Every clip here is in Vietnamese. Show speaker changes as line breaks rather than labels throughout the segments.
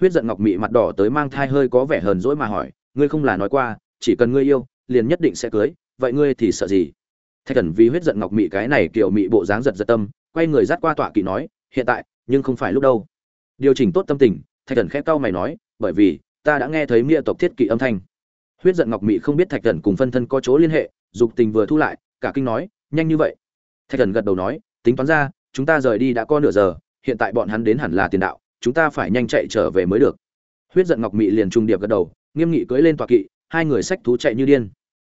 huyết giận ngọc mị mặt đỏ tới mang thai hơi có vẻ hờn dỗi mà hỏi, ngươi không là nói qua, chỉ cần ngươi yêu, liền nhất định sẽ cưới, vậy ngươi thì sợ gì? Thạch thần vì huyết giận ngọc mị cái này kiểu mị bộ dáng giật giật tâm, quay người dắt qua tọa kỵ nói, hiện tại, nhưng không phải lúc đâu. Điều chỉnh tốt tâm tình, thạch thần khép cau mày nói, bởi vì, ta đã nghe thấy nghĩa tộc thiết kỵ âm thanh. Huyết giận ngọc mị không biết thạch thần cùng phân thân có chỗ liên hệ, dục tình vừa thu lại, cả kinh nói, nhanh như vậy. Thạch thần gật đầu nói, tính toán ra, chúng ta rời đi đã có nửa giờ, hiện tại bọn hắn đến hẳn là tiền đạo chúng ta phải nhanh chạy trở về mới được. Huyết giận ngọc mị liền trung điệp gật đầu, nghiêm nghị cưỡi lên tọa kỵ, hai người sách thú chạy như điên.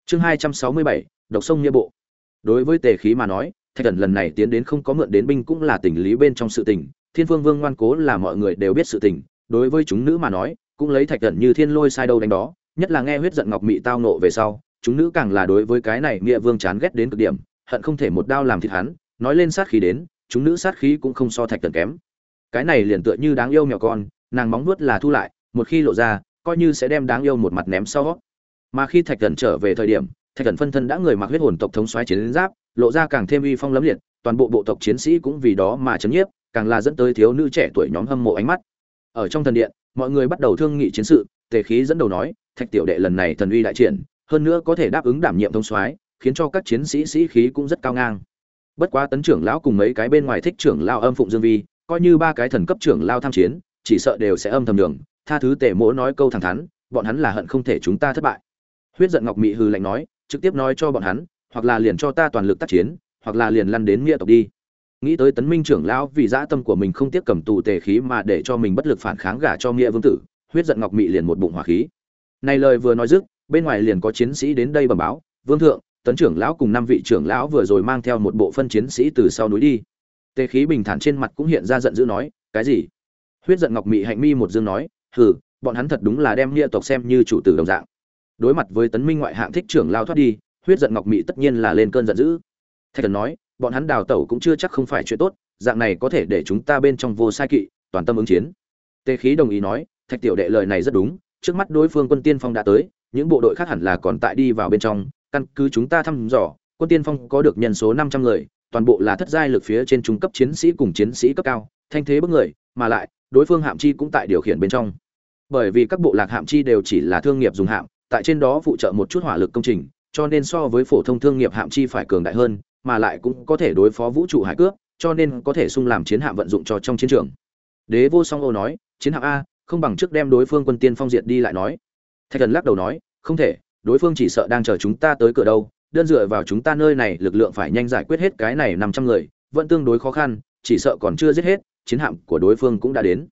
Chương hai trăm sáu mươi bảy, độc sông nghĩa bộ. Đối với tề khí mà nói, thạch thần lần này tiến đến không có mượn đến binh cũng là tình lý bên trong sự tình, thiên phương vương ngoan cố là mọi người đều biết sự tình, đối với chúng nữ mà nói, cũng lấy thạch thần như thiên lôi sai đâu đánh đó, nhất là nghe huyết giận ngọc mị tao nộ về sau, chúng nữ càng là đối với cái này nghĩa vương chán ghét đến cực điểm, hận không thể một đao làm thịt hắn, nói lên sát khí đến, chúng nữ sát khí cũng không so thạch thần kém cái này liền tựa như đáng yêu mèo con, nàng móng vuốt là thu lại, một khi lộ ra, coi như sẽ đem đáng yêu một mặt ném sau. Mà khi thạch thần trở về thời điểm, thạch thần phân thân đã người mặc huyết hồn tộc thống xoáy chiến giáp, lộ ra càng thêm uy phong lấm liệt, toàn bộ bộ tộc chiến sĩ cũng vì đó mà chấn nhiếp, càng là dẫn tới thiếu nữ trẻ tuổi nhóm hâm mộ ánh mắt. Ở trong thần điện, mọi người bắt đầu thương nghị chiến sự, tề khí dẫn đầu nói, thạch tiểu đệ lần này thần uy đại triển, hơn nữa có thể đáp ứng đảm nhiệm thống soái, khiến cho các chiến sĩ sĩ khí cũng rất cao ngang. Bất quá tấn trưởng lão cùng mấy cái bên ngoài thích trưởng lao âm phụng dương vi coi như ba cái thần cấp trưởng lao tham chiến, chỉ sợ đều sẽ âm thầm đường tha thứ tề mỗ nói câu thẳng thắn, bọn hắn là hận không thể chúng ta thất bại. Huyết giận ngọc mị hư lạnh nói, trực tiếp nói cho bọn hắn, hoặc là liền cho ta toàn lực tác chiến, hoặc là liền lăn đến nghĩa tộc đi. Nghĩ tới tấn minh trưởng lão vì dã tâm của mình không tiếp cầm tù tề khí mà để cho mình bất lực phản kháng gả cho nghĩa vương tử, huyết giận ngọc mị liền một bụng hỏa khí. Này lời vừa nói dứt, bên ngoài liền có chiến sĩ đến đây bẩm báo, vương thượng, tấn trưởng lão cùng năm vị trưởng lão vừa rồi mang theo một bộ phân chiến sĩ từ sau núi đi tề khí bình thản trên mặt cũng hiện ra giận dữ nói, cái gì? Huyết giận ngọc mị hạnh mi một dương nói, hừ, bọn hắn thật đúng là đem nghĩa tộc xem như chủ tử đồng dạng. Đối mặt với tấn minh ngoại hạng thích trưởng lao thoát đi, huyết giận ngọc mị tất nhiên là lên cơn giận dữ. Thạch thần nói, bọn hắn đào tẩu cũng chưa chắc không phải chuyện tốt, dạng này có thể để chúng ta bên trong vô sai kỵ, toàn tâm ứng chiến. Tề khí đồng ý nói, thạch tiểu đệ lời này rất đúng, trước mắt đối phương quân tiên phong đã tới, những bộ đội khác hẳn là còn tại đi vào bên trong, căn cứ chúng ta thăm dò, quân tiên phong có được nhân số năm trăm người toàn bộ là thất giai lực phía trên trung cấp chiến sĩ cùng chiến sĩ cấp cao, thanh thế bức người, mà lại, đối phương hạm chi cũng tại điều khiển bên trong. Bởi vì các bộ lạc hạm chi đều chỉ là thương nghiệp dùng hạm, tại trên đó phụ trợ một chút hỏa lực công trình, cho nên so với phổ thông thương nghiệp hạm chi phải cường đại hơn, mà lại cũng có thể đối phó vũ trụ hải cướp cho nên có thể sung làm chiến hạm vận dụng cho trong chiến trường. Đế vô song ô nói, chiến hạm a, không bằng trước đem đối phương quân tiên phong diệt đi lại nói. Thạch thần lắc đầu nói, không thể, đối phương chỉ sợ đang chờ chúng ta tới cửa đâu đơn dựa vào chúng ta nơi này, lực lượng phải nhanh giải quyết hết cái này năm trăm người, vẫn tương đối khó khăn, chỉ sợ còn chưa giết hết, chiến hạm của đối phương cũng đã đến.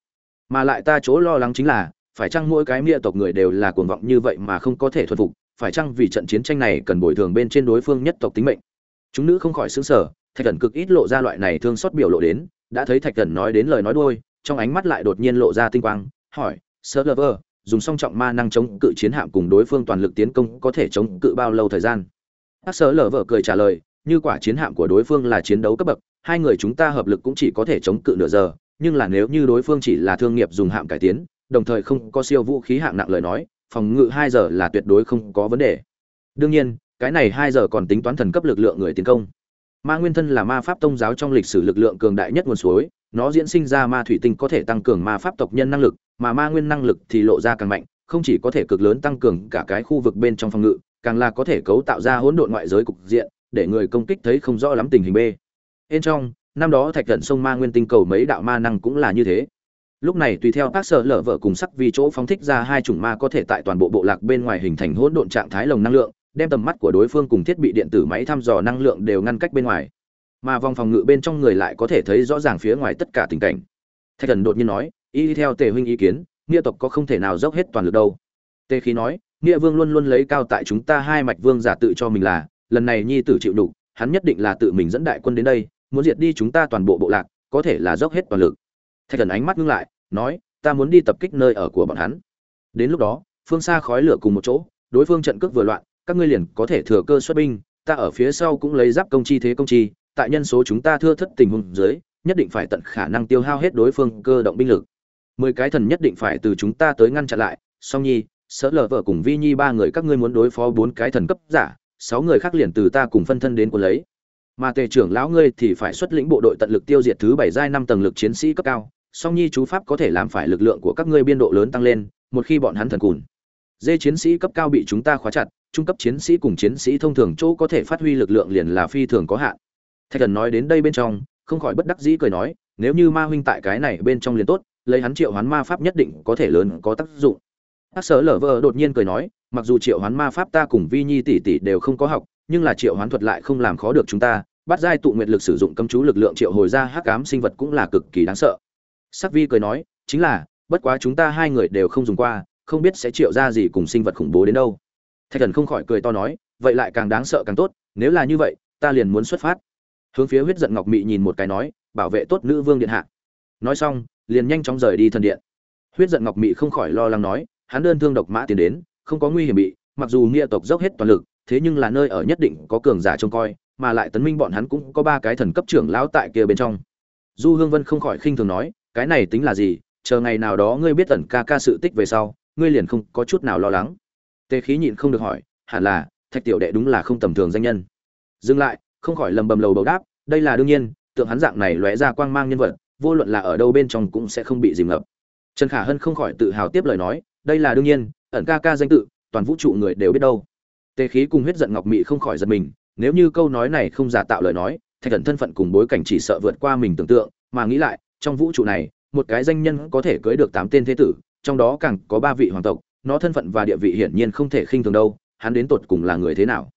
Mà lại ta chỗ lo lắng chính là, phải chăng mỗi cái mia tộc người đều là cuồng vọng như vậy mà không có thể thuần phục, phải chăng vì trận chiến tranh này cần bồi thường bên trên đối phương nhất tộc tính mệnh? Chúng nữ không khỏi xứng sở thạch thần cực ít lộ ra loại này thương xót biểu lộ đến, đã thấy thạch thần nói đến lời nói đôi trong ánh mắt lại đột nhiên lộ ra tinh quang, hỏi, sơ lơ vơ, dùng song trọng ma năng chống cự chiến hạm cùng đối phương toàn lực tiến công có thể chống cự bao lâu thời gian? Hắc Sở lở vợ cười trả lời, như quả chiến hạm của đối phương là chiến đấu cấp bậc, hai người chúng ta hợp lực cũng chỉ có thể chống cự nửa giờ, nhưng là nếu như đối phương chỉ là thương nghiệp dùng hạm cải tiến, đồng thời không có siêu vũ khí hạng nặng lời nói, phòng ngự hai giờ là tuyệt đối không có vấn đề. Đương nhiên, cái này hai giờ còn tính toán thần cấp lực lượng người tiến công. Ma nguyên thân là ma pháp tông giáo trong lịch sử lực lượng cường đại nhất nguồn suối, nó diễn sinh ra ma thủy tinh có thể tăng cường ma pháp tộc nhân năng lực, mà ma nguyên năng lực thì lộ ra càng mạnh, không chỉ có thể cực lớn tăng cường cả cái khu vực bên trong phòng ngự càng là có thể cấu tạo ra hỗn độn ngoại giới cục diện, để người công kích thấy không rõ lắm tình hình b. Bên trong, năm đó thạch Cẩn sông ma nguyên tinh cầu mấy đạo ma năng cũng là như thế. Lúc này tùy theo các sở lở vợ cùng sắc vì chỗ phóng thích ra hai chủng ma có thể tại toàn bộ bộ lạc bên ngoài hình thành hỗn độn trạng thái lồng năng lượng, đem tầm mắt của đối phương cùng thiết bị điện tử máy thăm dò năng lượng đều ngăn cách bên ngoài. Mà vòng phòng ngự bên trong người lại có thể thấy rõ ràng phía ngoài tất cả tình cảnh. Thạch Cẩn đột nhiên nói, y theo tề huynh ý kiến, nghĩa tộc có không thể nào dốc hết toàn lực đâu. Tề khí nói nghĩa vương luôn luôn lấy cao tại chúng ta hai mạch vương giả tự cho mình là, lần này nhi tử chịu đủ hắn nhất định là tự mình dẫn đại quân đến đây, muốn diệt đi chúng ta toàn bộ bộ lạc, có thể là dốc hết toàn lực. Thạch thần ánh mắt ngưng lại, nói, ta muốn đi tập kích nơi ở của bọn hắn. Đến lúc đó, phương xa khói lửa cùng một chỗ, đối phương trận cước vừa loạn, các ngươi liền có thể thừa cơ xuất binh, ta ở phía sau cũng lấy giáp công chi thế công chi, tại nhân số chúng ta thưa thất tình huống dưới, nhất định phải tận khả năng tiêu hao hết đối phương cơ động binh lực. Mười cái thần nhất định phải từ chúng ta tới ngăn chặn lại, song nhi sở lờ vợ cùng vi nhi ba người các ngươi muốn đối phó bốn cái thần cấp giả, sáu người khác liền từ ta cùng phân thân đến cuốn lấy. Mà tề trưởng lão ngươi thì phải xuất lĩnh bộ đội tận lực tiêu diệt thứ bảy giai năm tầng lực chiến sĩ cấp cao, song nhi chú pháp có thể làm phải lực lượng của các ngươi biên độ lớn tăng lên, một khi bọn hắn thần cùn. Dê chiến sĩ cấp cao bị chúng ta khóa chặt, trung cấp chiến sĩ cùng chiến sĩ thông thường chỗ có thể phát huy lực lượng liền là phi thường có hạn. Thạch thần nói đến đây bên trong, không khỏi bất đắc dĩ cười nói, nếu như ma huynh tại cái này bên trong liền tốt, lấy hắn triệu hoán ma pháp nhất định có thể lớn, có tác dụng. Hắc Sở Lở Vơ đột nhiên cười nói, mặc dù triệu hoán ma pháp ta cùng Vi Nhi tỷ tỷ đều không có học, nhưng là triệu hoán thuật lại không làm khó được chúng ta, bắt giai tụ nguyệt lực sử dụng cấm chú lực lượng triệu hồi ra hắc ám sinh vật cũng là cực kỳ đáng sợ. Sắc Vi cười nói, chính là, bất quá chúng ta hai người đều không dùng qua, không biết sẽ triệu ra gì cùng sinh vật khủng bố đến đâu. Thạch Thần không khỏi cười to nói, vậy lại càng đáng sợ càng tốt, nếu là như vậy, ta liền muốn xuất phát. Hướng phía huyết giận ngọc mị nhìn một cái nói, bảo vệ tốt nữ vương điện hạ. Nói xong, liền nhanh chóng rời đi thần điện. Huyết giận ngọc mị không khỏi lo lắng nói, hắn đơn thương độc mã tiến đến, không có nguy hiểm bị, mặc dù Nghĩa tộc dốc hết toàn lực, thế nhưng là nơi ở nhất định có cường giả trông coi, mà lại tấn minh bọn hắn cũng có ba cái thần cấp trưởng lão tại kia bên trong. Du Hương Vân không khỏi khinh thường nói, cái này tính là gì, chờ ngày nào đó ngươi biết tẩn ca ca sự tích về sau, ngươi liền không có chút nào lo lắng. Tề Khí nhịn không được hỏi, hẳn là, Thạch tiểu đệ đúng là không tầm thường danh nhân. Dừng lại, không khỏi lầm bầm lầu bầu đáp, đây là đương nhiên, tượng hắn dạng này lóe ra quang mang nhân vật, vô luận là ở đâu bên trong cũng sẽ không bị dìm ngập. Trần Khả Hân không khỏi tự hào tiếp lời nói, đây là đương nhiên, ẩn ca ca danh tự, toàn vũ trụ người đều biết đâu. Tề khí cùng huyết giận ngọc mị không khỏi giật mình, nếu như câu nói này không giả tạo lời nói, thạch thần thân phận cùng bối cảnh chỉ sợ vượt qua mình tưởng tượng, mà nghĩ lại, trong vũ trụ này, một cái danh nhân có thể cưới được tám tên thế tử, trong đó càng có ba vị hoàng tộc, nó thân phận và địa vị hiển nhiên không thể khinh thường đâu, hắn đến tột cùng là người thế nào?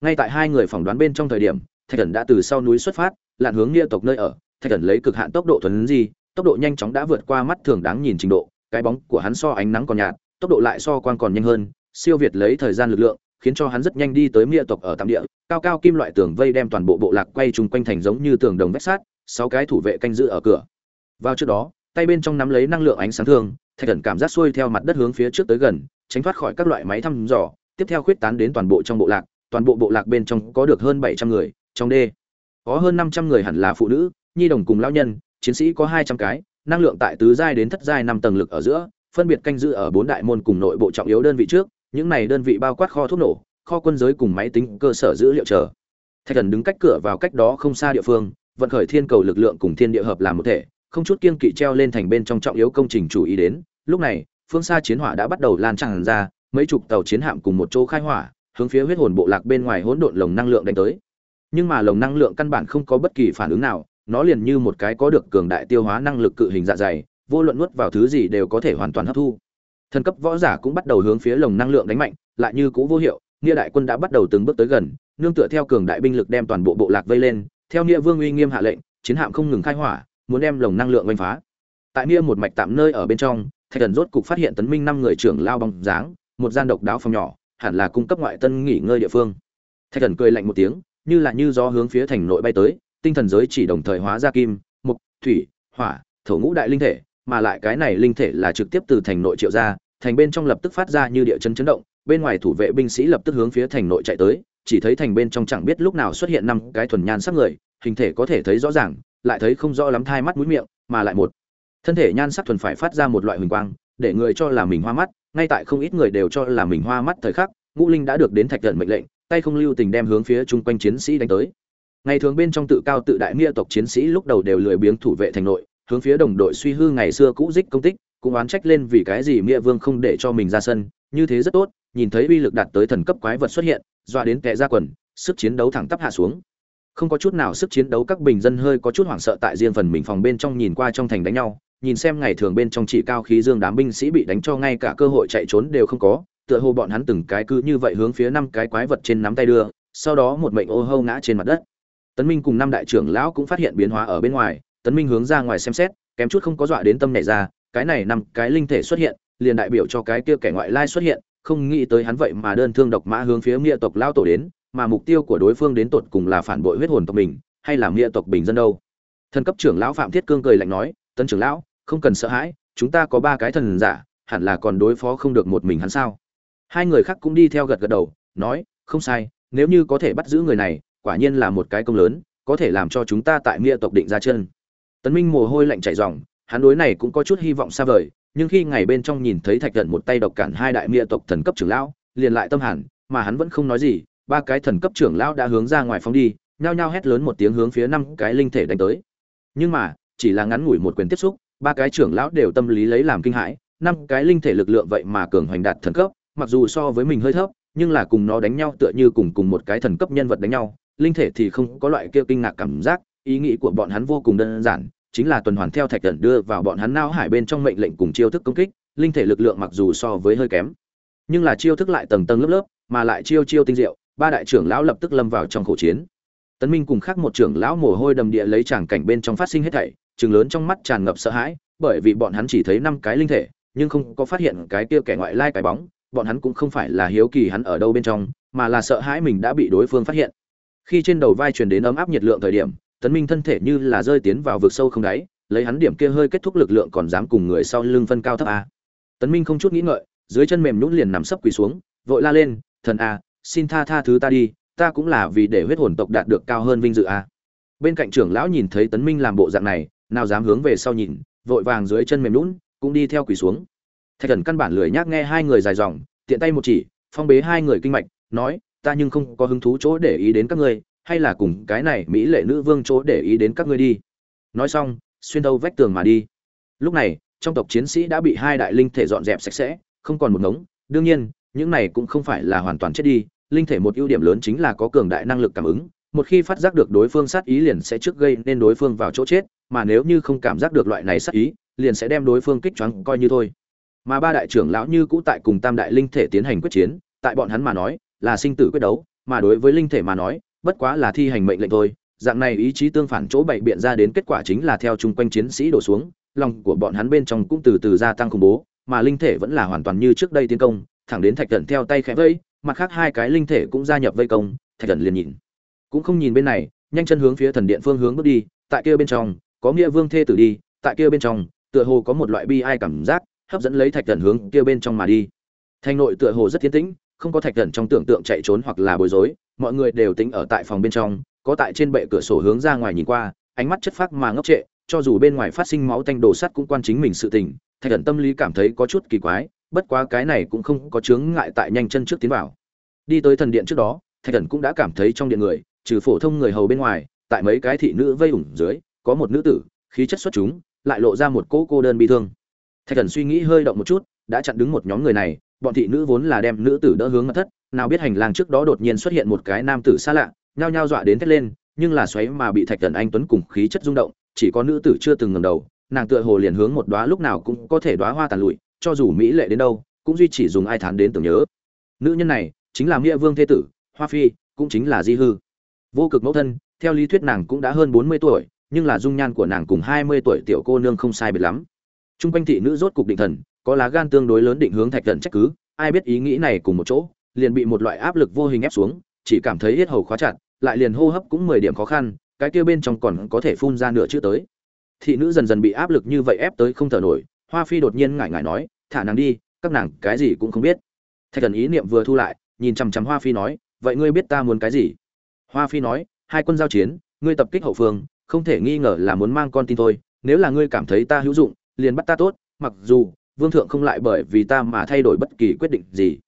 Ngay tại hai người phỏng đoán bên trong thời điểm, thạch thần đã từ sau núi xuất phát, lặn hướng nghĩa tộc nơi ở, thạch thần lấy cực hạn tốc độ thuần di, tốc độ nhanh chóng đã vượt qua mắt thường đáng nhìn trình độ cái bóng của hắn so ánh nắng còn nhạt tốc độ lại so quang còn nhanh hơn siêu việt lấy thời gian lực lượng khiến cho hắn rất nhanh đi tới nghĩa tộc ở tạm địa cao cao kim loại tường vây đem toàn bộ bộ lạc quay chung quanh thành giống như tường đồng vách sát sáu cái thủ vệ canh giữ ở cửa. Vào trước đó tay bên trong nắm lấy năng lượng ánh sáng thường, thạch thần cảm giác xuôi theo mặt đất hướng phía trước tới gần tránh thoát khỏi các loại máy thăm dò tiếp theo khuyết tán đến toàn bộ trong bộ lạc toàn bộ bộ lạc bên trong có được hơn bảy trăm người trong đê có hơn năm trăm người hẳn là phụ nữ nhi đồng cùng lão nhân chiến sĩ có hai trăm cái năng lượng tại tứ giai đến thất giai năm tầng lực ở giữa, phân biệt canh giữ ở bốn đại môn cùng nội bộ trọng yếu đơn vị trước, những này đơn vị bao quát kho thuốc nổ, kho quân giới cùng máy tính cơ sở dữ liệu chờ. Thạch thần đứng cách cửa vào cách đó không xa địa phương, vận khởi thiên cầu lực lượng cùng thiên địa hợp làm một thể, không chút kiên kỵ treo lên thành bên trong trọng yếu công trình chủ ý đến. Lúc này, phương xa chiến hỏa đã bắt đầu lan tràn ra, mấy chục tàu chiến hạm cùng một chỗ khai hỏa, hướng phía huyết hồn bộ lạc bên ngoài hỗn độn lồng năng lượng đánh tới. Nhưng mà lồng năng lượng căn bản không có bất kỳ phản ứng nào nó liền như một cái có được cường đại tiêu hóa năng lực cự hình dạ dày, vô luận nuốt vào thứ gì đều có thể hoàn toàn hấp thu. Thần cấp võ giả cũng bắt đầu hướng phía lồng năng lượng đánh mạnh, lại như cũ vô hiệu, nghĩa đại quân đã bắt đầu từng bước tới gần, nương tựa theo cường đại binh lực đem toàn bộ bộ lạc vây lên, theo nghĩa vương uy nghiêm hạ lệnh, chiến hạm không ngừng khai hỏa, muốn đem lồng năng lượng vây phá. Tại nghĩa một mạch tạm nơi ở bên trong, thạch thần rốt cục phát hiện tấn minh năm người trưởng lao bóng dáng, một gian độc đáo phòng nhỏ, hẳn là cung cấp ngoại tân nghỉ ngơi địa phương. Thạch thần cười lạnh một tiếng, như là như gió hướng phía thành nội bay tới tinh thần giới chỉ đồng thời hóa ra kim mộc, thủy hỏa thổ ngũ đại linh thể mà lại cái này linh thể là trực tiếp từ thành nội triệu ra, thành bên trong lập tức phát ra như địa chấn chấn động, bên ngoài thủ vệ binh sĩ lập tức hướng phía thành nội chạy tới, chỉ thấy thành bên trong chẳng biết lúc nào xuất hiện năm cái thuần nhan sắc người, hình thể có thể thấy rõ ràng, lại thấy không rõ lắm thai mắt mũi miệng, mà lại một thân thể nhan sắc thuần phải phát ra một loại huỳnh quang, để người cho là mình hoa mắt, ngay tại không ít người đều cho là mình hoa mắt thời khắc, Ngũ Linh đã được đến thạch trận mệnh lệnh, tay không lưu tình đem hướng phía chung quanh chiến sĩ đánh tới. Ngày thường bên trong tự cao tự đại nghĩa tộc chiến sĩ lúc đầu đều lười biếng thủ vệ thành nội, hướng phía đồng đội suy hư ngày xưa cũ dích công tích cũng oán trách lên vì cái gì nghĩa vương không để cho mình ra sân. Như thế rất tốt nhìn thấy uy lực đạt tới thần cấp quái vật xuất hiện dọa đến kẻ ra quần sức chiến đấu thẳng tắp hạ xuống. Không có chút nào sức chiến đấu các bình dân hơi có chút hoảng sợ tại riêng phần mình phòng bên trong nhìn qua trong thành đánh nhau nhìn xem ngày thường bên trong chỉ cao khí dương đám binh sĩ bị đánh cho ngay cả cơ hội chạy trốn đều không có tựa hồ bọn hắn từng cái cứ như vậy hướng phía năm cái quái vật trên nắm tay đưa sau đó một mệnh ô hâu ngã trên mặt đất tấn minh cùng năm đại trưởng lão cũng phát hiện biến hóa ở bên ngoài, tấn minh hướng ra ngoài xem xét, kém chút không có dọa đến tâm nảy ra, cái này nằm cái linh thể xuất hiện, liền đại biểu cho cái kia kẻ ngoại lai xuất hiện, không nghĩ tới hắn vậy mà đơn thương độc mã hướng phía nghĩa tộc lao tổ đến, mà mục tiêu của đối phương đến tột cùng là phản bội huyết hồn tộc mình, hay là nghĩa tộc bình dân đâu. Thần cấp trưởng lão phạm thiết cương cười lạnh nói, Tấn trưởng lão, không cần sợ hãi, chúng ta có ba cái thần giả, hẳn là còn đối phó không được một mình hắn sao? Hai người khác cũng đi theo gật gật đầu, nói, không sai, nếu như có thể bắt giữ người này quả nhiên là một cái công lớn, có thể làm cho chúng ta tại nghĩa tộc định ra chân. Tấn minh mồ hôi lạnh chảy ròng, hắn đối này cũng có chút hy vọng xa vời, nhưng khi ngày bên trong nhìn thấy thạch thần một tay độc cản hai đại nghĩa tộc thần cấp trưởng lão, liền lại tâm hẳn, mà hắn vẫn không nói gì, ba cái thần cấp trưởng lão đã hướng ra ngoài phóng đi, nhao nhao hét lớn một tiếng hướng phía năm cái linh thể đánh tới. Nhưng mà, chỉ là ngắn ngủi một quyền tiếp xúc, ba cái trưởng lão đều tâm lý lấy làm kinh hãi, năm cái linh thể lực lượng vậy mà cường hoành đạt thần cấp, mặc dù so với mình hơi thấp, nhưng là cùng nó đánh nhau tựa như cùng cùng một cái thần cấp nhân vật đánh nhau linh thể thì không có loại kia kinh ngạc cảm giác, ý nghĩ của bọn hắn vô cùng đơn giản, chính là tuần hoàn theo thạch thần đưa vào bọn hắn não hải bên trong mệnh lệnh cùng chiêu thức công kích, linh thể lực lượng mặc dù so với hơi kém, nhưng là chiêu thức lại tầng tầng lớp lớp, mà lại chiêu chiêu tinh diệu, ba đại trưởng lão lập tức lâm vào trong khẩu chiến. Tấn minh cùng khác một trưởng lão mồ hôi đầm địa lấy tràng cảnh bên trong phát sinh hết thảy trường lớn trong mắt tràn ngập sợ hãi, bởi vì bọn hắn chỉ thấy năm cái linh thể, nhưng không có phát hiện cái kia kẻ ngoại lai cái bóng, bọn hắn cũng không phải là hiếu kỳ hắn ở đâu bên trong, mà là sợ hãi mình đã bị đối phương phát hiện khi trên đầu vai truyền đến ấm áp nhiệt lượng thời điểm, tấn minh thân thể như là rơi tiến vào vực sâu không đáy, lấy hắn điểm kia hơi kết thúc lực lượng còn dám cùng người sau lưng phân cao thấp a. Tấn minh không chút nghĩ ngợi, dưới chân mềm nhũn liền nằm sấp quỳ xuống, vội la lên, thần a, xin tha tha thứ ta đi, ta cũng là vì để huyết hồn tộc đạt được cao hơn vinh dự a. Bên cạnh trưởng lão nhìn thấy tấn minh làm bộ dạng này, nào dám hướng về sau nhìn, vội vàng dưới chân mềm nhũn, cũng đi theo quỳ xuống. Thạch thần căn bản lười nhác nghe hai người dài dòng, tiện tay một chỉ, phong bế hai người kinh mạch, nói ta nhưng không có hứng thú chỗ để ý đến các ngươi, hay là cùng cái này mỹ lệ nữ vương chỗ để ý đến các ngươi đi. Nói xong, xuyên thấu vách tường mà đi. Lúc này, trong tộc chiến sĩ đã bị hai đại linh thể dọn dẹp sạch sẽ, không còn một ngống. Đương nhiên, những này cũng không phải là hoàn toàn chết đi. Linh thể một ưu điểm lớn chính là có cường đại năng lực cảm ứng. Một khi phát giác được đối phương sát ý liền sẽ trước gây nên đối phương vào chỗ chết, mà nếu như không cảm giác được loại này sát ý, liền sẽ đem đối phương kích choáng coi như thôi. Mà ba đại trưởng lão như cũ tại cùng tam đại linh thể tiến hành quyết chiến, tại bọn hắn mà nói là sinh tử quyết đấu, mà đối với linh thể mà nói, bất quá là thi hành mệnh lệnh thôi. Dạng này ý chí tương phản chỗ bảy biện ra đến kết quả chính là theo chung quanh chiến sĩ đổ xuống, lòng của bọn hắn bên trong cũng từ từ gia tăng khủng bố, mà linh thể vẫn là hoàn toàn như trước đây tiến công, thẳng đến thạch thần theo tay khẽ vây, mặt khác hai cái linh thể cũng gia nhập vây công, thạch thần liền nhìn. Cũng không nhìn bên này, nhanh chân hướng phía thần điện phương hướng bước đi, tại kia bên trong, có nghĩa vương thê tử đi, tại kia bên trong, tựa hồ có một loại bi ai cảm giác, hấp dẫn lấy thạch thần hướng kia bên trong mà đi. Thành nội tựa hồ rất tiến tĩnh không có thạch thần trong tưởng tượng chạy trốn hoặc là bối rối, mọi người đều tính ở tại phòng bên trong, có tại trên bệ cửa sổ hướng ra ngoài nhìn qua, ánh mắt chất phác mà ngốc trệ, cho dù bên ngoài phát sinh máu tanh đồ sắt cũng quan chính mình sự tình, thạch thần tâm lý cảm thấy có chút kỳ quái, bất quá cái này cũng không có chướng ngại tại nhanh chân trước tiến vào. Đi tới thần điện trước đó, thạch thần cũng đã cảm thấy trong điện người, trừ phổ thông người hầu bên ngoài, tại mấy cái thị nữ vây ủng dưới, có một nữ tử, khí chất xuất chúng, lại lộ ra một cô cô đơn bi thương. Thạch thần suy nghĩ hơi động một chút, đã chặn đứng một nhóm người này bọn thị nữ vốn là đem nữ tử đỡ hướng mặt thất, nào biết hành lang trước đó đột nhiên xuất hiện một cái nam tử xa lạ, nhao nhao dọa đến thét lên, nhưng là xoáy mà bị thạch thần anh tuấn cùng khí chất rung động, chỉ có nữ tử chưa từng ngẩng đầu, nàng tựa hồ liền hướng một đóa lúc nào cũng có thể đóa hoa tàn lụi, cho dù mỹ lệ đến đâu, cũng duy chỉ dùng ai thán đến tưởng nhớ. Nữ nhân này chính là nghĩa vương thế tử, hoa phi, cũng chính là di hư. Vô cực mẫu thân, theo lý thuyết nàng cũng đã hơn bốn mươi tuổi, nhưng là dung nhan của nàng cùng hai mươi tuổi tiểu cô nương không sai biệt lắm. Trung quanh thị nữ rốt cục định thần có lá gan tương đối lớn định hướng thạch thần trách cứ, ai biết ý nghĩ này cùng một chỗ, liền bị một loại áp lực vô hình ép xuống, chỉ cảm thấy hết hầu khóa chặt, lại liền hô hấp cũng mười điểm khó khăn, cái kia bên trong còn có thể phun ra nửa chữ tới. Thị nữ dần dần bị áp lực như vậy ép tới không thở nổi, hoa phi đột nhiên ngại ngại nói, thả nàng đi, các nàng cái gì cũng không biết. Thạch thần ý niệm vừa thu lại, nhìn chằm chằm hoa phi nói, vậy ngươi biết ta muốn cái gì? Hoa phi nói, hai quân giao chiến, ngươi tập kích hậu phương, không thể nghi ngờ là muốn mang con tin thôi, nếu là ngươi cảm thấy ta hữu dụng, liền bắt ta tốt, mặc dù vương thượng không lại bởi vì ta mà thay đổi bất kỳ quyết định gì.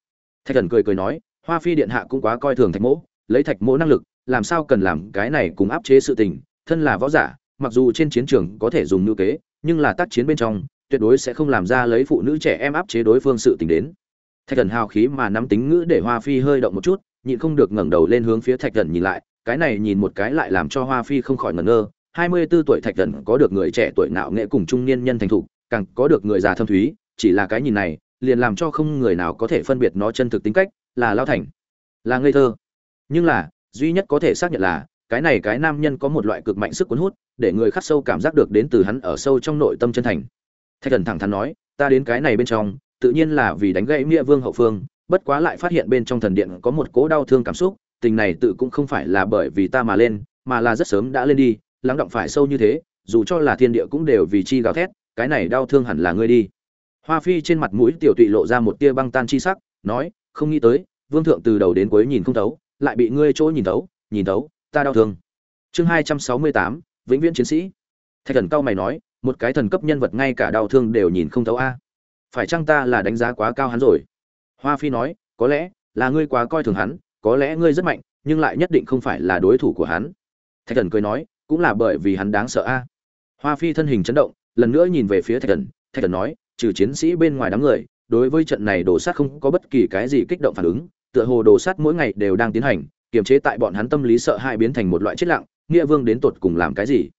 Thạch thần cười cười nói, hoa phi điện hạ cũng quá coi thường thạch mỗ, lấy thạch mỗ năng lực, làm sao cần làm cái này cùng áp chế sự tình, thân là võ giả, mặc dù trên chiến trường có thể dùng ngữ kế, nhưng là tác chiến bên trong, tuyệt đối sẽ không làm ra lấy phụ nữ trẻ em áp chế đối phương sự tình đến. Thạch thần hào khí mà nắm tính ngữ để hoa phi hơi động một chút, nhịn không được ngẩng đầu lên hướng phía thạch thần nhìn lại, cái này nhìn một cái lại làm cho hoa phi không khỏi ngẩn ngơ. Hai mươi 24 tuổi thạch thần có được người trẻ tuổi nạo nghệ cùng trung niên nhân thành thục càng có được người già thâm thúy, chỉ là cái nhìn này, liền làm cho không người nào có thể phân biệt nó chân thực tính cách, là lao thành, là ngây thơ. Nhưng là, duy nhất có thể xác nhận là, cái này cái nam nhân có một loại cực mạnh sức cuốn hút, để người khắc sâu cảm giác được đến từ hắn ở sâu trong nội tâm chân thành. Thạch thần thẳng thắn nói, ta đến cái này bên trong, tự nhiên là vì đánh gãy nghĩa vương hậu phương, bất quá lại phát hiện bên trong thần điện có một cố đau thương cảm xúc, tình này tự cũng không phải là bởi vì ta mà lên, mà là rất sớm đã lên đi, lắng động phải sâu như thế, dù cho là thiên địa cũng đều vì chi gào thét cái này đau thương hẳn là ngươi đi. Hoa phi trên mặt mũi tiểu tụy lộ ra một tia băng tan chi sắc, nói, không nghĩ tới, vương thượng từ đầu đến cuối nhìn không thấu, lại bị ngươi chỗ nhìn thấu nhìn thấu, ta đau thương. Chương hai trăm sáu mươi tám, vĩnh viễn chiến sĩ. Thạch thần cao mày nói, một cái thần cấp nhân vật ngay cả đau thương đều nhìn không thấu a. Phải chăng ta là đánh giá quá cao hắn rồi? Hoa phi nói, có lẽ là ngươi quá coi thường hắn, có lẽ ngươi rất mạnh, nhưng lại nhất định không phải là đối thủ của hắn. Thạch thần cười nói, cũng là bởi vì hắn đáng sợ a. Hoa phi thân hình chấn động lần nữa nhìn về phía thạch thần. Thạch thần nói, trừ chiến sĩ bên ngoài đám người, đối với trận này đồ sát không có bất kỳ cái gì kích động phản ứng. Tựa hồ đồ sát mỗi ngày đều đang tiến hành, kiềm chế tại bọn hắn tâm lý sợ hãi biến thành một loại chết lặng, nghĩa vương đến tột cùng làm cái gì?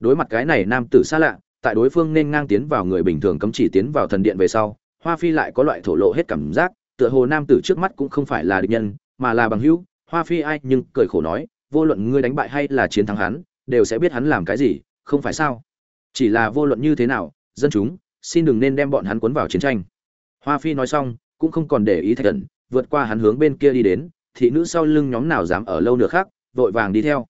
Đối mặt cái này nam tử xa lạ, tại đối phương nên ngang tiến vào người bình thường cấm chỉ tiến vào thần điện về sau, hoa phi lại có loại thổ lộ hết cảm giác, tựa hồ nam tử trước mắt cũng không phải là địch nhân, mà là bằng hữu. Hoa phi ai nhưng cười khổ nói, vô luận ngươi đánh bại hay là chiến thắng hắn, đều sẽ biết hắn làm cái gì, không phải sao? Chỉ là vô luận như thế nào, dân chúng, xin đừng nên đem bọn hắn cuốn vào chiến tranh. Hoa phi nói xong, cũng không còn để ý thạch thần vượt qua hắn hướng bên kia đi đến, thị nữ sau lưng nhóm nào dám ở lâu nữa khác vội vàng đi theo.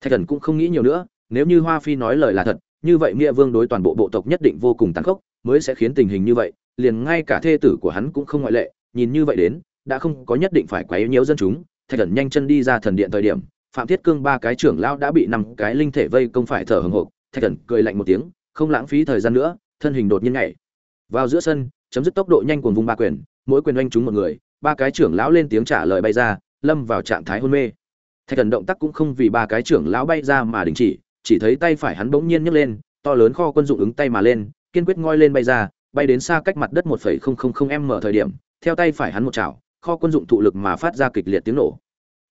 Thạch thần cũng không nghĩ nhiều nữa, nếu như hoa phi nói lời là thật, như vậy nghĩa vương đối toàn bộ bộ tộc nhất định vô cùng tàn khốc, mới sẽ khiến tình hình như vậy, liền ngay cả thê tử của hắn cũng không ngoại lệ, nhìn như vậy đến, đã không có nhất định phải quấy nhiễu dân chúng. Thạch thần nhanh chân đi ra thần điện thời điểm, phạm thiết cương ba cái trưởng lão đã bị năm cái linh thể vây công phải thở hừng hộp thạch thần cười lạnh một tiếng, không lãng phí thời gian nữa, thân hình đột nhiên nhảy. Vào giữa sân, chấm dứt tốc độ nhanh cuồng vùng ba quyền, mỗi quyền oanh trúng một người, ba cái trưởng lão lên tiếng trả lời bay ra, lâm vào trạng thái hôn mê. Thạch thần động tác cũng không vì ba cái trưởng lão bay ra mà đình chỉ chỉ thấy tay phải hắn bỗng nhiên nhấc lên, to lớn kho quân dụng ứng tay mà lên, kiên quyết ngoi lên bay ra, bay đến xa cách mặt đất một phẩy không không không m thời điểm, theo tay phải hắn một chảo, kho quân dụng thụ lực mà phát ra kịch liệt tiếng nổ.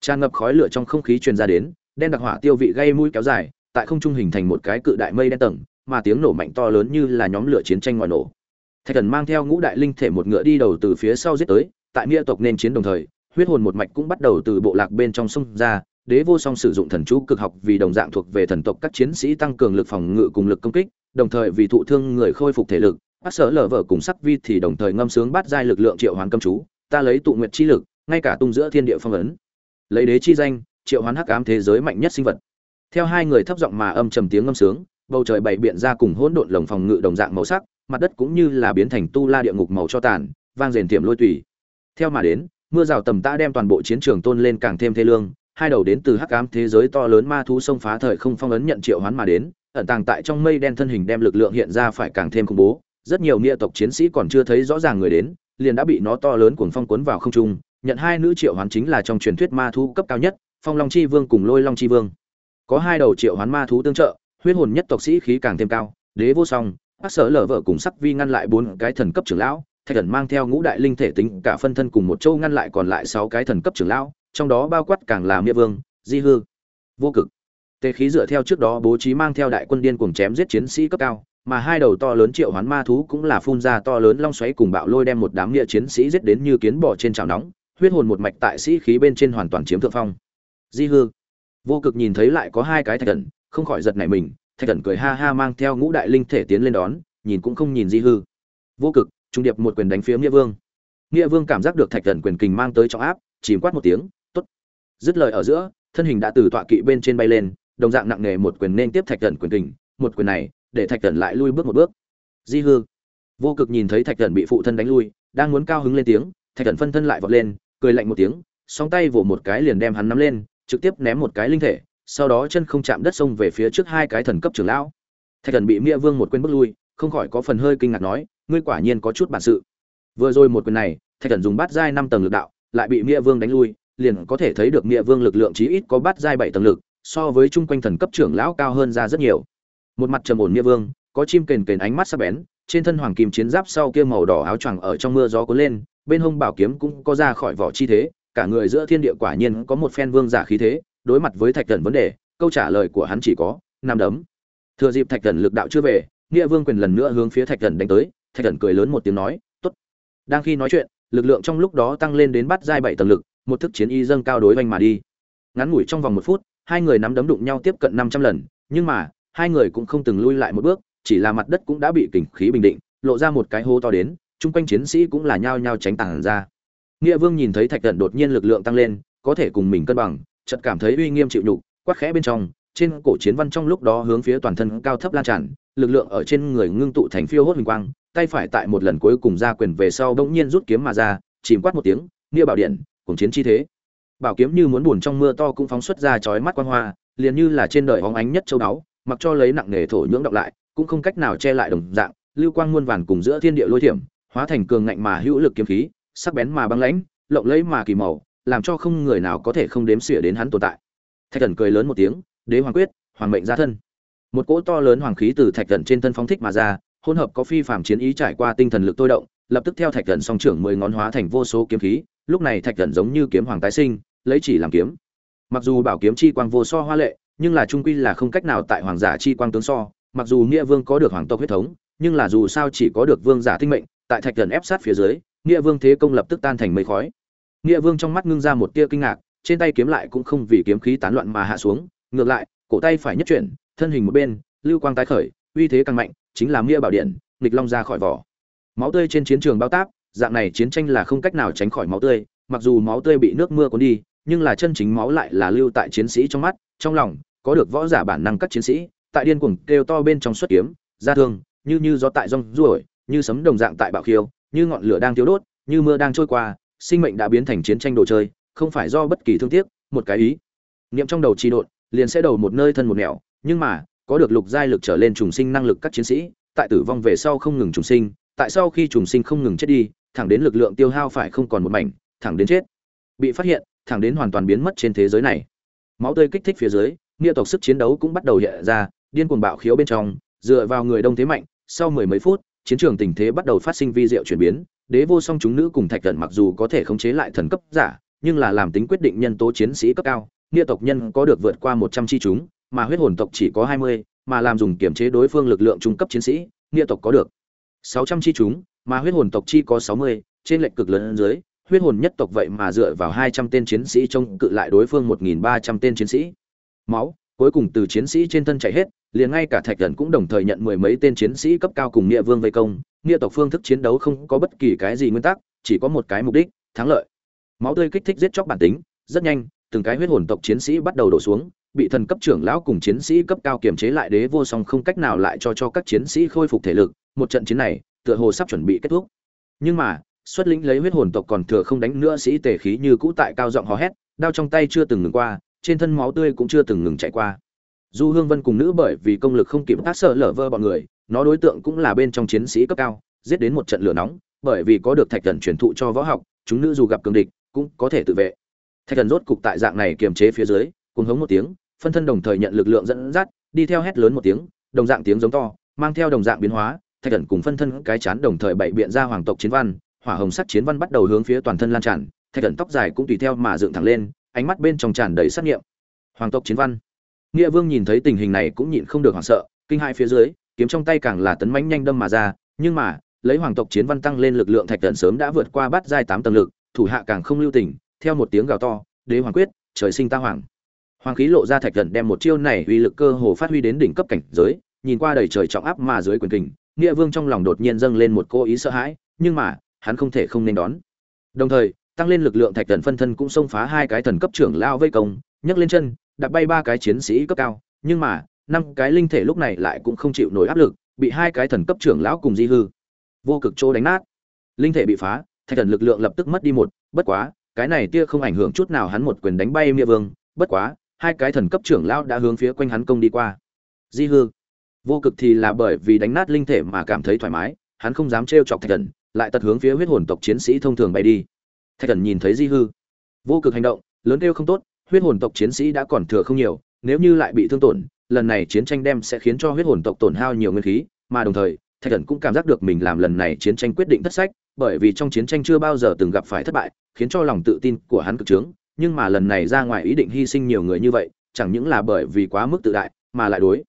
Tràn ngập khói lửa trong không khí truyền ra đến, đen đặc hỏa tiêu vị gây mũi kéo dài tại không trung hình thành một cái cự đại mây đen tầng, mà tiếng nổ mạnh to lớn như là nhóm lửa chiến tranh ngoài nổ. Thạch thần mang theo ngũ đại linh thể một ngựa đi đầu từ phía sau giết tới, tại nghĩa tộc nên chiến đồng thời, huyết hồn một mạch cũng bắt đầu từ bộ lạc bên trong sông ra, đế vô song sử dụng thần chú cực học vì đồng dạng thuộc về thần tộc các chiến sĩ tăng cường lực phòng ngự cùng lực công kích, đồng thời vì thụ thương người khôi phục thể lực, bác sở lở vợ cùng sắc vi thì đồng thời ngâm sướng bắt giai lực lượng triệu hoán cấm chú, ta lấy tụ nguyện chi lực, ngay cả tung giữa thiên địa phong ấn. Lấy đế chi danh, triệu hoán hắc ám thế giới mạnh nhất sinh vật theo hai người thấp giọng mà âm trầm tiếng ngâm sướng, bầu trời bảy biện ra cùng hỗn độn lồng phòng ngự đồng dạng màu sắc, mặt đất cũng như là biến thành tu la địa ngục màu cho tàn, vang rền tiềm lôi tùy. Theo mà đến, mưa rào tầm tã đem toàn bộ chiến trường tôn lên càng thêm thê lương, hai đầu đến từ hắc ám thế giới to lớn ma thú xông phá thời không phong ấn nhận triệu hoán mà đến, ẩn tàng tại trong mây đen thân hình đem lực lượng hiện ra phải càng thêm khủng bố. Rất nhiều nghĩa tộc chiến sĩ còn chưa thấy rõ ràng người đến, liền đã bị nó to lớn cuồng phong cuốn vào không trung, nhận hai nữ triệu hoán chính là trong truyền thuyết ma thú cấp cao nhất, phong long chi vương cùng lôi long chi vương có hai đầu triệu hoán ma thú tương trợ, huyết hồn nhất tộc sĩ khí càng thêm cao, đế vô song bác sở lở vợ cùng sắc vi ngăn lại bốn cái thần cấp trưởng lão, thạch thần mang theo ngũ đại linh thể tính cả phân thân cùng một châu ngăn lại còn lại sáu cái thần cấp trưởng lão, trong đó bao quát càng là nghĩa vương, di hư, vô cực. Tề khí dựa theo trước đó bố trí mang theo đại quân điên cuồng chém giết chiến sĩ cấp cao, mà hai đầu to lớn triệu hoán ma thú cũng là phun ra to lớn long xoáy cùng bạo lôi đem một đám nghĩa chiến sĩ giết đến như kiến bò trên chảo nóng, huyết hồn một mạch tại sĩ khí bên trên hoàn toàn chiếm thượng phong. Di hư vô cực nhìn thấy lại có hai cái thạch thần, không khỏi giật nảy mình, thạch thần cười ha ha mang theo ngũ đại linh thể tiến lên đón, nhìn cũng không nhìn di hư. Vô cực, trung điệp một quyền đánh phía nghĩa vương. Nghĩa vương cảm giác được thạch thần quyền kình mang tới trọng áp, chìm quát một tiếng, tốt. Dứt lời ở giữa, thân hình đã từ tọa kỵ bên trên bay lên, đồng dạng nặng nề một quyền nên tiếp thạch thần quyền kình, một quyền này, để thạch thần lại lui bước một bước. Di hư. Vô cực nhìn thấy thạch thần bị phụ thân đánh lui, đang muốn cao hứng lên tiếng, thạch thần phân thân lại vọt lên, cười lạnh một tiếng, song tay vỗ một cái liền đem hắn nắm lên trực tiếp ném một cái linh thể, sau đó chân không chạm đất xông về phía trước hai cái thần cấp trưởng lão. Thạch thần bị nghĩa vương một quên bước lui, không khỏi có phần hơi kinh ngạc nói, ngươi quả nhiên có chút bản sự. Vừa rồi một quyền này, thạch thần dùng bát giai năm tầng lực đạo, lại bị nghĩa vương đánh lui, liền có thể thấy được nghĩa vương lực lượng chí ít có bát giai bảy tầng lực, so với chung quanh thần cấp trưởng lão cao hơn ra rất nhiều. Một mặt trầm ổn nghĩa vương, có chim kền kền ánh mắt sắc bén, trên thân hoàng kim chiến giáp sau kia màu đỏ áo choàng ở trong mưa gió cuốn lên, bên hông bảo kiếm cũng có ra khỏi vỏ chi thế cả người giữa thiên địa quả nhiên có một phen vương giả khí thế, đối mặt với thạch thần vấn đề, câu trả lời của hắn chỉ có năm đấm. Thừa dịp thạch thần lực đạo chưa về, nghĩa vương quyền lần nữa hướng phía thạch thần đánh tới, thạch thần cười lớn một tiếng nói, tốt. Đang khi nói chuyện, lực lượng trong lúc đó tăng lên đến bắt giai bảy tầng lực, một thức chiến y dâng cao đối oanh mà đi. Ngắn ngủi trong vòng một phút, hai người nắm đấm đụng nhau tiếp cận năm trăm lần, nhưng mà, hai người cũng không từng lui lại một bước, chỉ là mặt đất cũng đã bị kình khí bình định, lộ ra một cái hô to đến, chung quanh chiến sĩ cũng là nhao nhao tránh tàng ra nghĩa vương nhìn thấy thạch thần đột nhiên lực lượng tăng lên, có thể cùng mình cân bằng, chợt cảm thấy uy nghiêm chịu nhục, quắc khẽ bên trong, trên cổ chiến văn trong lúc đó hướng phía toàn thân cao thấp lan tràn, lực lượng ở trên người ngưng tụ thành phiêu hốt hình quang, tay phải tại một lần cuối cùng ra quyền về sau bỗng nhiên rút kiếm mà ra, chìm quát một tiếng, nghĩa bảo điện cùng chiến chi thế. Bảo kiếm như muốn buồn trong mưa to cũng phóng xuất ra chói mắt quang hoa, liền như là trên đời hóng ánh nhất châu đáo mặc cho lấy nặng nghề thổ nhưỡng đọng lại, cũng không cách nào che lại đồng dạng, lưu quang muôn vàn cùng giữa thiên địa lôi thiểm, hóa thành cường ngạnh mà hữu lực kiếm khí sắc bén mà băng lãnh, lộng lẫy mà kỳ màu, làm cho không người nào có thể không đếm xỉa đến hắn tồn tại. Thạch thần cười lớn một tiếng, đế hoàng quyết, hoàng mệnh gia thân. Một cỗ to lớn hoàng khí từ thạch thần trên thân phóng thích mà ra, hỗn hợp có phi phàm chiến ý trải qua tinh thần lực tôi động, lập tức theo thạch thần song trưởng mười ngón hóa thành vô số kiếm khí, lúc này thạch thần giống như kiếm hoàng tái sinh, lấy chỉ làm kiếm. Mặc dù bảo kiếm chi quang vô so hoa lệ, nhưng là trung quy là không cách nào tại hoàng giả chi quang tướng so, mặc dù nghĩa vương có được hoàng tộc huyết thống, nhưng là dù sao chỉ có được vương giả tinh mệnh, tại thạch thần ép sát phía dưới nghĩa vương thế công lập tức tan thành mây khói. Nghĩa vương trong mắt ngưng ra một tia kinh ngạc, trên tay kiếm lại cũng không vì kiếm khí tán loạn mà hạ xuống, ngược lại, cổ tay phải nhất chuyển, thân hình một bên, lưu quang tái khởi, uy thế càng mạnh, chính là nghĩa bảo điện, nghịch long ra khỏi vỏ. Máu tươi trên chiến trường bao táp, dạng này chiến tranh là không cách nào tránh khỏi máu tươi, mặc dù máu tươi bị nước mưa cuốn đi, nhưng là chân chính máu lại là lưu tại chiến sĩ trong mắt, trong lòng, có được võ giả bản năng các chiến sĩ, tại điên cuồng kêu to bên trong xuất kiếm, ra thương, như như gió tại rong ruổi, như sấm đồng dạng tại bạo khiêu như ngọn lửa đang thiêu đốt, như mưa đang trôi qua, sinh mệnh đã biến thành chiến tranh đồ chơi, không phải do bất kỳ thương tiếc, một cái ý. Niệm trong đầu trì độn, liền sẽ đầu một nơi thân một nẻo, nhưng mà, có được lục giai lực trở lên trùng sinh năng lực các chiến sĩ, tại tử vong về sau không ngừng trùng sinh, tại sau khi trùng sinh không ngừng chết đi, thẳng đến lực lượng tiêu hao phải không còn một mảnh, thẳng đến chết. Bị phát hiện, thẳng đến hoàn toàn biến mất trên thế giới này. Máu tươi kích thích phía dưới, nghĩa tộc sức chiến đấu cũng bắt đầu hiện ra, điên cuồng bạo khiếu bên trong, dựa vào người đông thế mạnh, sau mười mấy phút chiến trường tình thế bắt đầu phát sinh vi diệu chuyển biến, đế vô song chúng nữ cùng thạch thần mặc dù có thể khống chế lại thần cấp giả, nhưng là làm tính quyết định nhân tố chiến sĩ cấp cao, nghĩa tộc nhân có được vượt qua một trăm chi chúng, mà huyết hồn tộc chỉ có hai mươi, mà làm dùng kiểm chế đối phương lực lượng trung cấp chiến sĩ, nghĩa tộc có được sáu trăm chi chúng, mà huyết hồn tộc chi có sáu mươi, trên lệnh cực lớn dưới, huyết hồn nhất tộc vậy mà dựa vào hai trăm tên chiến sĩ trông cự lại đối phương một nghìn ba trăm tên chiến sĩ. Máu, cuối cùng từ chiến sĩ trên thân chạy hết liền ngay cả thạch thần cũng đồng thời nhận mười mấy tên chiến sĩ cấp cao cùng nghĩa vương vây công, nghĩa tộc phương thức chiến đấu không có bất kỳ cái gì nguyên tắc, chỉ có một cái mục đích, thắng lợi. Máu tươi kích thích giết chóc bản tính, rất nhanh, từng cái huyết hồn tộc chiến sĩ bắt đầu đổ xuống, bị thần cấp trưởng lão cùng chiến sĩ cấp cao kiềm chế lại đế vô song không cách nào lại cho cho các chiến sĩ khôi phục thể lực, một trận chiến này, tựa hồ sắp chuẩn bị kết thúc. Nhưng mà, xuất lĩnh lấy huyết hồn tộc còn thừa không đánh nữa sĩ tề khí như cũ tại cao giọng hò hét, đao trong tay chưa từng ngừng qua, trên thân máu tươi cũng chưa từng ngừng chạy qua du hương vân cùng nữ bởi vì công lực không kịp tác sợ lở vơ bọn người, nó đối tượng cũng là bên trong chiến sĩ cấp cao, giết đến một trận lửa nóng, bởi vì có được thạch thần truyền thụ cho võ học, chúng nữ dù gặp cường địch, cũng có thể tự vệ. Thạch thần rốt cục tại dạng này kiềm chế phía dưới cùng hống một tiếng, phân thân đồng thời nhận lực lượng dẫn dắt, đi theo hét lớn một tiếng, đồng dạng tiếng giống to, mang theo đồng dạng biến hóa, thạch thần cùng phân thân cái chán đồng thời bày biện ra hoàng tộc chiến văn, hỏa hồng sắc chiến văn bắt đầu hướng phía toàn thân lan tràn, thạch thần tóc dài cũng tùy theo mà dựng thẳng lên, ánh mắt bên trong tràn đầy sát nghiệm. Hoàng tộc chiến văn nghĩa vương nhìn thấy tình hình này cũng nhịn không được hoảng sợ, kinh hai phía dưới, kiếm trong tay càng là tấn mãnh nhanh đâm mà ra, nhưng mà, lấy hoàng tộc chiến văn tăng lên lực lượng thạch Tận sớm đã vượt qua Bát giai tám tầng lực, thủ hạ càng không lưu tình, theo một tiếng gào to, đế hoàng quyết, trời sinh ta hoàng. Hoàng khí lộ ra thạch Tận đem một chiêu này uy lực cơ hồ phát huy đến đỉnh cấp cảnh giới, nhìn qua đầy trời trọng áp mà dưới quyền kình, nghĩa vương trong lòng đột nhiên dâng lên một cô ý sợ hãi, nhưng mà, hắn không thể không nên đón. Đồng thời, tăng lên lực lượng thạch Tận phân thân cũng xông phá hai cái thần cấp trưởng lao vây công, nhấc lên chân đặt bay ba cái chiến sĩ cấp cao, nhưng mà, năm cái linh thể lúc này lại cũng không chịu nổi áp lực, bị hai cái thần cấp trưởng lão cùng di hư. Vô cực chỗ đánh nát. Linh thể bị phá, thạch thần lực lượng lập tức mất đi một, bất quá, cái này tia không ảnh hưởng chút nào hắn một quyền đánh bay nghĩa vương, bất quá, hai cái thần cấp trưởng lão đã hướng phía quanh hắn công đi qua. Di hư. Vô cực thì là bởi vì đánh nát linh thể mà cảm thấy thoải mái, hắn không dám trêu chọc thạch thần, lại tật hướng phía huyết hồn tộc chiến sĩ thông thường bay đi. Thạch thần nhìn thấy di hư. Vô cực hành động, lớn kêu không tốt huyết hồn tộc chiến sĩ đã còn thừa không nhiều, nếu như lại bị thương tổn, lần này chiến tranh đem sẽ khiến cho huyết hồn tộc tổn hao nhiều nguyên khí, mà đồng thời, thạch thần cũng cảm giác được mình làm lần này chiến tranh quyết định thất sách, bởi vì trong chiến tranh chưa bao giờ từng gặp phải thất bại, khiến cho lòng tự tin của hắn cực trướng, nhưng mà lần này ra ngoài ý định hy sinh nhiều người như vậy, chẳng những là bởi vì quá mức tự đại, mà lại đối.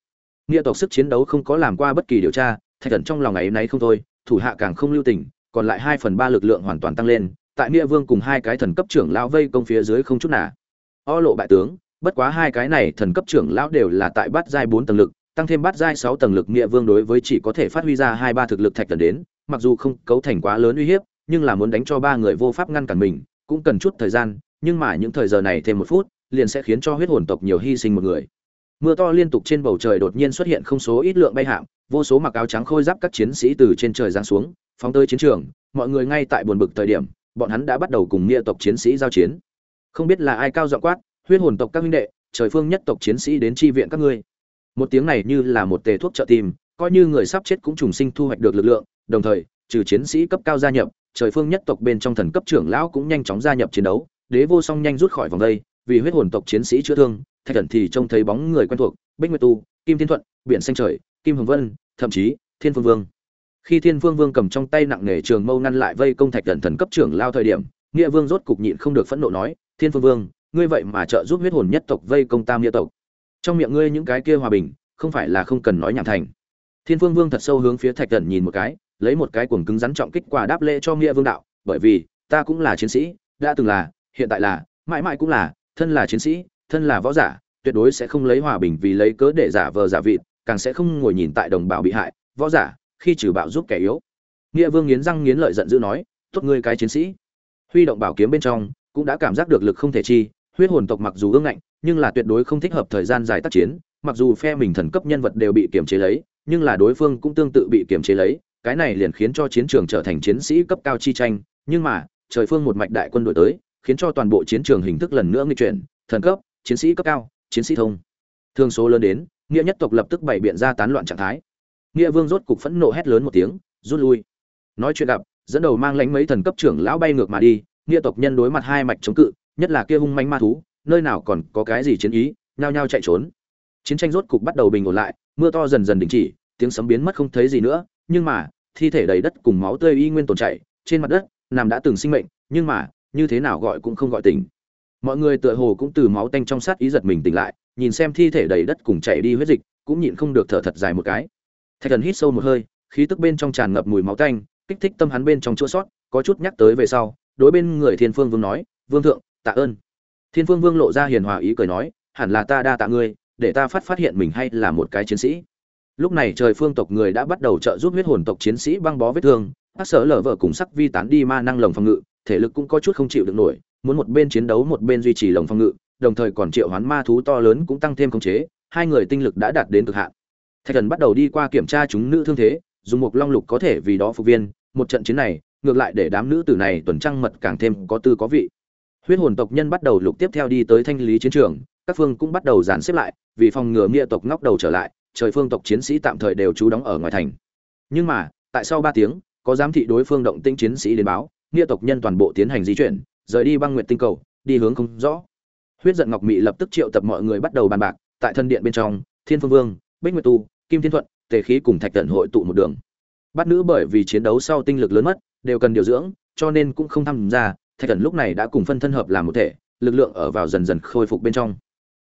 Nghĩa tộc sức chiến đấu không có làm qua bất kỳ điều tra, thạch thần trong lòng ấy nấy không thôi, thủ hạ càng không lưu tình, còn lại hai phần ba lực lượng hoàn toàn tăng lên, tại nghĩa vương cùng hai cái thần cấp trưởng lão vây công phía dưới không chút nào o lộ bại tướng bất quá hai cái này thần cấp trưởng lão đều là tại bát giai bốn tầng lực tăng thêm bát giai sáu tầng lực nghĩa vương đối với chỉ có thể phát huy ra hai ba thực lực thạch tần đến mặc dù không cấu thành quá lớn uy hiếp nhưng là muốn đánh cho ba người vô pháp ngăn cản mình cũng cần chút thời gian nhưng mà những thời giờ này thêm một phút liền sẽ khiến cho huyết hồn tộc nhiều hy sinh một người. Mưa to liên tục trên bầu trời đột nhiên xuất hiện không số ít lượng bay hạng, vô số mặc áo trắng khôi giáp các chiến sĩ từ trên trời giáng xuống phóng tới chiến trường mọi người ngay tại buồn bực thời điểm bọn hắn đã bắt đầu cùng nghĩa tộc chiến sĩ giao chiến không biết là ai cao giọng quát, huyết hồn tộc các huynh đệ, trời phương nhất tộc chiến sĩ đến chi viện các ngươi. Một tiếng này như là một tề thuốc trợ tim coi như người sắp chết cũng trùng sinh thu hoạch được lực lượng, đồng thời, trừ chiến sĩ cấp cao gia nhập, trời phương nhất tộc bên trong thần cấp trưởng lão cũng nhanh chóng gia nhập chiến đấu, đế vô song nhanh rút khỏi vòng đây, vì huyết hồn tộc chiến sĩ chữa thương, thạch thần thì trông thấy bóng người quen thuộc, bích nguyệt tu, kim thiên thuận, biển xanh trời, kim hồng vân, thậm chí, thiên phương vương. Khi thiên phương vương cầm trong tay nặng nề trường mâu ngăn lại vây công thạch thần thần cấp trưởng lao thời điểm, nghĩa vương rốt cục nhịn không được phẫn nộ nói thiên phương vương, ngươi vậy mà trợ giúp huyết hồn nhất tộc vây công tam nghĩa tộc. Trong miệng ngươi những cái kia hòa bình, không phải là không cần nói nhảm thành. Thiên phương vương thật sâu hướng phía thạch thần nhìn một cái, lấy một cái cuồng cứng rắn trọng kích quả đáp lễ cho nghĩa vương đạo, bởi vì, ta cũng là chiến sĩ, đã từng là, hiện tại là, mãi mãi cũng là, thân là chiến sĩ, thân là võ giả, tuyệt đối sẽ không lấy hòa bình vì lấy cớ để giả vờ giả vịt, càng sẽ không ngồi nhìn tại đồng bào bị hại, võ giả, khi trừ bạo giúp kẻ yếu. Nghĩa vương nghiến răng nghiến lợi giận dữ nói, tốt ngươi cái chiến sĩ. Huy động bảo kiếm bên trong cũng đã cảm giác được lực không thể chi, huyết hồn tộc mặc dù ương ngạnh, nhưng là tuyệt đối không thích hợp thời gian dài tác chiến, mặc dù phe mình thần cấp nhân vật đều bị kiềm chế lấy, nhưng là đối phương cũng tương tự bị kiềm chế lấy, cái này liền khiến cho chiến trường trở thành chiến sĩ cấp cao chi tranh, nhưng mà, trời phương một mạch đại quân đội tới, khiến cho toàn bộ chiến trường hình thức lần nữa nghi chuyển, thần cấp, chiến sĩ cấp cao, chiến sĩ thông. Thương số lớn đến, nghĩa nhất tộc lập tức bày biện ra tán loạn trạng thái. Nghĩa vương rốt cục phẫn nộ hét lớn một tiếng, rút lui. Nói chuyện gặp, dẫn đầu mang lãnh mấy thần cấp trưởng lão bay ngược mà đi nghĩa tộc nhân đối mặt hai mạch chống cự, nhất là kia hung manh ma thú, nơi nào còn có cái gì chiến ý, nhao nhao chạy trốn. Chiến tranh rốt cục bắt đầu bình ổn lại, mưa to dần dần đình chỉ, tiếng sấm biến mất không thấy gì nữa, nhưng mà, thi thể đầy đất cùng máu tươi y nguyên tồn chảy trên mặt đất, nằm đã từng sinh mệnh, nhưng mà, như thế nào gọi cũng không gọi tỉnh. Mọi người tựa hồ cũng từ máu tanh trong sát ý giật mình tỉnh lại, nhìn xem thi thể đầy đất cùng chảy đi huyết dịch, cũng nhịn không được thở thật dài một cái. Thạch thần hít sâu một hơi, khí tức bên trong tràn ngập mùi máu tanh, kích thích tâm hắn bên trong chua sót, có chút nhắc tới về sau đối bên người thiên phương vương nói, vương thượng, tạ ơn. Thiên phương vương lộ ra hiền hòa ý cười nói, hẳn là ta đa tạ ngươi, để ta phát phát hiện mình hay là một cái chiến sĩ. Lúc này trời phương tộc người đã bắt đầu trợ giúp huyết hồn tộc chiến sĩ băng bó vết thương các sở lở vợ cùng sắc vi tán đi ma năng lồng phòng ngự, thể lực cũng có chút không chịu được nổi, muốn một bên chiến đấu một bên duy trì lồng phòng ngự, đồng thời còn triệu hoán ma thú to lớn cũng tăng thêm khống chế, hai người tinh lực đã đạt đến cực hạn. Thạch thần bắt đầu đi qua kiểm tra chúng nữ thương thế, dùng một long lục có thể vì đó phục viên, một trận chiến này ngược lại để đám nữ tử này tuần trăng mật càng thêm có tư có vị. Huyết hồn tộc nhân bắt đầu lục tiếp theo đi tới thanh lý chiến trường, các phương cũng bắt đầu dàn xếp lại, vì phòng ngừa nghĩa tộc ngóc đầu trở lại, trời phương tộc chiến sĩ tạm thời đều trú đóng ở ngoài thành. Nhưng mà, tại sau ba tiếng, có giám thị đối phương động tĩnh chiến sĩ đến báo nghĩa tộc nhân toàn bộ tiến hành di chuyển, rời đi băng nguyệt tinh cầu, đi hướng không rõ. Huyết giận ngọc mị lập tức triệu tập mọi người bắt đầu bàn bạc, tại thân điện bên trong, thiên phương vương, bích nguyệt tu, kim thiên thuận, tề khí cùng thạch tận hội tụ một đường. Bắt nữ bởi vì chiến đấu sau tinh lực lớn mất đều cần điều dưỡng, cho nên cũng không tham gia, thạch tận lúc này đã cùng phân thân hợp làm một thể, lực lượng ở vào dần dần khôi phục bên trong.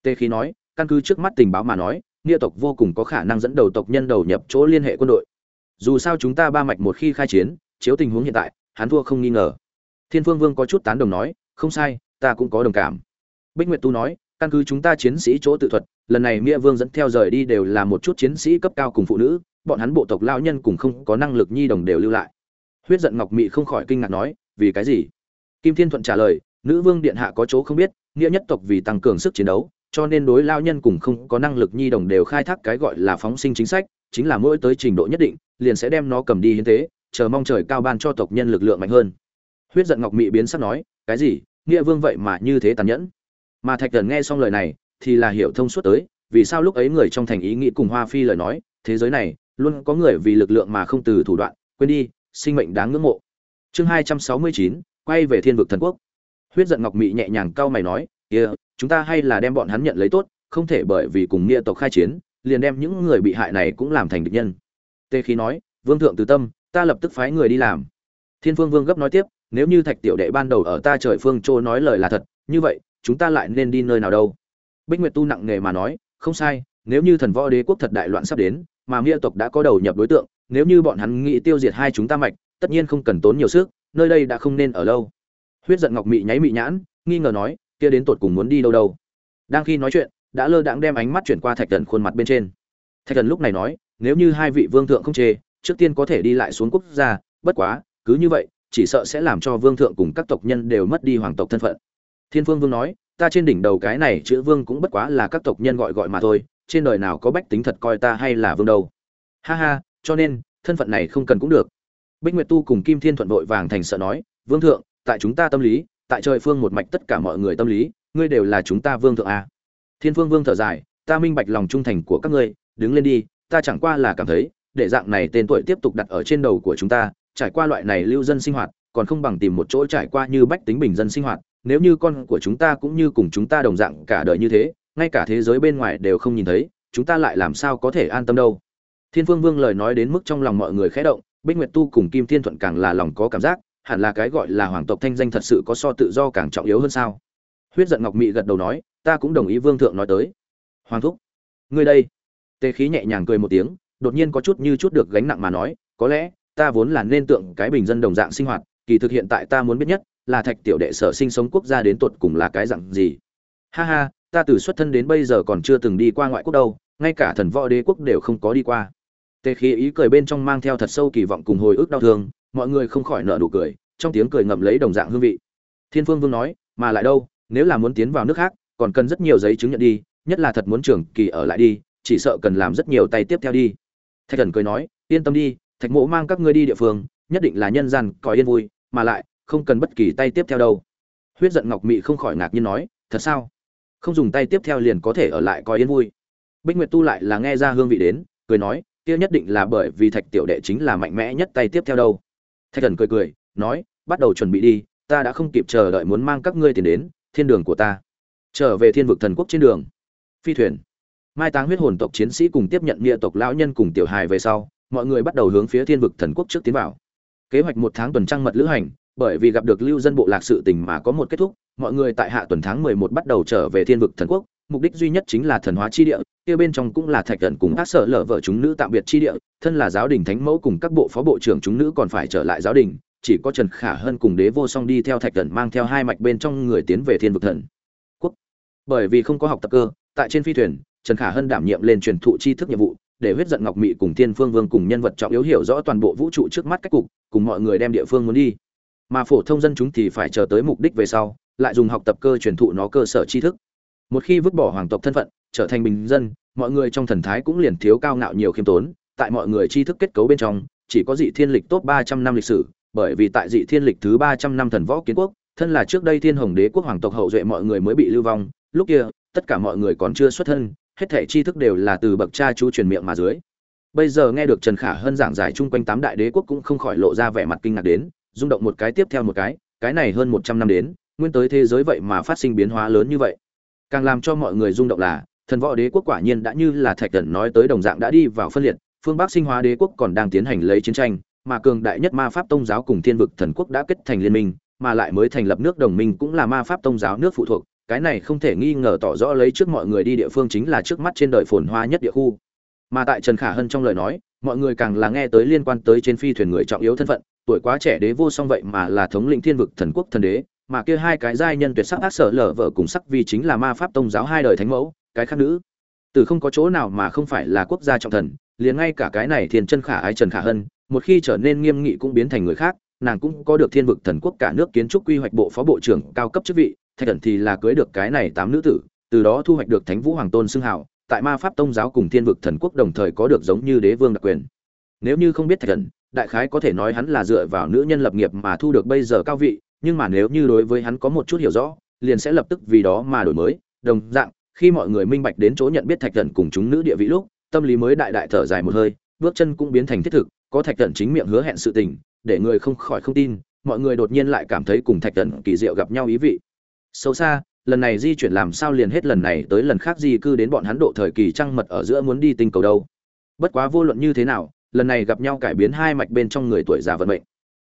Tề khí nói, căn cứ trước mắt tình báo mà nói, nghĩa tộc vô cùng có khả năng dẫn đầu tộc nhân đầu nhập chỗ liên hệ quân đội. Dù sao chúng ta ba mạch một khi khai chiến, chiếu tình huống hiện tại, hắn thua không nghi ngờ. Thiên phương vương có chút tán đồng nói, không sai, ta cũng có đồng cảm. Bích nguyệt tu nói, căn cứ chúng ta chiến sĩ chỗ tự thuật, lần này nghĩa vương dẫn theo rời đi đều là một chút chiến sĩ cấp cao cùng phụ nữ, bọn hắn bộ tộc lao nhân cùng không có năng lực nhi đồng đều lưu lại huyết giận ngọc mị không khỏi kinh ngạc nói, vì cái gì? Kim thiên thuận trả lời, nữ vương điện hạ có chỗ không biết, nghĩa nhất tộc vì tăng cường sức chiến đấu, cho nên đối lao nhân cùng không có năng lực nhi đồng đều khai thác cái gọi là phóng sinh chính sách, chính là mỗi tới trình độ nhất định, liền sẽ đem nó cầm đi hiến tế, chờ mong trời cao ban cho tộc nhân lực lượng mạnh hơn. Huyết giận ngọc mị biến sắc nói, cái gì? Nghĩa vương vậy mà như thế tàn nhẫn? Mà thạch thần nghe xong lời này, thì là hiểu thông suốt tới, vì sao lúc ấy người trong thành ý nghĩ cùng hoa phi lời nói, thế giới này, luôn có người vì lực lượng mà không từ thủ đoạn, quên đi sinh mệnh đáng ngưỡng mộ. Chương hai trăm sáu mươi chín, quay về thiên vực thần quốc. Huyết giận ngọc mị nhẹ nhàng cau mày nói, kia, chúng ta hay là đem bọn hắn nhận lấy tốt, không thể bởi vì cùng nghĩa tộc khai chiến, liền đem những người bị hại này cũng làm thành địch nhân. Tê khí nói, vương thượng từ tâm, ta lập tức phái người đi làm. Thiên phương vương gấp nói tiếp, nếu như thạch tiểu đệ ban đầu ở ta trời phương châu nói lời là thật, như vậy, chúng ta lại nên đi nơi nào đâu? Bích nguyệt tu nặng nề mà nói, không sai, nếu như thần võ đế quốc thật đại loạn sắp đến, mà nghĩa tộc đã có đầu nhập đối tượng nếu như bọn hắn nghĩ tiêu diệt hai chúng ta mạch, tất nhiên không cần tốn nhiều sức, nơi đây đã không nên ở lâu. Huyết giận ngọc mị nháy mị nhãn, nghi ngờ nói, kia đến tột cùng muốn đi đâu đâu. Đang khi nói chuyện, đã lơ đãng đem ánh mắt chuyển qua thạch thần khuôn mặt bên trên. Thạch thần lúc này nói, nếu như hai vị vương thượng không chê, trước tiên có thể đi lại xuống quốc gia, bất quá, cứ như vậy, chỉ sợ sẽ làm cho vương thượng cùng các tộc nhân đều mất đi hoàng tộc thân phận. Thiên phương vương nói, ta trên đỉnh đầu cái này chữ vương cũng bất quá là các tộc nhân gọi gọi mà thôi, trên đời nào có bách tính thật coi ta hay là vương đâu. Ha ha cho nên, thân phận này không cần cũng được. Bích nguyệt tu cùng kim thiên thuận vội vàng thành sợ nói, vương thượng, tại chúng ta tâm lý, tại trời phương một mạch tất cả mọi người tâm lý, ngươi đều là chúng ta vương thượng a. Thiên phương vương thở dài, ta minh bạch lòng trung thành của các ngươi, đứng lên đi, ta chẳng qua là cảm thấy, để dạng này tên tuổi tiếp tục đặt ở trên đầu của chúng ta, trải qua loại này lưu dân sinh hoạt, còn không bằng tìm một chỗ trải qua như bách tính bình dân sinh hoạt, nếu như con của chúng ta cũng như cùng chúng ta đồng dạng cả đời như thế, ngay cả thế giới bên ngoài đều không nhìn thấy, chúng ta lại làm sao có thể an tâm đâu? Thiên phương vương lời nói đến mức trong lòng mọi người khẽ động, bích nguyệt tu cùng kim thiên thuận càng là lòng có cảm giác, hẳn là cái gọi là hoàng tộc thanh danh thật sự có so tự do càng trọng yếu hơn sao? Huyết giận ngọc mị gật đầu nói, ta cũng đồng ý vương thượng nói tới. Hoàng thúc, ngươi đây. Tề khí nhẹ nhàng cười một tiếng, đột nhiên có chút như chút được gánh nặng mà nói, có lẽ, ta vốn là nên tượng cái bình dân đồng dạng sinh hoạt, kỳ thực hiện tại ta muốn biết nhất, là thạch tiểu đệ sở sinh sống quốc gia đến tuột cùng là cái dạng gì? Ha ha, ta từ xuất thân đến bây giờ còn chưa từng đi qua ngoại quốc đâu, ngay cả thần võ đế quốc đều không có đi qua tề khí ý cười bên trong mang theo thật sâu kỳ vọng cùng hồi ức đau thương, mọi người không khỏi nở nụ cười, trong tiếng cười ngậm lấy đồng dạng hương vị. Thiên phương vương nói, mà lại đâu, nếu là muốn tiến vào nước khác, còn cần rất nhiều giấy chứng nhận đi, nhất là thật muốn trường kỳ ở lại đi, chỉ sợ cần làm rất nhiều tay tiếp theo đi. Thạch thần cười nói, yên tâm đi, thạch mộ mang các ngươi đi địa phương, nhất định là nhân gian có yên vui, mà lại, không cần bất kỳ tay tiếp theo đâu. Huyết giận ngọc mị không khỏi ngạc nhiên nói, thật sao? Không dùng tay tiếp theo liền có thể ở lại coi yên vui. Bích nguyệt tu lại là nghe ra hương vị đến, cười nói kia nhất định là bởi vì thạch tiểu đệ chính là mạnh mẽ nhất tay tiếp theo đâu. Thạch thần cười cười, nói, bắt đầu chuẩn bị đi, ta đã không kịp chờ đợi muốn mang các ngươi tiền đến, thiên đường của ta. Trở về thiên vực thần quốc trên đường. Phi thuyền. Mai táng huyết hồn tộc chiến sĩ cùng tiếp nhận nghĩa tộc lão nhân cùng tiểu hài về sau, mọi người bắt đầu hướng phía thiên vực thần quốc trước tiến vào. Kế hoạch một tháng tuần trăng mật lữ hành, bởi vì gặp được lưu dân bộ lạc sự tình mà có một kết thúc, mọi người tại hạ tuần tháng mười một bắt đầu trở về thiên vực thần quốc, mục đích duy nhất chính là thần hóa chi địa kia bên trong cũng là thạch thần cùng các sở lở vợ chúng nữ tạm biệt chi địa, thân là giáo đình thánh mẫu cùng các bộ phó bộ trưởng chúng nữ còn phải trở lại giáo đình, chỉ có trần khả hơn cùng đế vô song đi theo thạch thần mang theo hai mạch bên trong người tiến về thiên vực thần quốc. Bởi vì không có học tập cơ, tại trên phi thuyền, trần khả hân đảm nhiệm lên truyền thụ tri thức nhiệm vụ, để huyết giận ngọc mị cùng thiên phương vương cùng nhân vật trọng yếu hiểu rõ toàn bộ vũ trụ trước mắt cách cục, cùng mọi người đem địa phương muốn đi. Mà phổ thông dân chúng thì phải chờ tới mục đích về sau, lại dùng học tập cơ truyền thụ nó cơ sở tri thức. Một khi vứt bỏ hoàng tộc thân phận trở thành bình dân, mọi người trong thần thái cũng liền thiếu cao ngạo nhiều khiêm tốn, tại mọi người tri thức kết cấu bên trong, chỉ có dị thiên lịch top ba trăm năm lịch sử, bởi vì tại dị thiên lịch thứ ba trăm năm thần võ kiến quốc, thân là trước đây thiên hồng đế quốc hoàng tộc hậu duệ mọi người mới bị lưu vong, lúc kia, tất cả mọi người còn chưa xuất thân, hết thảy tri thức đều là từ bậc cha chú truyền miệng mà dưới. Bây giờ nghe được trần khả hơn giảng giải chung quanh tám đại đế quốc cũng không khỏi lộ ra vẻ mặt kinh ngạc đến, rung động một cái tiếp theo một cái cái này hơn một trăm năm đến, nguyên tới thế giới vậy mà phát sinh biến hóa lớn như vậy. Càng làm cho mọi người rung động là thần võ đế quốc quả nhiên đã như là thạch thần nói tới đồng dạng đã đi vào phân liệt, phương bắc sinh hóa đế quốc còn đang tiến hành lấy chiến tranh, mà cường đại nhất ma pháp tôn giáo cùng thiên vực thần quốc đã kết thành liên minh, mà lại mới thành lập nước đồng minh cũng là ma pháp tôn giáo nước phụ thuộc, cái này không thể nghi ngờ tỏ rõ lấy trước mọi người đi địa phương chính là trước mắt trên đời phồn hoa nhất địa khu. Mà tại trần khả hân trong lời nói, mọi người càng là nghe tới liên quan tới trên phi thuyền người trọng yếu thân phận, tuổi quá trẻ đế vô song vậy mà là thống lĩnh thiên vực thần quốc thần đế, mà kia hai cái giai nhân tuyệt sắc ác sở lở vợ cùng sắc vì chính là ma pháp tôn giáo hai đời thánh mẫu cái khác nữ. Từ không có chỗ nào mà không phải là quốc gia trọng thần, liền ngay cả cái này thiên chân khả ái trần khả hân, một khi trở nên nghiêm nghị cũng biến thành người khác, nàng cũng có được thiên vực thần quốc cả nước kiến trúc quy hoạch bộ phó bộ trưởng cao cấp chức vị, thạch thần thì là cưới được cái này tám nữ tử, từ đó thu hoạch được thánh vũ hoàng tôn xưng hào, tại ma pháp tông giáo cùng thiên vực thần quốc đồng thời có được giống như đế vương đặc quyền. Nếu như không biết thạch thần đại khái có thể nói hắn là dựa vào nữ nhân lập nghiệp mà thu được bây giờ cao vị, nhưng mà nếu như đối với hắn có một chút hiểu rõ, liền sẽ lập tức vì đó mà đổi mới, đồng dạng khi mọi người minh bạch đến chỗ nhận biết thạch thần cùng chúng nữ địa vị lúc, tâm lý mới đại đại thở dài một hơi, bước chân cũng biến thành thiết thực, có thạch thần chính miệng hứa hẹn sự tình, để người không khỏi không tin, mọi người đột nhiên lại cảm thấy cùng thạch thần kỳ diệu gặp nhau ý vị. Xấu xa, lần này di chuyển làm sao liền hết lần này tới lần khác di cư đến bọn hắn độ thời kỳ trăng mật ở giữa muốn đi tinh cầu đâu. Bất quá vô luận như thế nào, lần này gặp nhau cải biến hai mạch bên trong người tuổi già vận mệnh.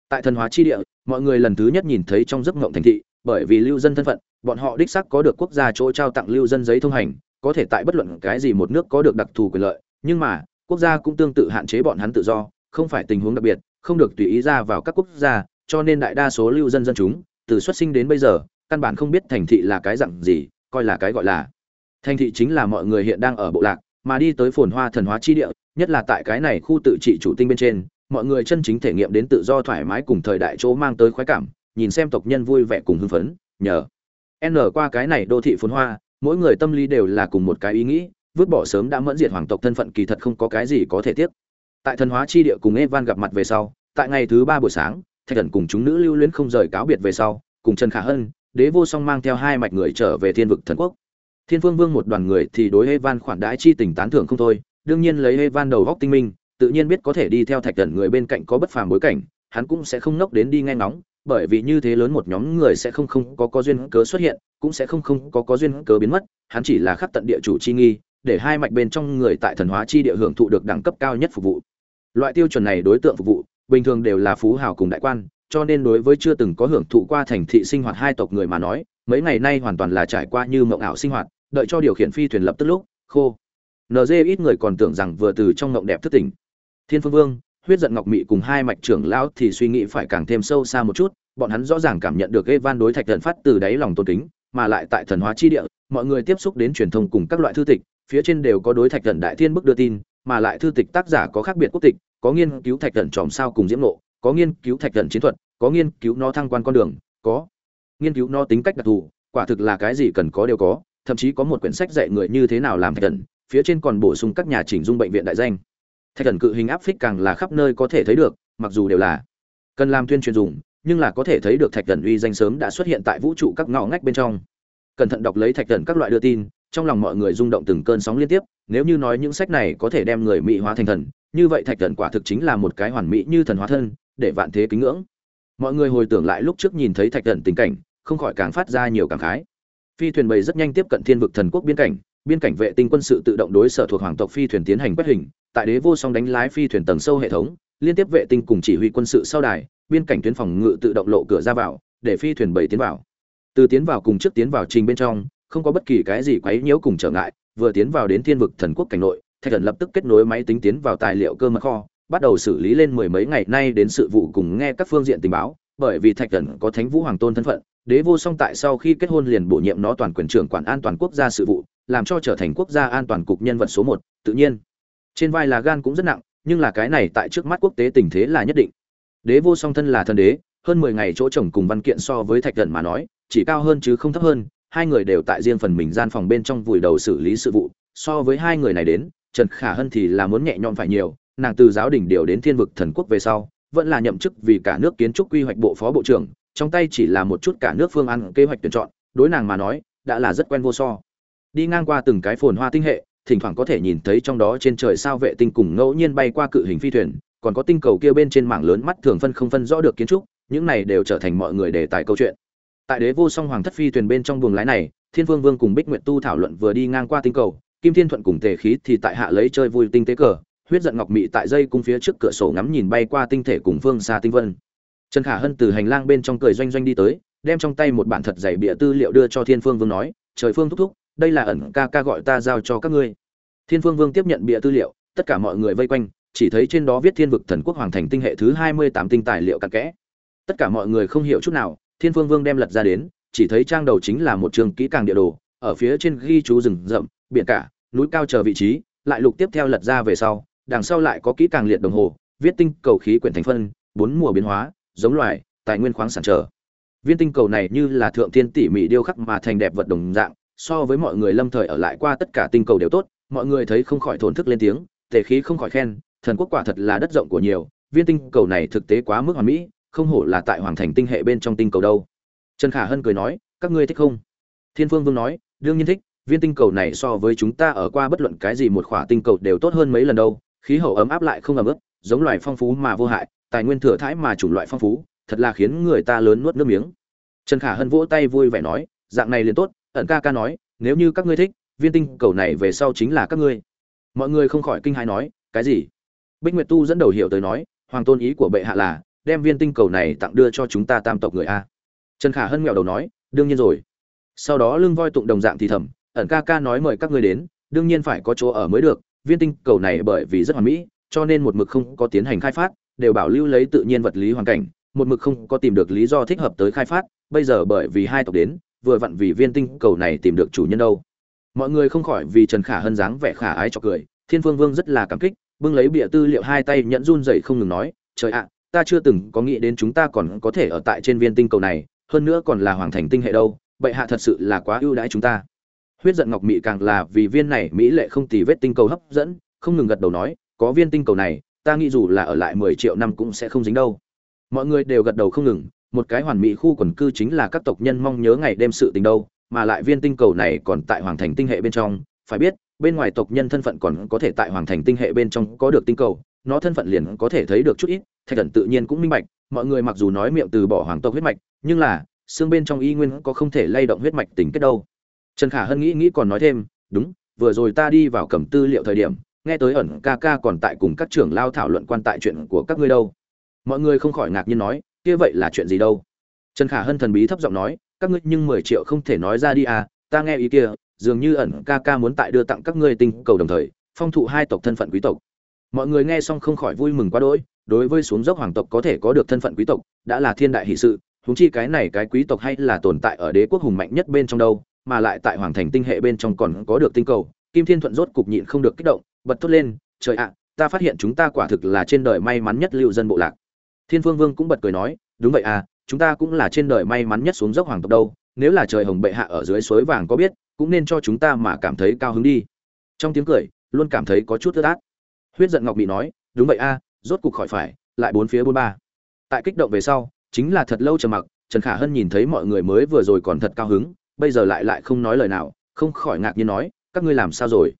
Tại thần hóa chi địa, mọi người lần thứ nhất nhìn thấy trong giấc ngộng thành thị, bởi vì lưu dân thân phận bọn họ đích sắc có được quốc gia chỗ trao tặng lưu dân giấy thông hành, có thể tại bất luận cái gì một nước có được đặc thù quyền lợi, nhưng mà, quốc gia cũng tương tự hạn chế bọn hắn tự do, không phải tình huống đặc biệt, không được tùy ý ra vào các quốc gia, cho nên đại đa số lưu dân dân chúng, từ xuất sinh đến bây giờ, căn bản không biết thành thị là cái dạng gì, coi là cái gọi là. Thành thị chính là mọi người hiện đang ở bộ lạc, mà đi tới phồn hoa thần hóa chi địa, nhất là tại cái này khu tự trị chủ tinh bên trên, mọi người chân chính thể nghiệm đến tự do thoải mái cùng thời đại chỗ mang tới khoái cảm, nhìn xem tộc nhân vui vẻ cùng hưng phấn, nhờ n qua cái này đô thị phồn hoa, mỗi người tâm lý đều là cùng một cái ý nghĩ, vứt bỏ sớm đã mẫn diệt hoàng tộc thân phận kỳ thật không có cái gì có thể tiếc. Tại thần hóa chi địa cùng evan gặp mặt về sau, tại ngày thứ ba buổi sáng, thạch thần cùng chúng nữ lưu luyến không rời cáo biệt về sau, cùng trần khả hân, đế vô song mang theo hai mạch người trở về thiên vực thần quốc. Thiên phương vương một đoàn người thì đối evan khoản đãi chi tình tán thưởng không thôi, đương nhiên lấy evan đầu góc tinh minh, tự nhiên biết có thể đi theo thạch thần người bên cạnh có bất phàm bối cảnh, hắn cũng sẽ không nốc đến đi nghe ngóng bởi vì như thế lớn một nhóm người sẽ không không có có duyên cớ xuất hiện, cũng sẽ không không có có duyên cớ biến mất, hắn chỉ là khắp tận địa chủ chi nghi, để hai mạch bên trong người tại thần hóa chi địa hưởng thụ được đẳng cấp cao nhất phục vụ. Loại tiêu chuẩn này đối tượng phục vụ, bình thường đều là phú hào cùng đại quan, cho nên đối với chưa từng có hưởng thụ qua thành thị sinh hoạt hai tộc người mà nói, mấy ngày nay hoàn toàn là trải qua như mộng ảo sinh hoạt, đợi cho điều khiển phi thuyền lập tức lúc, khô. NG ít người còn tưởng rằng vừa từ trong mộng đẹp thức tỉnh. Thiên phương vương huyết giận ngọc mị cùng hai mạch trưởng lão thì suy nghĩ phải càng thêm sâu xa một chút, bọn hắn rõ ràng cảm nhận được Evan đối thạch thần phát từ đáy lòng tôn kính, mà lại tại thần hóa chi địa, mọi người tiếp xúc đến truyền thông cùng các loại thư tịch, phía trên đều có đối thạch thần đại thiên bức đưa tin, mà lại thư tịch tác giả có khác biệt quốc tịch, có nghiên cứu thạch thần tròm sao cùng diễm nộ có nghiên cứu thạch thần chiến thuật, có nghiên cứu nó thăng quan con đường, có nghiên cứu nó tính cách đặc thù, quả thực là cái gì cần có đều có, thậm chí có một quyển sách dạy người như thế nào làm thạch thần, phía trên còn bổ sung các nhà chỉnh dung bệnh viện đại danh thạch thần cự hình áp phích càng là khắp nơi có thể thấy được, mặc dù đều là cần làm tuyên truyền dùng, nhưng là có thể thấy được thạch thần uy danh sớm đã xuất hiện tại vũ trụ các ngõ ngách bên trong. Cẩn thận đọc lấy thạch thần các loại đưa tin, trong lòng mọi người rung động từng cơn sóng liên tiếp, nếu như nói những sách này có thể đem người mỹ hóa thành thần, như vậy thạch thần quả thực chính là một cái hoàn mỹ như thần hóa thân, để vạn thế kính ngưỡng. Mọi người hồi tưởng lại lúc trước nhìn thấy thạch thần tình cảnh, không khỏi càng phát ra nhiều cảm khái. Phi thuyền bầy rất nhanh tiếp cận thiên vực thần quốc biên cảnh biên cảnh vệ tinh quân sự tự động đối sở thuộc hoàng tộc phi thuyền tiến hành quét hình, tại đế vô song đánh lái phi thuyền tầng sâu hệ thống, liên tiếp vệ tinh cùng chỉ huy quân sự sau đài, biên cảnh tuyến phòng ngự tự động lộ cửa ra vào, để phi thuyền bảy tiến vào. Từ tiến vào cùng trước tiến vào trình bên trong, không có bất kỳ cái gì quấy nhiễu cùng trở ngại, vừa tiến vào đến thiên vực thần quốc cảnh nội, thạch thần lập tức kết nối máy tính tiến vào tài liệu cơ mật kho, bắt đầu xử lý lên mười mấy ngày nay đến sự vụ cùng nghe các phương diện tình báo, bởi vì thạch thần có thánh vũ hoàng tôn thân phận, đế vô song tại sau khi kết hôn liền bổ nhiệm nó toàn quyền trưởng quản an toàn quốc gia sự vụ làm cho trở thành quốc gia an toàn cục nhân vật số một, tự nhiên. Trên vai là gan cũng rất nặng, nhưng là cái này tại trước mắt quốc tế tình thế là nhất định. Đế vô song thân là thân đế, hơn mười ngày chỗ chồng cùng văn kiện so với thạch thần mà nói, chỉ cao hơn chứ không thấp hơn, hai người đều tại riêng phần mình gian phòng bên trong vùi đầu xử lý sự vụ. So với hai người này đến, trần khả hân thì là muốn nhẹ nhõm phải nhiều, nàng từ giáo đình điều đến thiên vực thần quốc về sau, vẫn là nhậm chức vì cả nước kiến trúc quy hoạch bộ phó bộ trưởng, trong tay chỉ là một chút cả nước phương án kế hoạch tuyển chọn, đối nàng mà nói, đã là rất quen vô so đi ngang qua từng cái phồn hoa tinh hệ, thỉnh thoảng có thể nhìn thấy trong đó trên trời sao vệ tinh cùng ngẫu nhiên bay qua cự hình phi thuyền, còn có tinh cầu kia bên trên mảng lớn mắt thường phân không phân rõ được kiến trúc, những này đều trở thành mọi người đề tài câu chuyện. Tại đế vô song hoàng thất phi thuyền bên trong buồng lái này, thiên vương vương cùng bích nguyện tu thảo luận vừa đi ngang qua tinh cầu, kim thiên thuận cùng tề khí thì tại hạ lấy chơi vui tinh tế cờ, huyết giận ngọc mị tại dây cung phía trước cửa sổ ngắm nhìn bay qua tinh thể cùng phương xa tinh vân. Trần khả hân từ hành lang bên trong cười doanh doanh đi tới, đem trong tay một bản thật dày bịa tư liệu đưa cho thiên phương vương nói, trời phương thúc thúc đây là ẩn ca ca gọi ta giao cho các ngươi. Thiên phương vương tiếp nhận bịa tư liệu, tất cả mọi người vây quanh, chỉ thấy trên đó viết thiên vực thần quốc hoàng thành tinh hệ thứ hai mươi tám tinh tài liệu cặn kẽ. Tất cả mọi người không hiểu chút nào, thiên phương vương đem lật ra đến, chỉ thấy trang đầu chính là một trường kỹ càng địa đồ, ở phía trên ghi chú rừng rậm, biển cả, núi cao chờ vị trí, lại lục tiếp theo lật ra về sau, đằng sau lại có kỹ càng liệt đồng hồ, viết tinh cầu khí quyển thành phân, bốn mùa biến hóa, giống loài, tài nguyên khoáng sản trở. Viên tinh cầu này như là thượng thiên tỉ mỉ điêu khắc mà thành đẹp vật đồng dạng so với mọi người lâm thời ở lại qua tất cả tinh cầu đều tốt, mọi người thấy không khỏi thổn thức lên tiếng, tề khí không khỏi khen, thần quốc quả thật là đất rộng của nhiều, viên tinh cầu này thực tế quá mức hoàn mỹ, không hổ là tại hoàng thành tinh hệ bên trong tinh cầu đâu. Trần khả hân cười nói, các ngươi thích không? Thiên phương vương nói, đương nhiên thích, viên tinh cầu này so với chúng ta ở qua bất luận cái gì một khỏa tinh cầu đều tốt hơn mấy lần đâu, khí hậu ấm áp lại không ấm ức giống loài phong phú mà vô hại, tài nguyên thừa thãi mà chủng loại phong phú, thật là khiến người ta lớn nuốt nước miếng. Trần khả hân vỗ tay vui vẻ nói, dạng này liền tốt ẩn ca ca nói, nếu như các ngươi thích, viên tinh cầu này về sau chính là các ngươi. Mọi người không khỏi kinh hãi nói, cái gì? Bích nguyệt tu dẫn đầu hiểu tới nói, hoàng tôn ý của bệ hạ là, đem viên tinh cầu này tặng đưa cho chúng ta tam tộc người a. Trần khả hân nghèo đầu nói, đương nhiên rồi. Sau đó lưng voi tụng đồng dạng thì thầm, ẩn ca ca nói mời các ngươi đến, đương nhiên phải có chỗ ở mới được, viên tinh cầu này bởi vì rất hoàn mỹ, cho nên một mực không có tiến hành khai phát, đều bảo lưu lấy tự nhiên vật lý hoàn cảnh, một mực không có tìm được lý do thích hợp tới khai phát, bây giờ bởi vì hai tộc đến vừa vặn vì viên tinh cầu này tìm được chủ nhân đâu. Mọi người không khỏi vì trần khả hân dáng vẻ khả ái cho cười, thiên phương vương rất là cảm kích, bưng lấy bịa tư liệu hai tay nhẫn run dậy không ngừng nói, trời ạ, ta chưa từng có nghĩ đến chúng ta còn có thể ở tại trên viên tinh cầu này, hơn nữa còn là hoàng thành tinh hệ đâu, bệ hạ thật sự là quá ưu đãi chúng ta. Huyết giận ngọc mị càng là vì viên này mỹ lệ không tì vết tinh cầu hấp dẫn, không ngừng gật đầu nói, có viên tinh cầu này, ta nghĩ dù là ở lại mười triệu năm cũng sẽ không dính đâu. Mọi người đều gật đầu không ngừng một cái hoàn mỹ khu quần cư chính là các tộc nhân mong nhớ ngày đêm sự tình đâu, mà lại viên tinh cầu này còn tại hoàng thành tinh hệ bên trong. Phải biết, bên ngoài tộc nhân thân phận còn có thể tại hoàng thành tinh hệ bên trong có được tinh cầu, nó thân phận liền có thể thấy được chút ít, thạch Cẩn tự nhiên cũng minh bạch, mọi người mặc dù nói miệng từ bỏ hoàng tộc huyết mạch, nhưng là, xương bên trong y nguyên có không thể lay động huyết mạch tình kết đâu. Trần khả hân nghĩ nghĩ còn nói thêm, đúng, vừa rồi ta đi vào cầm tư liệu thời điểm, nghe tới ẩn ca ca còn tại cùng các trưởng lao thảo luận quan tại chuyện của các ngươi đâu. Mọi người không khỏi ngạc nhiên nói kia vậy là chuyện gì đâu? Trần khả hân thần bí thấp giọng nói, các ngươi nhưng mười triệu không thể nói ra đi à ta nghe ý kia, dường như ẩn ca ca muốn tại đưa tặng các ngươi tinh cầu đồng thời, phong thụ hai tộc thân phận quý tộc. Mọi người nghe xong không khỏi vui mừng quá đỗi, đối với xuống dốc hoàng tộc có thể có được thân phận quý tộc, đã là thiên đại hỷ sự húng chi cái này cái quý tộc hay là tồn tại ở đế quốc hùng mạnh nhất bên trong đâu, mà lại tại hoàng thành tinh hệ bên trong còn có được tinh cầu, kim thiên thuận rốt cục nhịn không được kích động, bật thốt lên, trời ạ, ta phát hiện chúng ta quả thực là trên đời may mắn nhất lưu dân bộ lạc thiên phương vương cũng bật cười nói, đúng vậy à chúng ta cũng là trên đời may mắn nhất xuống dốc hoàng tộc đâu, nếu là trời hồng bệ hạ ở dưới suối vàng có biết, cũng nên cho chúng ta mà cảm thấy cao hứng đi. Trong tiếng cười, luôn cảm thấy có chút ướt át. Huyết giận ngọc bị nói, đúng vậy a rốt cục khỏi phải, lại bốn phía bốn ba. Tại kích động về sau, chính là thật lâu trầm mặc, trần khả hân nhìn thấy mọi người mới vừa rồi còn thật cao hứng, bây giờ lại lại không nói lời nào, không khỏi ngạc nhiên nói, các ngươi làm sao rồi?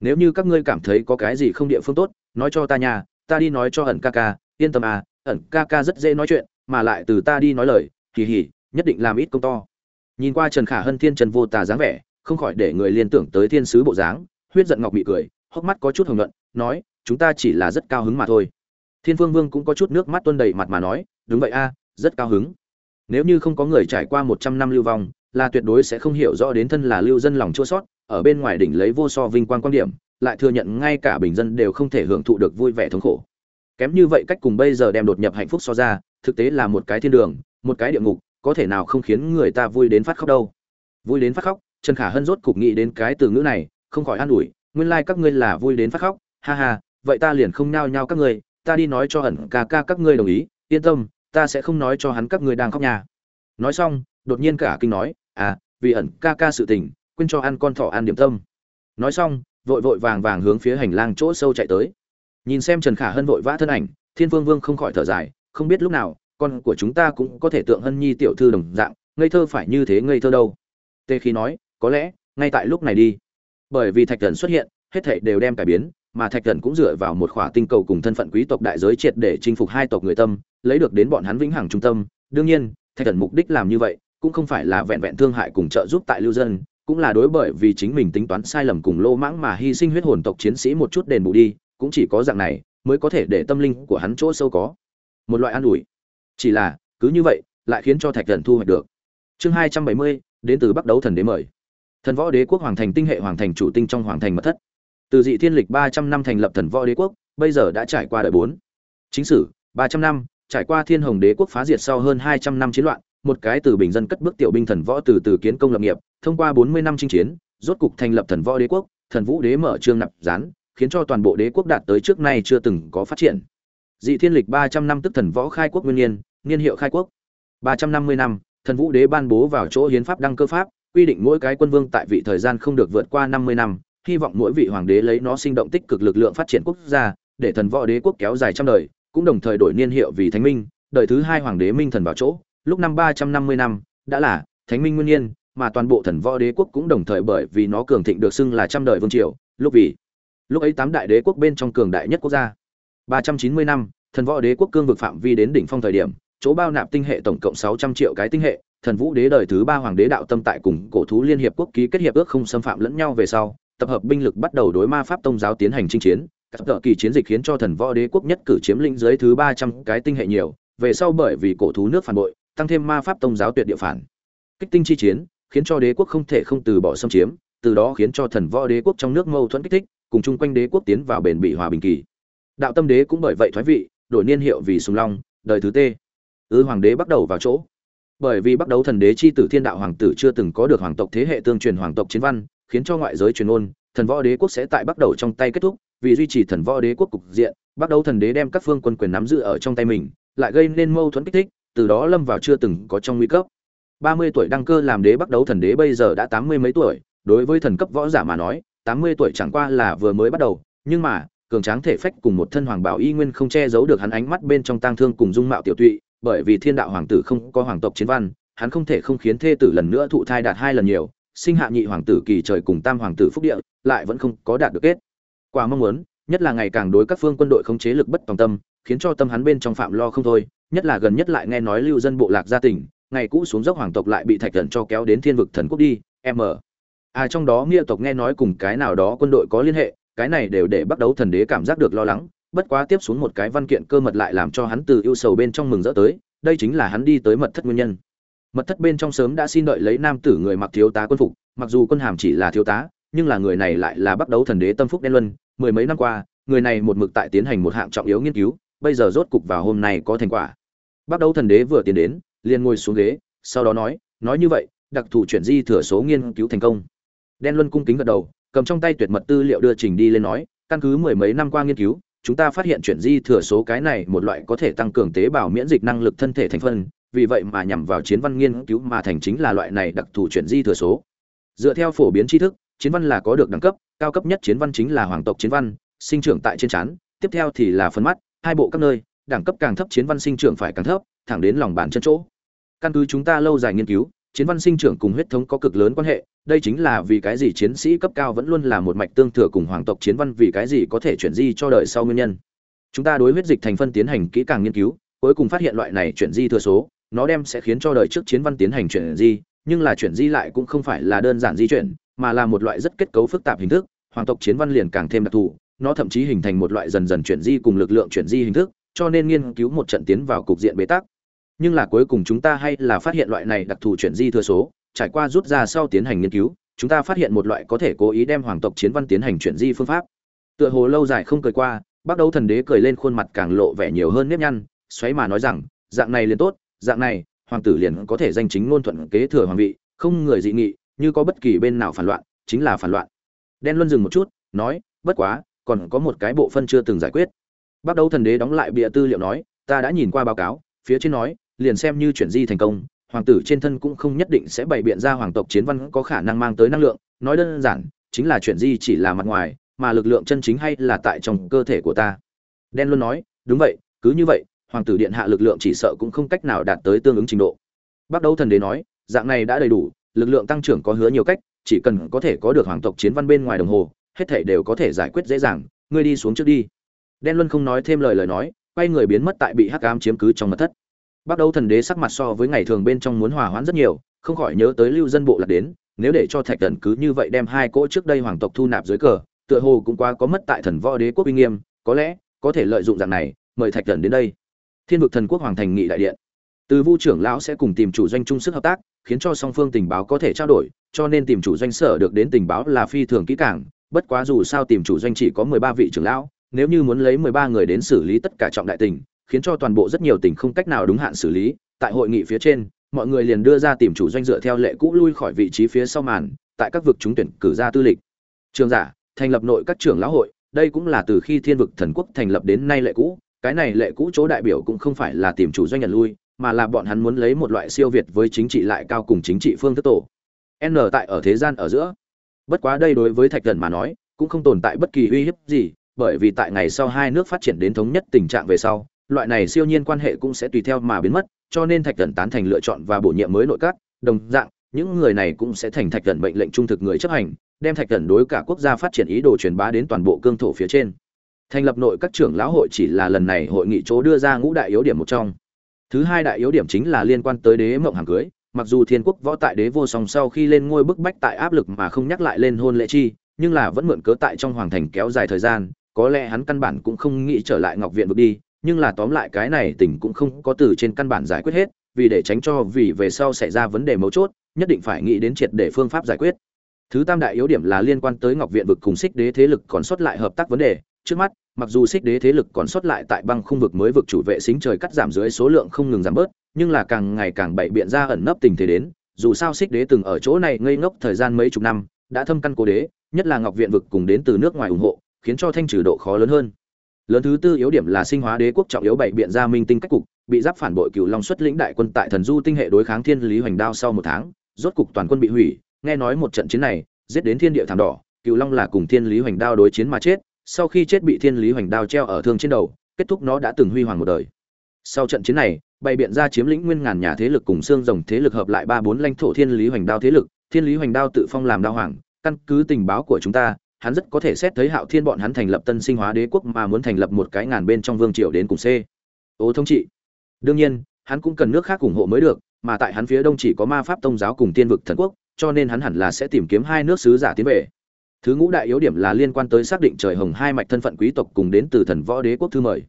Nếu như các ngươi cảm thấy có cái gì không địa phương tốt, nói cho ta nhà ta đi nói cho hận ca ca, yên tâm à ẩn ca ca rất dễ nói chuyện, mà lại từ ta đi nói lời kỳ hỉ nhất định làm ít công to. Nhìn qua trần khả hân thiên trần vô tà dáng vẻ, không khỏi để người liên tưởng tới thiên sứ bộ dáng, huyết giận ngọc bị cười, hốc mắt có chút hồng nhuận, nói, chúng ta chỉ là rất cao hứng mà thôi. Thiên phương vương cũng có chút nước mắt tuôn đầy mặt mà nói, đúng vậy a, rất cao hứng. Nếu như không có người trải qua một trăm năm lưu vong, là tuyệt đối sẽ không hiểu rõ đến thân là lưu dân lòng chua sót, ở bên ngoài đỉnh lấy vô so vinh quang quan điểm, lại thừa nhận ngay cả bình dân đều không thể hưởng thụ được vui vẻ thống khổ kém như vậy cách cùng bây giờ đem đột nhập hạnh phúc so ra, thực tế là một cái thiên đường, một cái địa ngục, có thể nào không khiến người ta vui đến phát khóc đâu. Vui đến phát khóc, trần khả hân rốt cục nghĩ đến cái từ ngữ này, không khỏi an ủi, nguyên lai các ngươi là vui đến phát khóc, ha ha, vậy ta liền không nao nhao các ngươi, ta đi nói cho ẩn ca ca các ngươi đồng ý, yên tâm, ta sẽ không nói cho hắn các ngươi đang khóc nhà nói xong, đột nhiên cả kinh nói à vì ẩn ca ca sự tình, quên cho ăn con thỏ ăn điểm tâm. Nói xong, vội vội vàng vàng hướng phía hành lang chỗ sâu chạy tới nhìn xem trần khả hân vội vã thân ảnh, thiên vương vương không khỏi thở dài, không biết lúc nào, con của chúng ta cũng có thể tượng hân nhi tiểu thư đồng dạng, ngây thơ phải như thế ngây thơ đâu. Tê khí nói, có lẽ, ngay tại lúc này đi. Bởi vì thạch thần xuất hiện, hết thảy đều đem cải biến, mà thạch thần cũng dựa vào một khỏa tinh cầu cùng thân phận quý tộc đại giới triệt để chinh phục hai tộc người tâm, lấy được đến bọn hắn vĩnh hằng trung tâm. Đương nhiên, thạch thần mục đích làm như vậy, cũng không phải là vẹn vẹn thương hại cùng trợ giúp tại lưu dân, cũng là đối bởi vì chính mình tính toán sai lầm cùng lô mãng mà hy sinh huyết hồn tộc chiến sĩ một chút đền bù đi cũng chỉ có dạng này mới có thể để tâm linh của hắn chỗ sâu có một loại an ủi. Chỉ là, cứ như vậy, lại khiến cho thạch thần thu hoạch được. Chương hai trăm bảy mươi, đến từ bắc đấu thần đế mời. Thần võ đế quốc hoàng thành tinh hệ hoàng thành chủ tinh trong hoàng thành mật thất. Từ dị thiên lịch ba trăm năm thành lập thần võ đế quốc, bây giờ đã trải qua đời bốn. Chính sử, ba trăm năm, trải qua thiên hồng đế quốc phá diệt sau hơn hai trăm năm chiến loạn, một cái từ bình dân cất bước tiểu binh thần võ từ từ kiến công lập nghiệp, thông qua bốn mươi năm chinh chiến, rốt cục thành lập thần võ đế quốc, thần vũ đế mở trương nạp gián khiến cho toàn bộ đế quốc đạt tới trước nay chưa từng có phát triển. Dị thiên lịch ba trăm năm tức thần võ khai quốc nguyên niên niên hiệu khai quốc. ba trăm năm mươi năm thần vũ đế ban bố vào chỗ hiến pháp đăng cơ pháp quy định mỗi cái quân vương tại vị thời gian không được vượt qua năm mươi năm hy vọng mỗi vị hoàng đế lấy nó sinh động tích cực lực lượng phát triển quốc gia để thần võ đế quốc kéo dài trăm đời cũng đồng thời đổi niên hiệu vì thánh minh đời thứ hai hoàng đế minh thần vào chỗ. Lúc năm ba trăm năm mươi năm đã là thánh minh nguyên niên, mà toàn bộ thần võ đế quốc cũng đồng thời bởi vì nó cường thịnh được xưng là trăm đời vương triều lúc vì lúc ấy tám đại đế quốc bên trong cường đại nhất quốc gia. Ba trăm chín mươi năm, thần võ đế quốc cương vực phạm vi đến đỉnh phong thời điểm, chỗ bao nạp tinh hệ tổng cộng sáu trăm triệu cái tinh hệ, thần vũ đế đời thứ ba hoàng đế đạo tâm tại cùng cổ thú liên hiệp quốc ký kết hiệp ước không xâm phạm lẫn nhau về sau, tập hợp binh lực bắt đầu đối ma pháp tông giáo tiến hành chinh chiến. Các tợ kỳ chiến dịch khiến cho thần võ đế quốc nhất cử chiếm lĩnh dưới thứ ba trăm cái tinh hệ nhiều, về sau bởi vì cổ thú nước phản bội, tăng thêm ma pháp tông giáo tuyệt địa phản. Kích tinh chi chiến, khiến cho đế quốc không thể không từ bỏ xâm chiếm, từ đó khiến cho thần võ đế quốc trong nước mâu thuẫn kích thích cùng chung quanh đế quốc tiến vào bền bị hòa bình kỳ. Đạo tâm đế cũng bởi vậy thoái vị, đổi niên hiệu vì sùng long, đời thứ tê. Ư hoàng đế bắt đầu vào chỗ. Bởi vì bắt đầu thần đế chi tử thiên đạo hoàng tử chưa từng có được hoàng tộc thế hệ tương truyền hoàng tộc chiến văn, khiến cho ngoại giới truyền ôn, thần võ đế quốc sẽ tại bắt đầu trong tay kết thúc, vì duy trì thần võ đế quốc cục diện bắt đầu thần đế đem các phương quân quyền nắm giữ ở trong tay mình, lại gây nên mâu thuẫn kích thích, từ đó lâm vào chưa từng có trong nguy cấp. Ba mươi tuổi đăng cơ làm đế bắt đầu thần đế bây giờ đã tám mươi mấy tuổi, đối với thần cấp võ giả mà nói tám mươi tuổi chẳng qua là vừa mới bắt đầu, nhưng mà, cường tráng thể phách cùng một thân hoàng bảo y nguyên không che giấu được hắn ánh mắt bên trong tang thương cùng dung mạo tiểu tụy, bởi vì thiên đạo hoàng tử không có hoàng tộc chiến văn, hắn không thể không khiến thê tử lần nữa thụ thai đạt hai lần nhiều, sinh hạ nhị hoàng tử kỳ trời cùng tam hoàng tử phúc địa, lại vẫn không có đạt được kết. Quả mong muốn, nhất là ngày càng đối các phương quân đội không chế lực bất tòng tâm, khiến cho tâm hắn bên trong phạm lo không thôi, nhất là gần nhất lại nghe nói lưu dân bộ lạc gia tỉnh, ngày cũ xuống dốc hoàng tộc lại bị thạch thần cho kéo đến thiên vực thần quốc đi em ở à trong đó nghĩa tộc nghe nói cùng cái nào đó quân đội có liên hệ, cái này đều để bắt đầu thần đế cảm giác được lo lắng, bất quá tiếp xuống một cái văn kiện cơ mật lại làm cho hắn từ ưu sầu bên trong mừng rỡ tới, đây chính là hắn đi tới mật thất nguyên nhân. Mật thất bên trong sớm đã xin đợi lấy nam tử người mặc thiếu tá quân phục, mặc dù quân hàm chỉ là thiếu tá, nhưng là người này lại là bắt đầu thần đế tâm phúc đen luân, mười mấy năm qua, người này một mực tại tiến hành một hạng trọng yếu nghiên cứu, bây giờ rốt cục vào hôm nay có thành quả. Bắt đầu thần đế vừa tiến đến, liền ngồi xuống ghế, sau đó nói nói như vậy, đặc thù chuyển di thừa số nghiên cứu thành công đen luân cung kính gật đầu, cầm trong tay tuyệt mật tư liệu đưa trình đi lên nói, căn cứ mười mấy năm qua nghiên cứu, chúng ta phát hiện chuyển di thừa số cái này một loại có thể tăng cường tế bào miễn dịch năng lực thân thể thành phần vì vậy mà nhằm vào chiến văn nghiên cứu mà thành chính là loại này đặc thù chuyển di thừa số. Dựa theo phổ biến tri thức, chiến văn là có được đẳng cấp, cao cấp nhất chiến văn chính là hoàng tộc chiến văn, sinh trưởng tại trên trán, tiếp theo thì là phấn mắt, hai bộ các nơi, đẳng cấp càng thấp chiến văn sinh trưởng phải càng thấp, thẳng đến lòng bàn chân chỗ. Căn cứ chúng ta lâu dài nghiên cứu chiến văn sinh trưởng cùng huyết thống có cực lớn quan hệ, đây chính là vì cái gì chiến sĩ cấp cao vẫn luôn là một mạch tương thừa cùng hoàng tộc chiến văn vì cái gì có thể chuyển di cho đời sau nguyên nhân. Chúng ta đối huyết dịch thành phân tiến hành kỹ càng nghiên cứu, cuối cùng phát hiện loại này chuyển di thừa số, nó đem sẽ khiến cho đời trước chiến văn tiến hành chuyển di, nhưng là chuyển di lại cũng không phải là đơn giản di chuyển, mà là một loại rất kết cấu phức tạp hình thức, hoàng tộc chiến văn liền càng thêm đặc thù, nó thậm chí hình thành một loại dần dần chuyển di cùng lực lượng chuyển di hình thức, cho nên nghiên cứu một trận tiến vào cục diện bế tắc nhưng là cuối cùng chúng ta hay là phát hiện loại này đặc thù chuyển di thừa số, trải qua rút ra sau tiến hành nghiên cứu, chúng ta phát hiện một loại có thể cố ý đem hoàng tộc chiến văn tiến hành chuyển di phương pháp. Tựa hồ lâu dài không cười qua bắt đầu thần đế cười lên khuôn mặt càng lộ vẻ nhiều hơn nếp nhăn, xoáy mà nói rằng, dạng này liền tốt, dạng này, hoàng tử liền có thể danh chính ngôn thuận kế thừa hoàng vị, không người dị nghị, như có bất kỳ bên nào phản loạn, chính là phản loạn. Đen luân dừng một chút, nói, bất quá, còn có một cái bộ phân chưa từng giải quyết. Bắt đầu thần đế đóng lại bịa tư liệu nói, ta đã nhìn qua báo cáo, phía trên nói liền xem như chuyển di thành công, hoàng tử trên thân cũng không nhất định sẽ bày biện ra hoàng tộc chiến văn có khả năng mang tới năng lượng. Nói đơn giản, chính là chuyển di chỉ là mặt ngoài, mà lực lượng chân chính hay là tại trong cơ thể của ta. Đen luôn nói, đúng vậy, cứ như vậy, hoàng tử điện hạ lực lượng chỉ sợ cũng không cách nào đạt tới tương ứng trình độ. Bắt đầu thần đế nói, dạng này đã đầy đủ, lực lượng tăng trưởng có hứa nhiều cách, chỉ cần có thể có được hoàng tộc chiến văn bên ngoài đồng hồ, hết thể đều có thể giải quyết dễ dàng. Ngươi đi xuống trước đi. Đen luân không nói thêm lời lời nói, quay người biến mất tại bị hắc ám chiếm cứ trong mật thất bắt đầu thần đế sắc mặt so với ngày thường bên trong muốn hòa hoãn rất nhiều, không khỏi nhớ tới lưu dân bộ lạc đến, nếu để cho thạch thần cứ như vậy đem hai cỗ trước đây hoàng tộc thu nạp dưới cờ, tựa hồ cũng quá có mất tại thần võ đế quốc uy nghiêm, có lẽ có thể lợi dụng dạng này, mời thạch thần đến đây. Thiên vực thần quốc hoàng thành nghị đại điện. Từ vu trưởng lão sẽ cùng tìm chủ doanh chung sức hợp tác, khiến cho song phương tình báo có thể trao đổi, cho nên tìm chủ doanh sở được đến tình báo là phi thường kỹ càng, bất quá dù sao tìm chủ doanh chỉ có mười ba vị trưởng lão, nếu như muốn lấy mười ba người đến xử lý tất cả trọng đại tình khiến cho toàn bộ rất nhiều tỉnh không cách nào đúng hạn xử lý. Tại hội nghị phía trên, mọi người liền đưa ra tìm chủ doanh dựa theo lệ cũ lui khỏi vị trí phía sau màn, tại các vực chúng tuyển cử ra tư lịch. Trường giả, thành lập nội các trưởng lão hội, đây cũng là từ khi thiên vực thần quốc thành lập đến nay lệ cũ. Cái này lệ cũ chỗ đại biểu cũng không phải là tìm chủ doanh nhận lui, mà là bọn hắn muốn lấy một loại siêu việt với chính trị lại cao cùng chính trị phương thức tổ. N tại ở thế gian ở giữa. Bất quá đây đối với thạch thần mà nói, cũng không tồn tại bất kỳ uy hiếp gì, bởi vì tại ngày sau hai nước phát triển đến thống nhất tình trạng về sau loại này siêu nhiên quan hệ cũng sẽ tùy theo mà biến mất, cho nên thạch Cẩn tán thành lựa chọn và bổ nhiệm mới nội các, đồng dạng, những người này cũng sẽ thành thạch Cẩn mệnh lệnh trung thực người chấp hành, đem thạch Cẩn đối cả quốc gia phát triển ý đồ truyền bá đến toàn bộ cương thổ phía trên. Thành lập nội các trưởng lão hội chỉ là lần này hội nghị chỗ đưa ra ngũ đại yếu điểm một trong. Thứ hai đại yếu điểm chính là liên quan tới đế mộng hàng cưới. Mặc dù thiên quốc võ tại đế vô song sau khi lên ngôi bức bách tại áp lực mà không nhắc lại lên hôn lễ chi, nhưng là vẫn mượn cớ tại trong hoàng thành kéo dài thời gian, có lẽ hắn căn bản cũng không nghĩ trở lại ngọc viện vực đi nhưng là tóm lại cái này tỉnh cũng không có từ trên căn bản giải quyết hết, vì để tránh cho vì về sau xảy ra vấn đề mấu chốt, nhất định phải nghĩ đến triệt để phương pháp giải quyết. Thứ tam đại yếu điểm là liên quan tới ngọc viện vực cùng xích đế thế lực còn sót lại hợp tác vấn đề. Trước mắt, mặc dù xích đế thế lực còn sót lại tại băng khung vực mới vực chủ vệ xính trời cắt giảm dưới số lượng không ngừng giảm bớt, nhưng là càng ngày càng bậy biện ra ẩn nấp tình thế đến, dù sao xích đế từng ở chỗ này ngây ngốc thời gian mấy chục năm, đã thâm căn cố đế, nhất là ngọc viện vực cùng đến từ nước ngoài ủng hộ, khiến cho thanh trừ độ khó lớn hơn lớn thứ tư yếu điểm là sinh hóa đế quốc trọng yếu bảy biện ra minh tinh cách cục, bị giáp phản bội cựu long xuất lĩnh đại quân tại thần du tinh hệ đối kháng thiên lý hoành đao sau một tháng, rốt cục toàn quân bị hủy. Nghe nói một trận chiến này, giết đến thiên địa thảm đỏ cựu long là cùng thiên lý hoành đao đối chiến mà chết, sau khi chết bị thiên lý hoành đao treo ở thương trên đầu, kết thúc nó đã từng huy hoàng một đời. Sau trận chiến này bày biện ra chiếm lĩnh nguyên ngàn nhà thế lực cùng xương rồng thế lực hợp lại ba bốn lãnh thổ thiên lý hoành đao thế lực, thiên lý hoành đao tự phong làm đao hoàng, căn cứ tình báo của chúng ta hắn rất có thể xét thấy hạo thiên bọn hắn thành lập tân sinh hóa đế quốc mà muốn thành lập một cái ngàn bên trong vương triều đến cùng c. Ô thông trị. Đương nhiên, hắn cũng cần nước khác ủng hộ mới được, mà tại hắn phía đông chỉ có ma pháp tông giáo cùng tiên vực thần quốc, cho nên hắn hẳn là sẽ tìm kiếm hai nước sứ giả tiến về. Thứ ngũ đại yếu điểm là liên quan tới xác định trời hồng hai mạch thân phận quý tộc cùng đến từ thần võ đế quốc thư mời.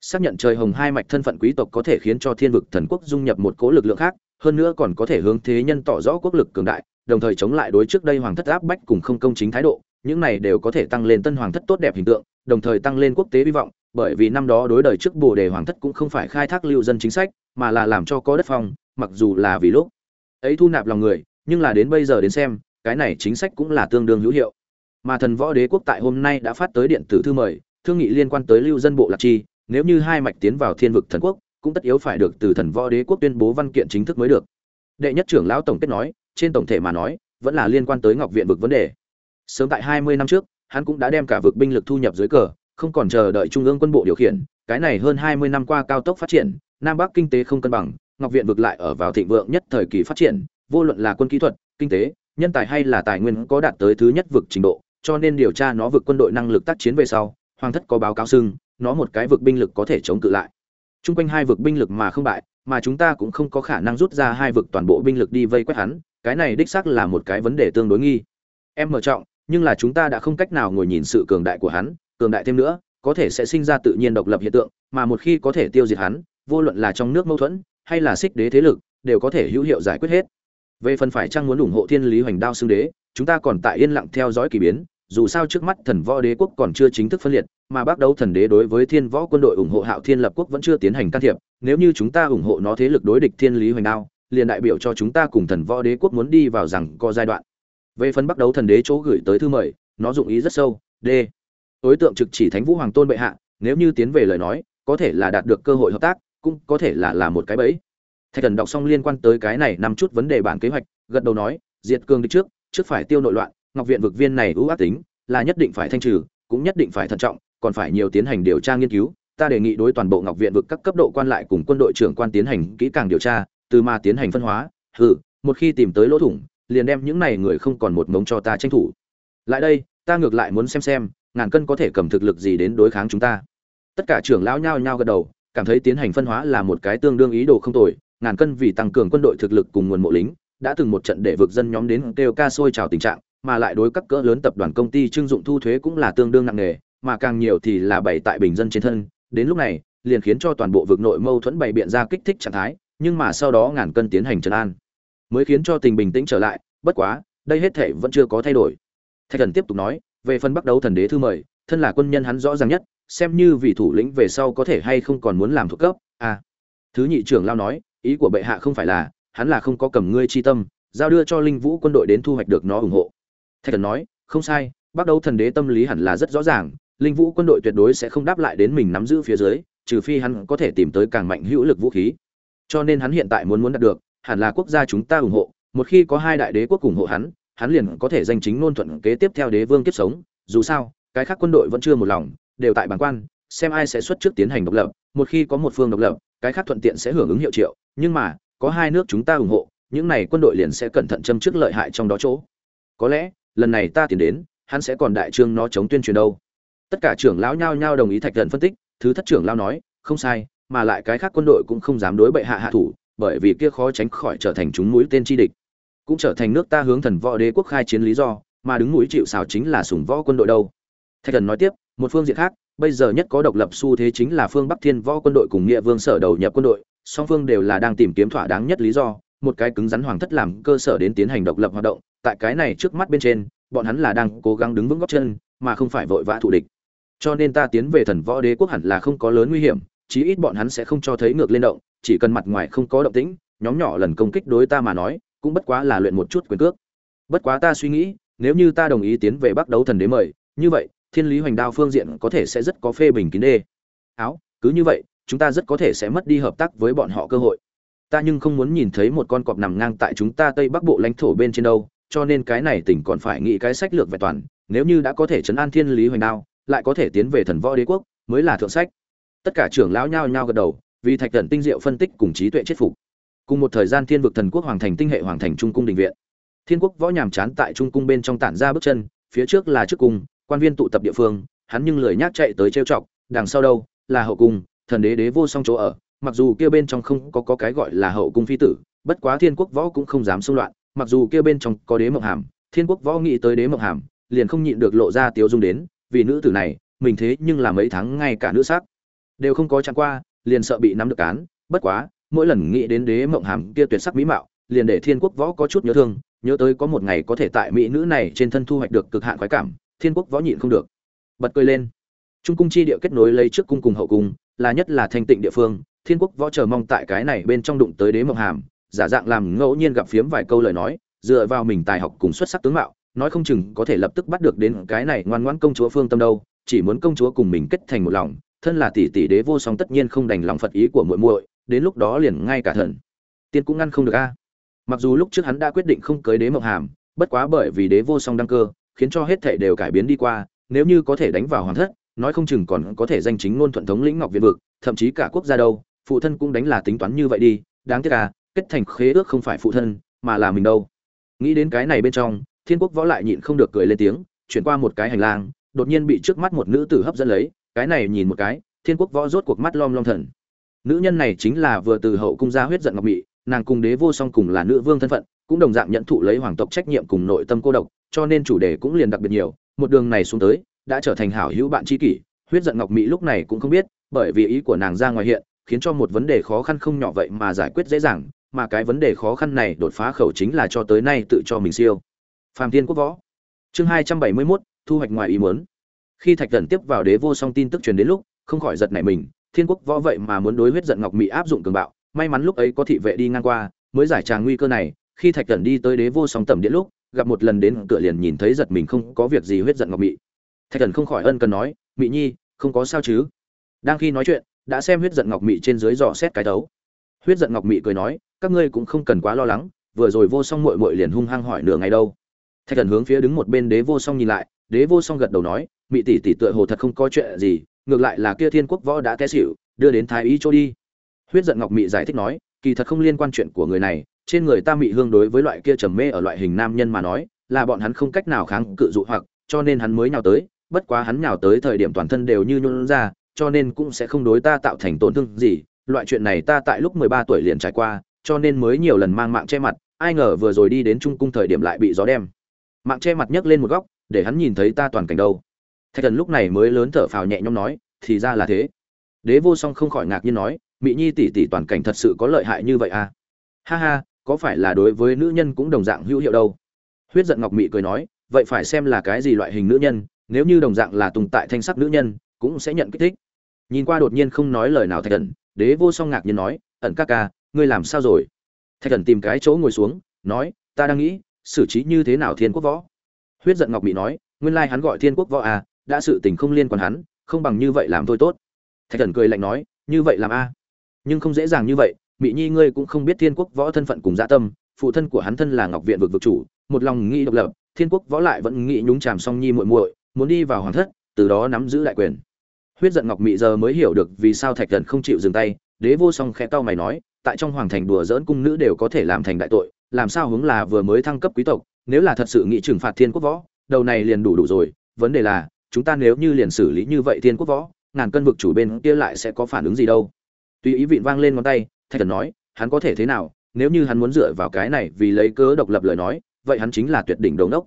Xác nhận trời hồng hai mạch thân phận quý tộc có thể khiến cho thiên vực thần quốc dung nhập một cố lực lượng khác, hơn nữa còn có thể hướng thế nhân tỏ rõ quốc lực cường đại, đồng thời chống lại đối trước đây hoàng thất áp bách cùng không công chính thái độ những này đều có thể tăng lên tân hoàng thất tốt đẹp hình tượng, đồng thời tăng lên quốc tế hy vọng, bởi vì năm đó đối đời trước bồ đề hoàng thất cũng không phải khai thác lưu dân chính sách, mà là làm cho có đất phong, mặc dù là vì lúc ấy thu nạp lòng người, nhưng là đến bây giờ đến xem, cái này chính sách cũng là tương đương hữu hiệu. Mà thần võ đế quốc tại hôm nay đã phát tới điện tử thư mời, thương nghị liên quan tới lưu dân bộ lạc chi, nếu như hai mạch tiến vào thiên vực thần quốc, cũng tất yếu phải được từ thần võ đế quốc tuyên bố văn kiện chính thức mới được. Đệ nhất trưởng lão tổng kết nói, trên tổng thể mà nói, vẫn là liên quan tới ngọc viện vực vấn đề sớm tại hai mươi năm trước, hắn cũng đã đem cả vực binh lực thu nhập dưới cờ, không còn chờ đợi trung ương quân bộ điều khiển. Cái này hơn hai mươi năm qua cao tốc phát triển, nam bắc kinh tế không cân bằng, ngọc viện vực lại ở vào thịnh vượng nhất thời kỳ phát triển, vô luận là quân kỹ thuật, kinh tế, nhân tài hay là tài nguyên có đạt tới thứ nhất vực trình độ, cho nên điều tra nó vực quân đội năng lực tác chiến về sau, hoàng thất có báo cáo xưng, nó một cái vực binh lực có thể chống cự lại. Trung quanh hai vực binh lực mà không bại, mà chúng ta cũng không có khả năng rút ra hai vực toàn bộ binh lực đi vây quét hắn, cái này đích xác là một cái vấn đề tương đối nghi. Em mở trọng nhưng là chúng ta đã không cách nào ngồi nhìn sự cường đại của hắn, cường đại thêm nữa, có thể sẽ sinh ra tự nhiên độc lập hiện tượng, mà một khi có thể tiêu diệt hắn, vô luận là trong nước mâu thuẫn, hay là xích đế thế lực, đều có thể hữu hiệu giải quyết hết. Về phần phải chăng muốn ủng hộ thiên lý hoành đao xương đế, chúng ta còn tại yên lặng theo dõi kỳ biến, dù sao trước mắt thần võ đế quốc còn chưa chính thức phân liệt, mà bác đấu thần đế đối với thiên võ quân đội ủng hộ hạo thiên lập quốc vẫn chưa tiến hành can thiệp, nếu như chúng ta ủng hộ nó thế lực đối địch thiên lý hoành đao, liền đại biểu cho chúng ta cùng thần võ đế quốc muốn đi vào rằng có giai đoạn về phần bắt đấu thần đế chỗ gửi tới thư mời, nó dụng ý rất sâu, d. Đối tượng trực chỉ thánh vũ hoàng tôn bệ hạ, nếu như tiến về lời nói, có thể là đạt được cơ hội hợp tác, cũng có thể là là một cái bẫy. Thạch thần đọc xong liên quan tới cái này nằm chút vấn đề bản kế hoạch, gật đầu nói, diệt cương đi trước trước phải tiêu nội loạn, ngọc viện vực viên này ưu ác tính, là nhất định phải thanh trừ, cũng nhất định phải thận trọng, còn phải nhiều tiến hành điều tra nghiên cứu. Ta đề nghị đối toàn bộ ngọc viện vực các cấp độ quan lại cùng quân đội trưởng quan tiến hành kỹ càng điều tra, từ mà tiến hành phân hóa, hừ, một khi tìm tới lỗ thủng liền đem những này người không còn một mống cho ta tranh thủ. Lại đây, ta ngược lại muốn xem xem, ngàn cân có thể cầm thực lực gì đến đối kháng chúng ta. Tất cả trưởng lão nhao nhao gật đầu, cảm thấy tiến hành phân hóa là một cái tương đương ý đồ không tồi, ngàn cân vì tăng cường quân đội thực lực cùng nguồn mộ lính, đã từng một trận để vực dân nhóm đến kêu ca sôi trào tình trạng, mà lại đối các cỡ lớn tập đoàn công ty trưng dụng thu thuế cũng là tương đương nặng nề, mà càng nhiều thì là bày tại bình dân trên thân. Đến lúc này, liền khiến cho toàn bộ vực nội mâu thuẫn bày biện ra kích thích trạng thái, nhưng mà sau đó ngàn cân tiến hành trấn an mới khiến cho tình bình tĩnh trở lại, bất quá, đây hết thể vẫn chưa có thay đổi. Thạch thần tiếp tục nói, về phần bắt đầu thần đế thư mời, thân là quân nhân hắn rõ ràng nhất, xem như vị thủ lĩnh về sau có thể hay không còn muốn làm thuộc cấp à. Thứ nhị trưởng lao nói, ý của bệ hạ không phải là, hắn là không có cầm ngươi chi tâm, giao đưa cho linh vũ quân đội đến thu hoạch được nó ủng hộ. Thạch thần nói, không sai bắt đầu thần đế tâm lý hẳn là rất rõ ràng, linh vũ quân đội tuyệt đối sẽ không đáp lại đến mình nắm giữ phía dưới, trừ phi hắn có thể tìm tới càng mạnh hữu lực vũ khí. Cho nên hắn hiện tại muốn muốn đạt được hẳn là quốc gia chúng ta ủng hộ, một khi có hai đại đế quốc ủng hộ hắn hắn liền có thể danh chính ngôn thuận kế tiếp theo đế vương kiếp sống. Dù sao, cái khác quân đội vẫn chưa một lòng, đều tại bản quan, xem ai sẽ xuất trước tiến hành độc lập, một khi có một phương độc lập, cái khác thuận tiện sẽ hưởng ứng hiệu triệu. Nhưng mà, có hai nước chúng ta ủng hộ, những này quân đội liền sẽ cẩn thận châm trước lợi hại trong đó chỗ. Có lẽ, lần này ta tiến đến, hắn sẽ còn đại trương nó chống tuyên truyền đâu. Tất cả trưởng lão nhao nhao đồng ý thạch thần phân tích, thứ thất trưởng lão nói, không sai, mà lại cái khác quân đội cũng không dám đối bệ hạ hạ thủ bởi vì kia khó tránh khỏi trở thành chúng mũi tên chi địch. Cũng trở thành nước ta hướng thần võ đế quốc khai chiến lý do, mà đứng mũi chịu xào chính là sủng võ quân đội đâu. Thạch thần nói tiếp, một phương diện khác, bây giờ nhất có độc lập xu thế chính là phương bắc thiên võ quân đội cùng nghĩa vương sở đầu nhập quân đội, song phương đều là đang tìm kiếm thỏa đáng nhất lý do, một cái cứng rắn hoàng thất làm cơ sở đến tiến hành độc lập hoạt động, tại cái này trước mắt bên trên, bọn hắn là đang cố gắng đứng vững góc chân, mà không phải vội vã thù địch. Cho nên ta tiến về thần võ đế quốc hẳn là không có lớn nguy hiểm, chí ít bọn hắn sẽ không cho thấy ngược lên động chỉ cần mặt ngoài không có động tĩnh, nhóm nhỏ lần công kích đối ta mà nói, cũng bất quá là luyện một chút quyền cước. Bất quá ta suy nghĩ, nếu như ta đồng ý tiến về bắc đấu thần đế mời, như vậy, thiên lý hoành đao phương diện có thể sẽ rất có phê bình kín đê. Áo, cứ như vậy, chúng ta rất có thể sẽ mất đi hợp tác với bọn họ cơ hội. Ta nhưng không muốn nhìn thấy một con cọp nằm ngang tại chúng ta tây bắc bộ lãnh thổ bên trên đâu, cho nên cái này tỉnh còn phải nghĩ cái sách lược vẹn toàn, nếu như đã có thể chấn an thiên lý hoành đao, lại có thể tiến về thần võ đế quốc, mới là thượng sách. Tất cả trưởng lão nhao nhao gật đầu vì thạch thần tinh diệu phân tích cùng trí tuệ chết phục. Cùng một thời gian thiên vực thần quốc hoàng thành tinh hệ hoàng thành trung cung đình viện. Thiên quốc võ nhàm chán tại trung cung bên trong tản ra bước chân phía trước là trước cung quan viên tụ tập địa phương hắn nhưng lười nhác chạy tới trêu chọc đằng sau đâu là hậu cung thần đế đế vô song chỗ ở mặc dù kia bên trong không có, có cái gọi là hậu cung phi tử bất quá thiên quốc võ cũng không dám xung loạn mặc dù kia bên trong có đế mộng hàm thiên quốc võ nghĩ tới đế mộng hàm liền không nhịn được lộ ra tiếu dung đến vì nữ tử này mình thế nhưng là mấy tháng ngay cả nữ sắc đều không có chẳng qua liền sợ bị nắm được cán. Bất quá, mỗi lần nghĩ đến đế mộng hàm kia tuyệt sắc mỹ mạo, liền để thiên quốc võ có chút nhớ thương, nhớ tới có một ngày có thể tại mỹ nữ này trên thân thu hoạch được cực hạn khoái cảm, thiên quốc võ nhịn không được. Bật cười lên. Trung cung chi địa kết nối lấy trước cung cùng hậu cung, là nhất là thanh tịnh địa phương, thiên quốc võ chờ mong tại cái này bên trong đụng tới đế mộng hàm, giả dạng làm ngẫu nhiên gặp phiếm vài câu lời nói, dựa vào mình tài học cùng xuất sắc tướng mạo, nói không chừng có thể lập tức bắt được đến cái này ngoan ngoãn công chúa phương tâm đâu, chỉ muốn công chúa cùng mình kết thành một lòng thân là tỷ tỷ đế vô song tất nhiên không đành lòng phật ý của muội muội, đến lúc đó liền ngay cả thần, tiên cũng ngăn không được a. Mặc dù lúc trước hắn đã quyết định không cưới đế mộng hàm, bất quá bởi vì đế vô song đăng cơ, khiến cho hết thảy đều cải biến đi qua, nếu như có thể đánh vào hoàng thất, nói không chừng còn có thể danh chính ngôn thuận thống lĩnh ngọc việt vực, thậm chí cả quốc gia đâu, phụ thân cũng đánh là tính toán như vậy đi, đáng tiếc à kết thành khế ước không phải phụ thân, mà là mình đâu. Nghĩ đến cái này bên trong, thiên quốc võ lại nhịn không được cười lên tiếng, chuyển qua một cái hành lang, đột nhiên bị trước mắt một nữ tử hấp dẫn lấy cái này nhìn một cái, thiên quốc võ rốt cuộc mắt lom lom thần. Nữ nhân này chính là vừa từ hậu cung ra huyết giận ngọc mị, nàng cùng đế vô song cùng là nữ vương thân phận, cũng đồng dạng nhận thụ lấy hoàng tộc trách nhiệm cùng nội tâm cô độc, cho nên chủ đề cũng liền đặc biệt nhiều, một đường này xuống tới, đã trở thành hảo hữu bạn tri kỷ, huyết giận ngọc mỹ lúc này cũng không biết, bởi vì ý của nàng ra ngoài hiện, khiến cho một vấn đề khó khăn không nhỏ vậy mà giải quyết dễ dàng, mà cái vấn đề khó khăn này đột phá khẩu chính là cho tới nay tự cho mình siêu. Phàm thiên quốc võ. Chương hai trăm bảy mươi mốt, thu hoạch ngoài ý muốn khi thạch thần tiếp vào đế vô song tin tức truyền đến lúc, không khỏi giật nảy mình, thiên quốc võ vậy mà muốn đối huyết giận ngọc mỹ áp dụng cường bạo, may mắn lúc ấy có thị vệ đi ngang qua, mới giải tràng nguy cơ này, khi thạch thần đi tới đế vô song tầm điện lúc, gặp một lần đến cửa liền nhìn thấy giật mình không có việc gì huyết giận ngọc mỹ thạch thần không khỏi ân cần nói mỹ nhi, không có sao chứ? Đang khi nói chuyện, đã xem huyết giận ngọc mị trên dưới dò xét cái tấu huyết giận ngọc mị cười nói, các ngươi cũng không cần quá lo lắng, vừa rồi vô song muội muội liền hung hăng hỏi nửa ngày đâu. Thạch thần hướng phía đứng một bên đế vô song nhìn lại, đế vô song gật đầu nói mị tỷ tỷ tựa hồ thật không có chuyện gì ngược lại là kia thiên quốc võ đã té xỉu đưa đến thái y cho đi huyết giận ngọc mị giải thích nói kỳ thật không liên quan chuyện của người này trên người ta mị hương đối với loại kia trầm mê ở loại hình nam nhân mà nói là bọn hắn không cách nào kháng cự dụ hoặc cho nên hắn mới nhào tới bất quá hắn nhào tới thời điểm toàn thân đều như nhún ra, cho nên cũng sẽ không đối ta tạo thành tổn thương gì. Loại chuyện này ta tại lúc 13 tuổi liền trải qua, cho nên mới nhiều lần mang mạng che mặt, ai ngờ vừa rồi đi đến trung cung thời điểm lại bị gió đem. Mạng che mặt nhấc lên một góc, để hắn nhìn thấy ta toàn cảnh đâu. Thạch Thần lúc này mới lớn thở phào nhẹ nhõm nói, thì ra là thế. Đế Vô Song không khỏi ngạc nhiên nói, mỹ Nhi tỷ tỷ toàn cảnh thật sự có lợi hại như vậy à? Ha ha, có phải là đối với nữ nhân cũng đồng dạng hữu hiệu đâu? Huyết giận Ngọc Mị cười nói, vậy phải xem là cái gì loại hình nữ nhân, nếu như đồng dạng là tùng tại thanh sắc nữ nhân cũng sẽ nhận kích thích nhìn qua đột nhiên không nói lời nào thạch thần đế vô song ngạc nhiên nói ẩn ca ca ngươi làm sao rồi thạch thần tìm cái chỗ ngồi xuống nói ta đang nghĩ xử trí như thế nào thiên quốc võ huyết giận ngọc Mị nói nguyên lai hắn gọi thiên quốc võ à đã sự tình không liên quan hắn, không bằng như vậy làm thôi tốt. Thạch thần cười lạnh nói, như vậy làm a? Nhưng không dễ dàng như vậy mỹ nhi ngươi cũng không biết thiên quốc võ thân phận cùng dạ tâm, phụ thân của hắn thân là ngọc viện vực vực chủ, một lòng nghĩ độc lập, thiên quốc võ lại vẫn nghĩ nhúng chàm song nhi muội muội, muốn đi vào hoàng thất, từ đó nắm giữ lại quyền. Huyết giận ngọc mị giờ mới hiểu được vì sao thạch thần không chịu dừng tay, đế vô song khẽ cau mày nói, tại trong hoàng thành đùa dỡn cung nữ đều có thể làm thành đại tội, làm sao hướng là vừa mới thăng cấp quý tộc, nếu là thật sự nghĩ trừng phạt thiên quốc võ, đầu này liền đủ đủ rồi, vấn đề là chúng ta nếu như liền xử lý như vậy thiên quốc võ, ngàn cân vực chủ bên kia lại sẽ có phản ứng gì đâu? Tuy ý vịn vang lên ngón tay, thạch thần nói, hắn có thể thế nào? Nếu như hắn muốn dựa vào cái này vì lấy cớ độc lập lời nói, vậy hắn chính là tuyệt đỉnh đầu nốc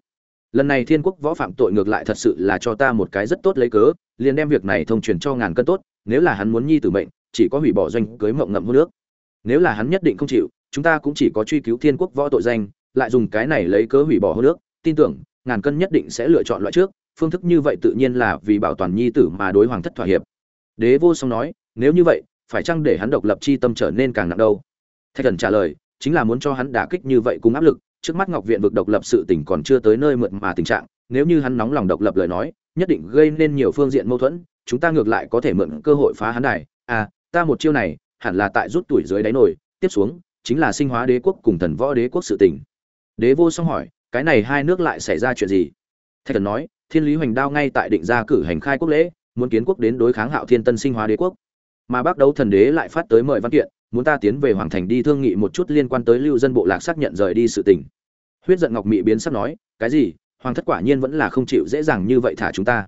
lần này thiên quốc võ phạm tội ngược lại thật sự là cho ta một cái rất tốt lấy cớ, liền đem việc này thông truyền cho ngàn cân tốt, nếu là hắn muốn nhi tử mệnh, chỉ có hủy bỏ doanh, cưới mộng ngậm hô nước nếu là hắn nhất định không chịu, chúng ta cũng chỉ có truy cứu thiên quốc võ tội danh, lại dùng cái này lấy cớ hủy bỏ hô nước tin tưởng, ngàn cân nhất định sẽ lựa chọn loại trước phương thức như vậy tự nhiên là vì bảo toàn nhi tử mà đối hoàng thất thỏa hiệp đế vô song nói nếu như vậy phải chăng để hắn độc lập chi tâm trở nên càng nặng đâu thạch thần trả lời chính là muốn cho hắn đả kích như vậy cùng áp lực trước mắt Ngọc viện vực độc lập sự tình còn chưa tới nơi mượn mà tình trạng, nếu như hắn nóng lòng độc lập lời nói, nhất định gây nên nhiều phương diện mâu thuẫn, chúng ta ngược lại có thể mượn cơ hội phá hắn này. À, ta một chiêu này, hẳn là tại rút tuổi dưới đáy nổi, tiếp xuống chính là sinh hóa đế quốc cùng thần võ đế quốc sự tình. Đế vô song hỏi, cái này hai nước lại xảy ra chuyện gì? Thạch Thần nói, Thiên Lý Hoành Đao ngay tại định ra cử hành khai quốc lễ, muốn kiến quốc đến đối kháng Hạo Thiên Tân sinh hóa đế quốc. Mà Bắc Đấu Thần Đế lại phát tới mời văn kiện, muốn ta tiến về hoàng thành đi thương nghị một chút liên quan tới lưu dân bộ lạc xác nhận rời đi sự tình. Huyết giận ngọc mị biến sắc nói cái gì? Hoàng thất quả nhiên vẫn là không chịu dễ dàng như vậy thả chúng ta.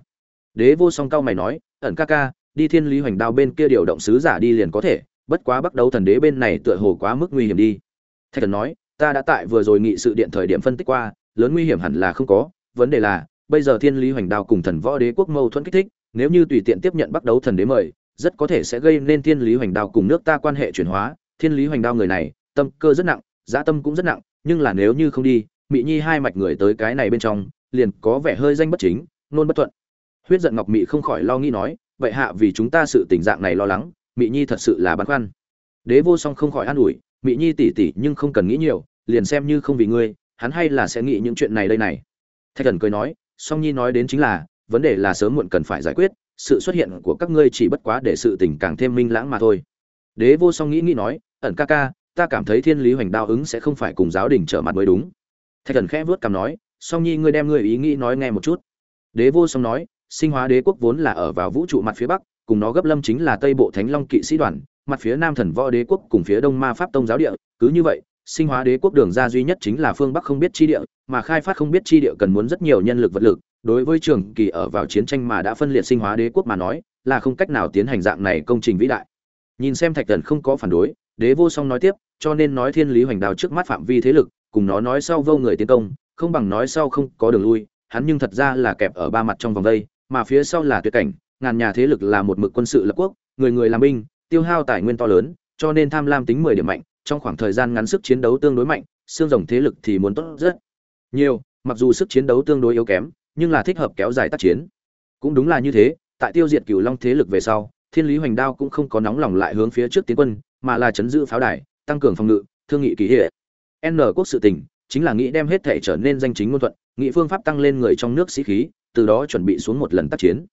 Đế vô song cao mày nói ẩn ca ca đi thiên lý hoành đao bên kia điều động sứ giả đi liền có thể bất quá bắt đầu thần đế bên này tựa hồ quá mức nguy hiểm đi. Thạch thần nói ta đã tại vừa rồi nghị sự điện thời điểm phân tích qua lớn nguy hiểm hẳn là không có vấn đề là bây giờ thiên lý hoành đao cùng thần võ đế quốc mâu thuẫn kích thích, nếu như tùy tiện tiếp nhận bắt đấu thần đế mời, rất có thể sẽ gây nên thiên lý hoành đao cùng nước ta quan hệ chuyển hóa. Thiên lý hoành đao người này, tâm cơ rất nặng, giá tâm cũng rất nặng, nhưng là nếu như không đi, Mị nhi hai mạch người tới cái này bên trong, liền có vẻ hơi danh bất chính, nôn bất thuận. Huyết giận ngọc mị không khỏi lo nghĩ nói, vậy hạ vì chúng ta sự tình dạng này lo lắng, Mị nhi thật sự là băn khoăn. Đế vô song không khỏi an ủi, Mị nhi tỉ tỉ nhưng không cần nghĩ nhiều, liền xem như không vì ngươi, hắn hay là sẽ nghĩ những chuyện này đây này. Thạch thần cười nói song nhi nói đến chính là, vấn đề là sớm muộn cần phải giải quyết, sự xuất hiện của các ngươi chỉ bất quá để sự tình càng thêm minh lãng mà thôi. Đế vô song nghĩ nghĩ nói, ẩn ca ca, ta cảm thấy thiên lý hoành đao ứng sẽ không phải cùng giáo đình trở mặt mới đúng. Thạch thần khẽ vớt cằm nói, song nhi ngươi đem ngươi ý nghĩ nói nghe một chút. Đế vô song nói, sinh hóa đế quốc vốn là ở vào vũ trụ mặt phía bắc, cùng nó gấp lâm chính là tây bộ thánh long kỵ sĩ đoàn, mặt phía nam thần võ đế quốc cùng phía đông ma pháp tông giáo địa, cứ như vậy sinh hóa đế quốc đường ra duy nhất chính là phương bắc không biết chi địa, mà khai phát không biết chi địa cần muốn rất nhiều nhân lực vật lực. Đối với trường kỳ ở vào chiến tranh mà đã phân liệt sinh hóa đế quốc mà nói, là không cách nào tiến hành dạng này công trình vĩ đại. Nhìn xem thạch thần không có phản đối, đế vô song nói tiếp, cho nên nói thiên lý hoành đào trước mắt phạm vi thế lực, cùng nó nói sau vô người tiến công, không bằng nói sau không có đường lui, hắn nhưng thật ra là kẹp ở ba mặt trong vòng đây, mà phía sau là tuyệt cảnh, ngàn nhà thế lực là một mực quân sự lập quốc, người người làm binh, tiêu hao tài nguyên to lớn, cho nên tham lam tính mười điểm mạnh trong khoảng thời gian ngắn sức chiến đấu tương đối mạnh, xương rồng thế lực thì muốn tốt rất nhiều, mặc dù sức chiến đấu tương đối yếu kém, nhưng là thích hợp kéo dài tác chiến. Cũng đúng là như thế, tại tiêu diệt cửu long thế lực về sau, thiên lý hoành đao cũng không có nóng lòng lại hướng phía trước tiến quân, mà là chấn giữ pháo đài, tăng cường phòng ngự, thương nghị kỳ hệ n quốc sự tình chính là nghĩ đem hết thể trở nên danh chính ngôn thuận, nghị phương pháp tăng lên người trong nước sĩ khí, từ đó chuẩn bị xuống một lần tác chiến.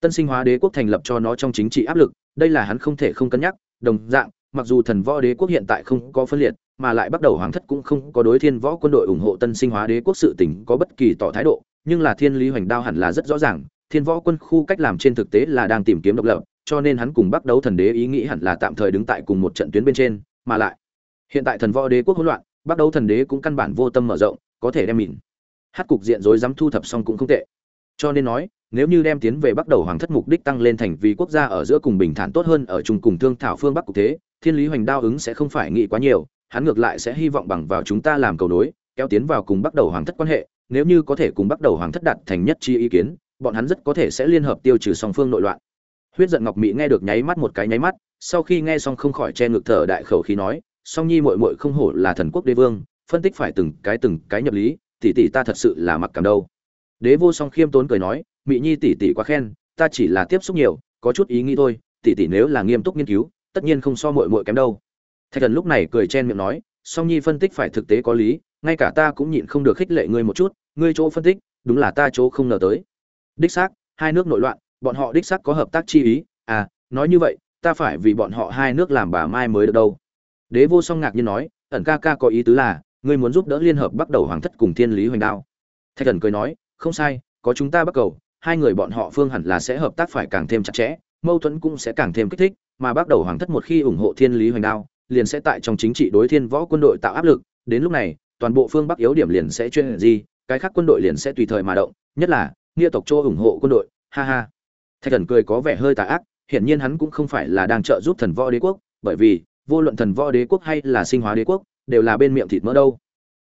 Tân sinh hóa đế quốc thành lập cho nó trong chính trị áp lực, đây là hắn không thể không cân nhắc, đồng dạng mặc dù thần võ đế quốc hiện tại không có phân liệt, mà lại bắt đầu hoàng thất cũng không có đối thiên võ quân đội ủng hộ tân sinh hóa đế quốc sự tỉnh có bất kỳ tỏ thái độ, nhưng là thiên lý hoành đao hẳn là rất rõ ràng, thiên võ quân khu cách làm trên thực tế là đang tìm kiếm độc lập, cho nên hắn cùng bắt đấu thần đế ý nghĩ hẳn là tạm thời đứng tại cùng một trận tuyến bên trên, mà lại, hiện tại thần võ đế quốc hỗn loạn bắt đấu thần đế cũng căn bản vô tâm mở rộng, có thể đem mìn hát cục diện rối dám thu thập xong cũng không tệ. Cho nên nói, nếu như đem tiến về bắt đầu hoàng thất mục đích tăng lên thành vì quốc gia ở giữa cùng bình thản tốt hơn ở chung cùng thương thảo phương bắc cục thế thiên lý hoành đao ứng sẽ không phải nghĩ quá nhiều, hắn ngược lại sẽ hy vọng bằng vào chúng ta làm cầu nối, kéo tiến vào cùng bắt đầu hoàng thất quan hệ, nếu như có thể cùng bắt đầu hoàng thất đạt thành nhất chi ý kiến, bọn hắn rất có thể sẽ liên hợp tiêu trừ song phương nội loạn. Huyết giận ngọc mỹ nghe được nháy mắt một cái nháy mắt, sau khi nghe xong không khỏi che ngực thở đại khẩu khí nói, song nhi muội muội không hổ là thần quốc đế vương, phân tích phải từng cái từng cái nhập lý, tỷ tỷ ta thật sự là mặc cảm đâu. Đế vô song khiêm tốn cười nói mỹ nhi tỷ tỷ quá khen, ta chỉ là tiếp xúc nhiều, có chút ý nghĩ thôi, tỷ tỷ nếu là nghiêm túc nghiên cứu tất nhiên không so muội muội kém đâu. Thạch thần lúc này cười chen miệng nói, song nhi phân tích phải thực tế có lý, ngay cả ta cũng nhịn không được khích lệ ngươi một chút, ngươi chỗ phân tích, đúng là ta chỗ không ngờ tới. Đích xác, hai nước nội loạn, bọn họ đích xác có hợp tác chi ý à nói như vậy, ta phải vì bọn họ hai nước làm bà mai mới được đâu. Đế vô song ngạc nhiên nói, ẩn ca ca có ý tứ là, ngươi muốn giúp đỡ liên hợp bắt đầu hoàng thất cùng thiên lý hoành đao. Thạch thần cười nói, không sai, có chúng ta bắt cầu, hai người bọn họ phương hẳn là sẽ hợp tác phải càng thêm chặt chẽ mâu thuẫn cũng sẽ càng thêm kích thích mà bắt đầu hoàng thất một khi ủng hộ thiên lý hoành đao liền sẽ tại trong chính trị đối thiên võ quân đội tạo áp lực. Đến lúc này toàn bộ phương bắc yếu điểm liền sẽ chuyên gì cái khác quân đội liền sẽ tùy thời mà động nhất là nghĩa tộc châu ủng hộ quân đội. Ha ha. Thạch thần cười có vẻ hơi tà ác hiển nhiên hắn cũng không phải là đang trợ giúp thần võ đế quốc bởi vì vô luận thần võ đế quốc hay là sinh hóa đế quốc đều là bên miệng thịt mỡ đâu.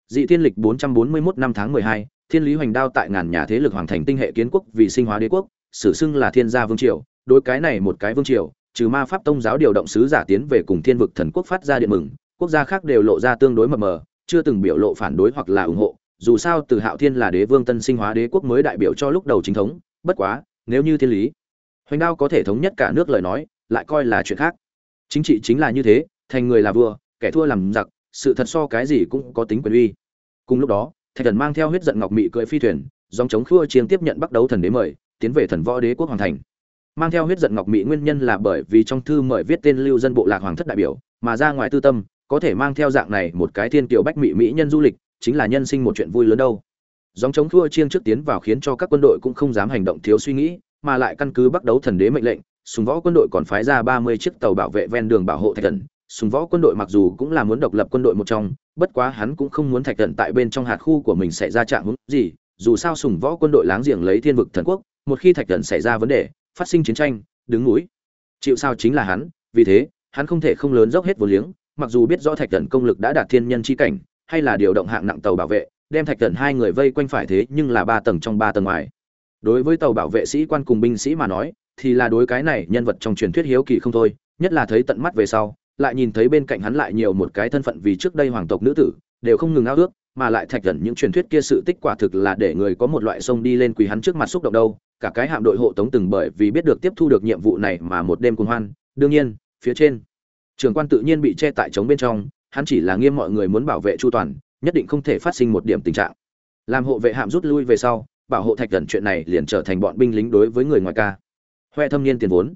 Dị thiên lịch 441 năm tháng 12, thiên lý hoành đao tại ngàn nhà thế lực hoàng thành tinh hệ kiến quốc vì sinh hóa đế quốc sử xưng là thiên gia vương triều đối cái này một cái vương triều, trừ ma pháp tông giáo điều động sứ giả tiến về cùng thiên vực thần quốc phát ra điện mừng, quốc gia khác đều lộ ra tương đối mập mờ, chưa từng biểu lộ phản đối hoặc là ủng hộ, dù sao từ hạo thiên là đế vương tân sinh hóa đế quốc mới đại biểu cho lúc đầu chính thống, bất quá, nếu như thiên lý, hoành đao có thể thống nhất cả nước lời nói, lại coi là chuyện khác. Chính trị chính là như thế, thành người là vua, kẻ thua làm giặc, sự thật so cái gì cũng có tính quyền uy. Cùng lúc đó, thạch thần mang theo huyết giận ngọc mị cưỡi phi thuyền, dòng chống khua chiến tiếp nhận bắt đấu thần đế mời, tiến về thần võ đế quốc hoàng thành mang theo huyết giận ngọc mỹ nguyên nhân là bởi vì trong thư mời viết tên lưu dân bộ lạc hoàng thất đại biểu, mà ra ngoài tư tâm, có thể mang theo dạng này một cái thiên tiểu bách mỹ mỹ nhân du lịch, chính là nhân sinh một chuyện vui lớn đâu. Dòng chống thua chiên trước tiến vào khiến cho các quân đội cũng không dám hành động thiếu suy nghĩ, mà lại căn cứ bắt đấu thần đế mệnh lệnh súng võ quân đội còn phái ra ba mươi chiếc tàu bảo vệ ven đường bảo hộ thạch thần. Súng võ quân đội mặc dù cũng là muốn độc lập quân đội một trong, bất quá hắn cũng không muốn thạch thần tại bên trong hạt khu của mình xảy ra trạng hướng gì, dù sao sùng võ quân đội láng giềng lấy thiên vực thần quốc, một khi thạch thần xảy ra vấn đề phát sinh chiến tranh, đứng núi. Chịu sao chính là hắn, vì thế, hắn không thể không lớn dốc hết vô liếng, mặc dù biết rõ thạch thần công lực đã đạt thiên nhân chi cảnh, hay là điều động hạng nặng tàu bảo vệ, đem thạch thần hai người vây quanh phải thế nhưng là ba tầng trong ba tầng ngoài. Đối với tàu bảo vệ sĩ quan cùng binh sĩ mà nói, thì là đối cái này nhân vật trong truyền thuyết hiếu kỳ không thôi, nhất là thấy tận mắt về sau, lại nhìn thấy bên cạnh hắn lại nhiều một cái thân phận vì trước đây hoàng tộc nữ tử, đều không ngừng ao ước, mà lại thạch thần những truyền thuyết kia sự tích quả thực là để người có một loại sông đi lên quỳ hắn trước mặt xúc động đâu cả cái hạm đội hộ tống từng bởi vì biết được tiếp thu được nhiệm vụ này mà một đêm cuồng hoan. Đương nhiên, phía trên, trưởng quan tự nhiên bị che tại trống bên trong, hắn chỉ là nghiêm mọi người muốn bảo vệ chu toàn, nhất định không thể phát sinh một điểm tình trạng. Làm hộ vệ hạm rút lui về sau, bảo hộ thạch Cẩn chuyện này liền trở thành bọn binh lính đối với người ngoài ca. Hoe thâm niên tiền vốn.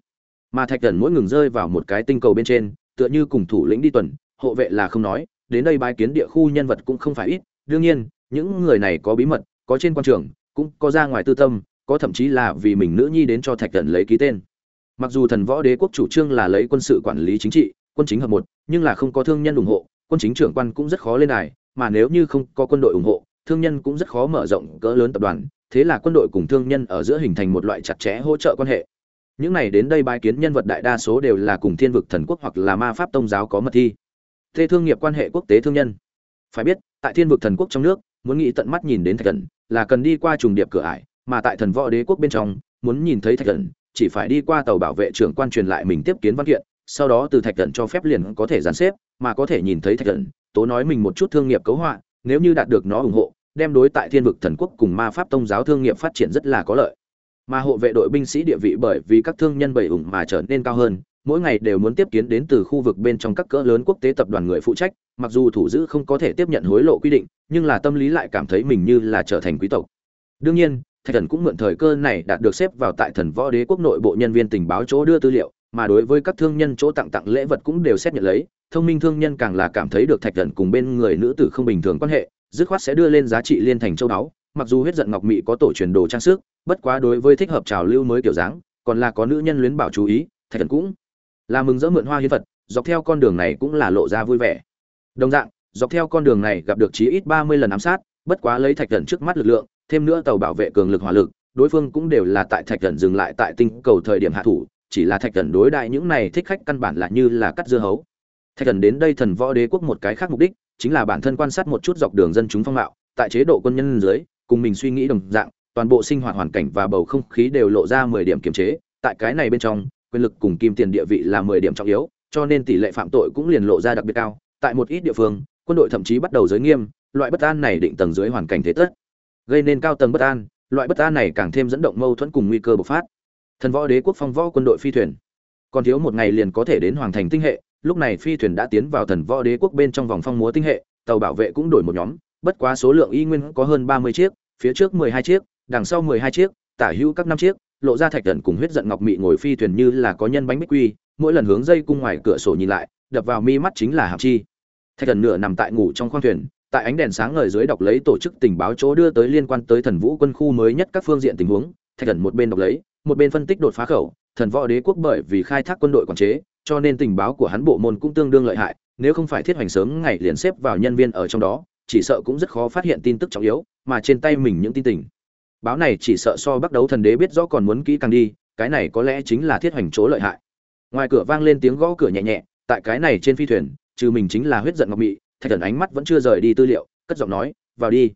Mà thạch Cẩn mỗi ngừng rơi vào một cái tinh cầu bên trên, tựa như cùng thủ lĩnh đi tuần, hộ vệ là không nói, đến đây bái kiến địa khu nhân vật cũng không phải ít. Đương nhiên, những người này có bí mật, có trên quan trường, cũng có ra ngoài tư tâm có thậm chí là vì mình nữ nhi đến cho thạch thần lấy ký tên. Mặc dù thần võ đế quốc chủ trương là lấy quân sự quản lý chính trị, quân chính hợp một, nhưng là không có thương nhân ủng hộ, quân chính trưởng quan cũng rất khó lên đài, mà nếu như không có quân đội ủng hộ, thương nhân cũng rất khó mở rộng cỡ lớn tập đoàn, thế là quân đội cùng thương nhân ở giữa hình thành một loại chặt chẽ hỗ trợ quan hệ. Những này đến đây bái kiến nhân vật đại đa số đều là cùng thiên vực thần quốc hoặc là ma pháp tôn giáo có mật thi. Thế thương nghiệp quan hệ quốc tế thương nhân. Phải biết, tại thiên vực thần quốc trong nước, muốn nghĩ tận mắt nhìn đến thạch thần là cần đi qua trùng điệp cửa ải mà tại thần võ đế quốc bên trong, muốn nhìn thấy thạch thần chỉ phải đi qua tàu bảo vệ trưởng quan truyền lại mình tiếp kiến văn kiện, sau đó từ thạch thần cho phép liền có thể dàn xếp, mà có thể nhìn thấy thạch thần tố nói mình một chút thương nghiệp cấu họa, nếu như đạt được nó ủng hộ, đem đối tại thiên vực thần quốc cùng ma pháp tông giáo thương nghiệp phát triển rất là có lợi. Mà hộ vệ đội binh sĩ địa vị bởi vì các thương nhân bày ủng mà trở nên cao hơn, mỗi ngày đều muốn tiếp kiến đến từ khu vực bên trong các cỡ lớn quốc tế tập đoàn người phụ trách, mặc dù thủ giữ không có thể tiếp nhận hối lộ quy định, nhưng là tâm lý lại cảm thấy mình như là trở thành quý tộc. Đương nhiên thạch thần cũng mượn thời cơ này đạt được xếp vào tại thần võ đế quốc nội bộ nhân viên tình báo chỗ đưa tư liệu, mà đối với các thương nhân chỗ tặng tặng lễ vật cũng đều xét nhận lấy. Thông minh thương nhân càng là cảm thấy được thạch thần cùng bên người nữ tử không bình thường quan hệ, dứt khoát sẽ đưa lên giá trị liên thành châu đáo mặc dù huyết giận ngọc mị có tổ truyền đồ trang sức, bất quá đối với thích hợp trào lưu mới kiểu dáng, còn là có nữ nhân luyến bảo chú ý, thạch thần cũng là mừng dỡ mượn hoa hiến vật, dọc theo con đường này cũng là lộ ra vui vẻ. Đồng dạng, dọc theo con đường này gặp được chí ít ba mươi lần ám sát, bất quá lấy thạch thần trước mắt lực lượng thêm nữa tàu bảo vệ cường lực hỏa lực, đối phương cũng đều là tại thạch thần dừng lại tại tinh cầu thời điểm hạ thủ, chỉ là thạch thần đối đại những này thích khách căn bản là như là cắt dưa hấu. Thạch thần đến đây thần võ đế quốc một cái khác mục đích, chính là bản thân quan sát một chút dọc đường dân chúng phong mạo, tại chế độ quân nhân dưới, cùng mình suy nghĩ đồng dạng, toàn bộ sinh hoạt hoàn cảnh và bầu không khí đều lộ ra mười điểm kiềm chế, tại cái này bên trong, quyền lực cùng kim tiền địa vị là mười điểm trọng yếu, cho nên tỷ lệ phạm tội cũng liền lộ ra đặc biệt cao, tại một ít địa phương, quân đội thậm chí bắt đầu giới nghiêm, loại bất an này định tầng dưới hoàn cảnh thế tất gây nên cao tầng bất an, loại bất an này càng thêm dẫn động mâu thuẫn cùng nguy cơ bộc phát. Thần võ đế quốc phong võ quân đội phi thuyền. Còn thiếu một ngày liền có thể đến hoàng thành tinh hệ, lúc này phi thuyền đã tiến vào thần võ đế quốc bên trong vòng phong múa tinh hệ, tàu bảo vệ cũng đổi một nhóm, bất quá số lượng y nguyên có hơn ba mươi chiếc, phía trước mười hai chiếc, đằng sau mười hai chiếc, tả hữu các năm chiếc, lộ ra thạch thần cùng huyết giận ngọc mị ngồi phi thuyền như là có nhân bánh bích quy, mỗi lần hướng dây cung ngoài cửa sổ nhìn lại, đập vào mi mắt chính là hạp chi. Thạch thần nửa nằm tại ngủ trong khoang thuyền tại ánh đèn sáng ngời dưới đọc lấy tổ chức tình báo chỗ đưa tới liên quan tới thần vũ quân khu mới nhất các phương diện tình huống, thạch thần một bên đọc lấy, một bên phân tích đột phá khẩu, thần võ đế quốc bởi vì khai thác quân đội quản chế, cho nên tình báo của hắn bộ môn cũng tương đương lợi hại, nếu không phải thiết hoành sớm ngày liền xếp vào nhân viên ở trong đó, chỉ sợ cũng rất khó phát hiện tin tức trọng yếu, mà trên tay mình những tin tình. Báo này chỉ sợ so bắt đấu thần đế biết rõ còn muốn kỹ càng đi, cái này có lẽ chính là thiết hoành chỗ lợi hại. Ngoài cửa vang lên tiếng gõ cửa nhẹ nhẹ, tại cái này trên phi thuyền, trừ mình chính là huyết giận ngọc mị thạch thần ánh mắt vẫn chưa rời đi tư liệu, cất giọng nói, vào đi.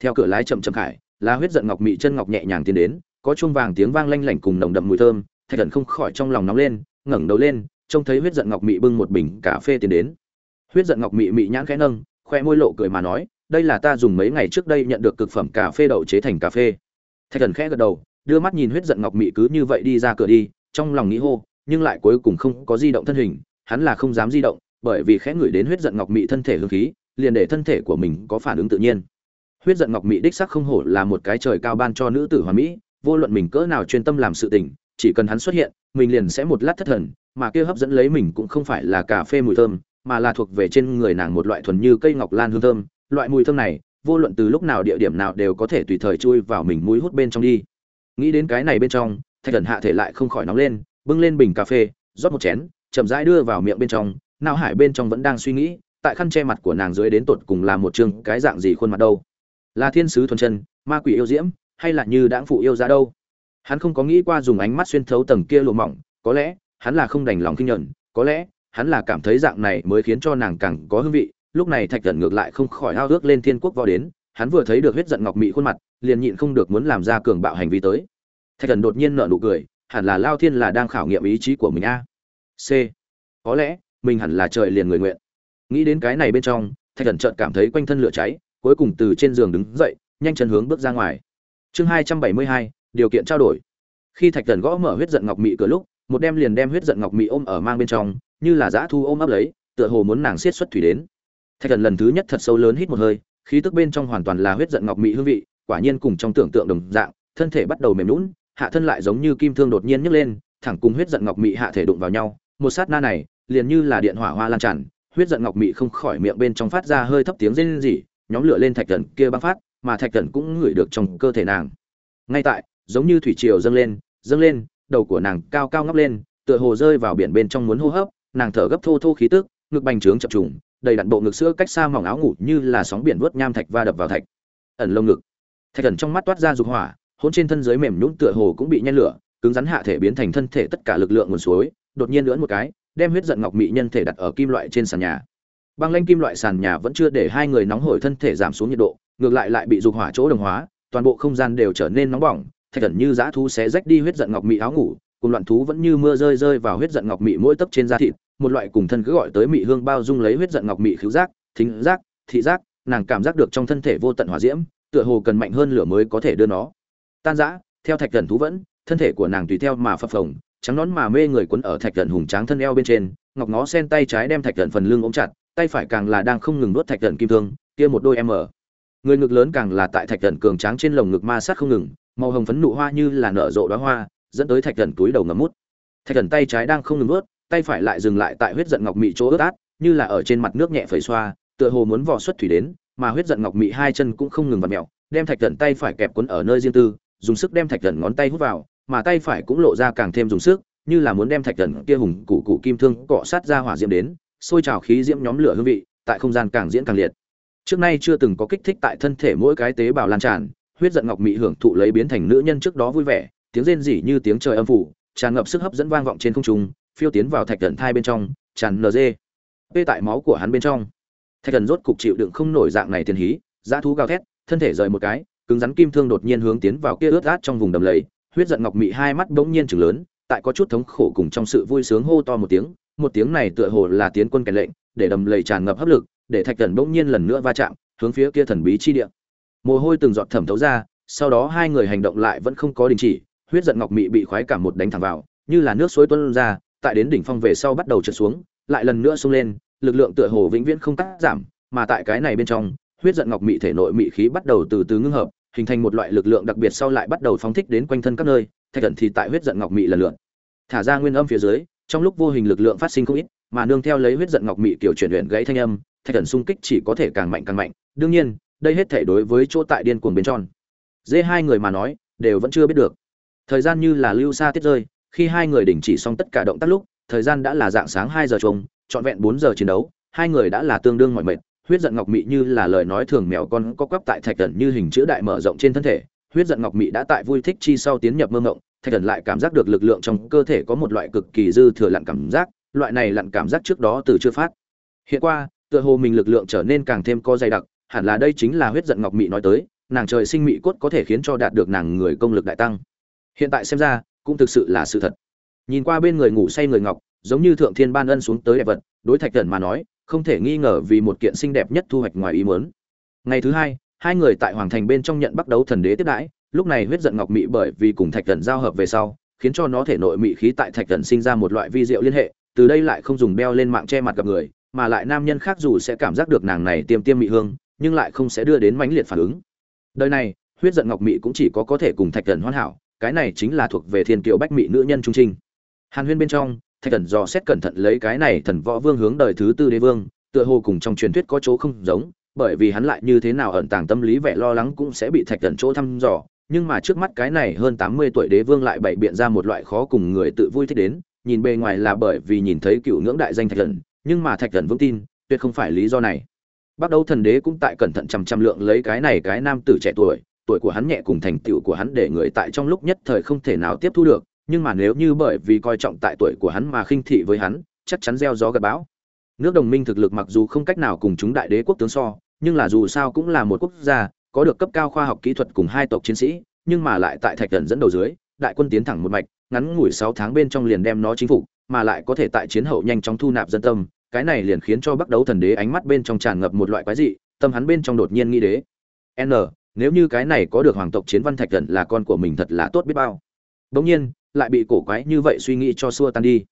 Theo cửa lái chậm chậm khải là huyết giận ngọc mị chân ngọc nhẹ nhàng tiến đến, có chuông vàng tiếng vang lanh lảnh cùng nồng đậm mùi thơm, thạch thần không khỏi trong lòng nóng lên, ngẩng đầu lên, trông thấy huyết giận ngọc mị bưng một bình cà phê tiến đến. Huyết giận ngọc mị mị nhãn khẽ nâng, khoe môi lộ cười mà nói, đây là ta dùng mấy ngày trước đây nhận được cực phẩm cà phê đậu chế thành cà phê. Thạch thần khẽ gật đầu, đưa mắt nhìn huyết giận ngọc mị cứ như vậy đi ra cửa đi, trong lòng nghĩ hô, nhưng lại cuối cùng không có di động thân hình, hắn là không dám di động bởi vì khẽ ngửi đến huyết giận ngọc mị thân thể hương khí, liền để thân thể của mình có phản ứng tự nhiên. Huyết giận ngọc mị đích sắc không hổ là một cái trời cao ban cho nữ tử hoàn mỹ, vô luận mình cỡ nào chuyên tâm làm sự tình, chỉ cần hắn xuất hiện, mình liền sẽ một lát thất thần, mà kia hấp dẫn lấy mình cũng không phải là cà phê mùi thơm, mà là thuộc về trên người nàng một loại thuần như cây ngọc lan hương thơm. Loại mùi thơm này, vô luận từ lúc nào địa điểm nào đều có thể tùy thời chui vào mình mũi hút bên trong đi. Nghĩ đến cái này bên trong, thạch thần hạ thể lại không khỏi nóng lên, bưng lên bình cà phê, rót một chén, chậm rãi đưa vào miệng bên trong não hải bên trong vẫn đang suy nghĩ, tại khăn che mặt của nàng dưới đến tột cùng là một chương cái dạng gì khuôn mặt đâu? Là thiên sứ thuần chân, ma quỷ yêu diễm, hay là như đãng phụ yêu ra đâu? Hắn không có nghĩ qua dùng ánh mắt xuyên thấu tầng kia lụa mỏng, có lẽ, hắn là không đành lòng kinh nhận, có lẽ, hắn là cảm thấy dạng này mới khiến cho nàng càng có hương vị, lúc này thạch thần ngược lại không khỏi ao ước lên thiên quốc vo đến, hắn vừa thấy được huyết giận ngọc mị khuôn mặt, liền nhịn không được muốn làm ra cường bạo hành vi tới. Thạch thần đột nhiên nở nụ cười, hẳn là lao thiên là đang khảo nghiệm ý chí của mình a. C. Có lẽ mình hẳn là trời liền người nguyện. Nghĩ đến cái này bên trong, thạch thần chợt cảm thấy quanh thân lửa cháy, cuối cùng từ trên giường đứng dậy, nhanh chân hướng bước ra ngoài. Chương hai trăm bảy mươi hai, điều kiện trao đổi. Khi thạch thần gõ mở huyết giận ngọc mị cửa lúc, một đem liền đem huyết giận ngọc mị ôm ở mang bên trong, như là dã thu ôm ấp lấy, tựa hồ muốn nàng xiết xuất thủy đến. Thạch thần lần thứ nhất thật sâu lớn hít một hơi, khí tức bên trong hoàn toàn là huyết giận ngọc mị hương vị, quả nhiên cùng trong tưởng tượng đồng dạng, thân thể bắt đầu mềm lún hạ thân lại giống như kim thương đột nhiên nhấc lên, thẳng cùng huyết giận ngọc mị hạ thể đụng vào nhau, một sát na này liền như là điện hỏa hoa lan tràn, huyết giận ngọc mị không khỏi miệng bên trong phát ra hơi thấp tiếng rên rỉ, nhóm lửa lên thạch thần kia băng phát, mà thạch thần cũng ngửi được trong cơ thể nàng. Ngay tại, giống như thủy triều dâng lên dâng lên, đầu của nàng cao cao ngóc lên, tựa hồ rơi vào biển bên trong muốn hô hấp, nàng thở gấp thô thô khí tức, ngực bành trướng chập trùng, đầy đặn bộ ngực sữa cách xa mỏng áo ngủ như là sóng biển vớt nham thạch va đập vào thạch. Ẩn lông ngực. Thạch ẩn trong mắt toát ra dục hỏa hôn trên thân dưới mềm nhũn tựa hồ cũng bị nhen lửa, cứng rắn hạ thể biến thành thân thể tất cả lực lượng nguồn suối, đột nhiên lưỡn một cái đem huyết giận ngọc mị nhân thể đặt ở kim loại trên sàn nhà. Băng lanh kim loại sàn nhà vẫn chưa để hai người nóng hổi thân thể giảm xuống nhiệt độ, ngược lại lại bị dục hỏa chỗ đồng hóa, toàn bộ không gian đều trở nên nóng bỏng, thạch thần như dã thú xé rách đi huyết giận ngọc mị áo ngủ, cùng loạn thú vẫn như mưa rơi rơi vào huyết giận ngọc mị mỗi tấc trên da thịt, một loại cùng thân cứ gọi tới mị hương bao dung lấy huyết giận ngọc mị khứu giác, thính giác, thị giác, nàng cảm giác được trong thân thể vô tận hỏa diễm, tựa hồ cần mạnh hơn lửa mới có thể đưa nó. Tan rã, theo thạch thần thú vẫn, thân thể của nàng tùy theo mà phập phồng trắng nón mà mê người quấn ở thạch thần hùng tráng thân eo bên trên ngọc ngó sen tay trái đem thạch thần phần lưng ôm chặt tay phải càng là đang không ngừng nuốt thạch thần kim thương kia một đôi em ở. Người ngực lớn càng là tại thạch thần cường tráng trên lồng ngực ma sát không ngừng màu hồng phấn nụ hoa như là nở rộ đóa hoa dẫn tới thạch thần túi đầu ngấm mút. Thạch thần tay trái đang không ngừng nuốt tay phải lại dừng lại tại huyết giận ngọc mị chỗ ướt át như là ở trên mặt nước nhẹ phẩy xoa tựa hồ muốn vò xuất thủy đến mà huyết giận ngọc mị hai chân cũng không ngừng vặt mèo, đem thạch thần tay phải kẹp quấn ở nơi riêng tư dùng sức đem thạch thần ngón tay hút vào mà tay phải cũng lộ ra càng thêm dùng sức, như là muốn đem thạch thần kia hùng cụ cụ kim thương cọ sát ra hỏa diễm đến xôi trào khí diễm nhóm lửa hương vị, tại không gian càng diễn càng liệt. Trước nay chưa từng có kích thích tại thân thể mỗi cái tế bào lan tràn, huyết giận ngọc mị hưởng thụ lấy biến thành nữ nhân trước đó vui vẻ, tiếng rên rỉ như tiếng trời âm phủ, tràn ngập sức hấp dẫn vang vọng trên không trung, phiêu tiến vào thạch thần thai bên trong, tràn nd vê tại máu của hắn bên trong. Thạch thần rốt cục chịu đựng không nổi dạng này tiền hí, dã thú gào thét, thân thể rời một cái, cứng rắn kim thương đột nhiên hướng tiến vào kia ướt át trong vùng đầm lầy huyết giận ngọc mị hai mắt bỗng nhiên chừng lớn, tại có chút thống khổ cùng trong sự vui sướng hô to một tiếng một tiếng này tựa hồ là tiến quân kèn lệnh, để đầm lầy tràn ngập hấp lực, để thạch thần bỗng nhiên lần nữa va chạm, hướng phía kia thần bí chi địa. Mồ hôi từng giọt thẩm thấu ra, sau đó hai người hành động lại vẫn không có đình chỉ, huyết giận ngọc mị bị khoái cảm một đánh thẳng vào, như là nước suối tuôn ra, tại đến đỉnh phong về sau bắt đầu trượt xuống, lại lần nữa xông lên, lực lượng tựa hồ vĩnh viễn không cắt giảm, mà tại cái này bên trong, huyết giận ngọc mị thể nội mị khí bắt đầu từ từ ngưng hợp hình thành một loại lực lượng đặc biệt sau lại bắt đầu phóng thích đến quanh thân các nơi, thạch thần thì tại huyết giận ngọc mị lần lượt. Thả ra nguyên âm phía dưới, trong lúc vô hình lực lượng phát sinh không ít, mà nương theo lấy huyết giận ngọc mị kiểu chuyển luyện gãy thanh âm, thạch thần xung kích chỉ có thể càng mạnh càng mạnh. Đương nhiên, đây hết thể đối với chỗ tại điên cuồng bên tròn dê hai người mà nói, đều vẫn chưa biết được. Thời gian như là lưu xa tiết rơi, khi hai người đình chỉ xong tất cả động tác lúc, thời gian đã là dạng sáng hai giờ chung trọn vẹn bốn giờ chiến đấu, hai người đã là tương đương mỏi mệt huyết giận ngọc mị như là lời nói thường mèo con có quắp tại thạch thần như hình chữ đại mở rộng trên thân thể, huyết giận ngọc mị đã tại vui thích chi sau tiến nhập mơ ngộng thạch thần lại cảm giác được lực lượng trong cơ thể có một loại cực kỳ dư thừa lặn cảm giác, loại này lặn cảm giác trước đó từ chưa phát. Hiện qua, tựa hồ mình lực lượng trở nên càng thêm co dày đặc, hẳn là đây chính là huyết giận ngọc mị nói tới, nàng trời sinh mị cốt có thể khiến cho đạt được nàng người công lực đại tăng. Hiện tại xem ra, cũng thực sự là sự thật. Nhìn qua bên người ngủ say người ngọc, giống như thượng thiên ban ân xuống tới đẹp vật, đối thạch thần mà nói không thể nghi ngờ vì một kiện xinh đẹp nhất thu hoạch ngoài ý muốn. Ngày thứ hai hai người tại hoàng thành bên trong nhận bắt đấu thần đế tiếp đãi, lúc này huyết giận ngọc mị bởi vì cùng thạch thần giao hợp về sau, khiến cho nó thể nội mị khí tại thạch thần sinh ra một loại vi diệu liên hệ, từ đây lại không dùng đeo lên mạng che mặt gặp người, mà lại nam nhân khác dù sẽ cảm giác được nàng này tiêm tiêm mị hương, nhưng lại không sẽ đưa đến mãnh liệt phản ứng. Đời này, huyết giận ngọc mị cũng chỉ có có thể cùng thạch thần hoàn hảo, cái này chính là thuộc về thiên kiều bách mị nữ nhân trung trinh. Hàn huyên bên trong thạch thần dò xét cẩn thận lấy cái này thần võ vương hướng đời thứ tư đế vương, tựa hồ cùng trong truyền thuyết có chỗ không giống, bởi vì hắn lại như thế nào ẩn tàng tâm lý vẻ lo lắng cũng sẽ bị thạch thần chỗ thăm dò, nhưng mà trước mắt cái này hơn tám mươi tuổi đế vương lại bày biện ra một loại khó cùng người tự vui thích đến, nhìn bề ngoài là bởi vì nhìn thấy cựu ngưỡng đại danh thạch thần, nhưng mà thạch thần vững tin, tuyệt không phải lý do này. Bắt đầu thần đế cũng tại cẩn thận chằm chằm lượng lấy cái này cái nam tử trẻ tuổi tuổi của hắn nhẹ cùng thành tựu của hắn để người tại trong lúc nhất thời không thể nào tiếp thu được nhưng mà nếu như bởi vì coi trọng tại tuổi của hắn mà khinh thị với hắn, chắc chắn gieo gió gặt bão. Nước đồng minh thực lực mặc dù không cách nào cùng chúng đại đế quốc tướng so, nhưng là dù sao cũng là một quốc gia, có được cấp cao khoa học kỹ thuật cùng hai tộc chiến sĩ, nhưng mà lại tại thạch thần dẫn đầu dưới, đại quân tiến thẳng một mạch, ngắn ngủi sáu tháng bên trong liền đem nó chính phục, mà lại có thể tại chiến hậu nhanh chóng thu nạp dân tâm, cái này liền khiến cho bắc đấu thần đế ánh mắt bên trong tràn ngập một loại quái dị, tâm hắn bên trong đột nhiên nghĩ đế n, nếu như cái này có được hoàng tộc chiến văn thạch thần là con của mình thật là tốt biết bao. Đương nhiên lại bị cổ quái như vậy suy nghĩ cho xua tan đi.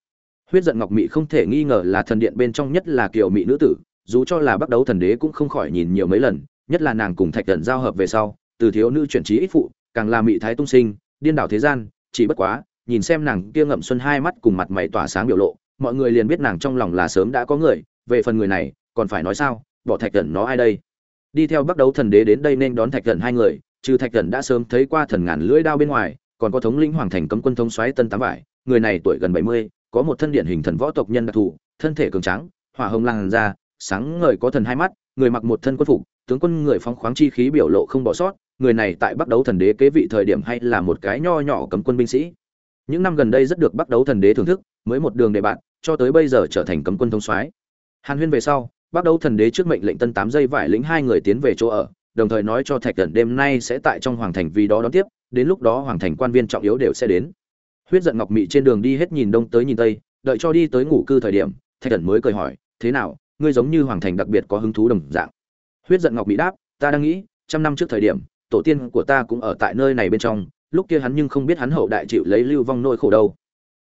Huyết giận ngọc mị không thể nghi ngờ là thần điện bên trong nhất là kiểu mị nữ tử, dù cho là bắt đấu thần đế cũng không khỏi nhìn nhiều mấy lần, nhất là nàng cùng thạch thần giao hợp về sau, từ thiếu nữ chuyển trí ít phụ, càng là mị thái tung sinh, điên đảo thế gian, chỉ bất quá, nhìn xem nàng kia ngậm xuân hai mắt cùng mặt mày tỏa sáng biểu lộ, mọi người liền biết nàng trong lòng là sớm đã có người, về phần người này, còn phải nói sao, bỏ thạch thần nó ai đây? Đi theo bắt đấu thần đế đến đây nên đón thạch thần hai người, trừ thạch thần đã sớm thấy qua thần ngàn lưỡi đao bên ngoài còn có thống lĩnh hoàng thành cấm quân thống xoáy tân tám vải, người này tuổi gần bảy mươi, có một thân điển hình thần võ tộc nhân đặc thù, thân thể cường tráng, hỏa hồng làn da, sáng ngời có thần hai mắt, người mặc một thân quân phục, tướng quân người phóng khoáng chi khí biểu lộ không bỏ sót, người này tại bắt đấu thần đế kế vị thời điểm hay là một cái nho nhỏ cấm quân binh sĩ. Những năm gần đây rất được bắt đấu thần đế thưởng thức, mới một đường để bạn, cho tới bây giờ trở thành cấm quân thống soái. Hàn huyên về sau bắt đấu thần đế trước mệnh lệnh tân tám giây vải lĩnh hai người tiến về chỗ ở, đồng thời nói cho thạch cẩn đêm nay sẽ tại trong hoàng thành vì đó đón tiếp đến lúc đó hoàng thành quan viên trọng yếu đều sẽ đến. Huyết giận ngọc mị trên đường đi hết nhìn đông tới nhìn tây, đợi cho đi tới ngủ cư thời điểm, thạch thần mới cười hỏi, thế nào, ngươi giống như hoàng thành đặc biệt có hứng thú đồng dạng? Huyết giận ngọc mị đáp, ta đang nghĩ, trăm năm trước thời điểm, tổ tiên của ta cũng ở tại nơi này bên trong, lúc kia hắn nhưng không biết hắn hậu đại chịu lấy lưu vong nỗi khổ đâu.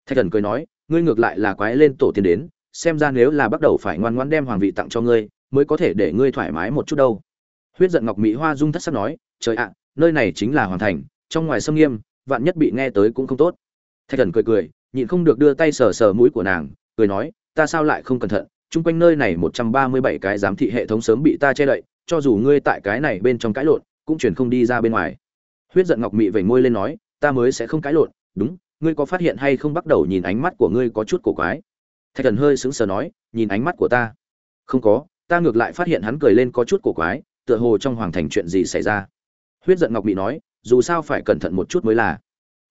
Thạch thần cười nói, ngươi ngược lại là quái lên tổ tiên đến, xem ra nếu là bắt đầu phải ngoan ngoãn đem hoàng vị tặng cho ngươi, mới có thể để ngươi thoải mái một chút đâu. Huyết giận ngọc mỹ hoa dung thất sắc nói, trời ạ, nơi này chính là hoàng thành trong ngoài sâm nghiêm, vạn nhất bị nghe tới cũng không tốt. Thạch thần cười cười, nhịn không được đưa tay sờ sờ mũi của nàng, cười nói, ta sao lại không cẩn thận? Chung quanh nơi này một trăm ba mươi bảy cái giám thị hệ thống sớm bị ta che đậy, cho dù ngươi tại cái này bên trong cãi lộn, cũng chuyển không đi ra bên ngoài. Huyết giận ngọc mị vẩy môi lên nói, ta mới sẽ không cãi lộn, đúng, ngươi có phát hiện hay không bắt đầu nhìn ánh mắt của ngươi có chút cổ quái? Thạch thần hơi sững sờ nói, nhìn ánh mắt của ta? Không có, ta ngược lại phát hiện hắn cười lên có chút cổ quái, tựa hồ trong hoàng thành chuyện gì xảy ra. Huyết giận ngọc bị nói dù sao phải cẩn thận một chút mới là.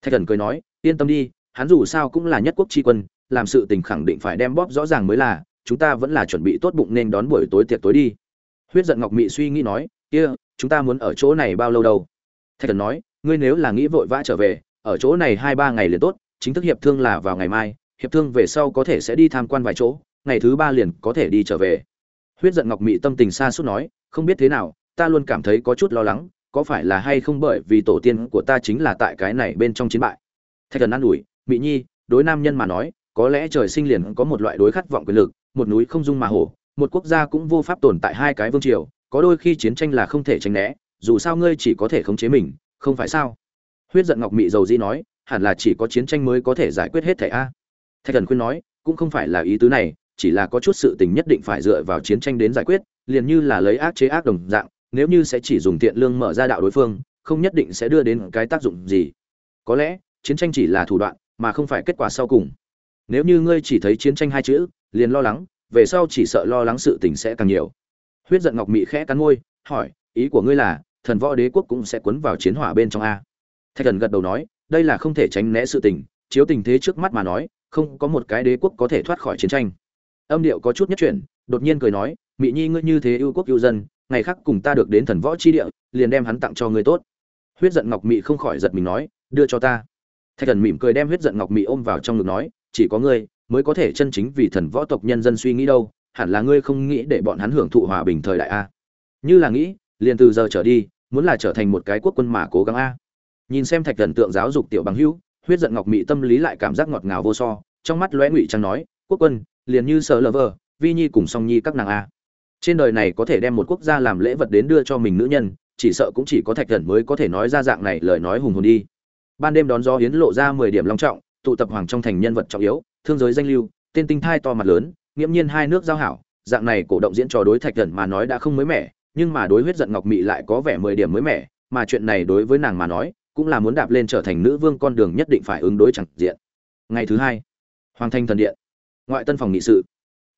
Thạch thần cười nói, yên tâm đi, hắn dù sao cũng là nhất quốc tri quân, làm sự tình khẳng định phải đem bóp rõ ràng mới là, chúng ta vẫn là chuẩn bị tốt bụng nên đón buổi tối tiệc tối đi. Huyết giận ngọc mị suy nghĩ nói, kia, chúng ta muốn ở chỗ này bao lâu đâu? Thạch thần nói, ngươi nếu là nghĩ vội vã trở về, ở chỗ này hai ba ngày liền tốt, chính thức hiệp thương là vào ngày mai, hiệp thương về sau có thể sẽ đi tham quan vài chỗ, ngày thứ ba liền có thể đi trở về. Huyết giận ngọc mị tâm tình xa suốt nói, không biết thế nào, ta luôn cảm thấy có chút lo lắng có phải là hay không bởi vì tổ tiên của ta chính là tại cái này bên trong chiến bại? Thạch thần an ủi mỹ nhi, đối nam nhân mà nói, có lẽ trời sinh liền có một loại đối khát vọng quyền lực, một núi không dung mà hổ, một quốc gia cũng vô pháp tồn tại hai cái vương triều, có đôi khi chiến tranh là không thể tránh né, dù sao ngươi chỉ có thể khống chế mình, không phải sao? Huyết giận ngọc mị dầu dĩ nói, hẳn là chỉ có chiến tranh mới có thể giải quyết hết thẻ a. Thạch thần khuyên nói, cũng không phải là ý tứ này, chỉ là có chút sự tình nhất định phải dựa vào chiến tranh đến giải quyết, liền như là lấy ác chế ác đồng dạng nếu như sẽ chỉ dùng tiện lương mở ra đạo đối phương, không nhất định sẽ đưa đến cái tác dụng gì. Có lẽ, chiến tranh chỉ là thủ đoạn, mà không phải kết quả sau cùng. Nếu như ngươi chỉ thấy chiến tranh hai chữ, liền lo lắng, về sau chỉ sợ lo lắng sự tình sẽ càng nhiều. Huyết giận ngọc mị khẽ cắn môi, hỏi, ý của ngươi là, thần võ đế quốc cũng sẽ cuốn vào chiến hỏa bên trong a. Thạch thần gật đầu nói, đây là không thể tránh né sự tình, chiếu tình thế trước mắt mà nói, không có một cái đế quốc có thể thoát khỏi chiến tranh. Âm điệu có chút nhất chuyển, đột nhiên cười nói mỹ nhi ngươi như thế yêu quốc yêu dân ngày khác cùng ta được đến thần võ chi địa, liền đem hắn tặng cho ngươi tốt. Huyết giận ngọc mị không khỏi giật mình nói, đưa cho ta. Thạch thần mỉm cười đem huyết giận ngọc mị ôm vào trong ngực nói, chỉ có ngươi mới có thể chân chính vì thần võ tộc nhân dân suy nghĩ đâu, hẳn là ngươi không nghĩ để bọn hắn hưởng thụ hòa bình thời đại a. Như là nghĩ, liền từ giờ trở đi, muốn là trở thành một cái quốc quân mà cố gắng a. Nhìn xem thạch thần tượng giáo dục tiểu bằng hữu, huyết giận ngọc mị tâm lý lại cảm giác ngọt ngào vô so, trong mắt lóe ngụy trang nói, quốc quân, liền như sở lờ vờ vi nhi cùng song nhi các nàng a trên đời này có thể đem một quốc gia làm lễ vật đến đưa cho mình nữ nhân, chỉ sợ cũng chỉ có thạch thần mới có thể nói ra dạng này lời nói hùng hồn đi. Ban đêm đón gió hiến lộ ra mười điểm long trọng, tụ tập hoàng trong thành nhân vật trọng yếu, thương giới danh lưu, tên tinh thai to mặt lớn, nghiễm nhiên hai nước giao hảo, dạng này cổ động diễn trò đối thạch thần mà nói đã không mới mẻ, nhưng mà đối huyết giận ngọc mị lại có vẻ mười điểm mới mẻ, mà chuyện này đối với nàng mà nói, cũng là muốn đạp lên trở thành nữ vương con đường nhất định phải ứng đối chẳng diện. Ngày thứ hai, hoàng thanh thần điện. Ngoại tân phòng nghị sự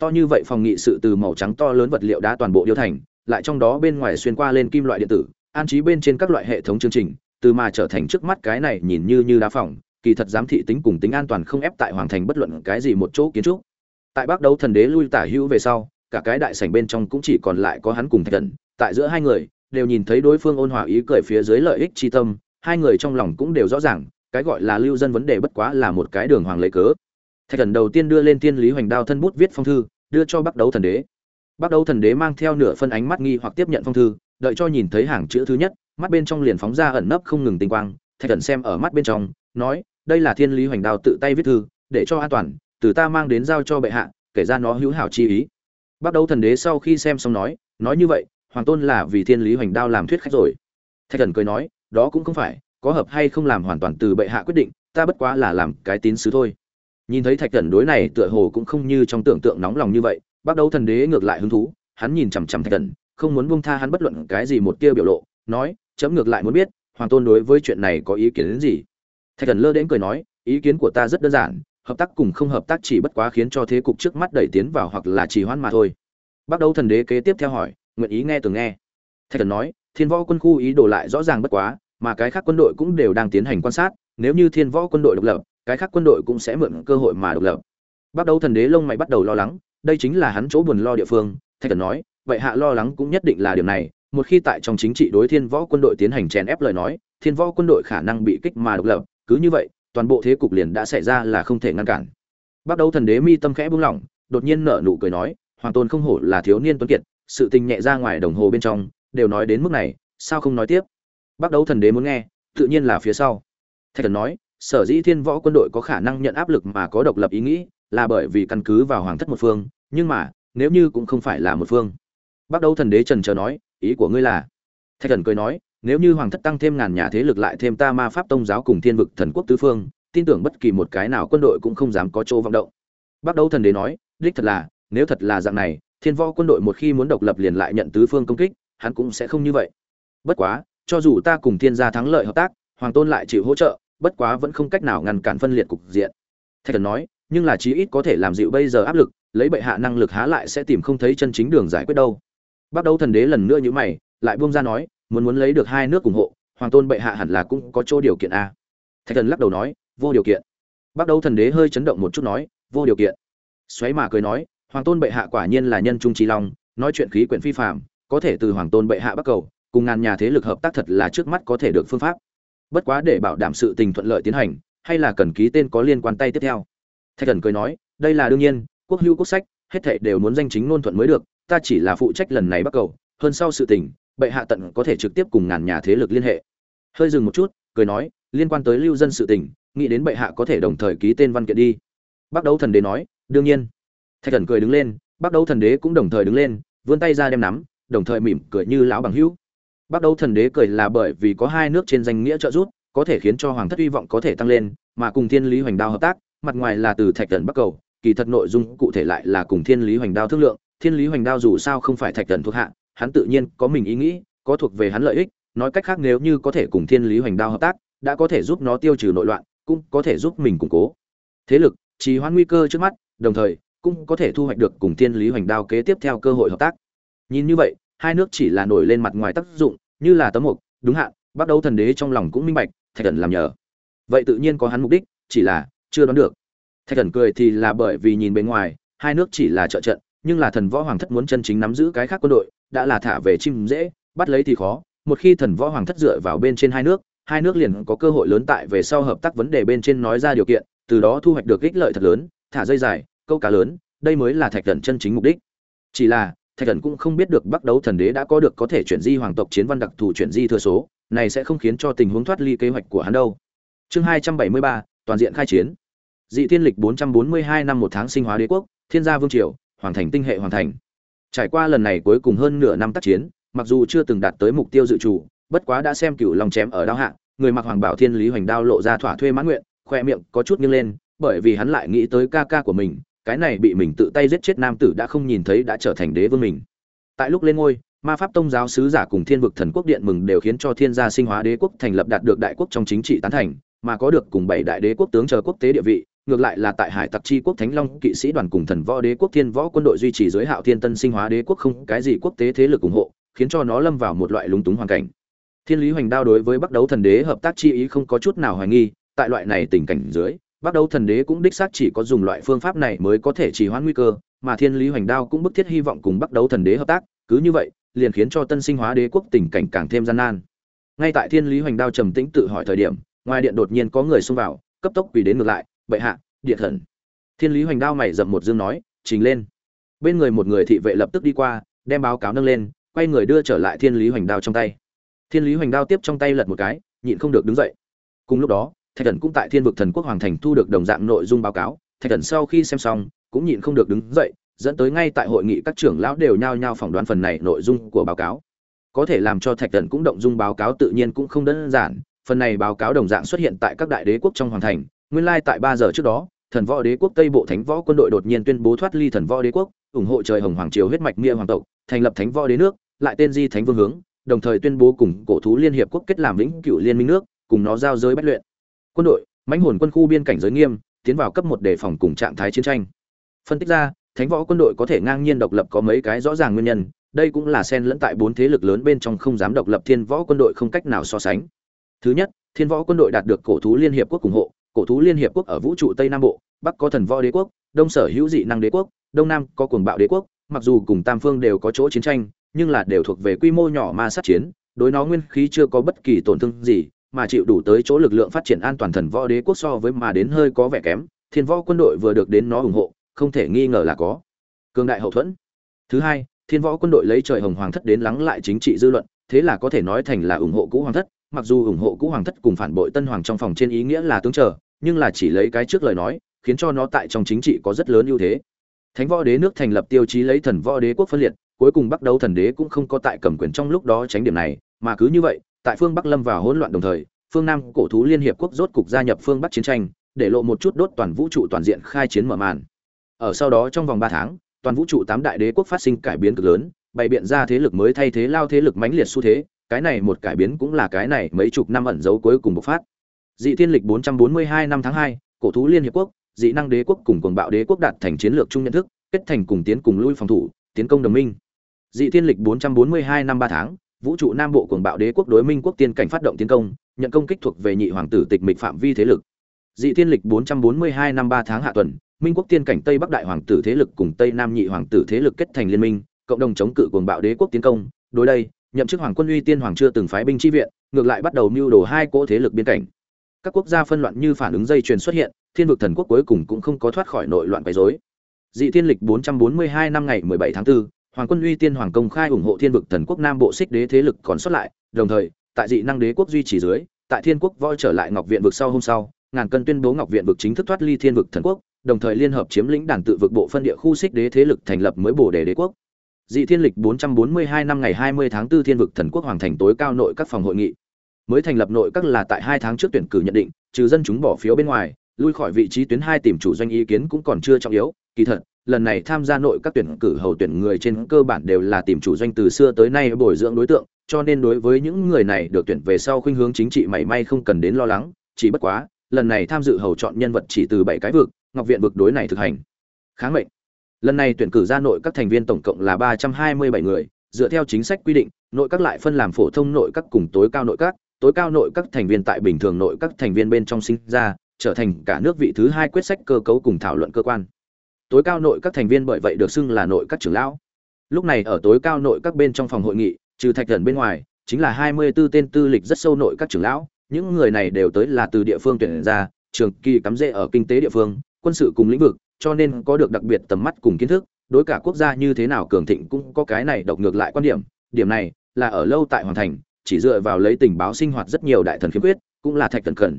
to như vậy phòng nghị sự từ màu trắng to lớn vật liệu đã toàn bộ điêu thành, lại trong đó bên ngoài xuyên qua lên kim loại điện tử, an trí bên trên các loại hệ thống chương trình, từ mà trở thành trước mắt cái này nhìn như như đá phòng, kỳ thật giám thị tính cùng tính an toàn không ép tại hoàng thành bất luận cái gì một chỗ kiến trúc. Tại bắc đấu thần đế lui tả hữu về sau, cả cái đại sảnh bên trong cũng chỉ còn lại có hắn cùng thạch thần, tại giữa hai người, đều nhìn thấy đối phương ôn hòa ý cười phía dưới lợi ích chi tâm, hai người trong lòng cũng đều rõ ràng, cái gọi là lưu dân vấn đề bất quá là một cái đường hoàng lấy cớ thạch thần đầu tiên đưa lên tiên lý hoành đao thân bút viết phong thư, đưa cho bắc đấu thần đế. Bắc đấu thần đế mang theo nửa phân ánh mắt nghi hoặc tiếp nhận phong thư, đợi cho nhìn thấy hàng chữ thứ nhất, mắt bên trong liền phóng ra ẩn nấp không ngừng tinh quang. Thạch thần xem ở mắt bên trong, nói, đây là thiên lý hoành đao tự tay viết thư, để cho an toàn, từ ta mang đến giao cho bệ hạ, kể ra nó hữu hảo chi ý. Bắt đầu thần đế sau khi xem xong nói nói như vậy, hoàng tôn là vì thiên lý hoành đao làm thuyết khách rồi. Thạch thần cười nói, đó cũng không phải, có hợp hay không làm hoàn toàn từ bệ hạ quyết định, ta bất quá là làm cái tín sứ thôi nhìn thấy thạch thần đối này tựa hồ cũng không như trong tưởng tượng nóng lòng như vậy bắt đầu thần đế ngược lại hứng thú, hắn nhìn chằm chằm thạch thần không muốn buông tha hắn bất luận cái gì một tia biểu lộ, nói, chấm ngược lại muốn biết, hoàng tôn đối với chuyện này có ý kiến đến gì? Thạch thần lơ đến cười nói, ý kiến của ta rất đơn giản, hợp tác cùng không hợp tác chỉ bất quá khiến cho thế cục trước mắt đẩy tiến vào hoặc là trì hoãn mà thôi. Bắt đầu thần đế kế tiếp theo hỏi, nguyện ý nghe từng nghe? Thạch thần nói, thiên võ quân khu ý đồ lại rõ ràng bất quá, mà cái khác quân đội cũng đều đang tiến hành quan sát, nếu như thiên võ quân đội độc lập cái khác quân đội cũng sẽ mượn cơ hội mà độc lập. Bắt đầu thần đế lông mày bắt đầu lo lắng, đây chính là hắn chỗ buồn lo địa phương, thạch thần nói, vậy hạ lo lắng cũng nhất định là điểm này, một khi tại trong chính trị đối thiên võ quân đội tiến hành chèn ép lời nói, thiên võ quân đội khả năng bị kích mà độc lập, cứ như vậy, toàn bộ thế cục liền đã xảy ra là không thể ngăn cản. Bắt đầu thần đế mi tâm khẽ buông lỏng, đột nhiên nở nụ cười nói, hoàng tôn không hổ là thiếu niên tuấn kiệt, sự tình nhẹ ra ngoài đồng hồ bên trong, đều nói đến mức này, sao không nói tiếp? Bắt đầu thần đế muốn nghe, tự nhiên là phía sau. Thạch thần nói sở dĩ thiên võ quân đội có khả năng nhận áp lực mà có độc lập ý nghĩ là bởi vì căn cứ vào hoàng thất một phương, nhưng mà, nếu như cũng không phải là một phương. Bắt đầu thần đế trần chờ nói, ý của ngươi là? Thạch thần cười nói, nếu như hoàng thất tăng thêm ngàn nhà thế lực lại thêm ta ma pháp tông giáo cùng thiên vực thần quốc tứ phương, tin tưởng bất kỳ một cái nào quân đội cũng không dám có chỗ vọng động. Bắt đầu thần đế nói, đích thật là, nếu thật là dạng này, thiên võ quân đội một khi muốn độc lập liền lại nhận tứ phương công kích, hắn cũng sẽ không như vậy. Bất quá, cho dù ta cùng thiên gia thắng lợi hợp tác, hoàng tôn lại chịu hỗ trợ bất quá vẫn không cách nào ngăn cản phân liệt cục diện. Thạch thần nói, nhưng là chí ít có thể làm dịu bây giờ áp lực, lấy bệ hạ năng lực há lại sẽ tìm không thấy chân chính đường giải quyết đâu. Bắt đầu thần đế lần nữa như mày, lại buông ra nói, muốn muốn lấy được hai nước ủng hộ, hoàng tôn bệ hạ hẳn là cũng có chỗ điều kiện a thạch thần lắc đầu nói, vô điều kiện. Bắt đầu thần đế hơi chấn động một chút nói, vô điều kiện. Xoáy mà cười nói, hoàng tôn bệ hạ quả nhiên là nhân trung trí long, nói chuyện khí quyển phi phạm có thể từ hoàng tôn bệ hạ bắt cầu, cùng ngàn nhà thế lực hợp tác thật là trước mắt có thể được phương pháp bất quá để bảo đảm sự tình thuận lợi tiến hành, hay là cần ký tên có liên quan tay tiếp theo. Thạch thần cười nói, đây là đương nhiên, quốc hữu quốc sách, hết thảy đều muốn danh chính ngôn thuận mới được, ta chỉ là phụ trách lần này bắt cầu, hơn sau sự tình, bệ hạ tận có thể trực tiếp cùng ngàn nhà thế lực liên hệ. Hơi dừng một chút, cười nói, liên quan tới lưu dân sự tình, nghĩ đến bệ hạ có thể đồng thời ký tên văn kiện đi. Bắt đấu thần đế nói, đương nhiên. Thạch thần cười đứng lên bắt đấu thần đế cũng đồng thời đứng lên, vươn tay ra đem nắm, đồng thời mỉm cười như lão bằng hữu bắt đấu thần đế cười là bởi vì có hai nước trên danh nghĩa trợ giúp, có thể khiến cho hoàng thất hy vọng có thể tăng lên, mà cùng thiên lý hoành đao hợp tác, mặt ngoài là từ thạch Tần bắc cầu, kỳ thật nội dung cụ thể lại là cùng thiên lý hoành đao thương lượng. Thiên lý hoành đao dù sao không phải thạch Tần thuộc hạ, hắn tự nhiên có mình ý nghĩ, có thuộc về hắn lợi ích, nói cách khác nếu như có thể cùng thiên lý hoành đao hợp tác, đã có thể giúp nó tiêu trừ nội loạn, cũng có thể giúp mình củng cố. Thế lực, trì hoãn nguy cơ trước mắt, đồng thời, cũng có thể thu hoạch được cùng thiên lý hoành đao kế tiếp theo cơ hội hợp tác. Nhìn như vậy hai nước chỉ là nổi lên mặt ngoài tác dụng, như là tấm mục, đúng hạn bắt đầu thần đế trong lòng cũng minh bạch, thạch thần làm nhờ. Vậy tự nhiên có hắn mục đích, chỉ là chưa đoán được. Thạch thần cười thì là bởi vì nhìn bên ngoài, hai nước chỉ là trợ trận, nhưng là thần võ hoàng thất muốn chân chính nắm giữ cái khác quân đội, đã là thả về chim dễ, bắt lấy thì khó. Một khi thần võ hoàng thất dựa vào bên trên hai nước hai nước liền có cơ hội lớn tại về sau hợp tác vấn đề bên trên nói ra điều kiện, từ đó thu hoạch được ích lợi thật lớn, thả dây dài, câu cá lớn, đây mới là thạch thần chân chính mục đích. Chỉ là thạch thần cũng không biết được bắt đấu thần đế đã có được có thể chuyển di hoàng tộc chiến văn đặc thù chuyển di thừa số, này sẽ không khiến cho tình huống thoát ly kế hoạch của hắn đâu. Chương hai trăm bảy mươi ba, toàn diện khai chiến. Dị thiên lịch bốn trăm bốn mươi hai năm một tháng sinh hóa đế quốc, thiên gia vương triều, hoàng thành tinh hệ hoàn thành. Trải qua lần này cuối cùng hơn nửa năm tác chiến, mặc dù chưa từng đạt tới mục tiêu dự trù, bất quá đã xem cựu lòng chém ở đao hạ, người mặc hoàng bảo thiên lý hoành đao lộ ra thỏa thuê mãn nguyện, khoe miệng có chút nghiêng lên, bởi vì hắn lại nghĩ tới ca ca của mình cái này bị mình tự tay giết chết nam tử đã không nhìn thấy đã trở thành đế vương mình. Tại lúc lên ngôi, ma pháp tông giáo sứ giả cùng thiên vực thần quốc điện mừng đều khiến cho thiên gia sinh hóa đế quốc thành lập đạt được đại quốc trong chính trị tán thành, mà có được cùng bảy đại đế quốc tướng chờ quốc tế địa vị, ngược lại là tại hải tặc chi quốc thánh long kỵ sĩ đoàn cùng thần võ đế quốc thiên võ quân đội duy trì giới hạo thiên tân sinh hóa đế quốc không cái gì quốc tế thế lực ủng hộ, khiến cho nó lâm vào một loại lúng túng hoàn cảnh. Thiên lý hoành đao đối với bắc đấu thần đế hợp tác chi ý không có chút nào hoài nghi, tại loại này tình cảnh dưới bắt đầu thần đế cũng đích xác chỉ có dùng loại phương pháp này mới có thể trì hoãn nguy cơ, mà thiên lý hoành đao cũng bức thiết hy vọng cùng bắt đầu thần đế hợp tác, cứ như vậy, liền khiến cho tân sinh hóa đế quốc tình cảnh càng thêm gian nan. Ngay tại thiên lý hoành đao trầm tĩnh tự hỏi thời điểm, ngoài điện đột nhiên có người xông vào, cấp tốc quỳ đến ngược lại, bệ hạ điện thần. Thiên lý hoành đao mày dậm một dương nói, trình lên. Bên người một người thị vệ lập tức đi qua, đem báo cáo nâng lên, quay người đưa trở lại thiên lý hoành đao trong tay. Thiên lý hoành đao tiếp trong tay lật một cái, nhịn không được đứng dậy. Cùng lúc đó thạch thần cũng tại thiên vực thần quốc hoàng thành thu được đồng dạng nội dung báo cáo. Thạch thần sau khi xem xong, cũng nhịn không được đứng dậy, dẫn tới ngay tại hội nghị các trưởng lão đều nhao nhao phỏng đoán phần này nội dung của báo cáo. Có thể làm cho thạch thần cũng động dung báo cáo tự nhiên cũng không đơn giản. Phần này báo cáo đồng dạng xuất hiện tại các đại đế quốc trong hoàng thành. Nguyên lai tại ba giờ trước đó, thần võ đế quốc tây bộ thánh võ quân đội đột nhiên tuyên bố thoát ly thần võ đế quốc, ủng hộ trời hồng hoàng triều huyết mạch nghĩa hoàng tộc, thành lập thánh võ đế nước, lại tên di thánh vương hướng, đồng thời tuyên bố cùng cổ thú liên hiệp quốc kết làm lĩnh cựu liên minh nước, cùng nó giao giới bách luyện quân đội, mãnh hồn quân khu biên cảnh giới nghiêm, tiến vào cấp một đề phòng cùng trạng thái chiến tranh. Phân tích ra, thánh võ quân đội có thể ngang nhiên độc lập có mấy cái rõ ràng nguyên nhân, đây cũng là xen lẫn tại bốn thế lực lớn bên trong không dám độc lập thiên võ quân đội không cách nào so sánh. Thứ nhất, thiên võ quân đội đạt được cổ thú liên hiệp quốc ủng hộ, cổ thú liên hiệp quốc ở vũ trụ tây nam bộ, bắc có thần võ đế quốc, đông sở hữu dị năng đế quốc, đông nam có cuồng bạo đế quốc, mặc dù cùng tam phương đều có chỗ chiến tranh, nhưng là đều thuộc về quy mô nhỏ ma sát chiến, đối nó nguyên khí chưa có bất kỳ tổn thương gì mà chịu đủ tới chỗ lực lượng phát triển an toàn thần võ đế quốc so với mà đến hơi có vẻ kém, thiên võ quân đội vừa được đến nó ủng hộ, không thể nghi ngờ là có. Cường đại hậu thuẫn. Thứ hai, thiên võ quân đội lấy trời hồng hoàng thất đến lắng lại chính trị dư luận, thế là có thể nói thành là ủng hộ cũ hoàng thất, mặc dù ủng hộ cũ hoàng thất cùng phản bội tân hoàng trong phòng trên ý nghĩa là tướng trở nhưng là chỉ lấy cái trước lời nói, khiến cho nó tại trong chính trị có rất lớn ưu thế. Thánh võ đế nước thành lập tiêu chí lấy thần võ đế quốc phân liệt, cuối cùng bắt đầu thần đế cũng không có tại cầm quyền trong lúc đó tránh điểm này, mà cứ như vậy tại phương bắc lâm vào hỗn loạn đồng thời phương nam cổ thú liên hiệp quốc rốt cục gia nhập phương bắc chiến tranh để lộ một chút đốt toàn vũ trụ toàn diện khai chiến mở màn. Ở sau đó trong vòng ba tháng toàn vũ trụ tám đại đế quốc phát sinh cải biến cực lớn bày biện ra thế lực mới thay thế lao thế lực mãnh liệt xu thế cái này một cải biến cũng là cái này mấy chục năm ẩn giấu cuối cùng bộc phát. Dị thiên lịch 442 năm tháng 2, cổ thú liên hiệp quốc dị năng đế quốc cùng cuồng bạo đế quốc đạt thành chiến lược chung nhận thức kết thành cùng tiến cùng lui phòng thủ tiến công đồng minh. Dị thiên lịch 442 năm 3 tháng vũ trụ nam bộ cuồng bạo đế quốc đối minh quốc tiên cảnh phát động tiến công nhận công kích thuộc về nhị hoàng tử tịch mịch phạm vi thế lực. Dị thiên lịch 442 năm 3 tháng hạ tuần minh quốc tiên cảnh tây bắc đại hoàng tử thế lực cùng tây nam nhị hoàng tử thế lực kết thành liên minh cộng đồng chống cự cuồng bạo đế quốc tiến công. Đối đây nhậm chức hoàng quân uy tiên hoàng chưa từng phái binh chi viện ngược lại bắt đầu mưu đồ hai cỗ thế lực biên cảnh. Các quốc gia phân loạn như phản ứng dây chuyền xuất hiện thiên vực thần quốc cuối cùng cũng không có thoát khỏi nội loạn quấy rối. Dị thiên lịch 442 năm ngày 17 tháng 4, hoàng quân uy tiên hoàng công khai ủng hộ thiên vực thần quốc nam bộ xích đế thế lực còn xuất lại, đồng thời, tại dị năng đế quốc duy trì dưới, tại thiên quốc voi trở lại ngọc viện vực sau hôm sau, ngàn cân tuyên bố ngọc viện vực chính thức thoát ly thiên vực thần quốc, đồng thời liên hợp chiếm lĩnh đàn tự vực bộ phân địa khu xích đế thế lực thành lập mới bổ đề đế quốc. Dị thiên lịch 442 năm ngày 20 tháng 4 thiên vực thần quốc hoàng thành tối cao nội các phòng hội nghị. Mới thành lập nội các là tại hai tháng trước tuyển cử nhận định, trừ dân chúng bỏ phiếu bên ngoài, lui khỏi vị trí tuyến hai tìm chủ doanh ý kiến cũng còn chưa trọng yếu, kỳ thật lần này tham gia nội các tuyển cử hầu tuyển người trên cơ bản đều là tìm chủ doanh từ xưa tới nay bồi dưỡng đối tượng, cho nên đối với những người này được tuyển về sau khuynh hướng chính trị mảy may không cần đến lo lắng, chỉ bất quá, lần này tham dự hầu chọn nhân vật chỉ từ bảy cái vực, ngọc viện vực đối này thực hành. Kháng mệnh. Lần này tuyển cử ra nội các thành viên tổng cộng là ba trăm hai mươi bảy người, dựa theo chính sách quy định, nội các lại phân làm phổ thông nội các cùng tối cao nội các, tối cao nội các thành viên tại bình thường nội các thành viên bên trong sinh ra, trở thành cả nước vị thứ hai quyết sách cơ cấu cùng thảo luận cơ quan tối cao nội các thành viên bởi vậy được xưng là nội các trưởng lão. Lúc này ở tối cao nội các bên trong phòng hội nghị, trừ thạch thần bên ngoài, chính là hai mươi 24 tên tư lịch rất sâu nội các trưởng lão, những người này đều tới là từ địa phương tuyển ra, trường kỳ cắm rễ ở kinh tế địa phương, quân sự cùng lĩnh vực, cho nên có được đặc biệt tầm mắt cùng kiến thức, đối cả quốc gia như thế nào cường thịnh cũng có cái này độc ngược lại quan điểm. Điểm này là ở lâu tại hoàn thành, chỉ dựa vào lấy tình báo sinh hoạt rất nhiều đại thần khiếm quyết cũng là thạch thần cần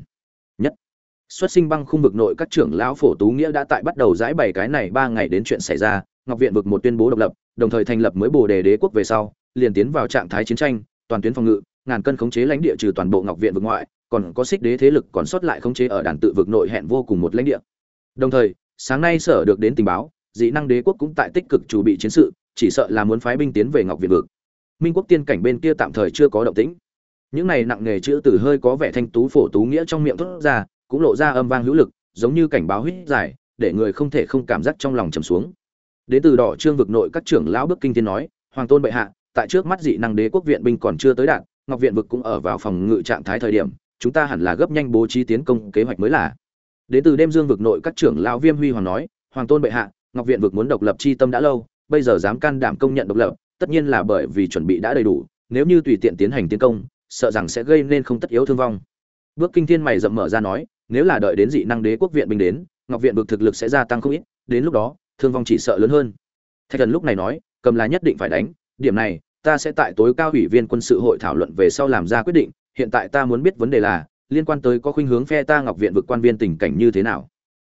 xuất sinh băng khung vực nội các trưởng lão phổ tú nghĩa đã tại bắt đầu giải bày cái này ba ngày đến chuyện xảy ra, ngọc viện vực một tuyên bố độc lập, đồng thời thành lập mới bồ đề đế quốc về sau, liền tiến vào trạng thái chiến tranh, toàn tuyến phòng ngự, ngàn cân khống chế lãnh địa trừ toàn bộ ngọc viện vực ngoại, còn có xích đế thế lực còn sót lại khống chế ở đàn tự vực nội hẹn vô cùng một lãnh địa. Đồng thời, sáng nay sở được đến tình báo, dị năng đế quốc cũng tại tích cực chuẩn bị chiến sự, chỉ sợ là muốn phái binh tiến về ngọc viện vực. Minh quốc tiên cảnh bên kia tạm thời chưa có động tĩnh. Những này nặng nghề chữ từ hơi có vẻ thanh tú phổ tú nghĩa trong miệng thốt ra cũng lộ ra âm vang hữu lực giống như cảnh báo huyết dài, để người không thể không cảm giác trong lòng trầm xuống. Đến từ đỏ trương vực nội các trưởng lão bước kinh thiên nói hoàng tôn bệ hạ tại trước mắt dị năng đế quốc viện binh còn chưa tới đạt ngọc viện vực cũng ở vào phòng ngự trạng thái thời điểm chúng ta hẳn là gấp nhanh bố trí tiến công kế hoạch mới là. Đến từ đêm dương vực nội các trưởng lão viêm huy hoàng nói hoàng tôn bệ hạ ngọc viện vực muốn độc lập chi tâm đã lâu bây giờ dám can đảm công nhận độc lập tất nhiên là bởi vì chuẩn bị đã đầy đủ nếu như tùy tiện tiến hành tiến công sợ rằng sẽ gây nên không tất yếu thương vong. Bước kinh thiên mày rậm mở ra nói nếu là đợi đến dị năng đế quốc viện binh đến, ngọc viện vực thực lực sẽ gia tăng không ít, đến lúc đó, thương vong chỉ sợ lớn hơn. Thạch thần lúc này nói, cầm là nhất định phải đánh, điểm này, ta sẽ tại tối cao ủy viên quân sự hội thảo luận về sau làm ra quyết định, hiện tại ta muốn biết vấn đề là, liên quan tới có khuynh hướng phe ta ngọc viện vực quan viên tình cảnh như thế nào.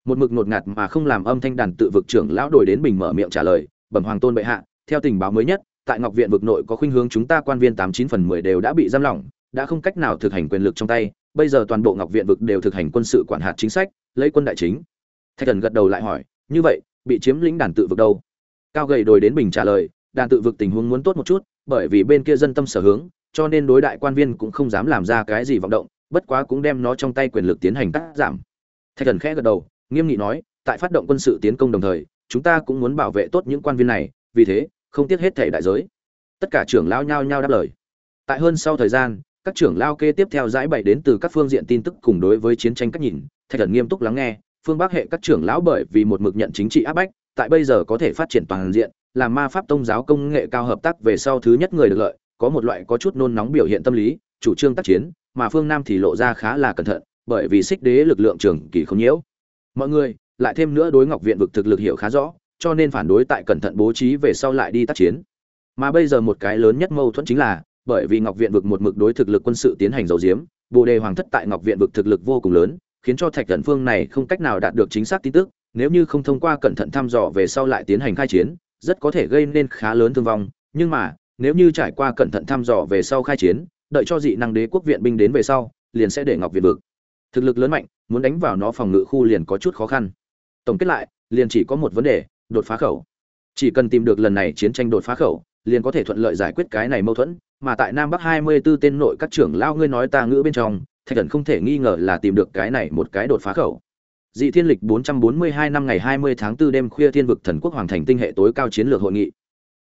Một mực ngột ngạt mà không làm âm thanh đàn tự vực trưởng lão đổi đến bình mở miệng trả lời, bẩm hoàng tôn bệ hạ, theo tình báo mới nhất, tại ngọc viện vực nội có khuynh hướng chúng ta quan viên tám chín phần mười đều đã bị giam lỏng, đã không cách nào thực hành quyền lực trong tay bây giờ toàn bộ ngọc viện vực đều thực hành quân sự quản hạt chính sách, lấy quân đại chính. Thạch thần gật đầu lại hỏi, như vậy, bị chiếm lĩnh đàn tự vực đâu? Cao gầy đồi đến bình trả lời, đàn tự vực tình huống muốn tốt một chút, bởi vì bên kia dân tâm sở hướng, cho nên đối đại quan viên cũng không dám làm ra cái gì vọng động, bất quá cũng đem nó trong tay quyền lực tiến hành cắt giảm. Thạch thần khẽ gật đầu, nghiêm nghị nói, tại phát động quân sự tiến công đồng thời, chúng ta cũng muốn bảo vệ tốt những quan viên này, vì thế, không tiếc hết thể đại giới. Tất cả trưởng lao nhao nhao đáp lời. Tại hơn sau thời gian các trưởng lao kê tiếp theo giải bày đến từ các phương diện tin tức cùng đối với chiến tranh cách nhìn, thạch thần nghiêm túc lắng nghe, phương bắc hệ các trưởng lão bởi vì một mực nhận chính trị áp bách, tại bây giờ có thể phát triển toàn diện, làm ma pháp tông giáo công nghệ cao hợp tác về sau thứ nhất người được lợi, có một loại có chút nôn nóng biểu hiện tâm lý, chủ trương tác chiến, mà phương nam thì lộ ra khá là cẩn thận, bởi vì xích đế lực lượng trường kỳ không nhiễu. Mọi người, lại thêm nữa đối ngọc viện vực thực lực hiểu khá rõ, cho nên phản đối tại cẩn thận bố trí về sau lại đi tác chiến. Mà bây giờ một cái lớn nhất mâu thuẫn chính là bởi vì ngọc viện vực một mực đối thực lực quân sự tiến hành dầu diếm, bồ đề hoàng thất tại ngọc viện vực thực lực vô cùng lớn, khiến cho thạch Cẩn phương này không cách nào đạt được chính xác tin tức, nếu như không thông qua cẩn thận thăm dò về sau lại tiến hành khai chiến, rất có thể gây nên khá lớn thương vong, nhưng mà, nếu như trải qua cẩn thận thăm dò về sau khai chiến, đợi cho dị năng đế quốc viện binh đến về sau, liền sẽ để ngọc viện vực. Thực lực lớn mạnh, muốn đánh vào nó phòng ngự khu liền có chút khó khăn. Tổng kết lại, liền chỉ có một vấn đề, đột phá khẩu. Chỉ cần tìm được lần này chiến tranh đột phá khẩu liền có thể thuận lợi giải quyết cái này mâu thuẫn, mà tại nam bắc hai mươi 24 tên nội các trưởng lao ngươi nói ta ngữ bên trong, thạch thần không thể nghi ngờ là tìm được cái này một cái đột phá khẩu. Dị thiên lịch 442 năm ngày 20 tháng 4 đêm khuya thiên vực thần quốc hoàng thành tinh hệ tối cao chiến lược hội nghị.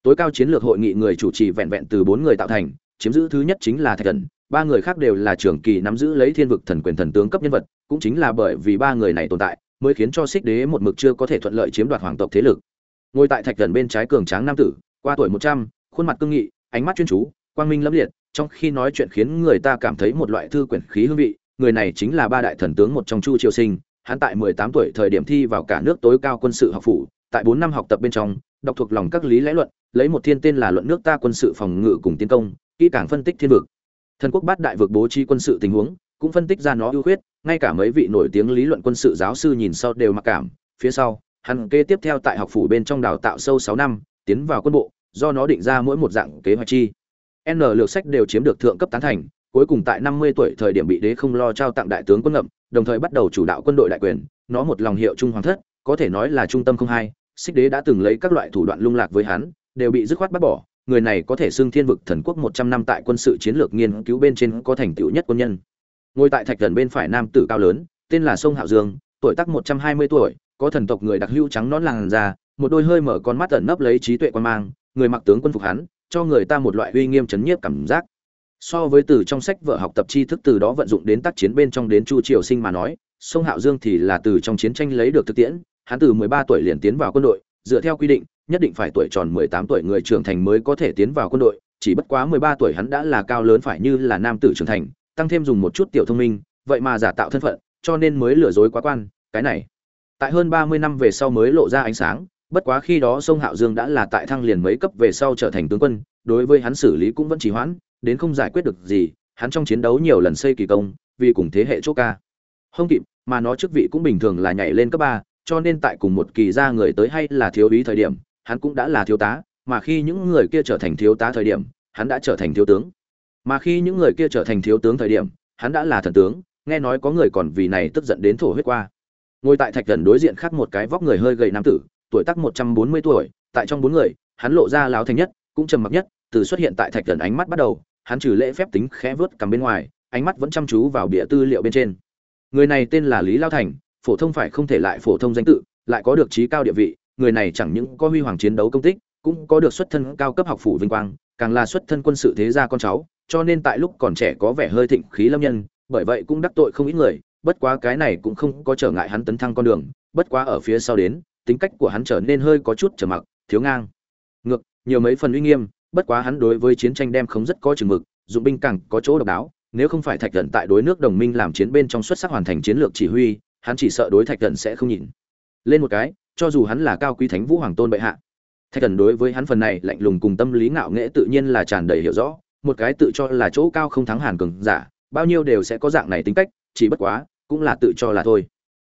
Tối cao chiến lược hội nghị người chủ trì vẹn vẹn từ bốn người tạo thành, chiếm giữ thứ nhất chính là thạch thần, ba người khác đều là trưởng kỳ nắm giữ lấy thiên vực thần quyền thần tướng cấp nhân vật, cũng chính là bởi vì ba người này tồn tại, mới khiến cho xích đế một mực chưa có thể thuận lợi chiếm đoạt hoàng tộc thế lực. Ngồi tại thạch thần bên trái cường tráng nam tử, qua tuổi một trăm khuôn mặt cương nghị, ánh mắt chuyên chú, quang minh lẫm liệt, trong khi nói chuyện khiến người ta cảm thấy một loại thư quyển khí hương vị. Người này chính là ba đại thần tướng một trong chu triều sinh, hắn tại mười tám tuổi thời điểm thi vào cả nước tối cao quân sự học phủ, tại bốn năm học tập bên trong, đọc thuộc lòng các lý lẽ luận, lấy một thiên tên là luận nước ta quân sự phòng ngự cùng tiến công, kỹ càng phân tích thiên vực. Thần quốc bát đại vực bố trí quân sự tình huống, cũng phân tích ra nó ưu khuyết, ngay cả mấy vị nổi tiếng lý luận quân sự giáo sư nhìn sau đều mặc cảm. Phía sau, hắn kế tiếp theo tại học phủ bên trong đào tạo sâu sáu năm, tiến vào quân bộ do nó định ra mỗi một dạng kế hoạch chi. N lược sách đều chiếm được thượng cấp tán thành, cuối cùng tại năm mươi tuổi thời điểm bị đế không lo trao tặng đại tướng quân ngậm, đồng thời bắt đầu chủ đạo quân đội đại quyền, nó một lòng hiệu trung hoàng thất, có thể nói là trung tâm không hai, xích đế đã từng lấy các loại thủ đoạn lung lạc với hắn, đều bị dứt khoát bắt bỏ, người này có thể xưng thiên vực thần quốc một trăm năm tại quân sự chiến lược nghiên cứu bên trên có thành tựu nhất quân nhân. Ngồi tại thạch thần bên phải nam tử cao lớn, tên là sông hạo dương, tuổi tác một trăm hai mươi tuổi, có thần tộc người đặc hữu trắng nón làn da, một đôi hơi mở con mắt ẩn nấp lấy trí tuệ quan mang người mặc tướng quân phục hắn, cho người ta một loại uy nghiêm chấn nhiếp cảm giác. So với từ trong sách vở học tập tri thức từ đó vận dụng đến tác chiến bên trong đến chu triều sinh mà nói, sông hạo dương thì là từ trong chiến tranh lấy được thực tiễn, hắn từ mười ba tuổi liền tiến vào quân đội, dựa theo quy định, nhất định phải tuổi tròn mười tám tuổi người trưởng thành mới có thể tiến vào quân đội, chỉ bất quá mười ba tuổi hắn đã là cao lớn phải như là nam tử trưởng thành, tăng thêm dùng một chút tiểu thông minh, vậy mà giả tạo thân phận, cho nên mới lừa dối quá quan, cái này. Tại hơn ba mươi năm về sau mới lộ ra ánh sáng bất quá khi đó sông hạo dương đã là tại thăng liền mấy cấp về sau trở thành tướng quân, đối với hắn xử lý cũng vẫn trì hoãn, đến không giải quyết được gì, hắn trong chiến đấu nhiều lần xây kỳ công, vì cùng thế hệ chốt ca. Không kịp, mà nó chức vị cũng bình thường là nhảy lên cấp ba, cho nên tại cùng một kỳ ra người tới hay là thiếu úy thời điểm, hắn cũng đã là thiếu tá, mà khi những người kia trở thành thiếu tá thời điểm, hắn đã trở thành thiếu tướng. Mà khi những người kia trở thành thiếu tướng thời điểm, hắn đã là thần tướng, nghe nói có người còn vì này tức giận đến thổ huyết qua. Ngồi tại thạch thần đối diện khác một cái vóc người hơi gầy nam tử tuổi tác một trăm bốn mươi tuổi, tại trong bốn người, hắn lộ ra láo thành nhất, cũng trầm mặc nhất, từ xuất hiện tại thạch thần ánh mắt bắt đầu, hắn trừ lễ phép tính khẽ vớt cầm bên ngoài, ánh mắt vẫn chăm chú vào bìa tư liệu bên trên. Người này tên là lý lao thành, phổ thông phải không thể lại phổ thông danh tự, lại có được trí cao địa vị, người này chẳng những có huy hoàng chiến đấu công tích, cũng có được xuất thân cao cấp học phủ vinh quang, càng là xuất thân quân sự thế gia con cháu, cho nên tại lúc còn trẻ có vẻ hơi thịnh khí lâm nhân, bởi vậy cũng đắc tội không ít người, bất quá cái này cũng không có trở ngại hắn tấn thăng con đường, bất quá ở phía sau đến tính cách của hắn trở nên hơi có chút trở mặc, thiếu ngang. Ngược, nhiều mấy phần uy nghiêm, bất quá hắn đối với chiến tranh đem không rất có chừng mực, dụng binh càng có chỗ độc đáo, nếu không phải thạch thần tại đối nước đồng minh làm chiến bên trong xuất sắc hoàn thành chiến lược chỉ huy, hắn chỉ sợ đối thạch thần sẽ không nhìn lên một cái, cho dù hắn là cao quý thánh vũ hoàng tôn bệ hạ, thạch thần đối với hắn phần này lạnh lùng cùng tâm lý ngạo nghễ tự nhiên là tràn đầy hiểu rõ, một cái tự cho là chỗ cao không thắng hàn cường giả, bao nhiêu đều sẽ có dạng này tính cách, chỉ bất quá, cũng là tự cho là thôi.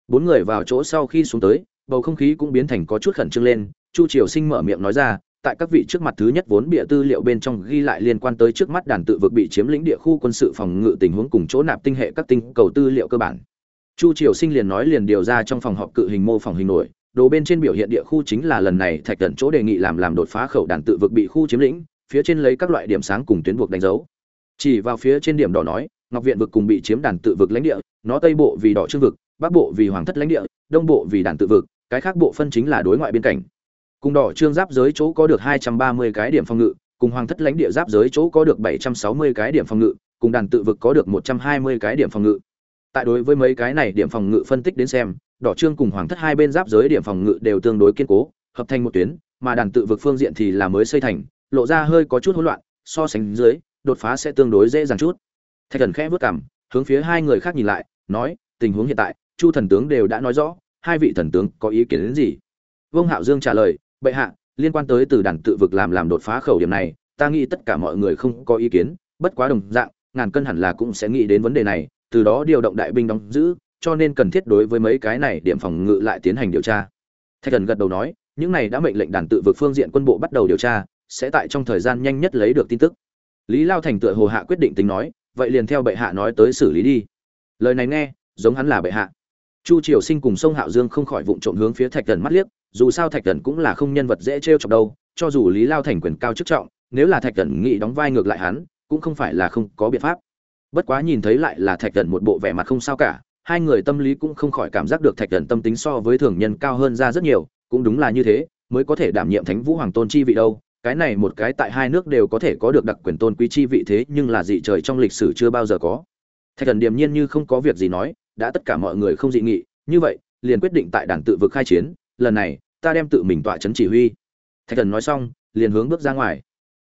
Bốn người vào chỗ sau khi xuống tới bầu không khí cũng biến thành có chút khẩn trương lên, chu triều sinh mở miệng nói ra, tại các vị trước mặt thứ nhất vốn bịa tư liệu bên trong ghi lại liên quan tới trước mắt đàn tự vực bị chiếm lĩnh địa khu quân sự phòng ngự tình huống cùng chỗ nạp tinh hệ các tinh cầu tư liệu cơ bản. Chu triều sinh liền nói liền điều ra trong phòng họp cự hình mô phỏng hình nổi, đồ bên trên biểu hiện địa khu chính là lần này thạch tận chỗ đề nghị làm làm đột phá khẩu đàn tự vực bị khu chiếm lĩnh, phía trên lấy các loại điểm sáng cùng tuyến buộc đánh dấu. Chỉ vào phía trên điểm đỏ nói, ngọc viện vực cùng bị chiếm đàn tự vực lãnh địa, nó tây bộ vì đỏ trương vực, bắc bộ vì hoàng thất lãnh địa, đông bộ vì đàn tự vực cái khác bộ phân chính là đối ngoại biên cảnh. Cùng đỏ trương giáp giới chỗ có được 230 cái điểm phòng ngự, cùng hoàng thất lãnh địa giáp giới chỗ có được 760 cái điểm phòng ngự, cùng đàn tự vực có được 120 cái điểm phòng ngự. Tại đối với mấy cái này điểm phòng ngự phân tích đến xem, đỏ trương cùng hoàng thất hai bên giáp giới điểm phòng ngự đều tương đối kiên cố, hợp thành một tuyến, mà đàn tự vực phương diện thì là mới xây thành, lộ ra hơi có chút hỗn loạn, so sánh dưới, đột phá sẽ tương đối dễ dàng chút. Thạch thần khẽ vớt cảm hướng phía hai người khác nhìn lại, nói, tình huống hiện tại, chu thần tướng đều đã nói rõ hai vị thần tướng có ý kiến đến gì? Vương hạo dương trả lời, bệ hạ, liên quan tới từ đàn tự vực làm làm đột phá khẩu điểm này, ta nghĩ tất cả mọi người không có ý kiến, bất quá đồng dạng, ngàn cân hẳn là cũng sẽ nghĩ đến vấn đề này, từ đó điều động đại binh đóng giữ, cho nên cần thiết đối với mấy cái này điểm phòng ngự lại tiến hành điều tra. Thạch thần gật đầu nói, những này đã mệnh lệnh đàn tự vực phương diện quân bộ bắt đầu điều tra, sẽ tại trong thời gian nhanh nhất lấy được tin tức. Lý lao thành tựa hồ hạ quyết định tính nói, vậy liền theo bệ hạ nói tới xử lý đi. Lời này nghe, giống hắn là bệ hạ chu triều sinh cùng sông hạo dương không khỏi vụng trộm hướng phía thạch thần mắt liếc, dù sao thạch thần cũng là không nhân vật dễ trêu chọc đâu, cho dù lý lao thành quyền cao chức trọng, nếu là thạch thần nghĩ đóng vai ngược lại hắn, cũng không phải là không có biện pháp. Bất quá nhìn thấy lại là thạch thần một bộ vẻ mặt không sao cả, hai người tâm lý cũng không khỏi cảm giác được thạch thần tâm tính so với thường nhân cao hơn ra rất nhiều, cũng đúng là như thế, mới có thể đảm nhiệm thánh vũ hoàng tôn chi vị đâu. Cái này một cái tại hai nước đều có thể có được đặc quyền tôn quý chi vị thế, nhưng là dị trời trong lịch sử chưa bao giờ có. Thạch thần điềm nhiên như không có việc gì nói đã tất cả mọi người không dị nghị, như vậy, liền quyết định tại đàn tự vực khai chiến, lần này, ta đem tự mình tọa chấn chỉ huy. Thạch thần nói xong, liền hướng bước ra ngoài.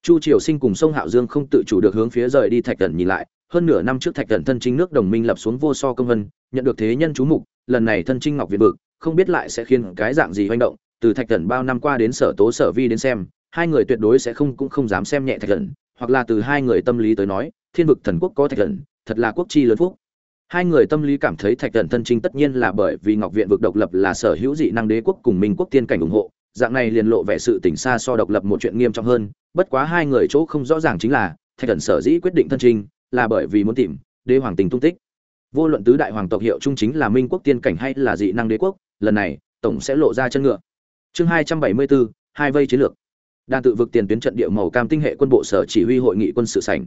Chu triều sinh cùng sông hạo dương không tự chủ được hướng phía rời đi thạch thần nhìn lại, hơn nửa năm trước thạch thần thân chính nước đồng minh lập xuống vô so công vân, nhận được thế nhân chú mục, lần này thân trinh ngọc việt vực, không biết lại sẽ khiến cái dạng gì hoành động, từ thạch thần bao năm qua đến sở tố sở vi đến xem, hai người tuyệt đối sẽ không cũng không dám xem nhẹ thạch thần, hoặc là từ hai người tâm lý tới nói, thiên vực thần quốc có thạch thần, thật là quốc chi lớn phúc hai người tâm lý cảm thấy thạch thần thân trinh tất nhiên là bởi vì ngọc viện vực độc lập là sở hữu dị năng đế quốc cùng minh quốc tiên cảnh ủng hộ, dạng này liền lộ vẻ sự tỉnh xa so độc lập một chuyện nghiêm trọng hơn, bất quá hai người chỗ không rõ ràng chính là, thạch thần sở dĩ quyết định thân trinh là bởi vì muốn tìm đế hoàng tình tung tích. Vô luận tứ đại hoàng tộc hiệu trung chính là minh quốc tiên cảnh hay là dị năng đế quốc, lần này, tổng sẽ lộ ra chân ngựa. Chương hai trăm bảy mươi bốn, hai vây chiến lược. Đàn tự vực tiền tuyến trận địa màu cam tinh hệ quân bộ sở chỉ huy hội nghị quân sự sảnh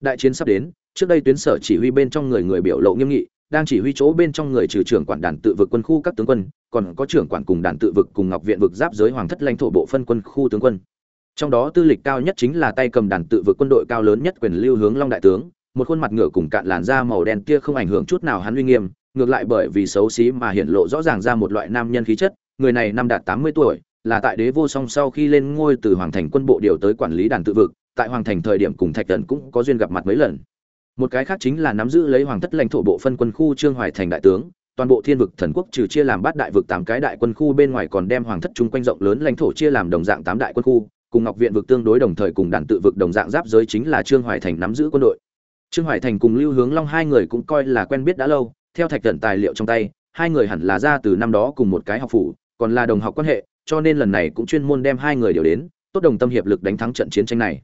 đại chiến sắp đến, trước đây tuyến sở chỉ huy bên trong người người biểu lộ nghiêm nghị, đang chỉ huy chỗ bên trong người trừ trưởng quản đàn tự vực quân khu các tướng quân, còn có trưởng quản cùng đàn tự vực cùng ngọc viện vực giáp giới hoàng thất lãnh thổ bộ phân quân khu tướng quân. Trong đó tư lịch cao nhất chính là tay cầm đàn tự vực quân đội cao lớn nhất quyền lưu hướng long đại tướng, một khuôn mặt ngựa cùng cạn làn da màu đen kia không ảnh hưởng chút nào hắn uy nghiêm, ngược lại bởi vì xấu xí mà hiện lộ rõ ràng ra một loại nam nhân khí chất, người này năm đạt tám mươi tuổi là tại đế vô song sau khi lên ngôi từ hoàng thành quân bộ điều tới quản lý đàn tự vực, tại hoàng thành thời điểm cùng thạch tần cũng có duyên gặp mặt mấy lần. Một cái khác chính là nắm giữ lấy hoàng thất lãnh thổ bộ phân quân khu trương hoài thành đại tướng, toàn bộ thiên vực thần quốc trừ chia làm bát đại vực tám cái đại quân khu bên ngoài còn đem hoàng thất chung quanh rộng lớn lãnh thổ chia làm đồng dạng tám đại quân khu, cùng ngọc viện vực tương đối đồng thời cùng đàn tự vực đồng dạng giáp giới chính là trương hoài thành nắm giữ quân đội. Trương hoài thành cùng lưu hướng long hai người cũng coi là quen biết đã lâu, theo thạch tần tài liệu trong tay, hai người hẳn là ra từ năm đó cùng một cái học phủ, còn là đồng học quan hệ cho nên lần này cũng chuyên môn đem hai người điều đến, tốt đồng tâm hiệp lực đánh thắng trận chiến tranh này.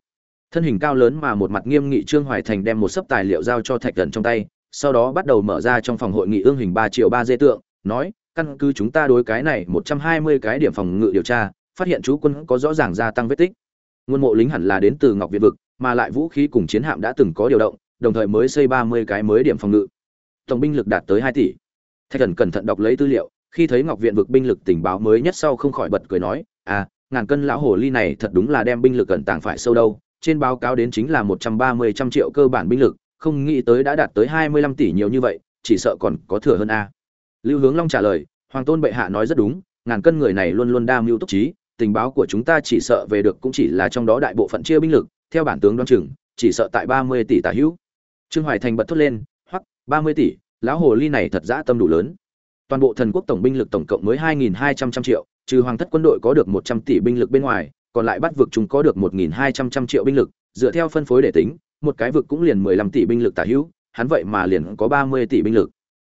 Thân hình cao lớn mà một mặt nghiêm nghị trương hoài thành đem một sấp tài liệu giao cho thạch thần trong tay, sau đó bắt đầu mở ra trong phòng hội nghị ương hình ba triệu ba dê tượng, nói, căn cứ chúng ta đối cái này một trăm hai mươi cái điểm phòng ngự điều tra, phát hiện chú quân có rõ ràng gia tăng vết tích. Nguồn mộ lính hẳn là đến từ ngọc việt vực, mà lại vũ khí cùng chiến hạm đã từng có điều động, đồng thời mới xây ba mươi cái mới điểm phòng ngự. Tổng binh lực đạt tới hai tỷ. Thạch thần cẩn thận đọc lấy tư liệu khi thấy ngọc viện vực binh lực tình báo mới nhất sau không khỏi bật cười nói à ngàn cân lão hồ ly này thật đúng là đem binh lực cẩn tàng phải sâu đâu, trên báo cáo đến chính là một trăm ba mươi trăm triệu cơ bản binh lực, không nghĩ tới đã đạt tới hai mươi lăm tỷ nhiều như vậy, chỉ sợ còn có thừa hơn a. Lưu hướng long trả lời, hoàng tôn bệ hạ nói rất đúng, ngàn cân người này luôn luôn đa mưu túc trí, tình báo của chúng ta chỉ sợ về được cũng chỉ là trong đó đại bộ phận chia binh lực, theo bản tướng đoan chừng, chỉ sợ tại ba mươi tỷ tả hữu. Trương hoài thành bật thốt lên hoặc ba mươi tỷ, lão hồ ly này thật dã tâm đủ lớn toàn bộ thần quốc tổng binh lực tổng cộng mới hai nghìn hai trăm trăm triệu, trừ hoàng thất quân đội có được một trăm tỷ binh lực bên ngoài, còn lại bắt vực chúng có được một nghìn hai trăm trăm triệu binh lực, dựa theo phân phối để tính, một cái vực cũng liền mười lăm tỷ binh lực tả hữu, hắn vậy mà liền có ba mươi tỷ binh lực.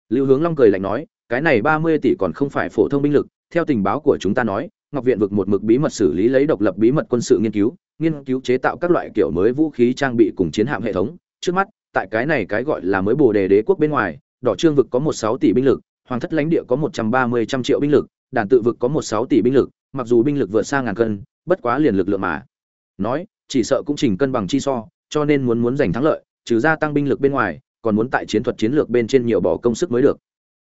Lưu hướng long cười lạnh nói, cái này ba mươi tỷ còn không phải phổ thông binh lực, theo tình báo của chúng ta nói, ngọc viện vực một mực bí mật xử lý lấy độc lập bí mật quân sự nghiên cứu nghiên cứu chế tạo các loại kiểu mới vũ khí trang bị cùng chiến hạm hệ thống. Trước mắt, tại cái này cái gọi là mới bồ đề đế quốc bên ngoài, đỏ trương vực có một sáu tỷ binh lực hoàng thất lãnh địa có một trăm ba mươi trăm triệu binh lực, đàn tự vực có một sáu tỷ binh lực, mặc dù binh lực vượt xa ngàn cân, bất quá liền lực lượng mà. Nói, chỉ sợ cũng chỉnh cân bằng chi so, cho nên muốn muốn giành thắng lợi, trừ gia tăng binh lực bên ngoài, còn muốn tại chiến thuật chiến lược bên trên nhiều bỏ công sức mới được.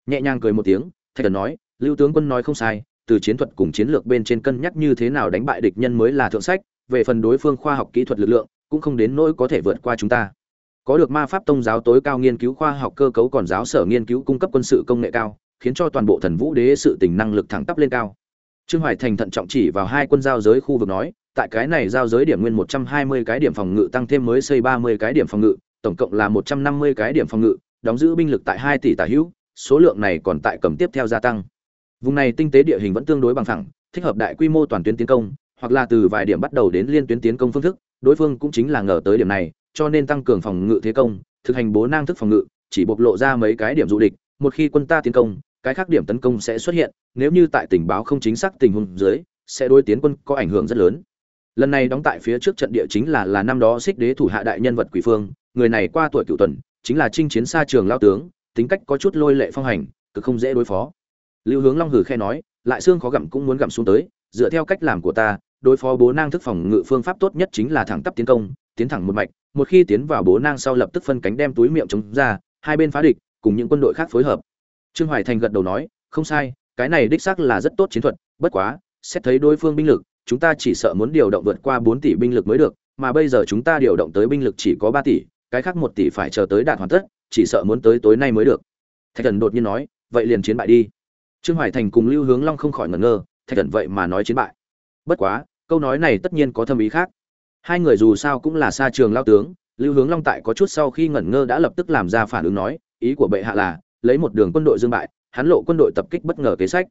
Nhẹ nhàng cười một tiếng, thạch thần nói, lưu tướng quân nói không sai, từ chiến thuật cùng chiến lược bên trên cân nhắc như thế nào đánh bại địch nhân mới là thượng sách, về phần đối phương khoa học kỹ thuật lực lượng, cũng không đến nỗi có thể vượt qua chúng ta có được ma pháp tông giáo tối cao nghiên cứu khoa học cơ cấu còn giáo sở nghiên cứu cung cấp quân sự công nghệ cao, khiến cho toàn bộ thần vũ đế sự tình năng lực thẳng tắp lên cao. Trương hoài thành thận trọng chỉ vào hai quân giao giới khu vực nói, tại cái này giao giới điểm nguyên một trăm hai mươi cái điểm phòng ngự tăng thêm mới xây ba mươi cái điểm phòng ngự, tổng cộng là một trăm năm mươi cái điểm phòng ngự, đóng giữ binh lực tại hai tỷ tả hữu, số lượng này còn tại cầm tiếp theo gia tăng. Vùng này tinh tế địa hình vẫn tương đối bằng phẳng, thích hợp đại quy mô toàn tuyến tiến công, hoặc là từ vài điểm bắt đầu đến liên tuyến tiến công phương thức, đối phương cũng chính là ngờ tới điểm này cho nên tăng cường phòng ngự thế công, thực hành bố năng thức phòng ngự, chỉ bộc lộ ra mấy cái điểm dụ địch, một khi quân ta tiến công, cái khác điểm tấn công sẽ xuất hiện, nếu như tại tình báo không chính xác tình huống dưới, sẽ đối tiến quân có ảnh hưởng rất lớn. Lần này đóng tại phía trước trận địa chính là là năm đó xích đế thủ hạ đại nhân vật quỷ phương, người này qua tuổi cựu tuần, chính là chinh chiến xa trường lao tướng, tính cách có chút lôi lệ phong hành, cực không dễ đối phó. Lưu hướng long hử khẽ nói, lại xương khó gặm cũng muốn gặm xuống tới, dựa theo cách làm của ta, đối phó bố năng thức phòng ngự phương pháp tốt nhất chính là thẳng tắp tiến công, tiến thẳng một mạch một khi tiến vào bố nang sau lập tức phân cánh đem túi miệng chống ra, hai bên phá địch, cùng những quân đội khác phối hợp. Trương hoài thành gật đầu nói, không sai, cái này đích xác là rất tốt chiến thuật, bất quá, xét thấy đối phương binh lực, chúng ta chỉ sợ muốn điều động vượt qua bốn tỷ binh lực mới được, mà bây giờ chúng ta điều động tới binh lực chỉ có ba tỷ, cái khác một tỷ phải chờ tới đạt hoàn tất, chỉ sợ muốn tới tối nay mới được. Thạch thần đột nhiên nói, vậy liền chiến bại đi. Trương hoài thành cùng lưu hướng long không khỏi ngẩn ngơ, thạch thần vậy mà nói chiến bại. Bất quá, câu nói này tất nhiên có thâm ý khác hai người dù sao cũng là xa trường lao tướng, lưu hướng long tại có chút sau khi ngẩn ngơ đã lập tức làm ra phản ứng nói, ý của bệ hạ là, lấy một đường quân đội dương bại, hắn lộ quân đội tập kích bất ngờ kế sách.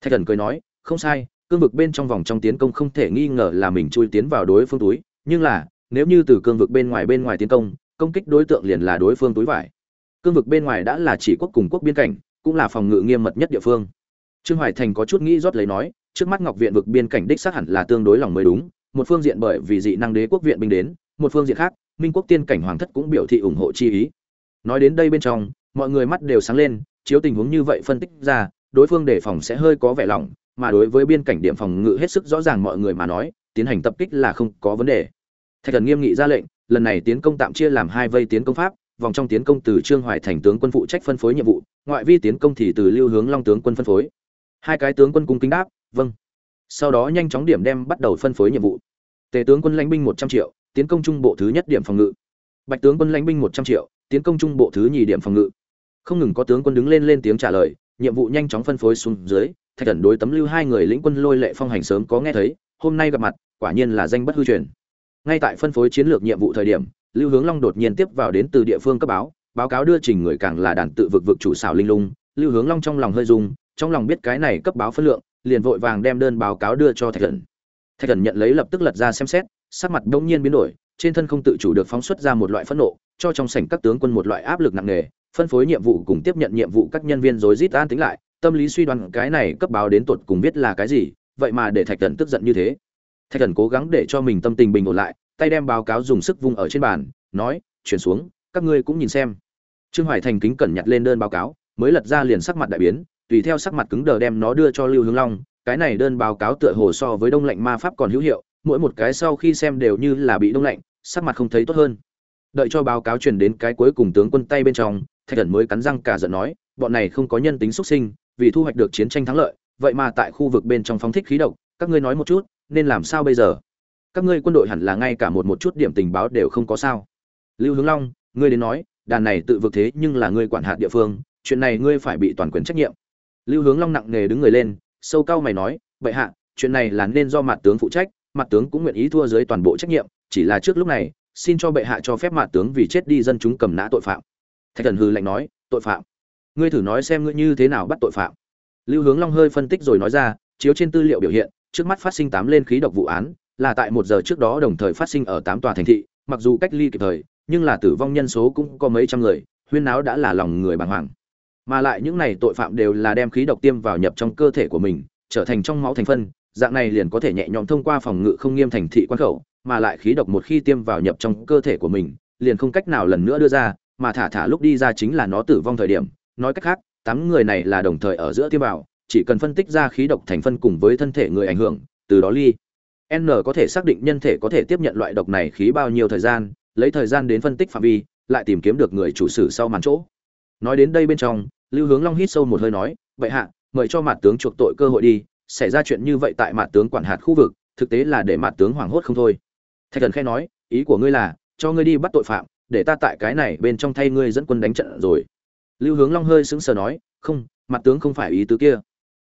Thạch thần cười nói, không sai, cương vực bên trong vòng trong tiến công không thể nghi ngờ là mình chui tiến vào đối phương túi, nhưng là, nếu như từ cương vực bên ngoài bên ngoài tiến công công kích đối tượng liền là đối phương túi vải. Cương vực bên ngoài đã là chỉ quốc cùng quốc biên cảnh, cũng là phòng ngự nghiêm mật nhất địa phương. Trương hoài thành có chút nghĩ rót lấy nói, trước mắt ngọc viện vực biên cảnh đích xác hẳn là tương đối lòng mới đúng một phương diện bởi vì dị năng đế quốc viện binh đến, một phương diện khác, minh quốc tiên cảnh hoàng thất cũng biểu thị ủng hộ chi ý. Nói đến đây bên trong, mọi người mắt đều sáng lên, chiếu tình huống như vậy phân tích ra, đối phương đề phòng sẽ hơi có vẻ lỏng, mà đối với biên cảnh điểm phòng ngự hết sức rõ ràng mọi người mà nói, tiến hành tập kích là không có vấn đề. Thạch thần nghiêm nghị ra lệnh, lần này tiến công tạm chia làm hai vây tiến công pháp, vòng trong tiến công từ trương hoài thành tướng quân phụ trách phân phối nhiệm vụ, ngoại vi tiến công thì từ lưu hướng long tướng quân phân phối. Hai cái tướng quân cung kính đáp vâng. Sau đó nhanh chóng điểm đem bắt đầu phân phối nhiệm vụ tề tướng quân lãnh binh một trăm triệu, tiến công trung bộ thứ nhất điểm phòng ngự. Bạch tướng quân lãnh binh một trăm triệu, tiến công trung bộ thứ nhì điểm phòng ngự. Không ngừng có tướng quân đứng lên lên tiếng trả lời, nhiệm vụ nhanh chóng phân phối xuống dưới, thạch thần đối tấm lưu hai người lĩnh quân lôi lệ phong hành sớm có nghe thấy, hôm nay gặp mặt, quả nhiên là danh bất hư truyền. Ngay tại phân phối chiến lược nhiệm vụ thời điểm, lưu hướng long đột nhiên tiếp vào đến từ địa phương cấp báo báo cáo đưa trình người càng là đàn tự vực vực chủ xảo linh lung. Lưu hướng long trong lòng hơi dung trong lòng biết cái này cấp báo phân lượng, liền vội vàng đem đơn báo cáo đưa cho thạch thần thạch thần nhận lấy lập tức lật ra xem xét, sắc mặt đông nhiên biến đổi, trên thân không tự chủ được phóng xuất ra một loại phẫn nộ, cho trong sảnh các tướng quân một loại áp lực nặng nề, phân phối nhiệm vụ cùng tiếp nhận nhiệm vụ các nhân viên rối rít an tính lại, tâm lý suy đoán cái này cấp báo đến tột cùng biết là cái gì, vậy mà để thạch thần tức giận như thế. Thạch thần cố gắng để cho mình tâm tình bình ổn lại, tay đem báo cáo dùng sức vung ở trên bàn, nói, chuyển xuống, các ngươi cũng nhìn xem. Trương hoài thành kính cẩn nhặt lên đơn báo cáo, mới lật ra liền sắc mặt đại biến, tùy theo sắc mặt cứng đờ đem nó đưa cho lưu hướng long cái này đơn báo cáo tựa hồ so với đông lạnh ma pháp còn hữu hiệu, mỗi một cái sau khi xem đều như là bị đông lạnh, sắc mặt không thấy tốt hơn. Đợi cho báo cáo truyền đến cái cuối cùng tướng quân tay bên trong, thạch thần mới cắn răng cả giận nói, bọn này không có nhân tính xuất sinh, vì thu hoạch được chiến tranh thắng lợi, vậy mà tại khu vực bên trong phóng thích khí độc, các ngươi nói một chút, nên làm sao bây giờ? Các ngươi quân đội hẳn là ngay cả một một chút điểm tình báo đều không có sao. Lưu hướng long, ngươi đến nói, đàn này tự vực thế nhưng là ngươi quản hạt địa phương, chuyện này ngươi phải bị toàn quyền trách nhiệm. Lưu hướng long nặng nề đứng người lên sâu cao mày nói, bệ hạ, chuyện này là nên do mặt tướng phụ trách, mặt tướng cũng nguyện ý thua dưới toàn bộ trách nhiệm, chỉ là trước lúc này, xin cho bệ hạ cho phép mặt tướng vì chết đi dân chúng cầm nã tội phạm. Thạch thần hư lạnh nói, tội phạm? Ngươi thử nói xem ngươi như thế nào bắt tội phạm. Lưu hướng long hơi phân tích rồi nói ra, chiếu trên tư liệu biểu hiện, trước mắt phát sinh tám lên khí độc vụ án, là tại một giờ trước đó đồng thời phát sinh ở tám tòa thành thị, mặc dù cách ly kịp thời, nhưng là tử vong nhân số cũng có mấy trăm người, huyên náo đã là lòng người bàng hoàng mà lại những này tội phạm đều là đem khí độc tiêm vào nhập trong cơ thể của mình, trở thành trong máu thành phân, dạng này liền có thể nhẹ nhõm thông qua phòng ngự không nghiêm thành thị quan khẩu, mà lại khí độc một khi tiêm vào nhập trong cơ thể của mình, liền không cách nào lần nữa đưa ra, mà thả thả lúc đi ra chính là nó tử vong thời điểm. Nói cách khác, tám người này là đồng thời ở giữa tiêm vào, chỉ cần phân tích ra khí độc thành phân cùng với thân thể người ảnh hưởng, từ đó ly. N có thể xác định nhân thể có thể tiếp nhận loại độc này khí bao nhiêu thời gian, lấy thời gian đến phân tích phạm vi, lại tìm kiếm được người chủ sử sau màn chỗ. Nói đến đây bên trong lưu hướng long hít sâu một hơi nói, vậy hạ, mời cho mặt tướng chuộc tội cơ hội đi, xảy ra chuyện như vậy tại mặt tướng quản hạt khu vực, thực tế là để mặt tướng hoảng hốt không thôi. Thạch thần khẽ nói, ý của ngươi là, cho ngươi đi bắt tội phạm, để ta tại cái này bên trong thay ngươi dẫn quân đánh trận rồi. Lưu hướng long hơi sững sờ nói, không mặt tướng không phải ý tứ kia.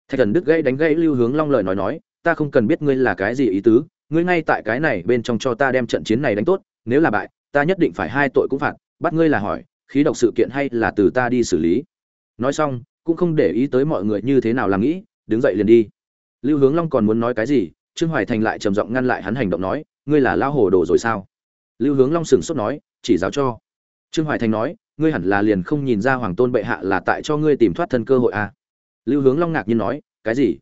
Thạch thần đứt gãy đánh gãy lưu hướng long lời nói nói, ta không cần biết ngươi là cái gì ý tứ, ngươi ngay tại cái này bên trong cho ta đem trận chiến này đánh tốt, nếu là bại, ta nhất định phải hai tội cũng phạt, bắt ngươi là hỏi, khí độc sự kiện hay là từ ta đi xử lý? Nói xong, cũng không để ý tới mọi người như thế nào làm nghĩ, đứng dậy liền đi. Lưu hướng long còn muốn nói cái gì, trương hoài thành lại trầm giọng ngăn lại hắn hành động nói, ngươi là lao hồ đồ rồi sao? Lưu hướng long sửng sốt nói, chỉ giáo cho. Trương hoài thành nói, ngươi hẳn là liền không nhìn ra hoàng tôn bệ hạ là tại cho ngươi tìm thoát thân cơ hội à. lưu hướng long ngạc nhiên nói, cái gì?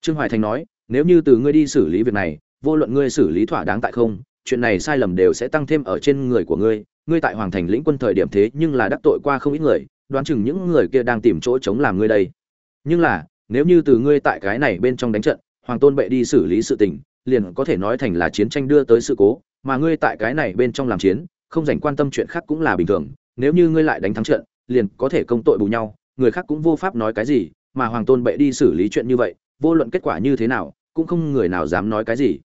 Trương hoài thành nói, nếu như từ ngươi đi xử lý việc này, vô luận ngươi xử lý thỏa đáng tại không, chuyện này sai lầm đều sẽ tăng thêm ở trên người của ngươi. Ngươi tại hoàng thành lĩnh quân thời điểm thế nhưng là đắc tội qua không ít người đoán chừng những người kia đang tìm chỗ chống làm ngươi đây. Nhưng là, nếu như từ ngươi tại cái này bên trong đánh trận, hoàng tôn bệ đi xử lý sự tình, liền có thể nói thành là chiến tranh đưa tới sự cố, mà ngươi tại cái này bên trong làm chiến, không dành quan tâm chuyện khác cũng là bình thường. Nếu như ngươi lại đánh thắng trận, liền có thể công tội bù nhau, người khác cũng vô pháp nói cái gì, mà hoàng tôn bệ đi xử lý chuyện như vậy, vô luận kết quả như thế nào, cũng không người nào dám nói cái gì.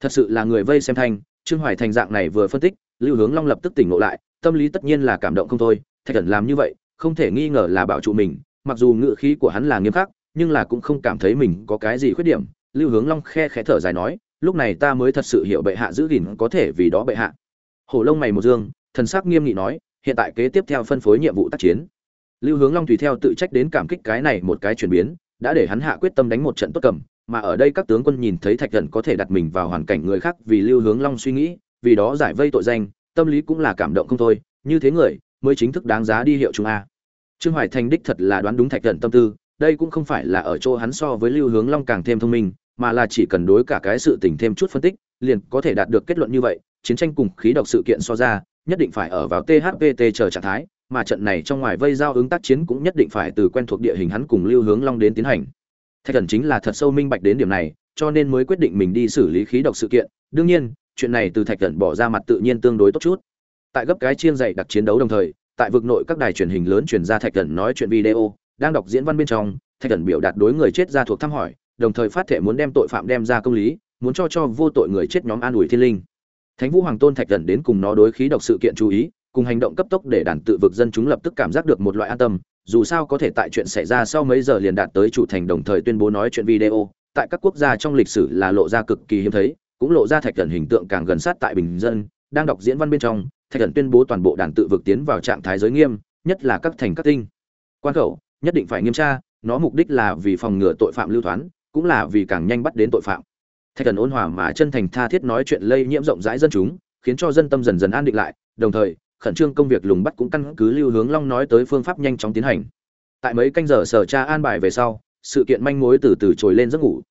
Thật sự là người vây xem thanh, trương hoài thành dạng này vừa phân tích, lưu hướng long lập tức tỉnh ngộ lại, tâm lý tất nhiên là cảm động không thôi, thạch thần làm như vậy không thể nghi ngờ là bảo trụ mình, mặc dù ngự khí của hắn là nghiêm khắc, nhưng là cũng không cảm thấy mình có cái gì khuyết điểm. Lưu hướng long khe khẽ thở dài nói, lúc này ta mới thật sự hiểu bệ hạ giữ gìn có thể vì đó bệ hạ. Hổ lông mày một dương, thần sắc nghiêm nghị nói, hiện tại kế tiếp theo phân phối nhiệm vụ tác chiến. Lưu hướng long tùy theo tự trách đến cảm kích cái này một cái chuyển biến, đã để hắn hạ quyết tâm đánh một trận tốt cầm, mà ở đây các tướng quân nhìn thấy thạch thần có thể đặt mình vào hoàn cảnh người khác vì lưu hướng long suy nghĩ, vì đó giải vây tội danh, tâm lý cũng là cảm động không thôi. Như thế người mới chính thức đáng giá đi hiệu chúng a. Trương hoài thành đích thật là đoán đúng thạch cẩn tâm tư, đây cũng không phải là ở chỗ hắn so với lưu hướng long càng thêm thông minh, mà là chỉ cần đối cả cái sự tình thêm chút phân tích, liền có thể đạt được kết luận như vậy, chiến tranh cùng khí độc sự kiện so ra, nhất định phải ở vào thpt chờ trạng thái, mà trận này trong ngoài vây giao ứng tác chiến cũng nhất định phải từ quen thuộc địa hình hắn cùng lưu hướng long đến tiến hành. Thạch cẩn chính là thật sâu minh bạch đến điểm này, cho nên mới quyết định mình đi xử lý khí độc sự kiện, đương nhiên, chuyện này từ thạch cẩn bỏ ra mặt tự nhiên tương đối tốt chút tại gấp cái chiên dạy đặc chiến đấu đồng thời, tại vực nội các đài truyền hình lớn truyền ra thạch thần nói chuyện video, đang đọc diễn văn bên trong, thạch thần biểu đạt đối người chết ra thuộc thăm hỏi, đồng thời phát thể muốn đem tội phạm đem ra công lý, muốn cho cho vô tội người chết nhóm an ủi thiên linh. Thánh vũ hoàng tôn thạch thần đến cùng nó đối khí độc sự kiện chú ý, cùng hành động cấp tốc để đàn tự vực dân chúng lập tức cảm giác được một loại an tâm, dù sao có thể tại chuyện xảy ra sau mấy giờ liền đạt tới chủ thành đồng thời tuyên bố nói chuyện video, tại các quốc gia trong lịch sử là lộ ra cực kỳ hiếm thấy, cũng lộ ra thạch thần hình tượng càng gần sát tại bình dân, đang đọc diễn văn bên trong thạch thần tuyên bố toàn bộ đàn tự vực tiến vào trạng thái giới nghiêm, nhất là các thành các tinh. Quan khẩu, nhất định phải nghiêm tra, nó mục đích là vì phòng ngừa tội phạm lưu thoán, cũng là vì càng nhanh bắt đến tội phạm. Thạch thần ôn hòa mà chân thành tha thiết nói chuyện lây nhiễm rộng rãi dân chúng, khiến cho dân tâm dần dần an định lại, đồng thời, khẩn trương công việc lùng bắt cũng căn cứ lưu hướng long nói tới phương pháp nhanh chóng tiến hành. Tại mấy canh giờ sở tra an bài về sau, sự kiện manh mối từ từ trồi lên giấc ngủ.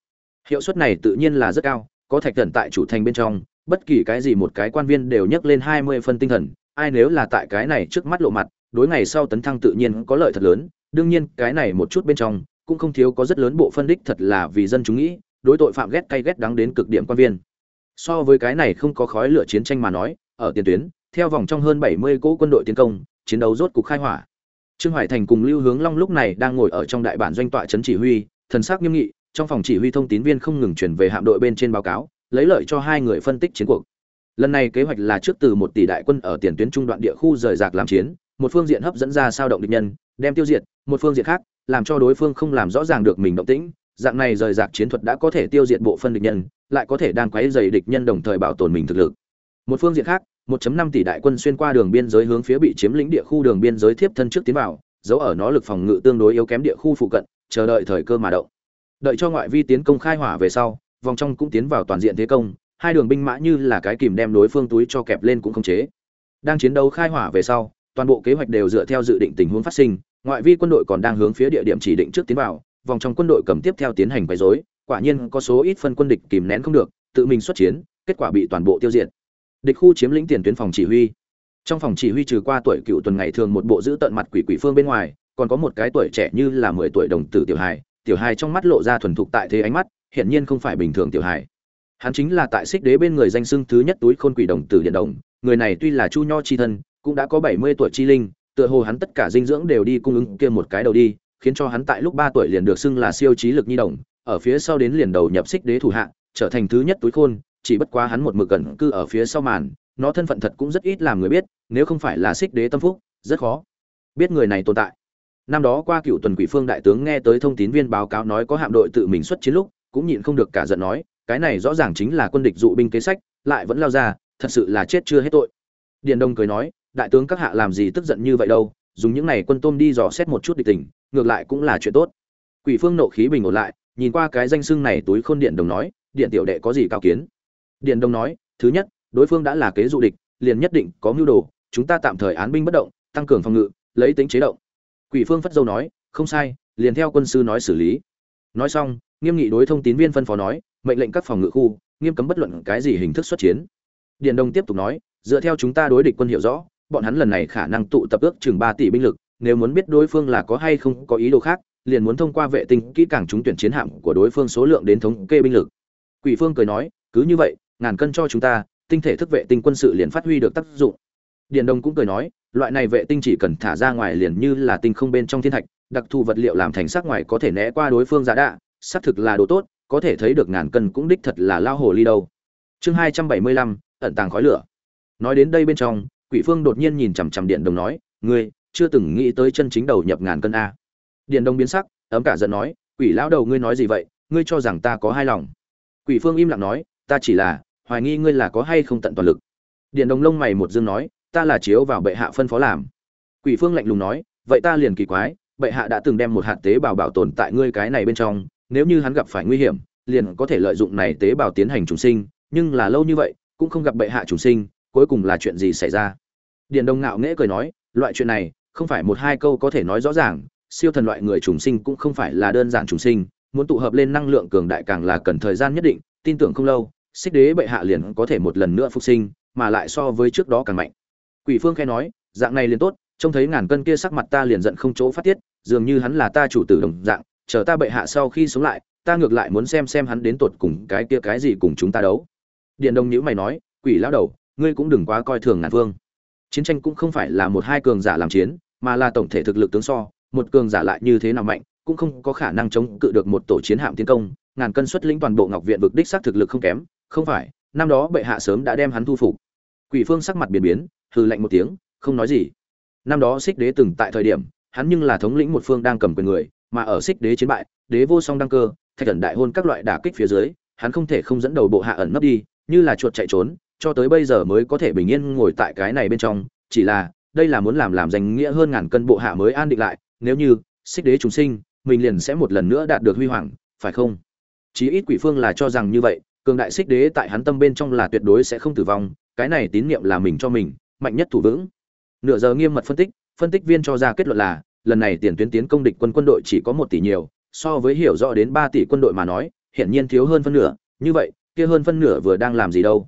Hiệu suất này tự nhiên là rất cao, có thạch thần tại chủ thành bên trong bất kỳ cái gì một cái quan viên đều nhấc lên hai mươi phân tinh thần ai nếu là tại cái này trước mắt lộ mặt đối ngày sau tấn thăng tự nhiên có lợi thật lớn đương nhiên cái này một chút bên trong cũng không thiếu có rất lớn bộ phân đích thật là vì dân chúng nghĩ đối tội phạm ghét cay ghét đắng đến cực điểm quan viên so với cái này không có khói lửa chiến tranh mà nói ở tiền tuyến theo vòng trong hơn 70 cỗ quân đội tiến công, chiến đấu rốt cục khai hỏa. Trương Hoài Thành cùng Lưu Hướng Long lúc này đang ngồi ở trong đại bản doanh tọa trấn chỉ huy, thần sắc nghiêm nghị, trong phòng chỉ huy thông tín viên không ngừng chuyển về hạm đội bên trên báo cáo, lấy lợi cho hai người phân tích chiến cuộc. Lần này kế hoạch là trước từ một tỷ đại quân ở tiền tuyến trung đoạn địa khu rời rạc làm chiến, một phương diện hấp dẫn ra sao động địch nhân, đem tiêu diệt, một phương diện khác làm cho đối phương không làm rõ ràng được mình động tĩnh dạng này rời rạc chiến thuật đã có thể tiêu diệt bộ phân địch nhân lại có thể đang quấy rầy địch nhân đồng thời bảo tồn mình thực lực một phương diện khác 1.5 tỷ đại quân xuyên qua đường biên giới hướng phía bị chiếm lĩnh địa khu đường biên giới tiếp thân trước tiến vào giấu ở nó lực phòng ngự tương đối yếu kém địa khu phụ cận chờ đợi thời cơ mà động đợi cho ngoại vi tiến công khai hỏa về sau vòng trong cũng tiến vào toàn diện thế công, hai đường binh mã như là cái kìm đem đối phương túi cho kẹp lên cũng không chế. Đang chiến đấu khai hỏa về sau, toàn bộ kế hoạch đều dựa theo dự định tình huống phát sinh, ngoại vi quân đội còn đang hướng phía địa điểm chỉ định trước tiến vào, vòng trong quân đội cầm tiếp theo tiến hành quấy rối, quả nhiên có số ít phân quân địch kìm nén không được, tự mình xuất chiến, kết quả bị toàn bộ tiêu diệt. Địch khu chiếm lĩnh tiền tuyến phòng chỉ huy. Trong phòng chỉ huy trừ qua tuổi cựu tuần ngày thường một bộ giữ tận mặt quỷ quỷ phương bên ngoài, còn có một cái tuổi trẻ như là mười tuổi đồng tử tiểu hài tiểu hài trong mắt lộ ra thuần thục tại thế ánh mắt hiển nhiên không phải bình thường tiểu hài. Hắn chính là tại xích đế bên người danh xưng thứ nhất túi khôn quỷ đồng tử điện đồng, người này tuy là chu nho chi thân, cũng đã có bảy mươi tuổi chi linh, tựa hồ hắn tất cả dinh dưỡng đều đi cung ứng kia một cái đầu đi, khiến cho hắn tại lúc ba tuổi liền được xưng là siêu trí lực nhi đồng, ở phía sau đến liền đầu nhập xích đế thủ hạ, trở thành thứ nhất túi khôn, chỉ bất quá hắn một mực gần cư ở phía sau màn, nó thân phận thật cũng rất ít làm người biết, nếu không phải là xích đế tâm phúc, rất khó biết người này tồn tại. Năm đó qua cựu tuần quỷ phương đại tướng nghe tới thông tín viên báo cáo nói có hạm đội tự mình xuất chiến lúc cũng nhịn không được cả giận nói, cái này rõ ràng chính là quân địch dụ binh kế sách, lại vẫn lao ra, thật sự là chết chưa hết tội. Điền đông cười nói, đại tướng các hạ làm gì tức giận như vậy đâu, dùng những này quân tôm đi dò xét một chút địch tình, ngược lại cũng là chuyện tốt. Quỷ phương nộ khí bình ổn lại, nhìn qua cái danh xưng này túi khôn điện đồng nói điện tiểu đệ có gì cao kiến? Điện đông nói, thứ nhất, đối phương đã là kế dụ địch, liền nhất định có mưu đồ, chúng ta tạm thời án binh bất động, tăng cường phòng ngự, lấy tính chế động. Quỷ phương phất dâu nói, không sai, liền theo quân sư nói xử lý. Nói xong nghiêm nghị đối thông tín viên phân phó nói, mệnh lệnh các phòng ngự khu, nghiêm cấm bất luận cái gì hình thức xuất chiến. Điền đông tiếp tục nói, dựa theo chúng ta đối địch quân hiểu rõ, bọn hắn lần này khả năng tụ tập ước chừng ba tỷ binh lực, nếu muốn biết đối phương là có hay không có ý đồ khác, liền muốn thông qua vệ tinh kỹ càng chúng tuyển chiến hạm của đối phương số lượng đến thống kê binh lực. Quỷ phương cười nói, cứ như vậy, ngàn cân cho chúng ta, tinh thể thức vệ tinh quân sự liền phát huy được tác dụng. Điền đông cũng cười nói, loại này vệ tinh chỉ cần thả ra ngoài liền như là tinh không bên trong thiên thạch, đặc thù vật liệu làm thành sắc ngoài có thể né qua đối phương giá đạ xác thực là đồ tốt, có thể thấy được ngàn cân cũng đích thật là lao hồ ly đâu. Chương hai trăm bảy mươi lăm, ẩn tàng khói lửa. Nói đến đây bên trong, quỷ phương đột nhiên nhìn chằm chằm điện đồng nói, ngươi, chưa từng nghĩ tới chân chính đầu nhập ngàn cân a. Điện đồng biến sắc, ấm cả giận nói, quỷ lão đầu ngươi nói gì vậy? Ngươi cho rằng ta có hai lòng. Quỷ phương im lặng nói, ta chỉ là, hoài nghi ngươi là có hay không tận toàn lực. Điện đồng lông mày một dương nói, ta là chiếu vào bệ hạ phân phó làm. Quỷ phương lạnh lùng nói, vậy ta liền kỳ quái, bệ hạ đã từng đem một hạt tế bào bảo tồn tại ngươi cái này bên trong nếu như hắn gặp phải nguy hiểm, liền có thể lợi dụng này tế bào tiến hành trùng sinh, nhưng là lâu như vậy, cũng không gặp bệ hạ trùng sinh, cuối cùng là chuyện gì xảy ra? Điền đông ngạo nghễ cười nói, loại chuyện này, không phải một hai câu có thể nói rõ ràng, siêu thần loại người trùng sinh cũng không phải là đơn giản trùng sinh, muốn tụ hợp lên năng lượng cường đại càng là cần thời gian nhất định, tin tưởng không lâu, xích đế bệ hạ liền có thể một lần nữa phục sinh, mà lại so với trước đó càng mạnh. Quỷ phương khẽ nói, dạng này liền tốt, trông thấy ngàn cân kia sắc mặt ta liền giận không chỗ phát tiết, dường như hắn là ta chủ tử đồng dạng chờ ta bệ hạ sau khi sống lại, ta ngược lại muốn xem xem hắn đến tột cùng cái kia cái gì cùng chúng ta đấu. Điện đông nhữ mày nói, quỷ lão đầu, ngươi cũng đừng quá coi thường ngàn vương. Chiến tranh cũng không phải là một hai cường giả làm chiến, mà là tổng thể thực lực tướng so, một cường giả lại như thế nào mạnh, cũng không có khả năng chống cự được một tổ chiến hạm tiến công, ngàn cân xuất lĩnh toàn bộ ngọc viện vực đích xác thực lực không kém, không phải, năm đó bệ hạ sớm đã đem hắn thu phục. Quỷ phương sắc mặt biến biến, hừ lạnh một tiếng, không nói gì. Năm đó xích đế từng tại thời điểm, hắn nhưng là thống lĩnh một phương đang cầm quyền người mà ở xích đế chiến bại, đế vô song đăng cơ, thạch thần đại hôn các loại đả kích phía dưới, hắn không thể không dẫn đầu bộ hạ ẩn nấp đi, như là chuột chạy trốn, cho tới bây giờ mới có thể bình yên ngồi tại cái này bên trong, chỉ là, đây là muốn làm làm danh nghĩa hơn ngàn cân bộ hạ mới an định lại, nếu như, xích đế chúng sinh, mình liền sẽ một lần nữa đạt được huy hoàng, phải không? Chí ít quỷ phương là cho rằng như vậy, cường đại xích đế tại hắn tâm bên trong là tuyệt đối sẽ không tử vong, cái này tín nhiệm là mình cho mình, mạnh nhất thủ vững. Nửa giờ nghiêm mật phân tích phân tích viên cho ra kết luận là lần này tiền tuyến tiến công địch quân quân đội chỉ có một tỷ nhiều, so với hiểu rõ đến ba tỷ quân đội mà nói, hiển nhiên thiếu hơn phân nửa. Như vậy, kia hơn phân nửa vừa đang làm gì đâu?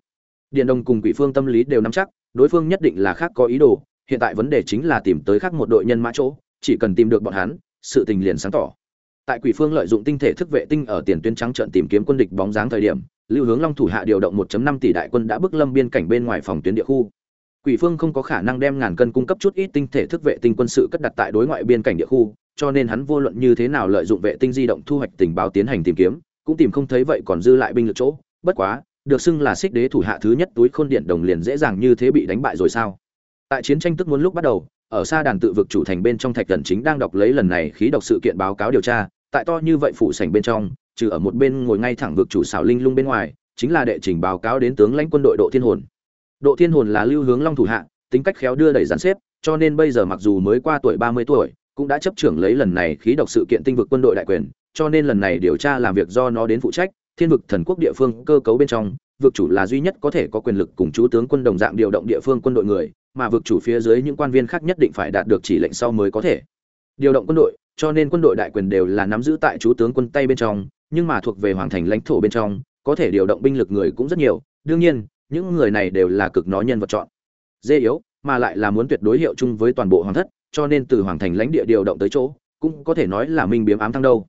Điền đông cùng quỷ phương tâm lý đều nắm chắc, đối phương nhất định là khác có ý đồ. Hiện tại vấn đề chính là tìm tới khác một đội nhân mã chỗ, chỉ cần tìm được bọn hắn, sự tình liền sáng tỏ. Tại quỷ phương lợi dụng tinh thể thức vệ tinh ở tiền tuyến trắng trận tìm kiếm quân địch bóng dáng thời điểm, lưu hướng long thủ hạ điều động 1.5 tỷ đại quân đã bước lâm biên cảnh bên ngoài phòng tuyến địa khu quỷ phương không có khả năng đem ngàn cân cung cấp chút ít tinh thể thức vệ tinh quân sự cất đặt tại đối ngoại biên cảnh địa khu, cho nên hắn vô luận như thế nào lợi dụng vệ tinh di động thu hoạch tình báo tiến hành tìm kiếm, cũng tìm không thấy vậy còn dư lại binh lực chỗ. Bất quá, được xưng là xích đế thủ hạ thứ nhất túi khôn điện đồng liền dễ dàng như thế bị đánh bại rồi sao? Tại chiến tranh tức muốn lúc bắt đầu, ở xa đàn tự vực chủ thành bên trong thạch thần chính đang đọc lấy lần này khí độc sự kiện báo cáo điều tra, tại to như vậy phủ sảnh bên trong, trừ ở một bên ngồi ngay thẳng vực chủ xảo linh lung bên ngoài, chính là đệ trình báo cáo đến tướng lãnh quân đội độ thiên hồn độ thiên hồn là lưu hướng long thủ hạ, tính cách khéo đưa đẩy gián xếp, cho nên bây giờ mặc dù mới qua tuổi ba mươi tuổi, cũng đã chấp trưởng lấy lần này khí độc sự kiện tinh vực quân đội đại quyền, cho nên lần này điều tra làm việc do nó đến phụ trách, thiên vực thần quốc địa phương cơ cấu bên trong, vực chủ là duy nhất có thể có quyền lực cùng chú tướng quân đồng dạng điều động địa phương quân đội người, mà vực chủ phía dưới những quan viên khác nhất định phải đạt được chỉ lệnh sau mới có thể điều động quân đội, cho nên quân đội đại quyền đều là nắm giữ tại chú tướng quân tay bên trong, nhưng mà thuộc về hoàng thành lãnh thổ bên trong, có thể điều động binh lực người cũng rất nhiều. Đương nhiên những người này đều là cực nó nhân vật chọn. Dê yếu, mà lại là muốn tuyệt đối hiệu chung với toàn bộ hoàng thất, cho nên từ hoàng thành lãnh địa điều động tới chỗ, cũng có thể nói là minh biếm ám thăng đâu.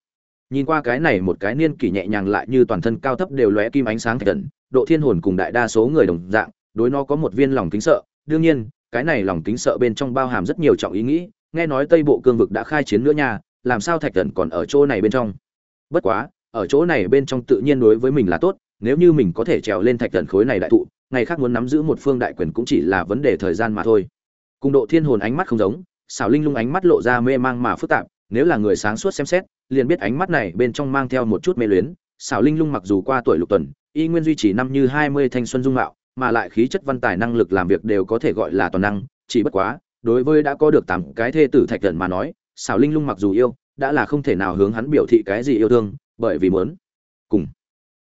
Nhìn qua cái này một cái niên kỷ nhẹ nhàng lại như toàn thân cao thấp đều lóe kim ánh sáng thạch thần, độ thiên hồn cùng đại đa số người đồng dạng, đối nó có một viên lòng kính sợ. Đương nhiên, cái này lòng kính sợ bên trong bao hàm rất nhiều trọng ý nghĩ, nghe nói tây bộ cương vực đã khai chiến nữa nha, làm sao thạch thần còn ở chỗ này bên trong? Bất quá, ở chỗ này bên trong tự nhiên đối với mình là tốt nếu như mình có thể trèo lên thạch thần khối này đại thụ, ngày khác muốn nắm giữ một phương đại quyền cũng chỉ là vấn đề thời gian mà thôi. Cùng độ thiên hồn ánh mắt không giống xảo linh lung ánh mắt lộ ra mê mang mà phức tạp, nếu là người sáng suốt xem xét, liền biết ánh mắt này bên trong mang theo một chút mê luyến. Xảo linh lung mặc dù qua tuổi lục tuần, y nguyên duy trì năm như hai mươi thanh xuân dung mạo, mà lại khí chất văn tài năng lực làm việc đều có thể gọi là toàn năng, chỉ bất quá, đối với đã có được tám cái thê tử thạch thần mà nói xảo linh lung mặc dù yêu, đã là không thể nào hướng hắn biểu thị cái gì yêu thương, bởi vì muốn cùng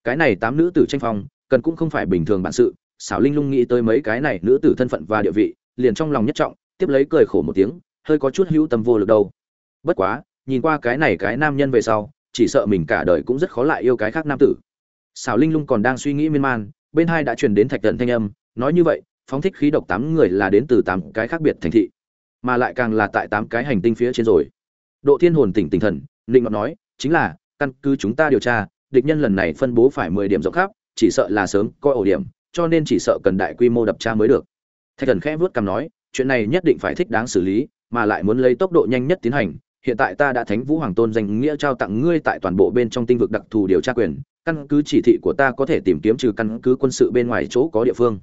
cái này tám nữ tử tranh phong, cần cũng không phải bình thường bản sự xảo linh lung nghĩ tới mấy cái này nữ tử thân phận và địa vị, liền trong lòng nhất trọng, tiếp lấy cười khổ một tiếng, hơi có chút hữu tâm vô lực đâu. Bất quá, nhìn qua cái này cái nam nhân về sau, chỉ sợ mình cả đời cũng rất khó lại yêu cái khác nam tử. Xảo linh lung còn đang suy nghĩ miên man, bên hai đã truyền đến thạch thần thanh âm, nói như vậy, phóng thích khí độc tám người là đến từ tám cái khác biệt thành thị, mà lại càng là tại tám cái hành tinh phía trên rồi. Độ thiên hồn tỉnh tinh thần định ngọt nói, chính là, căn cứ chúng ta điều tra địch nhân lần này phân bố phải mười điểm rộng khắp, chỉ sợ là sớm coi ổ điểm, cho nên chỉ sợ cần đại quy mô đập tra mới được. Thạch thần khẽ vuốt cằm nói, chuyện này nhất định phải thích đáng xử lý, mà lại muốn lấy tốc độ nhanh nhất tiến hành. Hiện tại ta đã thánh vũ hoàng tôn danh nghĩa trao tặng ngươi tại toàn bộ bên trong tinh vực đặc thù điều tra quyền, căn cứ chỉ thị của ta có thể tìm kiếm trừ căn cứ quân sự bên ngoài chỗ có địa phương.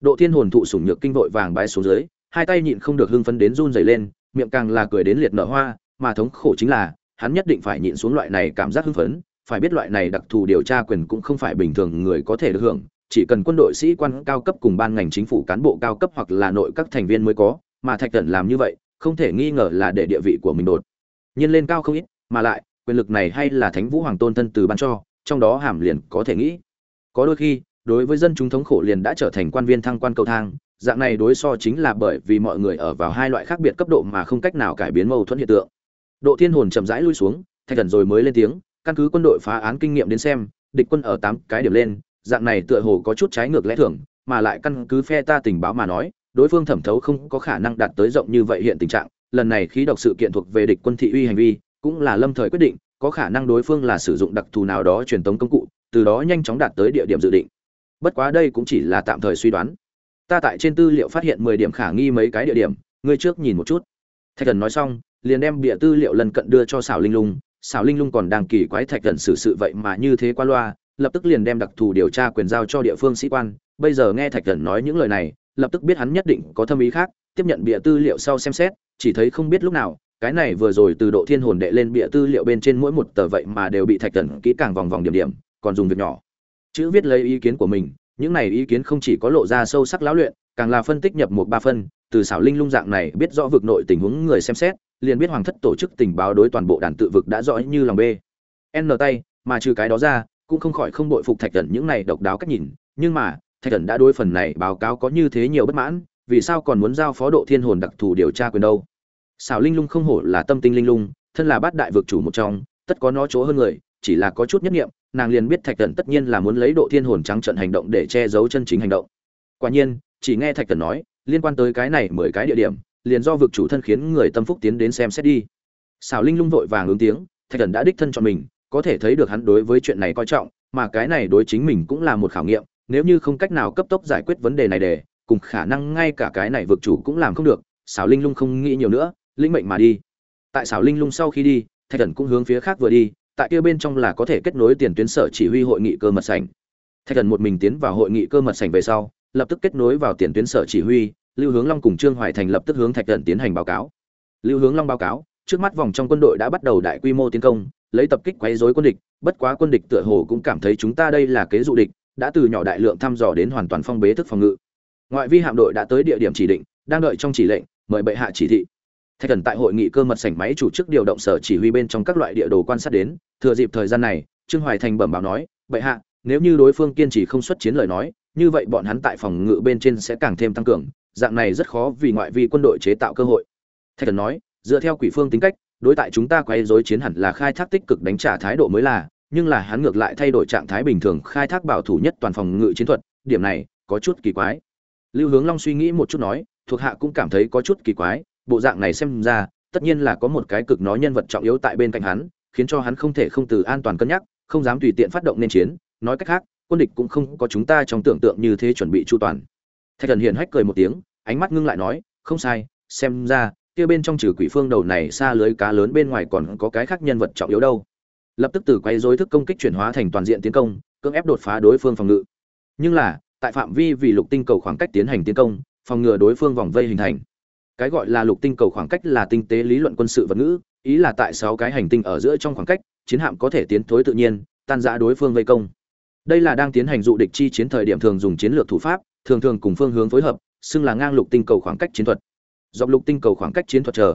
Độ thiên hồn thụ sủng nhược kinh vội vàng bái xuống dưới, hai tay nhịn không được hưng phấn đến run rẩy lên, miệng càng là cười đến liệt nở hoa, mà thống khổ chính là, hắn nhất định phải nhịn xuống loại này cảm giác hưng phấn phải biết loại này đặc thù điều tra quyền cũng không phải bình thường người có thể được hưởng, chỉ cần quân đội sĩ quan cao cấp cùng ban ngành chính phủ cán bộ cao cấp hoặc là nội các thành viên mới có, mà thạch Cẩn làm như vậy, không thể nghi ngờ là để địa vị của mình đột nhiên lên cao không ít, mà lại, quyền lực này hay là thánh vũ hoàng tôn thân từ ban cho, trong đó hàm liền có thể nghĩ. Có đôi khi, đối với dân chúng thống khổ liền đã trở thành quan viên thăng quan cầu thang, dạng này đối so chính là bởi vì mọi người ở vào hai loại khác biệt cấp độ mà không cách nào cải biến mâu thuẫn hiện tượng. Độ thiên hồn chậm rãi lui xuống, thạch Cẩn rồi mới lên tiếng căn cứ quân đội phá án kinh nghiệm đến xem, địch quân ở tám cái điểm lên, dạng này tựa hồ có chút trái ngược lẽ thường, mà lại căn cứ phe ta tình báo mà nói, đối phương thẩm thấu không có khả năng đạt tới rộng như vậy hiện tình trạng, lần này khí độc sự kiện thuộc về địch quân thị uy hành vi, cũng là lâm thời quyết định, có khả năng đối phương là sử dụng đặc thù nào đó truyền tống công cụ, từ đó nhanh chóng đạt tới địa điểm dự định. Bất quá đây cũng chỉ là tạm thời suy đoán. Ta tại trên tư liệu phát hiện mười điểm khả nghi mấy cái địa điểm, ngươi trước nhìn một chút. Thạch thần nói xong, liền đem bịa tư liệu lần cận đưa cho xảo linh lung xảo linh lung còn đang kỳ quái thạch thần xử sự vậy mà như thế qua loa, lập tức liền đem đặc thù điều tra quyền giao cho địa phương sĩ quan. Bây giờ nghe thạch thần nói những lời này, lập tức biết hắn nhất định có thâm ý khác, tiếp nhận bịa tư liệu sau xem xét, chỉ thấy không biết lúc nào, cái này vừa rồi từ độ thiên hồn đệ lên bịa tư liệu bên trên mỗi một tờ vậy mà đều bị thạch thần kỹ càng vòng vòng điểm điểm, còn dùng việc nhỏ. Chữ viết lấy ý kiến của mình, những này ý kiến không chỉ có lộ ra sâu sắc lão luyện, càng là phân tích nhập một ba phân, từ xảo linh lung dạng này biết rõ vực nội tình huống người xem xét liền biết hoàng thất tổ chức tình báo đối toàn bộ đàn tự vực đã rõ như lòng b n tay, mà trừ cái đó ra, cũng không khỏi không bội phục thạch thần những này độc đáo cách nhìn. Nhưng mà, thạch thần đã đối phần này báo cáo có như thế nhiều bất mãn, vì sao còn muốn giao phó độ thiên hồn đặc thù điều tra quyền đâu? Xảo linh lung không hổ là tâm tinh linh lung, thân là bát đại vực chủ một trong, tất có nó chỗ hơn người, chỉ là có chút nhất nghiệm nàng liền biết thạch thần tất nhiên là muốn lấy độ thiên hồn trắng trận hành động để che giấu chân chính hành động. Quả nhiên, chỉ nghe thạch thần nói, liên quan tới cái này mười cái địa điểm liền do vực chủ thân khiến người tâm phúc tiến đến xem xét đi. Xảo linh lung vội vàng ứng tiếng, thạch thần đã đích thân cho mình, có thể thấy được hắn đối với chuyện này coi trọng, mà cái này đối chính mình cũng là một khảo nghiệm, nếu như không cách nào cấp tốc giải quyết vấn đề này để, cùng khả năng ngay cả cái này vực chủ cũng làm không được xảo linh lung không nghĩ nhiều nữa linh mệnh mà đi. Tại xảo linh lung sau khi đi, thạch thần cũng hướng phía khác vừa đi, tại kia bên trong là có thể kết nối tiền tuyến sở chỉ huy hội nghị cơ mật sảnh. Thạch thần một mình tiến vào hội nghị cơ mật sảnh về sau, lập tức kết nối vào tiền tuyến sở chỉ huy lưu hướng long cùng trương hoài thành lập tức hướng thạch cận tiến hành báo cáo. Lưu hướng long báo cáo, trước mắt vòng trong quân đội đã bắt đầu đại quy mô tiến công, lấy tập kích quấy rối quân địch, bất quá quân địch tựa hồ cũng cảm thấy chúng ta đây là kế dụ địch, đã từ nhỏ đại lượng thăm dò đến hoàn toàn phong bế thức phòng ngự. Ngoại vi hạm đội đã tới địa điểm chỉ định, đang đợi trong chỉ lệnh, mời bệ hạ chỉ thị. Thạch thần tại hội nghị cơ mật sảnh máy chủ chức điều động sở chỉ huy bên trong các loại địa đồ quan sát đến, thừa dịp thời gian này, trương hoài thành bẩm báo nói, bệ hạ, nếu như đối phương kiên trì không xuất chiến lời nói, như vậy bọn hắn tại phòng ngự bên trên sẽ càng thêm tăng cường dạng này rất khó vì ngoại vi quân đội chế tạo cơ hội. Thạch thần nói, dựa theo quỷ phương tính cách, đối tại chúng ta quay dối chiến hẳn là khai thác tích cực đánh trả thái độ mới là, nhưng là hắn ngược lại thay đổi trạng thái bình thường khai thác bảo thủ nhất toàn phòng ngự chiến thuật, điểm này có chút kỳ quái. Lưu hướng long suy nghĩ một chút nói, thuộc hạ cũng cảm thấy có chút kỳ quái, bộ dạng này xem ra, tất nhiên là có một cái cực nói nhân vật trọng yếu tại bên cạnh hắn, khiến cho hắn không thể không từ an toàn cân nhắc, không dám tùy tiện phát động nên chiến. Nói cách khác, quân địch cũng không có chúng ta trong tưởng tượng như thế chuẩn bị chu toàn thạch thần hiền hách cười một tiếng, ánh mắt ngưng lại nói, không sai, xem ra, kia bên trong trừ quỷ phương đầu này xa lưới cá lớn bên ngoài còn có cái khác nhân vật trọng yếu đâu. Lập tức từ quay dối thức công kích chuyển hóa thành toàn diện tiến công, cưỡng ép đột phá đối phương phòng ngự. Nhưng là, tại phạm vi vì lục tinh cầu khoảng cách tiến hành tiến công, phòng ngừa đối phương vòng vây hình thành. Cái gọi là lục tinh cầu khoảng cách là tinh tế lý luận quân sự vật ngữ, ý là tại sáu cái hành tinh ở giữa trong khoảng cách, chiến hạm có thể tiến thối tự nhiên, tan giã đối phương vây công. Đây là đang tiến hành dụ địch chi chiến thời điểm thường dùng chiến lược thủ pháp thường thường cùng phương hướng phối hợp, xưng là ngang lục tinh cầu khoảng cách chiến thuật. Dọc lục tinh cầu khoảng cách chiến thuật chờ.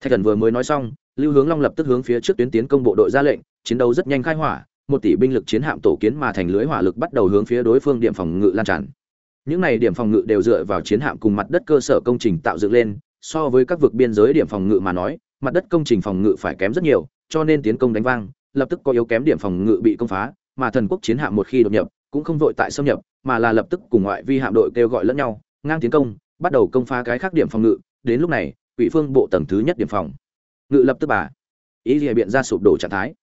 Thạch thần vừa mới nói xong, lưu hướng long lập tức hướng phía trước tuyến tiến công bộ đội ra lệnh, chiến đấu rất nhanh khai hỏa, một tỷ binh lực chiến hạm tổ kiến mà thành lưới hỏa lực bắt đầu hướng phía đối phương điểm phòng ngự lan tràn. Những này điểm phòng ngự đều dựa vào chiến hạm cùng mặt đất cơ sở công trình tạo dựng lên, so với các vực biên giới điểm phòng ngự mà nói, mặt đất công trình phòng ngự phải kém rất nhiều, cho nên tiến công đánh vang, lập tức có yếu kém điểm phòng ngự bị công phá, mà thần quốc chiến hạm một khi đột nhập, cũng không vội tại xâm nhập mà là lập tức cùng ngoại vi hạm đội kêu gọi lẫn nhau, ngang tiến công, bắt đầu công phá cái khác điểm phòng ngự. Đến lúc này, quỷ phương bộ tầng thứ nhất điểm phòng. Ngự lập tức bà. Ý địa biện ra sụp đổ trạng thái.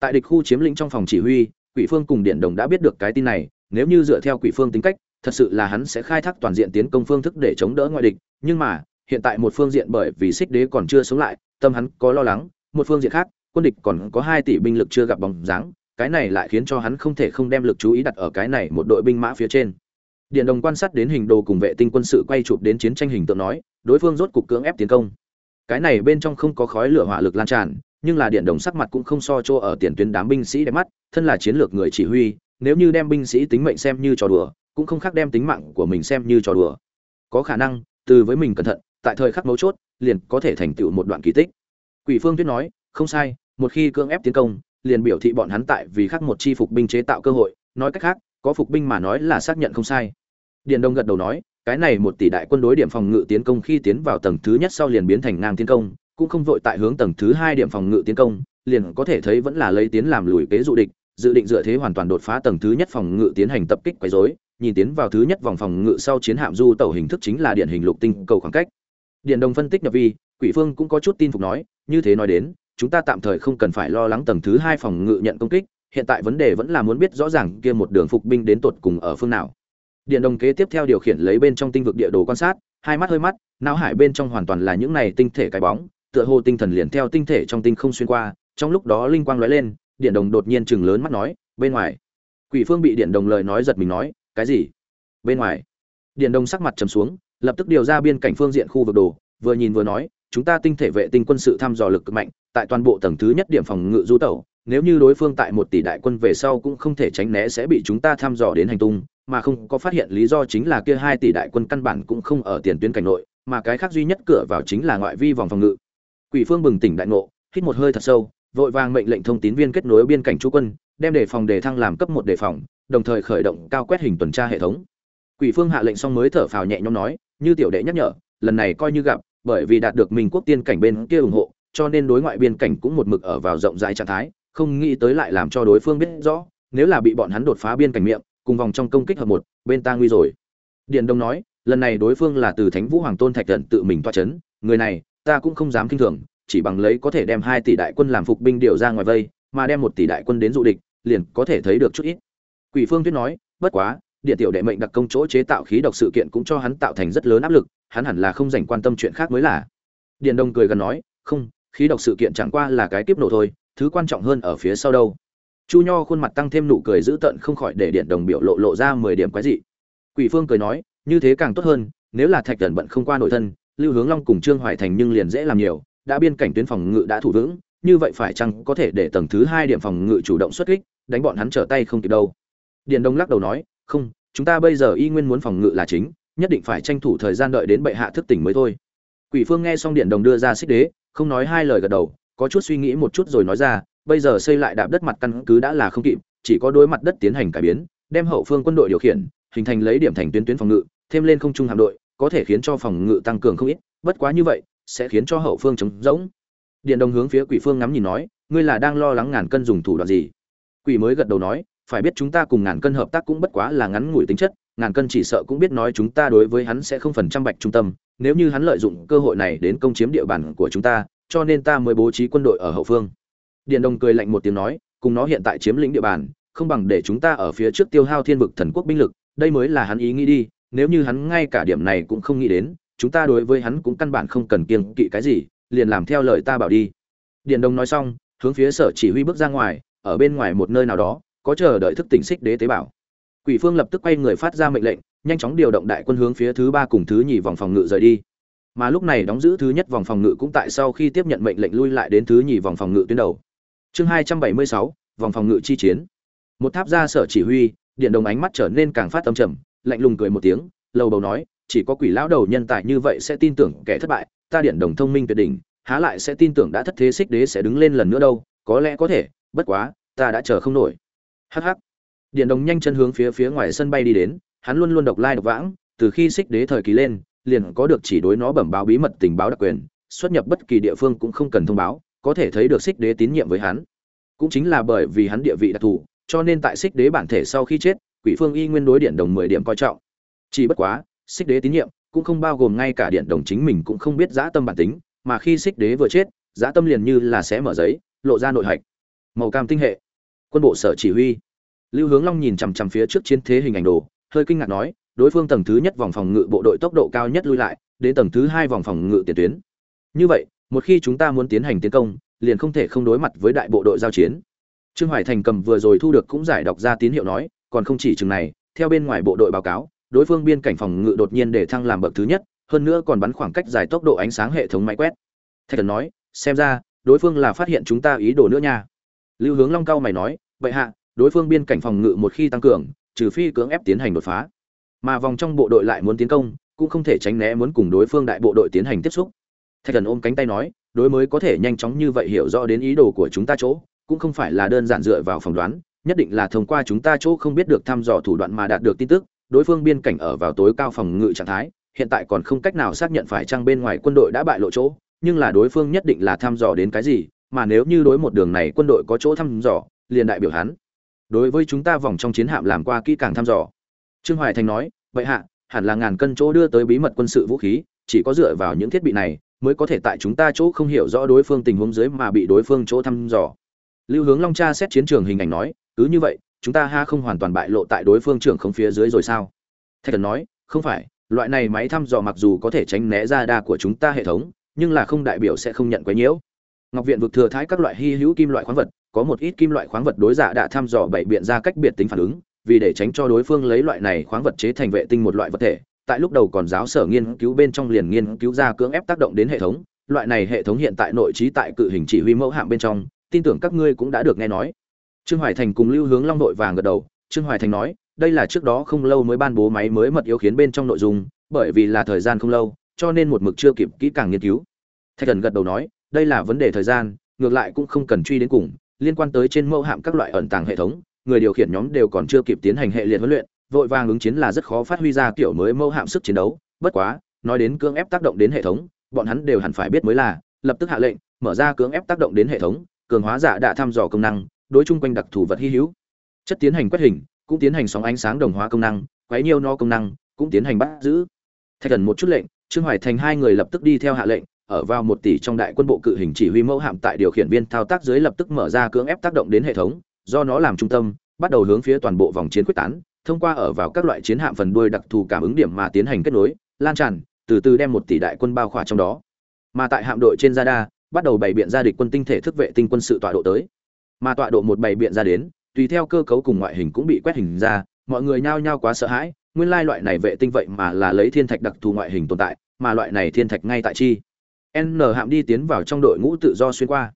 Tại địch khu chiếm lĩnh trong phòng chỉ huy, quỷ phương cùng điện đồng đã biết được cái tin này. Nếu như dựa theo quỷ phương tính cách, thật sự là hắn sẽ khai thác toàn diện tiến công phương thức để chống đỡ ngoại địch. Nhưng mà, hiện tại một phương diện bởi vì xích đế còn chưa sống lại, tâm hắn có lo lắng. Một phương diện khác, quân địch còn có hai tỷ binh lực chưa gặp bóng dáng cái này lại khiến cho hắn không thể không đem lực chú ý đặt ở cái này một đội binh mã phía trên. Điện đồng quan sát đến hình đồ cùng vệ tinh quân sự quay chụp đến chiến tranh hình tượng nói, đối phương rốt cục cưỡng ép tiến công. Cái này bên trong không có khói lửa hỏa lực lan tràn, nhưng là điện đồng sắc mặt cũng không so cho ở tiền tuyến đám binh sĩ đẹp mắt, thân là chiến lược người chỉ huy, nếu như đem binh sĩ tính mệnh xem như trò đùa, cũng không khác đem tính mạng của mình xem như trò đùa. Có khả năng, từ với mình cẩn thận, tại thời khắc mấu chốt, liền có thể thành tựu một đoạn kỳ tích. Quỷ phương tuyết nói, không sai, một khi cưỡng ép tiến công liền biểu thị bọn hắn tại vì khắc một chi phục binh chế tạo cơ hội. Nói cách khác, có phục binh mà nói là xác nhận không sai. Điền đông gật đầu nói, cái này một tỷ đại quân đối điểm phòng ngự tiến công khi tiến vào tầng thứ nhất sau liền biến thành ngang tiến công, cũng không vội tại hướng tầng thứ hai điểm phòng ngự tiến công, liền có thể thấy vẫn là lấy tiến làm lùi kế dụ địch, dự định dựa thế hoàn toàn đột phá tầng thứ nhất phòng ngự tiến hành tập kích quấy rối, nhìn tiến vào thứ nhất vòng phòng ngự sau chiến hạm du tàu hình thức chính là điện hình lục tinh cầu khoảng cách. Điện đồng phân tích nhập vi, quỷ phương cũng có chút tin phục nói, như thế nói đến chúng ta tạm thời không cần phải lo lắng tầng thứ hai phòng ngự nhận công kích, hiện tại vấn đề vẫn là muốn biết rõ ràng kia một đường phục binh đến tột cùng ở phương nào. Điện đồng kế tiếp theo điều khiển lấy bên trong tinh vực địa đồ quan sát, hai mắt hơi mắt, não hải bên trong hoàn toàn là những này tinh thể cái bóng, tựa hồ tinh thần liền theo tinh thể trong tinh không xuyên qua, trong lúc đó linh quang lóe lên, điện đồng đột nhiên chừng lớn mắt nói, bên ngoài. Quỷ phương bị điện đồng lời nói giật mình nói, cái gì? Bên ngoài. Điện đồng sắc mặt trầm xuống, lập tức điều ra biên cảnh phương diện khu vực đồ, vừa nhìn vừa nói, chúng ta tinh thể vệ tinh quân sự thăm dò lực cực mạnh tại toàn bộ tầng thứ nhất điểm phòng ngự du tẩu, nếu như đối phương tại một tỷ đại quân về sau cũng không thể tránh né sẽ bị chúng ta thăm dò đến hành tung, mà không có phát hiện lý do chính là kia hai tỷ đại quân căn bản cũng không ở tiền tuyến cảnh nội, mà cái khác duy nhất cửa vào chính là ngoại vi vòng phòng ngự. Quỷ phương bừng tỉnh đại ngộ, hít một hơi thật sâu, vội vàng mệnh lệnh thông tín viên kết nối biên cảnh chú quân, đem đề phòng đề thăng làm cấp một đề phòng, đồng thời khởi động cao quét hình tuần tra hệ thống. Quỷ phương hạ lệnh xong mới thở phào nhẹ nhõm nói, như tiểu đệ nhắc nhở, lần này coi như gặp, bởi vì đạt được minh quốc tiên cảnh bên kia ủng hộ cho nên đối ngoại biên cảnh cũng một mực ở vào rộng rãi trạng thái, không nghĩ tới lại làm cho đối phương biết rõ, nếu là bị bọn hắn đột phá biên cảnh miệng, cùng vòng trong công kích hợp một, bên ta nguy rồi. Điện đông nói, lần này đối phương là từ thánh vũ hoàng tôn thạch tận tự mình toa chấn, người này, ta cũng không dám kinh thường, chỉ bằng lấy có thể đem hai tỷ đại quân làm phục binh điều ra ngoài vây, mà đem một tỷ đại quân đến dụ địch, liền có thể thấy được chút ít. Quỷ phương tuyết nói, bất quá địa tiểu đệ mệnh đặc công chỗ chế tạo khí độc sự kiện cũng cho hắn tạo thành rất lớn áp lực, hắn hẳn là không dành quan tâm chuyện khác mới là. Điện đông cười gần nói, không khí độc sự kiện chẳng qua là cái tiếp nổ thôi, thứ quan trọng hơn ở phía sau đâu. Chu nho khuôn mặt tăng thêm nụ cười dữ tợn không khỏi để điện đồng biểu lộ lộ ra mười điểm quái dị. Quỷ phương cười nói, như thế càng tốt hơn, nếu là thạch thần bận không qua nội thân, lưu hướng long cùng trương hoài thành nhưng liền dễ làm nhiều, đã biên cảnh tuyến phòng ngự đã thủ vững, như vậy phải chăng có thể để tầng thứ hai điểm phòng ngự chủ động xuất kích, đánh bọn hắn trở tay không kịp đâu. Điện đông lắc đầu nói, không, chúng ta bây giờ y nguyên muốn phòng ngự là chính, nhất định phải tranh thủ thời gian đợi đến bệ hạ thức tỉnh mới thôi. Quỷ phương nghe xong điện đồng đưa ra xích đế không nói hai lời gật đầu, có chút suy nghĩ một chút rồi nói ra, bây giờ xây lại đạp đất mặt căn cứ đã là không kịp, chỉ có đối mặt đất tiến hành cải biến, đem hậu phương quân đội điều khiển, hình thành lấy điểm thành tuyến tuyến phòng ngự, thêm lên không trung hạm đội, có thể khiến cho phòng ngự tăng cường không ít, bất quá như vậy, sẽ khiến cho hậu phương chống rỗng. Điện đồng hướng phía quỷ phương ngắm nhìn nói, ngươi là đang lo lắng ngàn cân dùng thủ đoạn gì? Quỷ mới gật đầu nói, phải biết chúng ta cùng ngàn cân hợp tác cũng bất quá là ngắn ngủi tính chất, ngàn cân chỉ sợ cũng biết nói chúng ta đối với hắn sẽ không phần trăm bạch trung tâm nếu như hắn lợi dụng cơ hội này đến công chiếm địa bàn của chúng ta, cho nên ta mới bố trí quân đội ở hậu phương. Điền Đông cười lạnh một tiếng nói, cùng nó hiện tại chiếm lĩnh địa bàn, không bằng để chúng ta ở phía trước tiêu hao thiên vực thần quốc binh lực, đây mới là hắn ý nghĩ đi, nếu như hắn ngay cả điểm này cũng không nghĩ đến, chúng ta đối với hắn cũng căn bản không cần kiêng kỵ cái gì, liền làm theo lời ta bảo đi. Điền Đông nói xong, hướng phía sở chỉ huy bước ra ngoài, ở bên ngoài một nơi nào đó, có chờ đợi thức tỉnh xích đế tế bảo quỷ phương lập tức quay người phát ra mệnh lệnh nhanh chóng điều động đại quân hướng phía thứ ba cùng thứ nhì vòng phòng ngự rời đi. Mà lúc này đóng giữ thứ nhất vòng phòng ngự cũng tại sau khi tiếp nhận mệnh lệnh lui lại đến thứ nhì vòng phòng ngự tuyến đầu. Chương hai trăm bảy mươi sáu, vòng phòng ngự chi chiến. Một tháp ra sở chỉ huy, điện đồng ánh mắt trở nên càng phát tâm trầm, lạnh lùng cười một tiếng, lầu bầu nói, chỉ có quỷ lão đầu nhân tài như vậy sẽ tin tưởng kẻ thất bại, ta điện đồng thông minh tuyệt đỉnh, há lại sẽ tin tưởng đã thất thế xích đế sẽ đứng lên lần nữa đâu, có lẽ có thể, bất quá, ta đã chờ không nổi. Hh điện đồng nhanh chân hướng phía phía ngoài sân bay đi đến hắn luôn luôn độc lai độc vãng, từ khi xích đế thời kỳ lên, liền có được chỉ đối nó bẩm báo bí mật tình báo đặc quyền, xuất nhập bất kỳ địa phương cũng không cần thông báo, có thể thấy được xích đế tín nhiệm với hắn. Cũng chính là bởi vì hắn địa vị đặc thù, cho nên tại xích đế bản thể sau khi chết, quỷ phương y nguyên đối điện đồng mười điểm coi trọng. Chỉ bất quá xích đế tín nhiệm cũng không bao gồm ngay cả điện đồng chính mình cũng không biết dã tâm bản tính, mà khi xích đế vừa chết, dã tâm liền như là sẽ mở giấy, lộ ra nội hạch. Màu cam tinh hệ. Quân bộ sở chỉ huy. Lưu hướng long nhìn chằm chằm phía trước chiến thế hình ảnh đồ hơi kinh ngạc nói, đối phương tầng thứ nhất vòng phòng ngự bộ đội tốc độ cao nhất lui lại, đến tầng thứ hai vòng phòng ngự tiền tuyến. Như vậy, một khi chúng ta muốn tiến hành tiến công, liền không thể không đối mặt với đại bộ đội giao chiến. Trương hoài thành cầm vừa rồi thu được cũng giải đọc ra tín hiệu nói, còn không chỉ chừng này, theo bên ngoài bộ đội báo cáo, đối phương biên cảnh phòng ngự đột nhiên để thăng làm bậc thứ nhất, hơn nữa còn bắn khoảng cách dài tốc độ ánh sáng hệ thống máy quét. Thạch thần nói, xem ra, đối phương là phát hiện chúng ta ý đồ nữa nha. Lưu hướng long cao mày nói, vậy hạ, đối phương biên cảnh phòng ngự một khi tăng cường trừ phi cưỡng ép tiến hành đột phá. Mà vòng trong bộ đội lại muốn tiến công, cũng không thể tránh né muốn cùng đối phương đại bộ đội tiến hành tiếp xúc. Thạch thần ôm cánh tay nói, đối mới có thể nhanh chóng như vậy hiểu rõ đến ý đồ của chúng ta chỗ, cũng không phải là đơn giản dựa vào phỏng đoán, nhất định là thông qua chúng ta chỗ không biết được thăm dò thủ đoạn mà đạt được tin tức, đối phương biên cảnh ở vào tối cao phòng ngự trạng thái, hiện tại còn không cách nào xác nhận phải chăng bên ngoài quân đội đã bại lộ chỗ, nhưng là đối phương nhất định là thăm dò đến cái gì, mà nếu như đối một đường này quân đội có chỗ thăm dò, liền đại biểu hắn đối với chúng ta vòng trong chiến hạm làm qua kỹ càng thăm dò. Trương hoài thành nói, vậy hạ, hẳn là ngàn cân chỗ đưa tới bí mật quân sự vũ khí, chỉ có dựa vào những thiết bị này mới có thể tại chúng ta chỗ không hiểu rõ đối phương tình huống dưới mà bị đối phương chỗ thăm dò. Lưu hướng long Cha xét chiến trường hình ảnh nói, cứ như vậy, chúng ta ha không hoàn toàn bại lộ tại đối phương trưởng không phía dưới rồi sao? Thạch thần nói, không phải, loại này máy thăm dò mặc dù có thể tránh né ra đa của chúng ta hệ thống, nhưng là không đại biểu sẽ không nhận quấy nhiễu. Ngọc viện vực thừa thái các loại hy hữu kim loại khoáng vật có một ít kim loại khoáng vật đối dạ giả đã thăm dò bảy biện ra cách biệt tính phản ứng, vì để tránh cho đối phương lấy loại này khoáng vật chế thành vệ tinh một loại vật thể, tại lúc đầu còn giáo sở nghiên cứu bên trong liền nghiên cứu ra cưỡng ép tác động đến hệ thống, loại này hệ thống hiện tại nội trí tại cự hình chỉ huy mẫu hạm bên trong, tin tưởng các ngươi cũng đã được nghe nói. Trương hoài thành cùng lưu hướng long nội vàng gật đầu, trương hoài thành nói, đây là trước đó không lâu mới ban bố máy mới mật yếu khiến bên trong nội dung, bởi vì là thời gian không lâu, cho nên một mực chưa kịp kỹ càng nghiên cứu. Thạch thần gật đầu nói, đây là vấn đề thời gian, ngược lại cũng không cần truy đến cùng liên quan tới trên mẫu hạm các loại ẩn tàng hệ thống, người điều khiển nhóm đều còn chưa kịp tiến hành hệ liệt huấn luyện, vội vàng ứng chiến là rất khó phát huy ra kiểu mới mẫu hạm sức chiến đấu. Bất quá, nói đến cưỡng ép tác động đến hệ thống, bọn hắn đều hẳn phải biết mới là, lập tức hạ lệnh, mở ra cưỡng ép tác động đến hệ thống, cường hóa giả đã thăm dò công năng, đối chung quanh đặc thù vật hy hữu. Chất tiến hành quét hình, cũng tiến hành sóng ánh sáng đồng hóa công năng, quấy nhiều no công năng, cũng tiến hành bắt giữ. Thạch thần một chút lệnh, trương hoài thành hai người lập tức đi theo hạ lệnh ở vào một tỷ trong đại quân bộ cự hình chỉ huy mẫu hạm tại điều khiển viên thao tác dưới lập tức mở ra cưỡng ép tác động đến hệ thống, do nó làm trung tâm, bắt đầu hướng phía toàn bộ vòng chiến quyết tán, thông qua ở vào các loại chiến hạm phần đuôi đặc thù cảm ứng điểm mà tiến hành kết nối, lan tràn, từ từ đem một tỷ đại quân bao khỏa trong đó. Mà tại hạm đội trên radar, bắt đầu bày biện ra địch quân tinh thể thức vệ tinh quân sự tọa độ tới. Mà tọa độ một bày biện ra đến, tùy theo cơ cấu cùng ngoại hình cũng bị quét hình ra, mọi người nhao nhao quá sợ hãi, nguyên lai loại này vệ tinh vậy mà là lấy thiên thạch đặc thù ngoại hình tồn tại, mà loại này thiên thạch ngay tại chi? N hạm đi tiến vào trong đội ngũ tự do xuyên qua.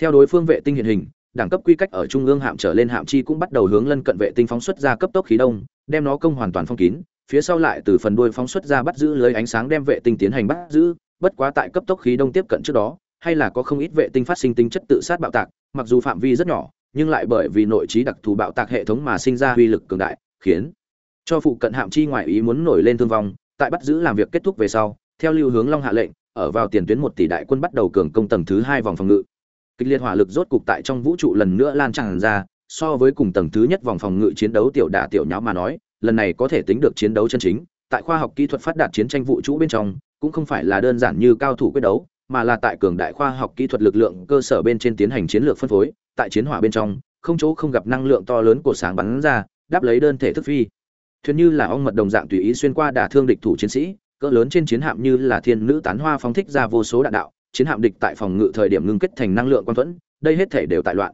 Theo đối phương vệ tinh hiện hình, đẳng cấp quy cách ở trung ương hạm trở lên hạm chi cũng bắt đầu hướng lân cận vệ tinh phóng xuất ra cấp tốc khí đông, đem nó công hoàn toàn phong kín, phía sau lại từ phần đuôi phóng xuất ra bắt giữ lưới ánh sáng đem vệ tinh tiến hành bắt giữ, bất quá tại cấp tốc khí đông tiếp cận trước đó, hay là có không ít vệ tinh phát sinh tính chất tự sát bạo tạc, mặc dù phạm vi rất nhỏ, nhưng lại bởi vì nội trí đặc thù bạo tạc hệ thống mà sinh ra uy lực cường đại, khiến cho phụ cận hạm chi ngoại ý muốn nổi lên thương vong, tại bắt giữ làm việc kết thúc về sau, theo lưu hướng long hạ lệnh ở vào tiền tuyến một tỷ đại quân bắt đầu cường công tầng thứ hai vòng phòng ngự. Kịch liệt hỏa lực rốt cục tại trong vũ trụ lần nữa lan tràn ra, so với cùng tầng thứ nhất vòng phòng ngự chiến đấu tiểu đả tiểu nháo mà nói, lần này có thể tính được chiến đấu chân chính, tại khoa học kỹ thuật phát đạt chiến tranh vũ trụ bên trong, cũng không phải là đơn giản như cao thủ quyết đấu, mà là tại cường đại khoa học kỹ thuật lực lượng cơ sở bên trên tiến hành chiến lược phân phối, tại chiến hỏa bên trong, không chỗ không gặp năng lượng to lớn của sáng bắn ra, đáp lấy đơn thể thức phi. Thuyền như là ong mật đồng dạng tùy ý xuyên qua đả thương địch thủ chiến sĩ cỡ lớn trên chiến hạm như là thiên nữ tán hoa phóng thích ra vô số đạn đạo, chiến hạm địch tại phòng ngự thời điểm ngưng kết thành năng lượng quan thuẫn, đây hết thể đều tại loạn.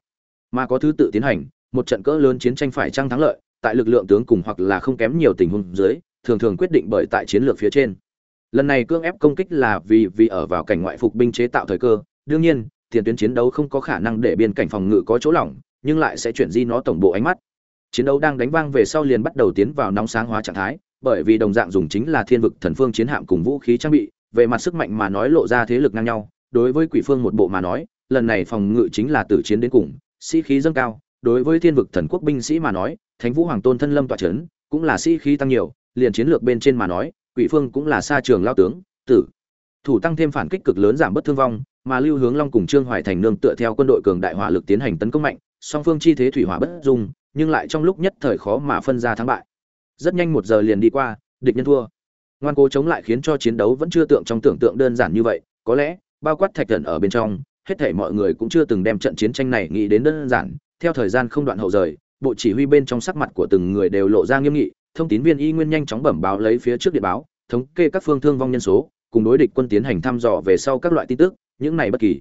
Mà có thứ tự tiến hành, một trận cỡ lớn chiến tranh phải trăng thắng lợi, tại lực lượng tướng cùng hoặc là không kém nhiều tình huống dưới, thường thường quyết định bởi tại chiến lược phía trên. Lần này cưỡng ép công kích là vì vì ở vào cảnh ngoại phục binh chế tạo thời cơ, đương nhiên, tiền tuyến chiến đấu không có khả năng để biên cảnh phòng ngự có chỗ lỏng, nhưng lại sẽ chuyển di nó tổng bộ ánh mắt. Chiến đấu đang đánh vang về sau liền bắt đầu tiến vào nóng sáng hóa trạng thái bởi vì đồng dạng dùng chính là thiên vực thần phương chiến hạm cùng vũ khí trang bị, về mặt sức mạnh mà nói lộ ra thế lực ngang nhau, đối với quỷ phương một bộ mà nói, lần này phòng ngự chính là tử chiến đến cùng, sĩ khí dâng cao, đối với thiên vực thần quốc binh sĩ mà nói, thánh vũ hoàng tôn thân lâm tọa chấn, cũng là sĩ khí tăng nhiều, liền chiến lược bên trên mà nói, quỷ phương cũng là xa trường lao tướng, tử. Thủ tăng thêm phản kích cực lớn giảm bất thương vong, mà lưu hướng long cùng trương hoài thành nương tựa theo quân đội cường đại hỏa lực tiến hành tấn công mạnh, song phương chi thế thủy hỏa bất dung, nhưng lại trong lúc nhất thời khó mà phân ra thắng bại rất nhanh một giờ liền đi qua, địch nhân thua. Ngoan cố chống lại khiến cho chiến đấu vẫn chưa tượng trong tưởng tượng đơn giản như vậy, có lẽ, bao quát thạch thần ở bên trong, hết thảy mọi người cũng chưa từng đem trận chiến tranh này nghĩ đến đơn giản. Theo thời gian không đoạn hậu rời, bộ chỉ huy bên trong sắc mặt của từng người đều lộ ra nghiêm nghị, thông tín viên y nguyên nhanh chóng bẩm báo lấy phía trước điện báo, thống kê các phương thương vong nhân số, cùng đối địch quân tiến hành thăm dò về sau các loại tin tức, những này bất kỳ.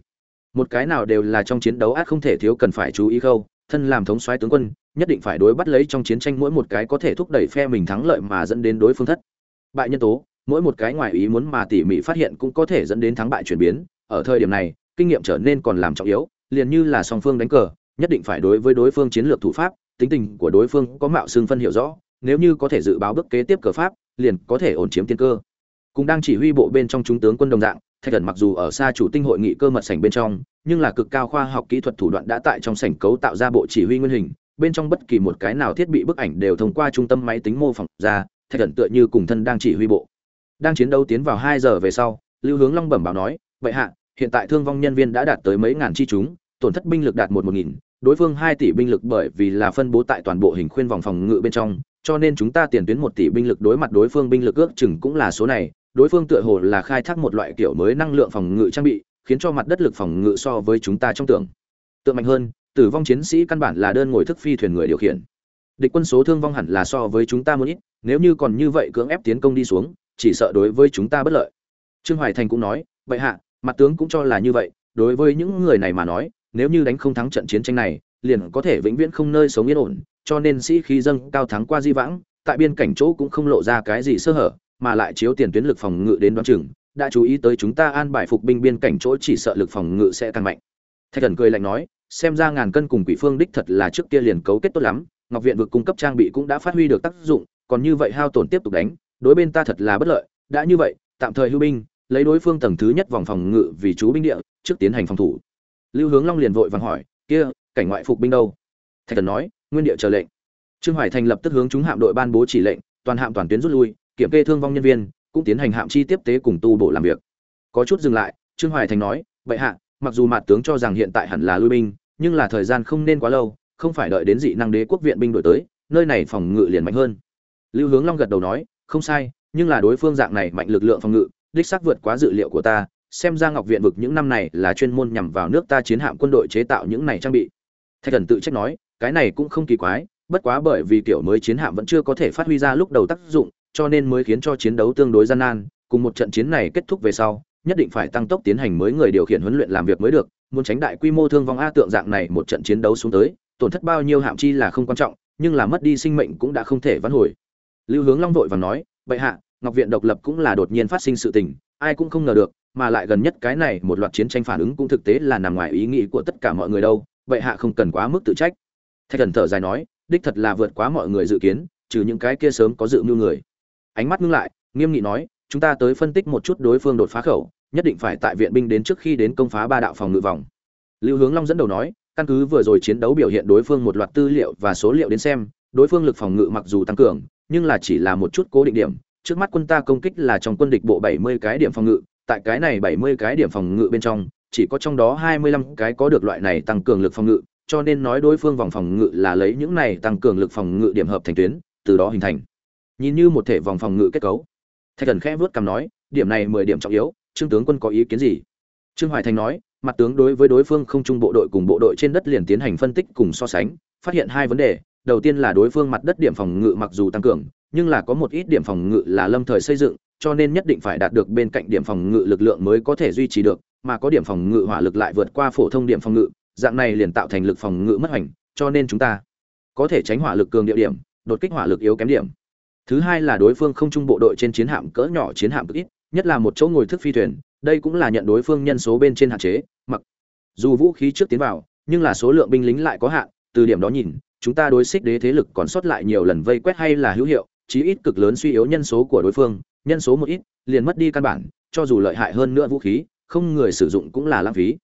Một cái nào đều là trong chiến đấu ác không thể thiếu cần phải chú ý khâu thân làm thống soái tướng quân, nhất định phải đối bắt lấy trong chiến tranh mỗi một cái có thể thúc đẩy phe mình thắng lợi mà dẫn đến đối phương thất. Bại nhân tố, mỗi một cái ngoài ý muốn mà tỉ mỉ phát hiện cũng có thể dẫn đến thắng bại chuyển biến. Ở thời điểm này, kinh nghiệm trở nên còn làm trọng yếu, liền như là song phương đánh cờ, nhất định phải đối với đối phương chiến lược thủ pháp, tính tình của đối phương có mạo xương phân hiểu rõ, nếu như có thể dự báo bước kế tiếp cờ pháp, liền có thể ổn chiếm tiên cơ. Cũng đang chỉ huy bộ bên trong chúng tướng quân đồng dạng thạch thần mặc dù ở xa chủ tinh hội nghị cơ mật sảnh bên trong, nhưng là cực cao khoa học kỹ thuật thủ đoạn đã tại trong sảnh cấu tạo ra bộ chỉ huy nguyên hình, bên trong bất kỳ một cái nào thiết bị bức ảnh đều thông qua trung tâm máy tính mô phỏng ra, thạch thần tựa như cùng thân đang chỉ huy bộ. Đang chiến đấu tiến vào hai giờ về sau, lưu hướng long bẩm báo nói, vậy hạ, hiện tại thương vong nhân viên đã đạt tới mấy ngàn chi chúng, tổn thất binh lực đạt một một nghìn, đối phương hai tỷ binh lực bởi vì là phân bố tại toàn bộ hình khuyên vòng phòng ngự bên trong, cho nên chúng ta tiền tuyến một tỷ binh lực đối mặt đối phương binh lực ước chừng cũng là số này đối phương tựa hồ là khai thác một loại kiểu mới năng lượng phòng ngự trang bị, khiến cho mặt đất lực phòng ngự so với chúng ta trong tưởng. Tượng mạnh hơn, tử vong chiến sĩ căn bản là đơn ngồi thức phi thuyền người điều khiển. Địch quân số thương vong hẳn là so với chúng ta muốn ít, nếu như còn như vậy cưỡng ép tiến công đi xuống, chỉ sợ đối với chúng ta bất lợi. Trương hoài thành cũng nói, vậy hạ, mặt tướng cũng cho là như vậy, đối với những người này mà nói, nếu như đánh không thắng trận chiến tranh này, liền có thể vĩnh viễn không nơi sống yên ổn, cho nên sĩ khí dâng cao thắng qua di vãng, tại biên cảnh chỗ cũng không lộ ra cái gì sơ hở mà lại chiếu tiền tuyến lực phòng ngự đến đoán chừng, đã chú ý tới chúng ta an bài phục binh biên cảnh chỗ chỉ sợ lực phòng ngự sẽ tăng mạnh. Thạch thần cười lạnh nói, xem ra ngàn cân cùng quỷ phương đích thật là trước kia liền cấu kết tốt lắm, ngọc viện vực cung cấp trang bị cũng đã phát huy được tác dụng, còn như vậy hao tổn tiếp tục đánh, đối bên ta thật là bất lợi. Đã như vậy, tạm thời hưu binh, lấy đối phương tầng thứ nhất vòng phòng ngự vì chú binh địa, trước tiến hành phòng thủ. Lưu hướng long liền vội vàng hỏi, kia, cảnh ngoại phục binh đâu? Thạch thần nói, nguyên địa chờ lệnh. Trương hoài thành lập tức hướng chúng hạm đội ban bố chỉ lệnh, toàn hạm toàn tuyến rút lui kiểm kê thương vong nhân viên, cũng tiến hành hạm chi tiếp tế cùng tu bổ làm việc. Có chút dừng lại, trương hoài thành nói vậy hạ, mặc dù mặt tướng cho rằng hiện tại hẳn là lui binh, nhưng là thời gian không nên quá lâu, không phải đợi đến dị năng đế quốc viện binh đổi tới, nơi này phòng ngự liền mạnh hơn. Lưu hướng long gật đầu nói, không sai, nhưng là đối phương dạng này mạnh lực lượng phòng ngự, đích xác vượt quá dự liệu của ta, xem ra ngọc viện vực những năm này là chuyên môn nhằm vào nước ta chiến hạm quân đội chế tạo những này trang bị. Thạch thần tự trách nói, cái này cũng không kỳ quái, bất quá bởi vì kiểu mới chiến hạm vẫn chưa có thể phát huy ra lúc đầu tác dụng cho nên mới khiến cho chiến đấu tương đối gian nan, cùng một trận chiến này kết thúc về sau, nhất định phải tăng tốc tiến hành mới người điều khiển huấn luyện làm việc mới được, muốn tránh đại quy mô thương vong a tượng dạng này một trận chiến đấu xuống tới, tổn thất bao nhiêu hạm chi là không quan trọng, nhưng là mất đi sinh mệnh cũng đã không thể vãn hồi. Lưu hướng long vội và nói, bệ hạ, ngọc viện độc lập cũng là đột nhiên phát sinh sự tình, ai cũng không ngờ được, mà lại gần nhất cái này một loạt chiến tranh phản ứng cũng thực tế là nằm ngoài ý nghĩ của tất cả mọi người đâu, bệ hạ không cần quá mức tự trách. Thạch thần thở dài nói, đích thật là vượt quá mọi người dự kiến, trừ những cái kia sớm có dự mưu người ánh mắt ngưng lại, nghiêm nghị nói, chúng ta tới phân tích một chút đối phương đột phá khẩu, nhất định phải tại viện binh đến trước khi đến công phá ba đạo phòng ngự vòng. Lưu hướng long dẫn đầu nói, căn cứ vừa rồi chiến đấu biểu hiện đối phương một loạt tư liệu và số liệu đến xem, đối phương lực phòng ngự mặc dù tăng cường, nhưng là chỉ là một chút cố định điểm. Trước mắt quân ta công kích là trong quân địch bộ 70 cái điểm phòng ngự, tại cái này 70 cái điểm phòng ngự bên trong, chỉ có trong đó 25 cái có được loại này tăng cường lực phòng ngự, cho nên nói đối phương vòng phòng ngự là lấy những này tăng cường lực phòng ngự điểm hợp thành tuyến, từ đó hình thành nhìn như một thể vòng phòng ngự kết cấu. Thạch thần khẽ vớt cằm nói, điểm này mười điểm trọng yếu, trương tướng quân có ý kiến gì? Trương hoài thành nói, mặt tướng đối với đối phương không trung bộ đội cùng bộ đội trên đất liền tiến hành phân tích cùng so sánh, phát hiện hai vấn đề. Đầu tiên là đối phương mặt đất điểm phòng ngự mặc dù tăng cường, nhưng là có một ít điểm phòng ngự là lâm thời xây dựng, cho nên nhất định phải đạt được bên cạnh điểm phòng ngự lực lượng mới có thể duy trì được, mà có điểm phòng ngự hỏa lực lại vượt qua phổ thông điểm phòng ngự, dạng này liền tạo thành lực phòng ngự mất hoành, cho nên chúng ta có thể tránh hỏa lực cường địa điểm, đột kích hỏa lực yếu kém điểm thứ hai là đối phương không trung bộ đội trên chiến hạm cỡ nhỏ chiến hạm cực ít, nhất là một chỗ ngồi thức phi thuyền, đây cũng là nhận đối phương nhân số bên trên hạn chế, mặc dù vũ khí trước tiến vào, nhưng là số lượng binh lính lại có hạn, từ điểm đó nhìn, chúng ta đối xích đế thế lực còn sót lại nhiều lần vây quét hay là hữu hiệu, chí ít cực lớn suy yếu nhân số của đối phương, nhân số một ít, liền mất đi căn bản, cho dù lợi hại hơn nữa vũ khí, không người sử dụng cũng là lãng phí.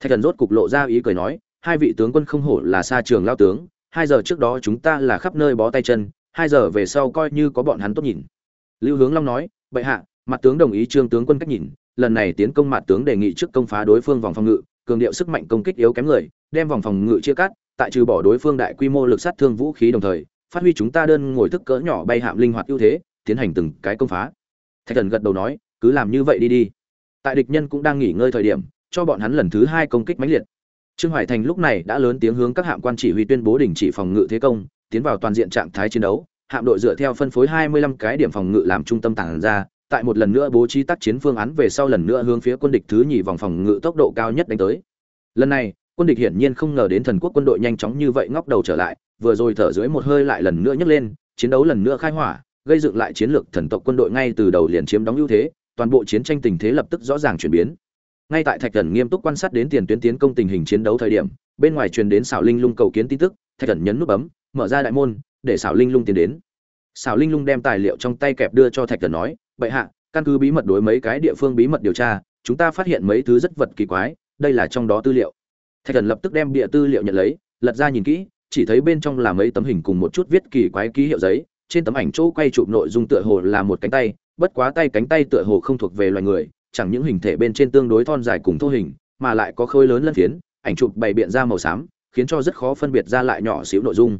Thạch thần rốt cục lộ ra ý cười nói, hai vị tướng quân không hổ là xa trường lao tướng, hai giờ trước đó chúng ta là khắp nơi bó tay chân hai giờ về sau coi như có bọn hắn tốt nhìn. Lưu hướng long nói, bệ hạ, mặt tướng đồng ý trương tướng quân cách nhìn, lần này tiến công mặt tướng đề nghị trước công phá đối phương vòng phòng ngự, cường điệu sức mạnh công kích yếu kém người, đem vòng phòng ngự chia cắt, tại trừ bỏ đối phương đại quy mô lực sát thương vũ khí đồng thời, phát huy chúng ta đơn ngồi thức cỡ nhỏ bay hạm linh hoạt ưu thế, tiến hành từng cái công phá. Thạch thần gật đầu nói, cứ làm như vậy đi đi. Tại địch nhân cũng đang nghỉ ngơi thời điểm, cho bọn hắn lần thứ hai công kích mãnh liệt. Trương hoài thành lúc này đã lớn tiếng hướng các hạm quan chỉ huy tuyên bố đình chỉ phòng ngự thế công tiến vào toàn diện trạng thái chiến đấu, hạm đội dựa theo phân phối 25 cái điểm phòng ngự làm trung tâm tàng ra, tại một lần nữa bố trí tác chiến phương án về sau lần nữa hướng phía quân địch thứ nhì vòng phòng ngự tốc độ cao nhất đánh tới. Lần này, quân địch hiển nhiên không ngờ đến thần quốc quân đội nhanh chóng như vậy ngóc đầu trở lại, vừa rồi thở dưới một hơi lại lần nữa nhấc lên, chiến đấu lần nữa khai hỏa, gây dựng lại chiến lược thần tộc quân đội ngay từ đầu liền chiếm đóng ưu thế, toàn bộ chiến tranh tình thế lập tức rõ ràng chuyển biến. Ngay tại thạch Cẩn nghiêm túc quan sát đến tiền tuyến tiến công tình hình chiến đấu thời điểm, bên ngoài truyền đến xảo linh lung cầu kiến tin tức, thạch Cẩn nhấn nút bấm mở ra đại môn, để xảo linh lung tiến đến. Xảo linh lung đem tài liệu trong tay kẹp đưa cho thạch thần nói, bệ hạ, căn cứ bí mật đối mấy cái địa phương bí mật điều tra, chúng ta phát hiện mấy thứ rất vật kỳ quái, đây là trong đó tư liệu. Thạch thần lập tức đem địa tư liệu nhận lấy, lật ra nhìn kỹ, chỉ thấy bên trong là mấy tấm hình cùng một chút viết kỳ quái ký hiệu giấy, trên tấm ảnh chỗ quay chụp nội dung tựa hồ là một cánh tay, bất quá tay cánh tay tựa hồ không thuộc về loài người, chẳng những hình thể bên trên tương đối thon dài cùng thô hình, mà lại có khối lớn lân phiến, ảnh chụp bày biện ra màu xám, khiến cho rất khó phân biệt ra lại nhỏ xíu nội dung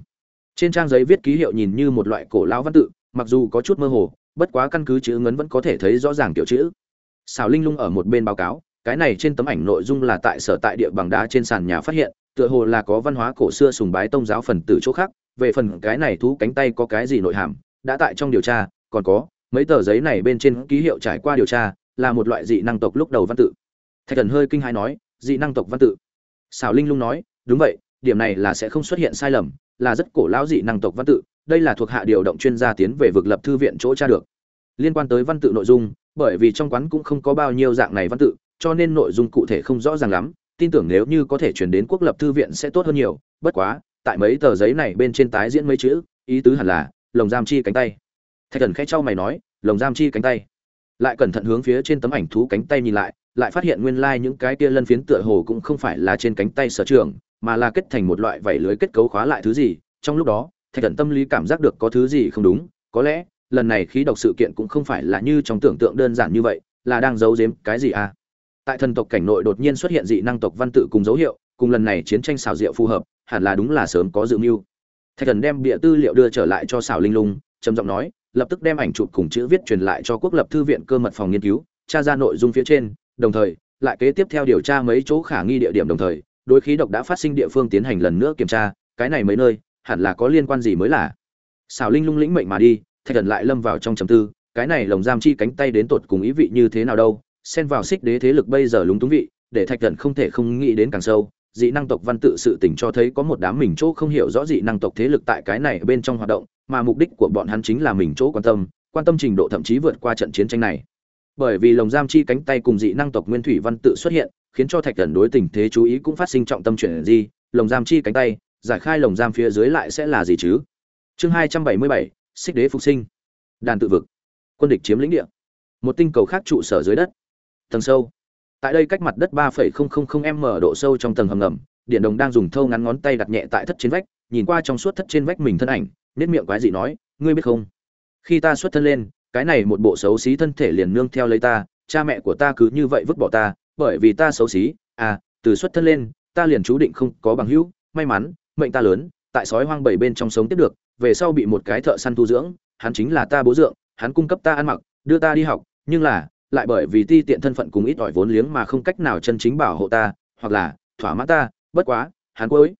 trên trang giấy viết ký hiệu nhìn như một loại cổ lão văn tự, mặc dù có chút mơ hồ, bất quá căn cứ chữ ngấn vẫn có thể thấy rõ ràng kiểu chữ. Xào linh lung ở một bên báo cáo, cái này trên tấm ảnh nội dung là tại sở tại địa bằng đá trên sàn nhà phát hiện, tựa hồ là có văn hóa cổ xưa sùng bái tông giáo phần tử chỗ khác, về phần cái này thú cánh tay có cái gì nội hàm, đã tại trong điều tra, còn có, mấy tờ giấy này bên trên ký hiệu trải qua điều tra, là một loại dị năng tộc lúc đầu văn tự. Thạch thần hơi kinh hãi nói, dị năng tộc văn tự. Xảo linh lung nói, đúng vậy, điểm này là sẽ không xuất hiện sai lầm là rất cổ lão dị năng tộc văn tự, đây là thuộc hạ điều động chuyên gia tiến về vực lập thư viện chỗ tra được. Liên quan tới văn tự nội dung, bởi vì trong quán cũng không có bao nhiêu dạng này văn tự, cho nên nội dung cụ thể không rõ ràng lắm, tin tưởng nếu như có thể chuyển đến quốc lập thư viện sẽ tốt hơn nhiều, bất quá, tại mấy tờ giấy này bên trên tái diễn mấy chữ, ý tứ hẳn là, lồng giam chi cánh tay. Thạch thần khẽ trao mày nói, lồng giam chi cánh tay. Lại cẩn thận hướng phía trên tấm ảnh thú cánh tay nhìn lại lại phát hiện nguyên lai những cái kia lân phiến tựa hồ cũng không phải là trên cánh tay sở trường mà là kết thành một loại vảy lưới kết cấu khóa lại thứ gì, trong lúc đó, thạch thần tâm lý cảm giác được có thứ gì không đúng, có lẽ, lần này khí độc sự kiện cũng không phải là như trong tưởng tượng đơn giản như vậy, là đang giấu giếm cái gì à? Tại thần tộc cảnh nội đột nhiên xuất hiện dị năng tộc văn tự cùng dấu hiệu, cùng lần này chiến tranh xào rượu phù hợp, hẳn là đúng là sớm có dự mưu. Thạch thần đem bịa tư liệu đưa trở lại cho xảo linh lung, trầm giọng nói, lập tức đem ảnh chụp cùng chữ viết truyền lại cho quốc lập thư viện cơ mật phòng nghiên cứu, tra ra nội dung phía trên, đồng thời, lại kế tiếp theo điều tra mấy chỗ khả nghi địa điểm đồng thời đối khí độc đã phát sinh địa phương tiến hành lần nữa kiểm tra, cái này mấy nơi, hẳn là có liên quan gì mới là. Xảo linh lung lĩnh mệnh mà đi, thạch thần lại lâm vào trong trầm tư, cái này lồng giam chi cánh tay đến tột cùng ý vị như thế nào đâu, xen vào xích đế thế lực bây giờ lúng túng vị, để thạch thần không thể không nghĩ đến càng sâu, dị năng tộc văn tự sự tình cho thấy có một đám mình chỗ không hiểu rõ dị năng tộc thế lực tại cái này bên trong hoạt động, mà mục đích của bọn hắn chính là mình chỗ quan tâm quan tâm trình độ thậm chí vượt qua trận chiến tranh này. Bởi vì lồng giam chi cánh tay cùng dị năng tộc nguyên thủy văn tự xuất hiện khiến cho thạch thần đối tình thế chú ý cũng phát sinh trọng tâm chuyển gì lồng giam chi cánh tay, giải khai lồng giam phía dưới lại sẽ là gì chứ? Chương hai trăm bảy mươi bảy, xích đế phục sinh. Đàn tự vực. Quân địch chiếm lĩnh địa. Một tinh cầu khác trụ sở dưới đất. Tầng sâu. Tại đây cách mặt đất ba m độ sâu trong tầng hầm ngầm, điện đồng đang dùng thâu ngắn ngón tay đặt nhẹ tại thất trên vách, nhìn qua trong suốt thất trên vách mình thân ảnh nết miệng quái dị nói, ngươi biết không? Khi ta xuất thân lên, cái này một bộ xấu xí thân thể liền nương theo lấy ta, cha mẹ của ta cứ như vậy vứt bỏ ta bởi vì ta xấu xí à từ xuất thân lên, ta liền chú định không có bằng hữu, may mắn, mệnh ta lớn, tại sói hoang bảy bên trong sống tiếp được, về sau bị một cái thợ săn tu dưỡng, hắn chính là ta bố dượng, hắn cung cấp ta ăn mặc, đưa ta đi học, nhưng là, lại bởi vì ti tiện thân phận cùng ít ỏi vốn liếng mà không cách nào chân chính bảo hộ ta, hoặc là, thỏa mãn ta, bất quá, hắn cuối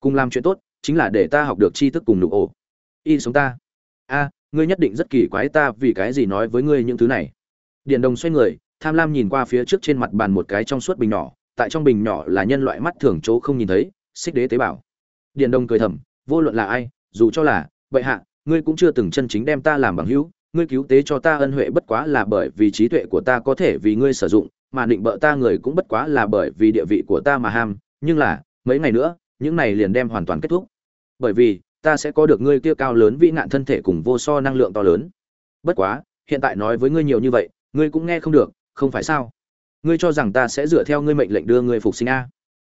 cùng làm chuyện tốt, chính là để ta học được tri thức cùng nụ ổ. Y sống ta. A, ngươi nhất định rất kỳ quái ta vì cái gì nói với ngươi những thứ này. Điền đồng xoay người tham lam nhìn qua phía trước trên mặt bàn một cái trong suốt bình nhỏ, tại trong bình nhỏ là nhân loại mắt thường chỗ không nhìn thấy, xích đế tế bào. Điện Đông cười thầm, vô luận là ai, dù cho là, vậy hạ, ngươi cũng chưa từng chân chính đem ta làm bằng hữu, ngươi cứu tế cho ta ân huệ bất quá là bởi vì trí tuệ của ta có thể vì ngươi sử dụng, mà định bợ ta người cũng bất quá là bởi vì địa vị của ta mà ham, nhưng là, mấy ngày nữa, những này liền đem hoàn toàn kết thúc. Bởi vì, ta sẽ có được ngươi kia cao lớn vĩ nạn thân thể cùng vô so năng lượng to lớn. Bất quá, hiện tại nói với ngươi nhiều như vậy, ngươi cũng nghe không được không phải sao? Ngươi cho rằng ta sẽ dựa theo ngươi mệnh lệnh đưa ngươi phục sinh a?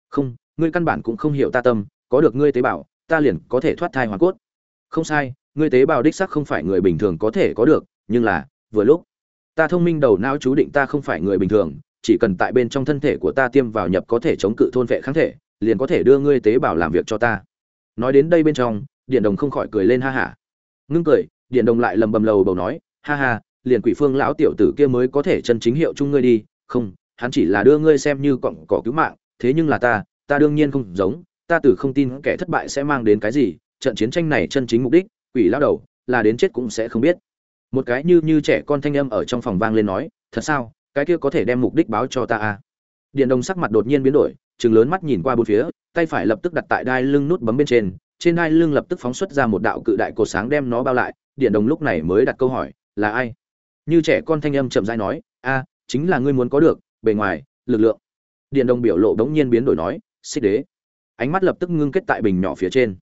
Không, ngươi căn bản cũng không hiểu ta tâm, có được ngươi tế bào, ta liền có thể thoát thai hoàn cốt. Không sai, ngươi tế bào đích xác không phải người bình thường có thể có được, nhưng là, vừa lúc, ta thông minh đầu não chú định ta không phải người bình thường, chỉ cần tại bên trong thân thể của ta tiêm vào nhập có thể chống cự thôn vệ kháng thể, liền có thể đưa ngươi tế bào làm việc cho ta. Nói đến đây bên trong, điện đồng không khỏi cười lên ha hả. Ngưng cười, điện đồng lại lầm bầm lầu bầu nói, ha ha liền quỷ phương lão tiểu tử kia mới có thể chân chính hiệu chung ngươi đi, không, hắn chỉ là đưa ngươi xem như cọng cỏ cứu mạng, thế nhưng là ta ta đương nhiên không giống, ta từ không tin kẻ thất bại sẽ mang đến cái gì, trận chiến tranh này chân chính mục đích, quỷ lao đầu, là đến chết cũng sẽ không biết. Một cái như như trẻ con thanh âm ở trong phòng vang lên nói, thật sao, cái kia có thể đem mục đích báo cho ta à? Điện đồng sắc mặt đột nhiên biến đổi chừng lớn mắt nhìn qua bốn phía, tay phải lập tức đặt tại đai lưng nút bấm bên trên trên đai lưng lập tức phóng xuất ra một đạo cự đại cột sáng đem nó bao lại, điện đồng lúc này mới đặt câu hỏi, là ai? Như trẻ con thanh âm chậm rãi nói, a, chính là ngươi muốn có được, bề ngoài, lực lượng. Điện đồng biểu lộ đống nhiên biến đổi nói, xích đế. Ánh mắt lập tức ngưng kết tại bình nhỏ phía trên.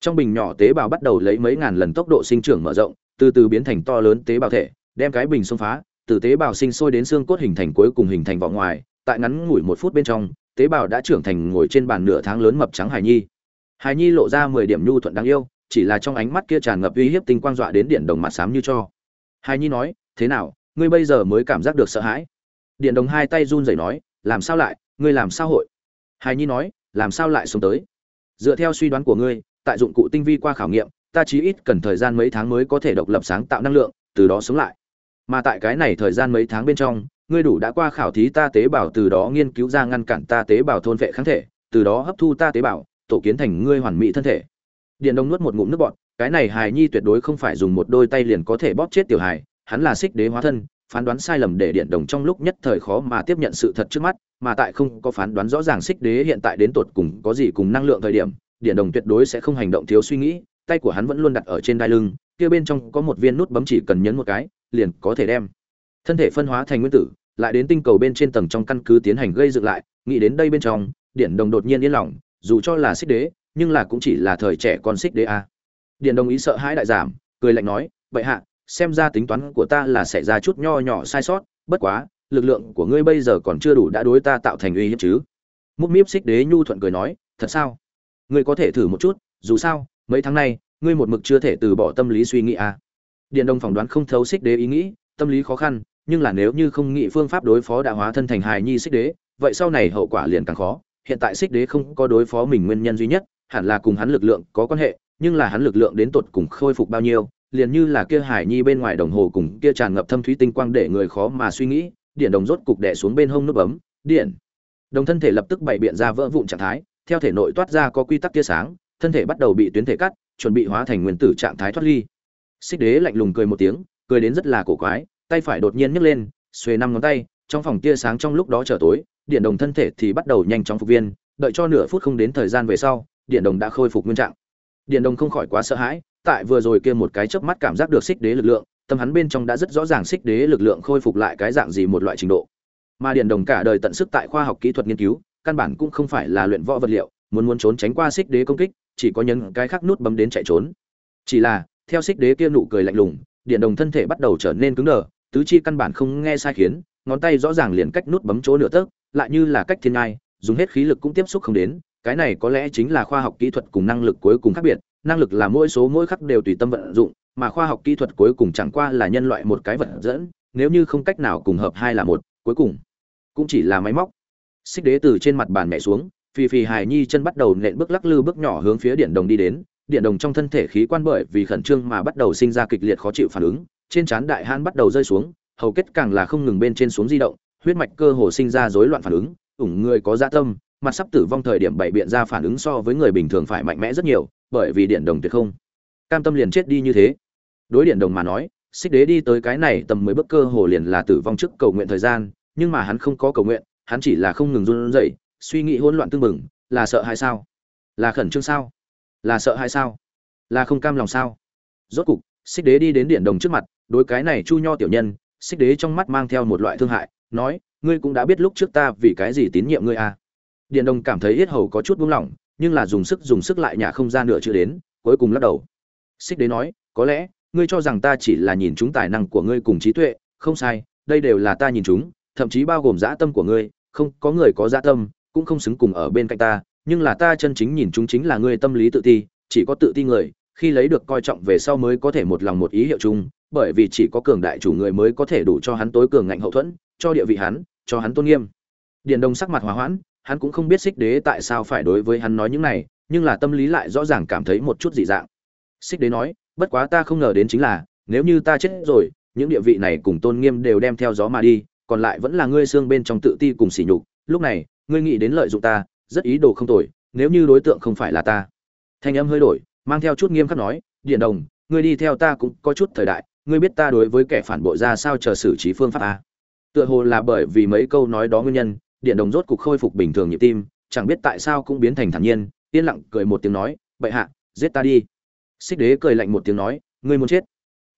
Trong bình nhỏ tế bào bắt đầu lấy mấy ngàn lần tốc độ sinh trưởng mở rộng, từ từ biến thành to lớn tế bào thể, đem cái bình xông phá, từ tế bào sinh sôi đến xương cốt hình thành cuối cùng hình thành vỏ ngoài, tại ngắn ngủi một phút bên trong, tế bào đã trưởng thành ngồi trên bàn nửa tháng lớn mập trắng Hải nhi. Hải nhi lộ ra mười điểm nhu thuận đáng yêu, chỉ là trong ánh mắt kia tràn ngập uy hiếp tinh quang dọa đến điện đồng mặt xám như cho. Hải nhi nói thế nào, ngươi bây giờ mới cảm giác được sợ hãi. Điện đồng hai tay run rẩy nói, làm sao lại, ngươi làm sao hội? Hài nhi nói, làm sao lại xuống tới? Dựa theo suy đoán của ngươi, tại dụng cụ tinh vi qua khảo nghiệm, ta chí ít cần thời gian mấy tháng mới có thể độc lập sáng tạo năng lượng, từ đó sống lại. Mà tại cái này thời gian mấy tháng bên trong, ngươi đủ đã qua khảo thí ta tế bào từ đó nghiên cứu ra ngăn cản ta tế bào thôn vệ kháng thể, từ đó hấp thu ta tế bào, tổ kiến thành ngươi hoàn mỹ thân thể. Điện đông nuốt một ngụm nước bọt, cái này hài nhi tuyệt đối không phải dùng một đôi tay liền có thể bóp chết tiểu hài hắn là xích đế hóa thân, phán đoán sai lầm để điện đồng trong lúc nhất thời khó mà tiếp nhận sự thật trước mắt, mà tại không có phán đoán rõ ràng xích đế hiện tại đến tột cùng có gì cùng năng lượng thời điểm, điện đồng tuyệt đối sẽ không hành động thiếu suy nghĩ, tay của hắn vẫn luôn đặt ở trên đai lưng, kia bên trong có một viên nút bấm chỉ cần nhấn một cái, liền có thể đem thân thể phân hóa thành nguyên tử, lại đến tinh cầu bên trên tầng trong căn cứ tiến hành gây dựng lại, nghĩ đến đây bên trong, điện đồng đột nhiên yên lòng, dù cho là xích đế, nhưng là cũng chỉ là thời trẻ con xích đế a. Điện đồng ý sợ hãi đại giảm, cười lạnh nói, vậy hạ xem ra tính toán của ta là xảy ra chút nho nhỏ sai sót, bất quá, lực lượng của ngươi bây giờ còn chưa đủ đã đối ta tạo thành uy hiếp chứ. Múc míp xích đế nhu thuận cười nói, thật sao? Ngươi có thể thử một chút, dù sao, mấy tháng nay, ngươi một mực chưa thể từ bỏ tâm lý suy nghĩ à. điện đông phỏng đoán không thấu xích đế ý nghĩ, tâm lý khó khăn, nhưng là nếu như không nghĩ phương pháp đối phó đã hóa thân thành hài nhi xích đế, vậy sau này hậu quả liền càng khó. Hiện tại xích đế không có đối phó mình nguyên nhân duy nhất, hẳn là cùng hắn lực lượng có quan hệ, nhưng là hắn lực lượng đến tột cùng khôi phục bao nhiêu liền như là kia hải nhi bên ngoài đồng hồ cùng kia tràn ngập thâm thúy tinh quang để người khó mà suy nghĩ, điện đồng rốt cục đẻ xuống bên hông nút bấm, điện. Đồng thân thể lập tức bày biện ra vỡ vụn trạng thái, theo thể nội toát ra có quy tắc tia sáng, thân thể bắt đầu bị tuyến thể cắt, chuẩn bị hóa thành nguyên tử trạng thái thoát ly. Xích đế lạnh lùng cười một tiếng, cười đến rất là cổ quái, tay phải đột nhiên nhấc lên, xuề năm ngón tay, trong phòng tia sáng trong lúc đó trở tối, điện đồng thân thể thì bắt đầu nhanh chóng phục viên, đợi cho nửa phút không đến thời gian về sau, điện đồng đã khôi phục nguyên trạng. Điện đồng không khỏi quá sợ hãi tại vừa rồi kia một cái chớp mắt cảm giác được xích đế lực lượng, tâm hắn bên trong đã rất rõ ràng xích đế lực lượng khôi phục lại cái dạng gì một loại trình độ. Mà điện đồng cả đời tận sức tại khoa học kỹ thuật nghiên cứu, căn bản cũng không phải là luyện võ vật liệu, muốn muốn trốn tránh qua xích đế công kích, chỉ có nhấn cái khắc nút bấm đến chạy trốn. Chỉ là, theo xích đế kia nụ cười lạnh lùng điện đồng thân thể bắt đầu trở nên cứng đờ, tứ chi căn bản không nghe sai khiến, ngón tay rõ ràng liền cách nút bấm chỗ nửa tấc, lại như là cách thiên ngai, dùng hết khí lực cũng tiếp xúc không đến, cái này có lẽ chính là khoa học kỹ thuật cùng năng lực cuối cùng khác biệt năng lực là mỗi số mỗi khắc đều tùy tâm vận dụng, mà khoa học kỹ thuật cuối cùng chẳng qua là nhân loại một cái vật dẫn, nếu như không cách nào cùng hợp hai là một, cuối cùng cũng chỉ là máy móc. Xích đế từ trên mặt bàn mẹ xuống phi phi hài nhi chân bắt đầu nện bước lắc lư bước nhỏ hướng phía điện đồng đi đến, điện đồng trong thân thể khí quan bởi vì khẩn trương mà bắt đầu sinh ra kịch liệt khó chịu phản ứng, trên trán đại hãn bắt đầu rơi xuống, hầu kết càng là không ngừng bên trên xuống di động, huyết mạch cơ hồ sinh ra rối loạn phản ứng, ủng người có dạ tâm, mặt sắp tử vong thời điểm bảy biện ra phản ứng so với người bình thường phải mạnh mẽ rất nhiều bởi vì điện đồng tuyệt không. Cam tâm liền chết đi như thế. Đối điện đồng mà nói, xích đế đi tới cái này tầm mười bước cơ hồ liền là tử vong trước cầu nguyện thời gian, nhưng mà hắn không có cầu nguyện, hắn chỉ là không ngừng run rẩy, suy nghĩ hỗn loạn tương mừng là sợ hay sao? Là khẩn trương sao? Là sợ hay sao? Là không cam lòng sao? Rốt cục, xích đế đi đến điện đồng trước mặt, đối cái này chu nho tiểu nhân, xích đế trong mắt mang theo một loại thương hại, nói, ngươi cũng đã biết lúc trước ta vì cái gì tín nhiệm ngươi à. điện đồng cảm thấy yết hầu có chút buông lỏng nhưng là dùng sức dùng sức lại nhà không ra nửa chưa đến, cuối cùng lắc đầu. Xích đế nói, có lẽ, ngươi cho rằng ta chỉ là nhìn chúng tài năng của ngươi cùng trí tuệ, không sai, đây đều là ta nhìn chúng, thậm chí bao gồm dã tâm của ngươi, không, có người có dã tâm, cũng không xứng cùng ở bên cạnh ta, nhưng là ta chân chính nhìn chúng chính là ngươi tâm lý tự ti, chỉ có tự ti người, khi lấy được coi trọng về sau mới có thể một lòng một ý hiệu chung, bởi vì chỉ có cường đại chủ người mới có thể đủ cho hắn tối cường ngạnh hậu thuẫn, cho địa vị hắn, cho hắn tôn nghiêm. Điền đông sắc mặt hòa hoãn hắn cũng không biết xích đế tại sao phải đối với hắn nói những này, nhưng là tâm lý lại rõ ràng cảm thấy một chút dị dạng. Xích đế nói, bất quá ta không ngờ đến chính là, nếu như ta chết rồi, những địa vị này cùng tôn nghiêm đều đem theo gió mà đi, còn lại vẫn là ngươi xương bên trong tự ti cùng sỉ nhục, lúc này, ngươi nghĩ đến lợi dụng ta, rất ý đồ không tồi, nếu như đối tượng không phải là ta. Thanh âm hơi đổi, mang theo chút nghiêm khắc nói điện đồng, ngươi đi theo ta cũng có chút thời đại, ngươi biết ta đối với kẻ phản bội ra sao chờ xử trí phương pháp a tựa hồ là bởi vì mấy câu nói đó nguyên nhân điện đồng rốt cục khôi phục bình thường nhịp tim, chẳng biết tại sao cũng biến thành thản nhiên, yên lặng cười một tiếng nói, bệ hạ, giết ta đi. Xích đế cười lạnh một tiếng nói, ngươi muốn chết?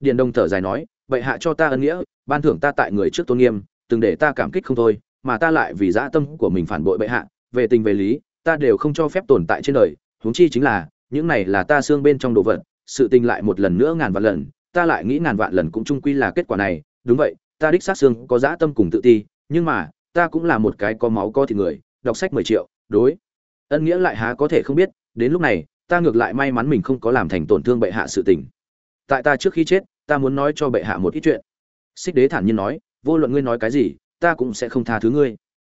Điện đồng thở dài nói, bệ hạ cho ta ân nghĩa, ban thưởng ta tại người trước tôn nghiêm, từng để ta cảm kích không thôi, mà ta lại vì dã tâm của mình phản bội bệ hạ, về tình về lý, ta đều không cho phép tồn tại trên đời, huống chi chính là, những này là ta xương bên trong đồ vật, sự tình lại một lần nữa ngàn vạn lần, ta lại nghĩ ngàn vạn lần cũng chung quy là kết quả này, đúng vậy, ta đích xác xương có dã tâm cùng tự ti, nhưng mà ta cũng là một cái có máu có thịt người, đọc sách mười triệu, đối. Ân nghĩa lại há có thể không biết, đến lúc này, ta ngược lại may mắn mình không có làm thành tổn thương bệ hạ sự tình. Tại ta trước khi chết, ta muốn nói cho bệ hạ một ít chuyện. Xích đế thản nhiên nói, vô luận ngươi nói cái gì, ta cũng sẽ không tha thứ ngươi.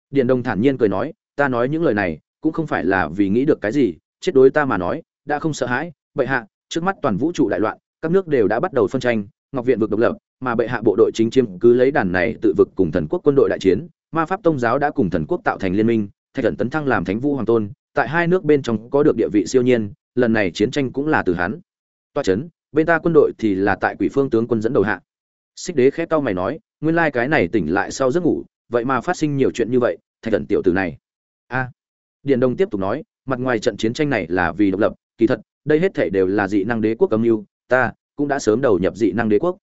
Điện đồng thản nhiên cười nói, ta nói những lời này, cũng không phải là vì nghĩ được cái gì, chết đối ta mà nói, đã không sợ hãi. Bệ hạ, trước mắt toàn vũ trụ đại loạn, các nước đều đã bắt đầu phân tranh, ngọc viện vực độc lập, mà bệ hạ bộ đội chính chiếm cứ lấy đàn này tự vực cùng thần quốc quân đội đại chiến ma pháp tông giáo đã cùng thần quốc tạo thành liên minh, thạch thần tấn thăng làm thánh vũ hoàng tôn, tại hai nước bên trong có được địa vị siêu nhiên, lần này chiến tranh cũng là từ hắn. Toa chấn, bên ta quân đội thì là tại quỷ phương tướng quân dẫn đầu hạ. Xích đế khét tao mày nói, nguyên lai cái này tỉnh lại sau giấc ngủ, vậy mà phát sinh nhiều chuyện như vậy, thạch thần tiểu tử này. A. Điện đông tiếp tục nói, mặt ngoài trận chiến tranh này là vì độc lập, kỳ thật, đây hết thể đều là dị năng đế quốc âm mưu, ta cũng đã sớm đầu nhập dị năng đế quốc.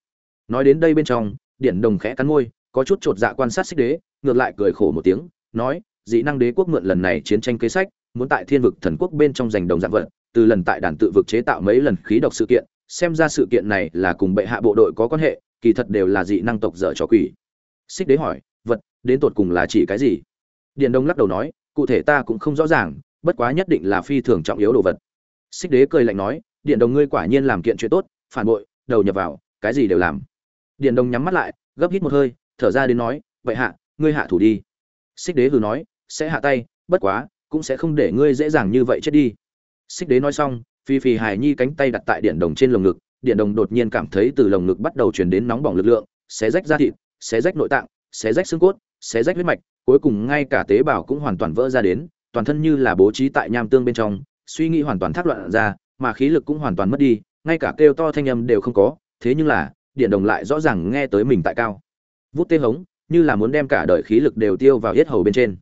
Nói đến đây bên trong, điện đồng khẽ cắn môi, có chút chột dạ quan sát xích đế ngược lại cười khổ một tiếng, nói, dị năng đế quốc mượn lần này chiến tranh kế sách, muốn tại thiên vực thần quốc bên trong giành đồng dạng vận từ lần tại đàn tự vực chế tạo mấy lần khí độc sự kiện, xem ra sự kiện này là cùng bệ hạ bộ đội có quan hệ, kỳ thật đều là dị năng tộc dở trò quỷ. Xích đế hỏi, vật, đến tột cùng là chỉ cái gì? Điện đông lắc đầu nói, cụ thể ta cũng không rõ ràng, bất quá nhất định là phi thường trọng yếu đồ vật. Xích đế cười lạnh nói điện đông ngươi quả nhiên làm kiện chuyện tốt, phản bội, đầu nhập vào, cái gì đều làm. Điện đông nhắm mắt lại, gấp hít một hơi, thở ra đến nói vậy hạ ngươi hạ thủ đi. Xích đế hừ nói, sẽ hạ tay, bất quá, cũng sẽ không để ngươi dễ dàng như vậy chết đi. Xích đế nói xong phi phi hài nhi cánh tay đặt tại điện đồng trên lồng ngực, điện đồng đột nhiên cảm thấy từ lồng ngực bắt đầu truyền đến nóng bỏng lực lượng, xé rách da thịt, xé rách nội tạng, xé rách xương cốt, xé rách huyết mạch, cuối cùng ngay cả tế bào cũng hoàn toàn vỡ ra đến, toàn thân như là bố trí tại nham tương bên trong, suy nghĩ hoàn toàn thác loạn ra, mà khí lực cũng hoàn toàn mất đi, ngay cả kêu to thanh âm đều không có, thế nhưng là, điện đồng lại rõ ràng nghe tới mình tại cao. Vút tê hống như là muốn đem cả đời khí lực đều tiêu vào hết hầu bên trên.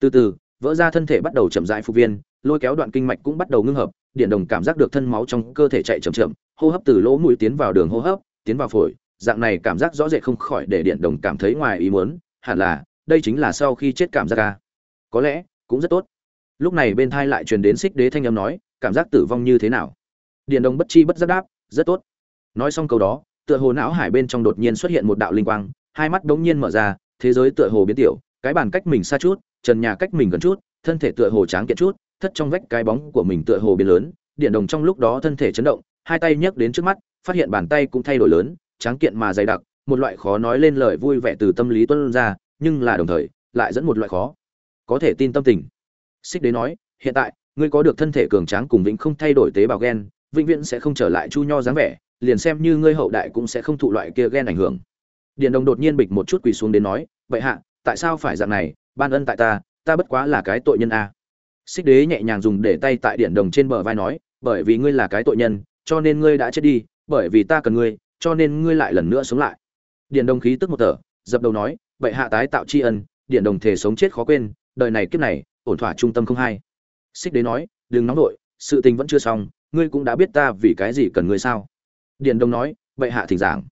Từ từ, vỡ ra thân thể bắt đầu chậm rãi phục viên, lôi kéo đoạn kinh mạch cũng bắt đầu ngưng hợp, điện đồng cảm giác được thân máu trong cơ thể chạy chậm chậm, hô hấp từ lỗ mũi tiến vào đường hô hấp, tiến vào phổi, dạng này cảm giác rõ rệt không khỏi để điện đồng cảm thấy ngoài ý muốn, hẳn là, đây chính là sau khi chết cảm giác ca có lẽ, cũng rất tốt. Lúc này bên thai lại truyền đến xích đế thanh âm nói, cảm giác tử vong như thế nào? Điện đồng bất chi bất giác đáp, rất tốt. Nói xong câu đó, tựa hồ não hải bên trong đột nhiên xuất hiện một đạo linh quang hai mắt đống nhiên mở ra, thế giới tựa hồ biến tiểu, cái bàn cách mình xa chút, trần nhà cách mình gần chút, thân thể tựa hồ tráng kiện chút, thất trong vách cái bóng của mình tựa hồ biến lớn, điện đồng trong lúc đó thân thể chấn động, hai tay nhấc đến trước mắt, phát hiện bàn tay cũng thay đổi lớn, tráng kiện mà dày đặc, một loại khó nói lên lời vui vẻ từ tâm lý tuôn ra, nhưng là đồng thời, lại dẫn một loại khó, có thể tin tâm tình. Xích đế nói, hiện tại, ngươi có được thân thể cường tráng cùng vĩnh không thay đổi tế bào gen, vĩnh viễn sẽ không trở lại chu nho dáng vẻ, liền xem như ngươi hậu đại cũng sẽ không thụ loại kia gen ảnh hưởng điện đồng đột nhiên bịch một chút quỳ xuống đến nói, vậy hạ, tại sao phải dạng này? Ban ân tại ta ta bất quá là cái tội nhân a. Xích đế nhẹ nhàng dùng để tay tại điện đồng trên bờ vai nói, bởi vì ngươi là cái tội nhân, cho nên ngươi đã chết đi, bởi vì ta cần ngươi, cho nên ngươi lại lần nữa sống lại. Điện đồng khí tức một tở, dập đầu nói, vậy hạ tái tạo tri ân điện đồng thể sống chết khó quên, đời này kiếp này, ổn thỏa trung tâm không hay xích đế nói, đừng nóng nội sự tình vẫn chưa xong, ngươi cũng đã biết ta vì cái gì cần ngươi sao? Điện đồng nói, vậy hạ thỉnh giảng.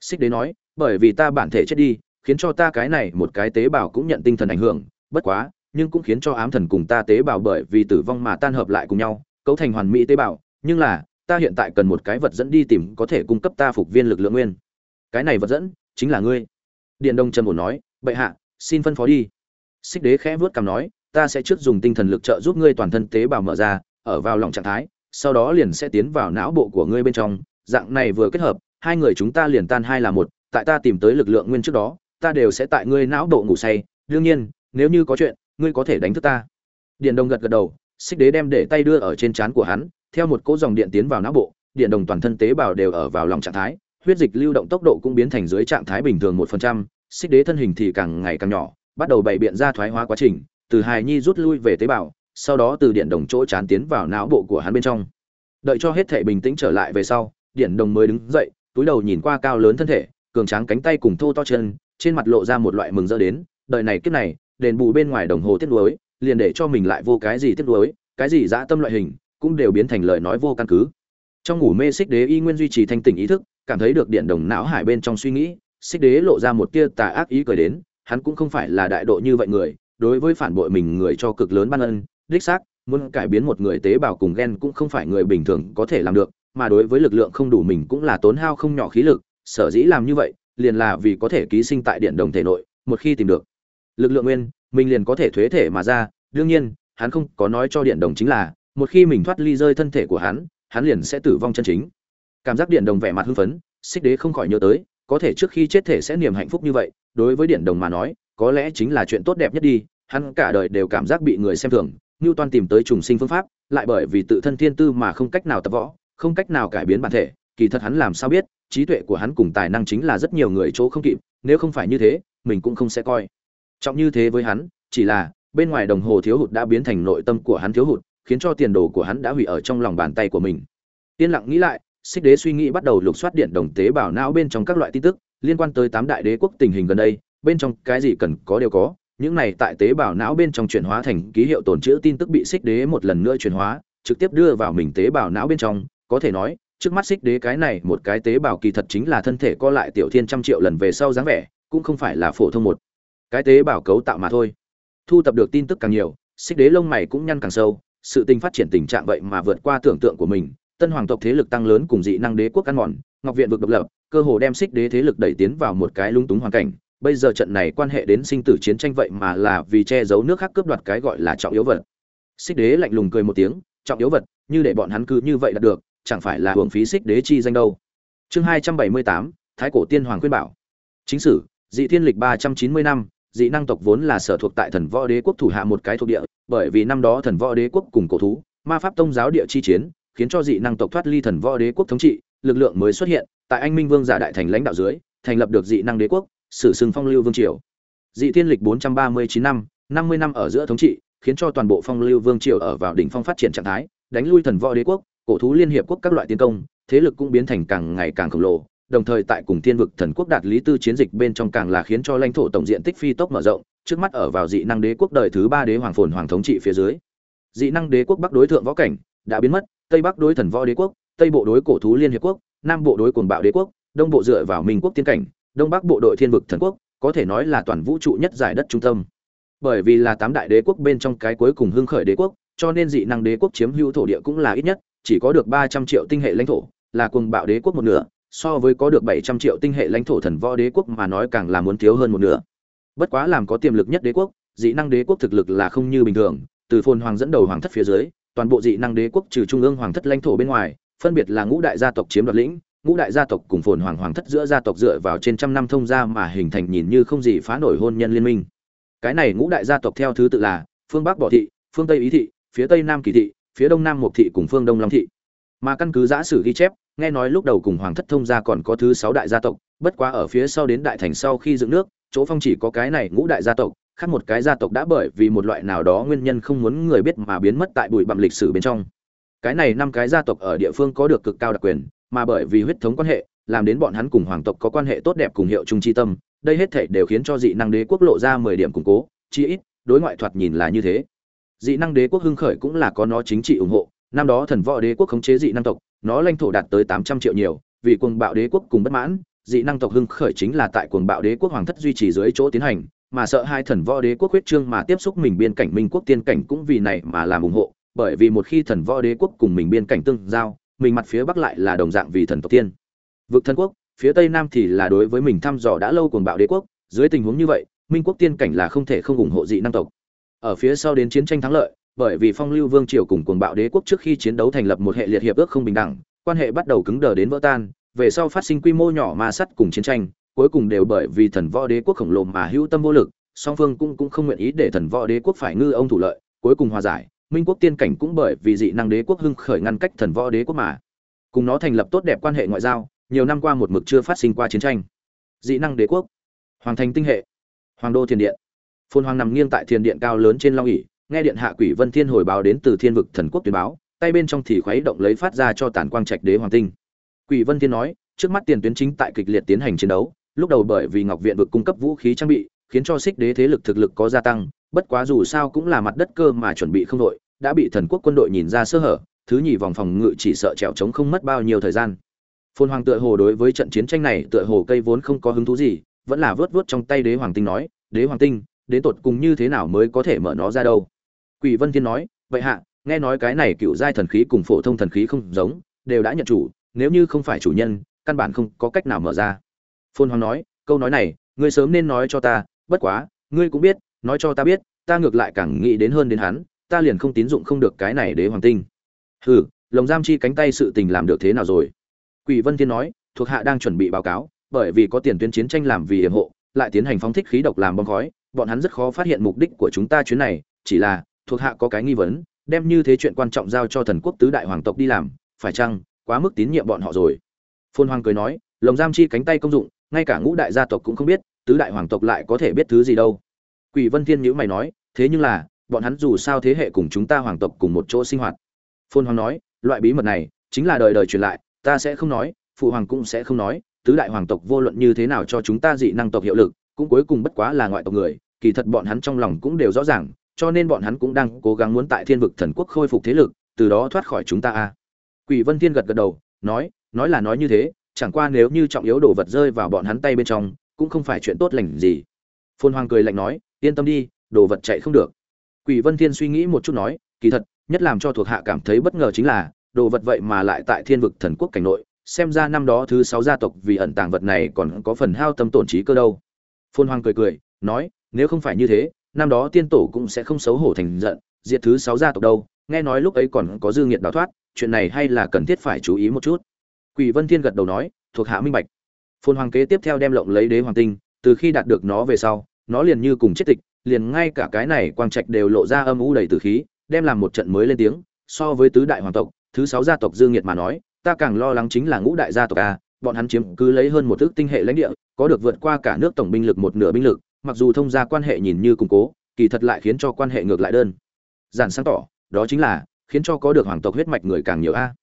Xích đế nói bởi vì ta bản thể chết đi, khiến cho ta cái này một cái tế bào cũng nhận tinh thần ảnh hưởng. Bất quá, nhưng cũng khiến cho ám thần cùng ta tế bào bởi vì tử vong mà tan hợp lại cùng nhau, cấu thành hoàn mỹ tế bào. Nhưng là, ta hiện tại cần một cái vật dẫn đi tìm có thể cung cấp ta phục viên lực lượng nguyên. Cái này vật dẫn chính là ngươi. Điện đông trần bổ nói, bệ hạ, xin phân phó đi. Xích đế khẽ vuốt cằm nói, ta sẽ trước dùng tinh thần lực trợ giúp ngươi toàn thân tế bào mở ra, ở vào lòng trạng thái, sau đó liền sẽ tiến vào não bộ của ngươi bên trong. Dạng này vừa kết hợp, hai người chúng ta liền tan hai là một tại ta tìm tới lực lượng nguyên trước đó, ta đều sẽ tại ngươi não bộ ngủ say. Đương nhiên, nếu như có chuyện, ngươi có thể đánh thức ta. Điện đồng gật gật đầu, xích đế đem để tay đưa ở trên trán của hắn, theo một cỗ dòng điện tiến vào não bộ, điện đồng toàn thân tế bào đều ở vào lòng trạng thái, huyết dịch lưu động tốc độ cũng biến thành dưới trạng thái bình thường một phần trăm, xích đế thân hình thì càng ngày càng nhỏ, bắt đầu bày biện ra thoái hóa quá trình, từ hài nhi rút lui về tế bào, sau đó từ điện đồng chỗ chán tiến vào não bộ của hắn bên trong. Đợi cho hết thể bình tĩnh trở lại về sau, điện đồng mới đứng dậy, túi đầu nhìn qua cao lớn thân thể cường tráng cánh tay cùng thô to chân, trên mặt lộ ra một loại mừng rỡ đến, đời này kiếp này, đền bù bên ngoài đồng hồ tiết đối liền để cho mình lại vô cái gì tiết đối cái gì dã tâm loại hình, cũng đều biến thành lời nói vô căn cứ. Trong ngủ mê xích đế y nguyên duy trì thanh tỉnh ý thức, cảm thấy được điện đồng não hải bên trong suy nghĩ xích đế lộ ra một tia tà ác ý cười đến, hắn cũng không phải là đại độ như vậy người, đối với phản bội mình người cho cực lớn ban ân, đích xác, muốn cải biến một người tế bào cùng gen cũng không phải người bình thường có thể làm được, mà đối với lực lượng không đủ mình cũng là tốn hao không nhỏ khí lực sở dĩ làm như vậy, liền là vì có thể ký sinh tại điện đồng thể nội, một khi tìm được. Lực lượng nguyên, mình liền có thể thuế thể mà ra, đương nhiên, hắn không có nói cho điện đồng chính là, một khi mình thoát ly rơi thân thể của hắn hắn liền sẽ tử vong chân chính. Cảm giác điện đồng vẻ mặt hưng phấn, xích đế không khỏi nhớ tới, có thể trước khi chết thể sẽ niềm hạnh phúc như vậy, đối với điện đồng mà nói, có lẽ chính là chuyện tốt đẹp nhất đi, hắn cả đời đều cảm giác bị người xem thường như toàn tìm tới trùng sinh phương pháp, lại bởi vì tự thân thiên tư mà không cách nào tập võ, không cách nào cải biến bản thể kỳ thật hắn làm sao biết, trí tuệ của hắn cùng tài năng chính là rất nhiều người chỗ không kịp, nếu không phải như thế, mình cũng không sẽ coi. Trọng như thế với hắn, chỉ là, bên ngoài đồng hồ thiếu hụt đã biến thành nội tâm của hắn thiếu hụt, khiến cho tiền đồ của hắn đã hủy ở trong lòng bàn tay của mình. Yên lặng nghĩ lại, xích đế suy nghĩ bắt đầu lục soát điện đồng tế bào não bên trong các loại tin tức, liên quan tới tám đại đế quốc tình hình gần đây, bên trong cái gì cần có đều có, những này tại tế bào não bên trong chuyển hóa thành ký hiệu tồn trữ tin tức bị xích đế một lần nữa chuyển hóa, trực tiếp đưa vào mình tế bào não bên trong, có thể nói trước mắt xích đế cái này một cái tế bào kỳ thật chính là thân thể co lại tiểu thiên trăm triệu lần về sau dáng vẻ, cũng không phải là phổ thông một. Cái tế bào cấu tạo mà thôi. Thu tập được tin tức càng nhiều, xích đế lông mày cũng nhăn càng sâu, sự tình phát triển tình trạng vậy mà vượt qua tưởng tượng của mình. Tân hoàng tộc thế lực tăng lớn cùng dị năng đế quốc ăn mòn, ngọc viện vực độc lập, cơ hồ đem xích đế thế lực đẩy tiến vào một cái lung túng hoàn cảnh. Bây giờ trận này quan hệ đến sinh tử chiến tranh vậy mà là vì che giấu nước khác cướp đoạt cái gọi là trọng yếu vật. Xích đế lạnh lùng cười một tiếng, trọng yếu vật, như để bọn hắn cứ như vậy đạt được chẳng phải là hưởng phí xích đế chi danh đâu. Chương hai trăm bảy mươi tám, thái cổ tiên hoàng khuyên bảo. Chính sử, dị thiên lịch ba trăm chín mươi năm, dị năng tộc vốn là sở thuộc tại thần võ đế quốc thủ hạ một cái thuộc địa, bởi vì năm đó thần võ đế quốc cùng cổ thú, ma pháp tông giáo địa chi chiến, khiến cho dị năng tộc thoát ly thần võ đế quốc thống trị, lực lượng mới xuất hiện, tại anh minh vương giả đại thành lãnh đạo dưới, thành lập được dị năng đế quốc, sử xưng phong lưu vương triều. Dị thiên lịch bốn trăm ba mươi chín năm năm mươi năm ở giữa thống trị, khiến cho toàn bộ phong lưu vương triều ở vào đỉnh phong phát triển trạng thái, đánh lui thần võ đế quốc cổ thú liên hiệp quốc các loại tiến công, thế lực cũng biến thành càng ngày càng khổng lồ, đồng thời tại cùng thiên vực thần quốc đạt lý tư chiến dịch bên trong càng là khiến cho lãnh thổ tổng diện tích phi tốc mở rộng, trước mắt ở vào dị năng đế quốc đời thứ ba đế hoàng phồn hoàng thống trị phía dưới. Dị năng đế quốc bắc đối thượng võ cảnh đã biến mất, tây bắc đối thần võ đế quốc, tây bộ đối cổ thú liên hiệp quốc, nam bộ đối cuồng bạo đế quốc, đông bộ dựa vào minh quốc tiên cảnh, đông bắc bộ đội thiên vực thần quốc, có thể nói là toàn vũ trụ nhất giải đất trung tâm. Bởi vì là tám đại đế quốc bên trong cái cuối cùng hưng khởi đế quốc, cho nên dị năng đế quốc chiếm hữu thổ địa cũng là ít nhất chỉ có được ba trăm triệu tinh hệ lãnh thổ, là cuồng bạo đế quốc một nửa, so với có được bảy trăm triệu tinh hệ lãnh thổ thần võ đế quốc mà nói càng là muốn thiếu hơn một nửa. Bất quá làm có tiềm lực nhất đế quốc, dị năng đế quốc thực lực là không như bình thường, từ phồn hoàng dẫn đầu hoàng thất phía dưới, toàn bộ dị năng đế quốc trừ trung ương hoàng thất lãnh thổ bên ngoài, phân biệt là ngũ đại gia tộc chiếm đoạt lĩnh, ngũ đại gia tộc cùng phồn hoàng hoàng thất giữa gia tộc dựa vào trên trăm năm thông gia mà hình thành nhìn như không gì phá nổi hôn nhân liên minh. Cái này ngũ đại gia tộc theo thứ tự là, phương bắc bỏ thị, phương tây ý thị, phía tây nam kỳ thị phía đông nam mục thị cùng phương đông long thị. Mà căn cứ giã sử ghi chép, nghe nói lúc đầu cùng hoàng thất thông gia còn có thứ sáu đại gia tộc, bất quá ở phía sau đến đại thành sau khi dựng nước, chỗ phong chỉ có cái này ngũ đại gia tộc, khác một cái gia tộc đã bởi vì một loại nào đó nguyên nhân không muốn người biết mà biến mất tại bụi bặm lịch sử bên trong. Cái này năm cái gia tộc ở địa phương có được cực cao đặc quyền, mà bởi vì huyết thống quan hệ, làm đến bọn hắn cùng hoàng tộc có quan hệ tốt đẹp cùng hiệu trung tri tâm, đây hết thể đều khiến cho dị năng đế quốc lộ ra mười điểm củng cố chi ít, đối ngoại thoạt nhìn là như thế dị năng đế quốc hưng khởi cũng là có nó chính trị ủng hộ. Năm đó thần võ đế quốc khống chế dị năng tộc, nó lãnh thổ đạt tới tám trăm triệu nhiều, vì cuồng bạo đế quốc cùng bất mãn, dị năng tộc hưng khởi chính là tại cuồng bạo đế quốc hoàng thất duy trì dưới chỗ tiến hành, mà sợ hai thần võ đế quốc huyết trương mà tiếp xúc mình biên cảnh minh quốc tiên cảnh cũng vì này mà làm ủng hộ, bởi vì một khi thần võ đế quốc cùng mình biên cảnh tương giao, mình mặt phía bắc lại là đồng dạng vì thần tộc tiên. Vực thần quốc, phía tây nam thì là đối với mình thăm dò đã lâu cuồng bạo đế quốc, dưới tình huống như vậy, minh quốc tiên cảnh là không thể không ủng hộ dị năng tộc ở phía sau đến chiến tranh thắng lợi, bởi vì phong lưu vương triều cùng cuồng bạo đế quốc trước khi chiến đấu thành lập một hệ liệt hiệp ước không bình đẳng, quan hệ bắt đầu cứng đờ đến vỡ tan, về sau phát sinh quy mô nhỏ ma sắt cùng chiến tranh, cuối cùng đều bởi vì thần võ đế quốc khổng lồ mà hữu tâm vô lực, song phương cũng cũng không nguyện ý để thần võ đế quốc phải ngư ông thủ lợi, cuối cùng hòa giải, minh quốc tiên cảnh cũng bởi vì dị năng đế quốc hưng khởi ngăn cách thần võ đế quốc mà. Cùng nó thành lập tốt đẹp quan hệ ngoại giao, nhiều năm qua một mực chưa phát sinh qua chiến tranh. Dị năng đế quốc. Hoàng thành tinh hệ. Hoàng đô thiền điện phôn hoàng nằm nghiêng tại thiền điện cao lớn trên long ỉ nghe điện hạ quỷ vân thiên hồi báo đến từ thiên vực thần quốc tuyên báo, tay bên trong thì khuấy động lấy phát ra cho tản quang trạch đế hoàng tinh. Quỷ vân thiên nói, trước mắt tiền tuyến chính tại kịch liệt tiến hành chiến đấu, lúc đầu bởi vì ngọc viện vực cung cấp vũ khí trang bị, khiến cho xích đế thế lực thực lực có gia tăng, bất quá dù sao cũng là mặt đất cơ mà chuẩn bị không đội, đã bị thần quốc quân đội nhìn ra sơ hở, thứ nhì vòng phòng ngự chỉ sợ trèo trống không mất bao nhiêu thời gian. Phôn hoàng tựa hồ đối với trận chiến tranh này tựa hồ cây vốn không có hứng thú gì, vẫn là vớt vớt trong tay đế hoàng tinh nói, đế hoàng tinh đến tột cùng như thế nào mới có thể mở nó ra đâu. Quỷ vân thiên nói, vậy hạ, nghe nói cái này cựu giai thần khí cùng phổ thông thần khí không giống, đều đã nhận chủ, nếu như không phải chủ nhân, căn bản không có cách nào mở ra. Phôn hoàng nói, câu nói này, ngươi sớm nên nói cho ta, bất quá, ngươi cũng biết, nói cho ta biết, ta ngược lại càng nghĩ đến hơn đến hắn, ta liền không tín dụng không được cái này đế hoàng tinh. Hừ, lồng giam chi cánh tay sự tình làm được thế nào rồi? Quỷ vân thiên nói, thuộc hạ đang chuẩn bị báo cáo, bởi vì có tiền tuyến chiến tranh làm vì hiểm hộ, lại tiến hành phóng thích khí độc làm bom khói bọn hắn rất khó phát hiện mục đích của chúng ta chuyến này, chỉ là, thuộc hạ có cái nghi vấn, đem như thế chuyện quan trọng giao cho thần quốc tứ đại hoàng tộc đi làm, phải chăng, quá mức tín nhiệm bọn họ rồi? Phôn hoàng cười nói, lồng giam chi cánh tay công dụng, ngay cả ngũ đại gia tộc cũng không biết, tứ đại hoàng tộc lại có thể biết thứ gì đâu. Quỷ vân thiên nhữ mày nói, thế nhưng là, bọn hắn dù sao thế hệ cùng chúng ta hoàng tộc cùng một chỗ sinh hoạt. Phôn hoàng nói, loại bí mật này, chính là đời đời truyền lại, ta sẽ không nói, phụ hoàng cũng sẽ không nói, tứ đại hoàng tộc vô luận như thế nào cho chúng ta dị năng tộc hiệu lực, cũng cuối cùng bất quá là ngoại tộc người kỳ thật bọn hắn trong lòng cũng đều rõ ràng, cho nên bọn hắn cũng đang cố gắng muốn tại thiên vực thần quốc khôi phục thế lực, từ đó thoát khỏi chúng ta a. Quỷ vân thiên gật gật đầu, nói nói là nói như thế, chẳng qua nếu như trọng yếu đồ vật rơi vào bọn hắn tay bên trong, cũng không phải chuyện tốt lành gì. Phôn hoàng cười lạnh nói, yên tâm đi, đồ vật chạy không được. Quỷ vân thiên suy nghĩ một chút nói, kỳ thật, nhất làm cho thuộc hạ cảm thấy bất ngờ chính là, đồ vật vậy mà lại tại thiên vực thần quốc cảnh nội, xem ra năm đó thứ sáu gia tộc vì ẩn tàng vật này còn có phần hao tâm tổn trí cơ đâu. Phôn hoàng cười cười, nói nếu không phải như thế, năm đó tiên tổ cũng sẽ không xấu hổ thành giận, diệt thứ sáu gia tộc đâu. Nghe nói lúc ấy còn có dư nghiệt đào thoát, chuyện này hay là cần thiết phải chú ý một chút. Quỷ vân thiên gật đầu nói, thuộc hạ minh bạch. Phôn hoàng kế tiếp theo đem lộng lấy đế hoàng tinh, từ khi đạt được nó về sau, nó liền như cùng chết tịch, liền ngay cả cái này quang trạch đều lộ ra âm u đầy từ khí, đem làm một trận mới lên tiếng. So với tứ đại hoàng tộc, thứ sáu gia tộc dương nghiệt mà nói, ta càng lo lắng chính là ngũ đại gia tộc a, bọn hắn chiếm cứ lấy hơn một thước tinh hệ lãnh địa, có được vượt qua cả nước tổng binh lực một nửa binh lực mặc dù thông gia quan hệ nhìn như củng cố, kỳ thật lại khiến cho quan hệ ngược lại đơn. Giản sáng tỏ, đó chính là, khiến cho có được hoàng tộc huyết mạch người càng nhiều a.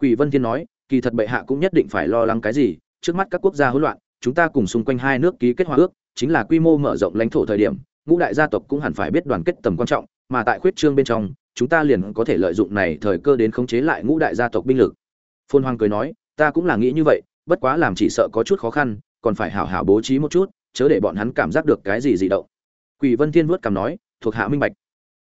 Quỷ vân thiên nói, kỳ thật bệ hạ cũng nhất định phải lo lắng cái gì, trước mắt các quốc gia hỗn loạn, chúng ta cùng xung quanh hai nước ký kết hòa ước, chính là quy mô mở rộng lãnh thổ thời điểm, ngũ đại gia tộc cũng hẳn phải biết đoàn kết tầm quan trọng, mà tại khuyết trương bên trong, chúng ta liền có thể lợi dụng này thời cơ đến khống chế lại ngũ đại gia tộc binh lực. Phôn hoàng cười nói, ta cũng là nghĩ như vậy, bất quá làm chỉ sợ có chút khó khăn, còn phải hảo hảo bố trí một chút chớ để bọn hắn cảm giác được cái gì dị động. Quỷ vân thiên vuốt cằm nói, thuộc hạ minh bạch.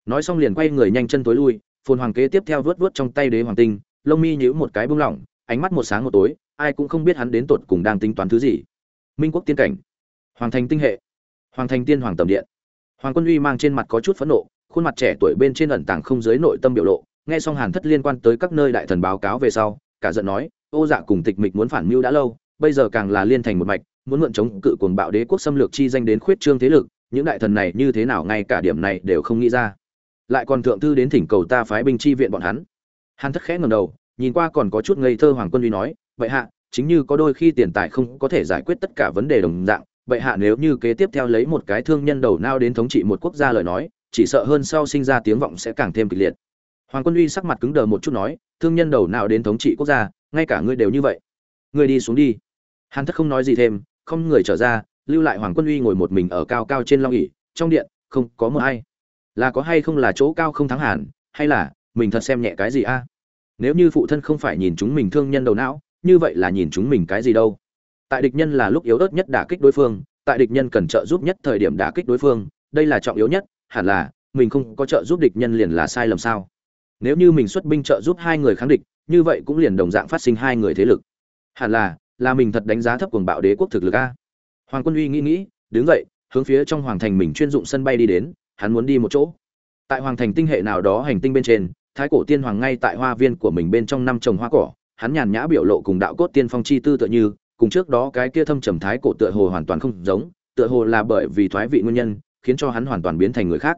Nói xong liền quay người nhanh chân tối lui, phồn hoàng kế tiếp theo vuốt vuốt trong tay đế hoàng tinh, lông mi nhíu một cái bung lỏng, ánh mắt một sáng một tối, ai cũng không biết hắn đến tột cùng đang tính toán thứ gì. Minh quốc tiên cảnh. Hoàng thành tinh hệ. Hoàng thành tiên hoàng tầm điện. Hoàng quân uy mang trên mặt có chút phẫn nộ, khuôn mặt trẻ tuổi bên trên ẩn tàng không dưới nội tâm biểu lộ, nghe xong hàn thất liên quan tới các nơi đại thần báo cáo về sau, cả giận nói, ô dạ cùng tịch mịch muốn phản mưu đã lâu, bây giờ càng là liên thành một mạch muốn mượn chống cự cuồng bạo đế quốc xâm lược chi danh đến khuyết trương thế lực, những đại thần này như thế nào ngay cả điểm này đều không nghĩ ra. Lại còn thượng thư đến thỉnh cầu ta phái binh chi viện bọn hắn. Hàn thất khẽ ngẩng đầu, nhìn qua còn có chút ngây thơ hoàng quân uy nói, vậy hạ, chính như có đôi khi tiền tài không có thể giải quyết tất cả vấn đề đồng dạng, vậy hạ nếu như kế tiếp theo lấy một cái thương nhân đầu nao đến thống trị một quốc gia lời nói, chỉ sợ hơn sau sinh ra tiếng vọng sẽ càng thêm kịch liệt. Hoàng quân uy sắc mặt cứng đờ một chút nói, thương nhân đầu nào đến thống trị quốc gia, ngay cả ngươi đều như vậy. Ngươi đi xuống đi. Hàn thất không nói gì thêm không người trở ra, lưu lại hoàng quân uy ngồi một mình ở cao cao trên long ỉ trong điện, không có mưa hay là có hay không là chỗ cao không thắng hàn hay là, mình thật xem nhẹ cái gì a? Nếu như phụ thân không phải nhìn chúng mình thương nhân đầu não, như vậy là nhìn chúng mình cái gì đâu? Tại địch nhân là lúc yếu ớt nhất đả kích đối phương, tại địch nhân cần trợ giúp nhất thời điểm đả kích đối phương, đây là trọng yếu nhất, hẳn là, mình không có trợ giúp địch nhân liền là sai lầm sao? Nếu như mình xuất binh trợ giúp hai người kháng địch, như vậy cũng liền đồng dạng phát sinh hai người thế lực. Hẳn là là mình thật đánh giá thấp cuồng bạo đế quốc thực lực a. Hoàng quân uy nghĩ nghĩ, đứng dậy, hướng phía trong hoàng thành mình chuyên dụng sân bay đi đến, hắn muốn đi một chỗ. Tại hoàng thành tinh hệ nào đó hành tinh bên trên, thái cổ tiên hoàng ngay tại hoa viên của mình bên trong năm trồng hoa cỏ, hắn nhàn nhã biểu lộ cùng đạo cốt tiên phong chi tư tựa như, cùng trước đó cái kia thâm trầm thái cổ tựa hồ hoàn toàn không giống, tựa hồ là bởi vì thoái vị nguyên nhân, khiến cho hắn hoàn toàn biến thành người khác.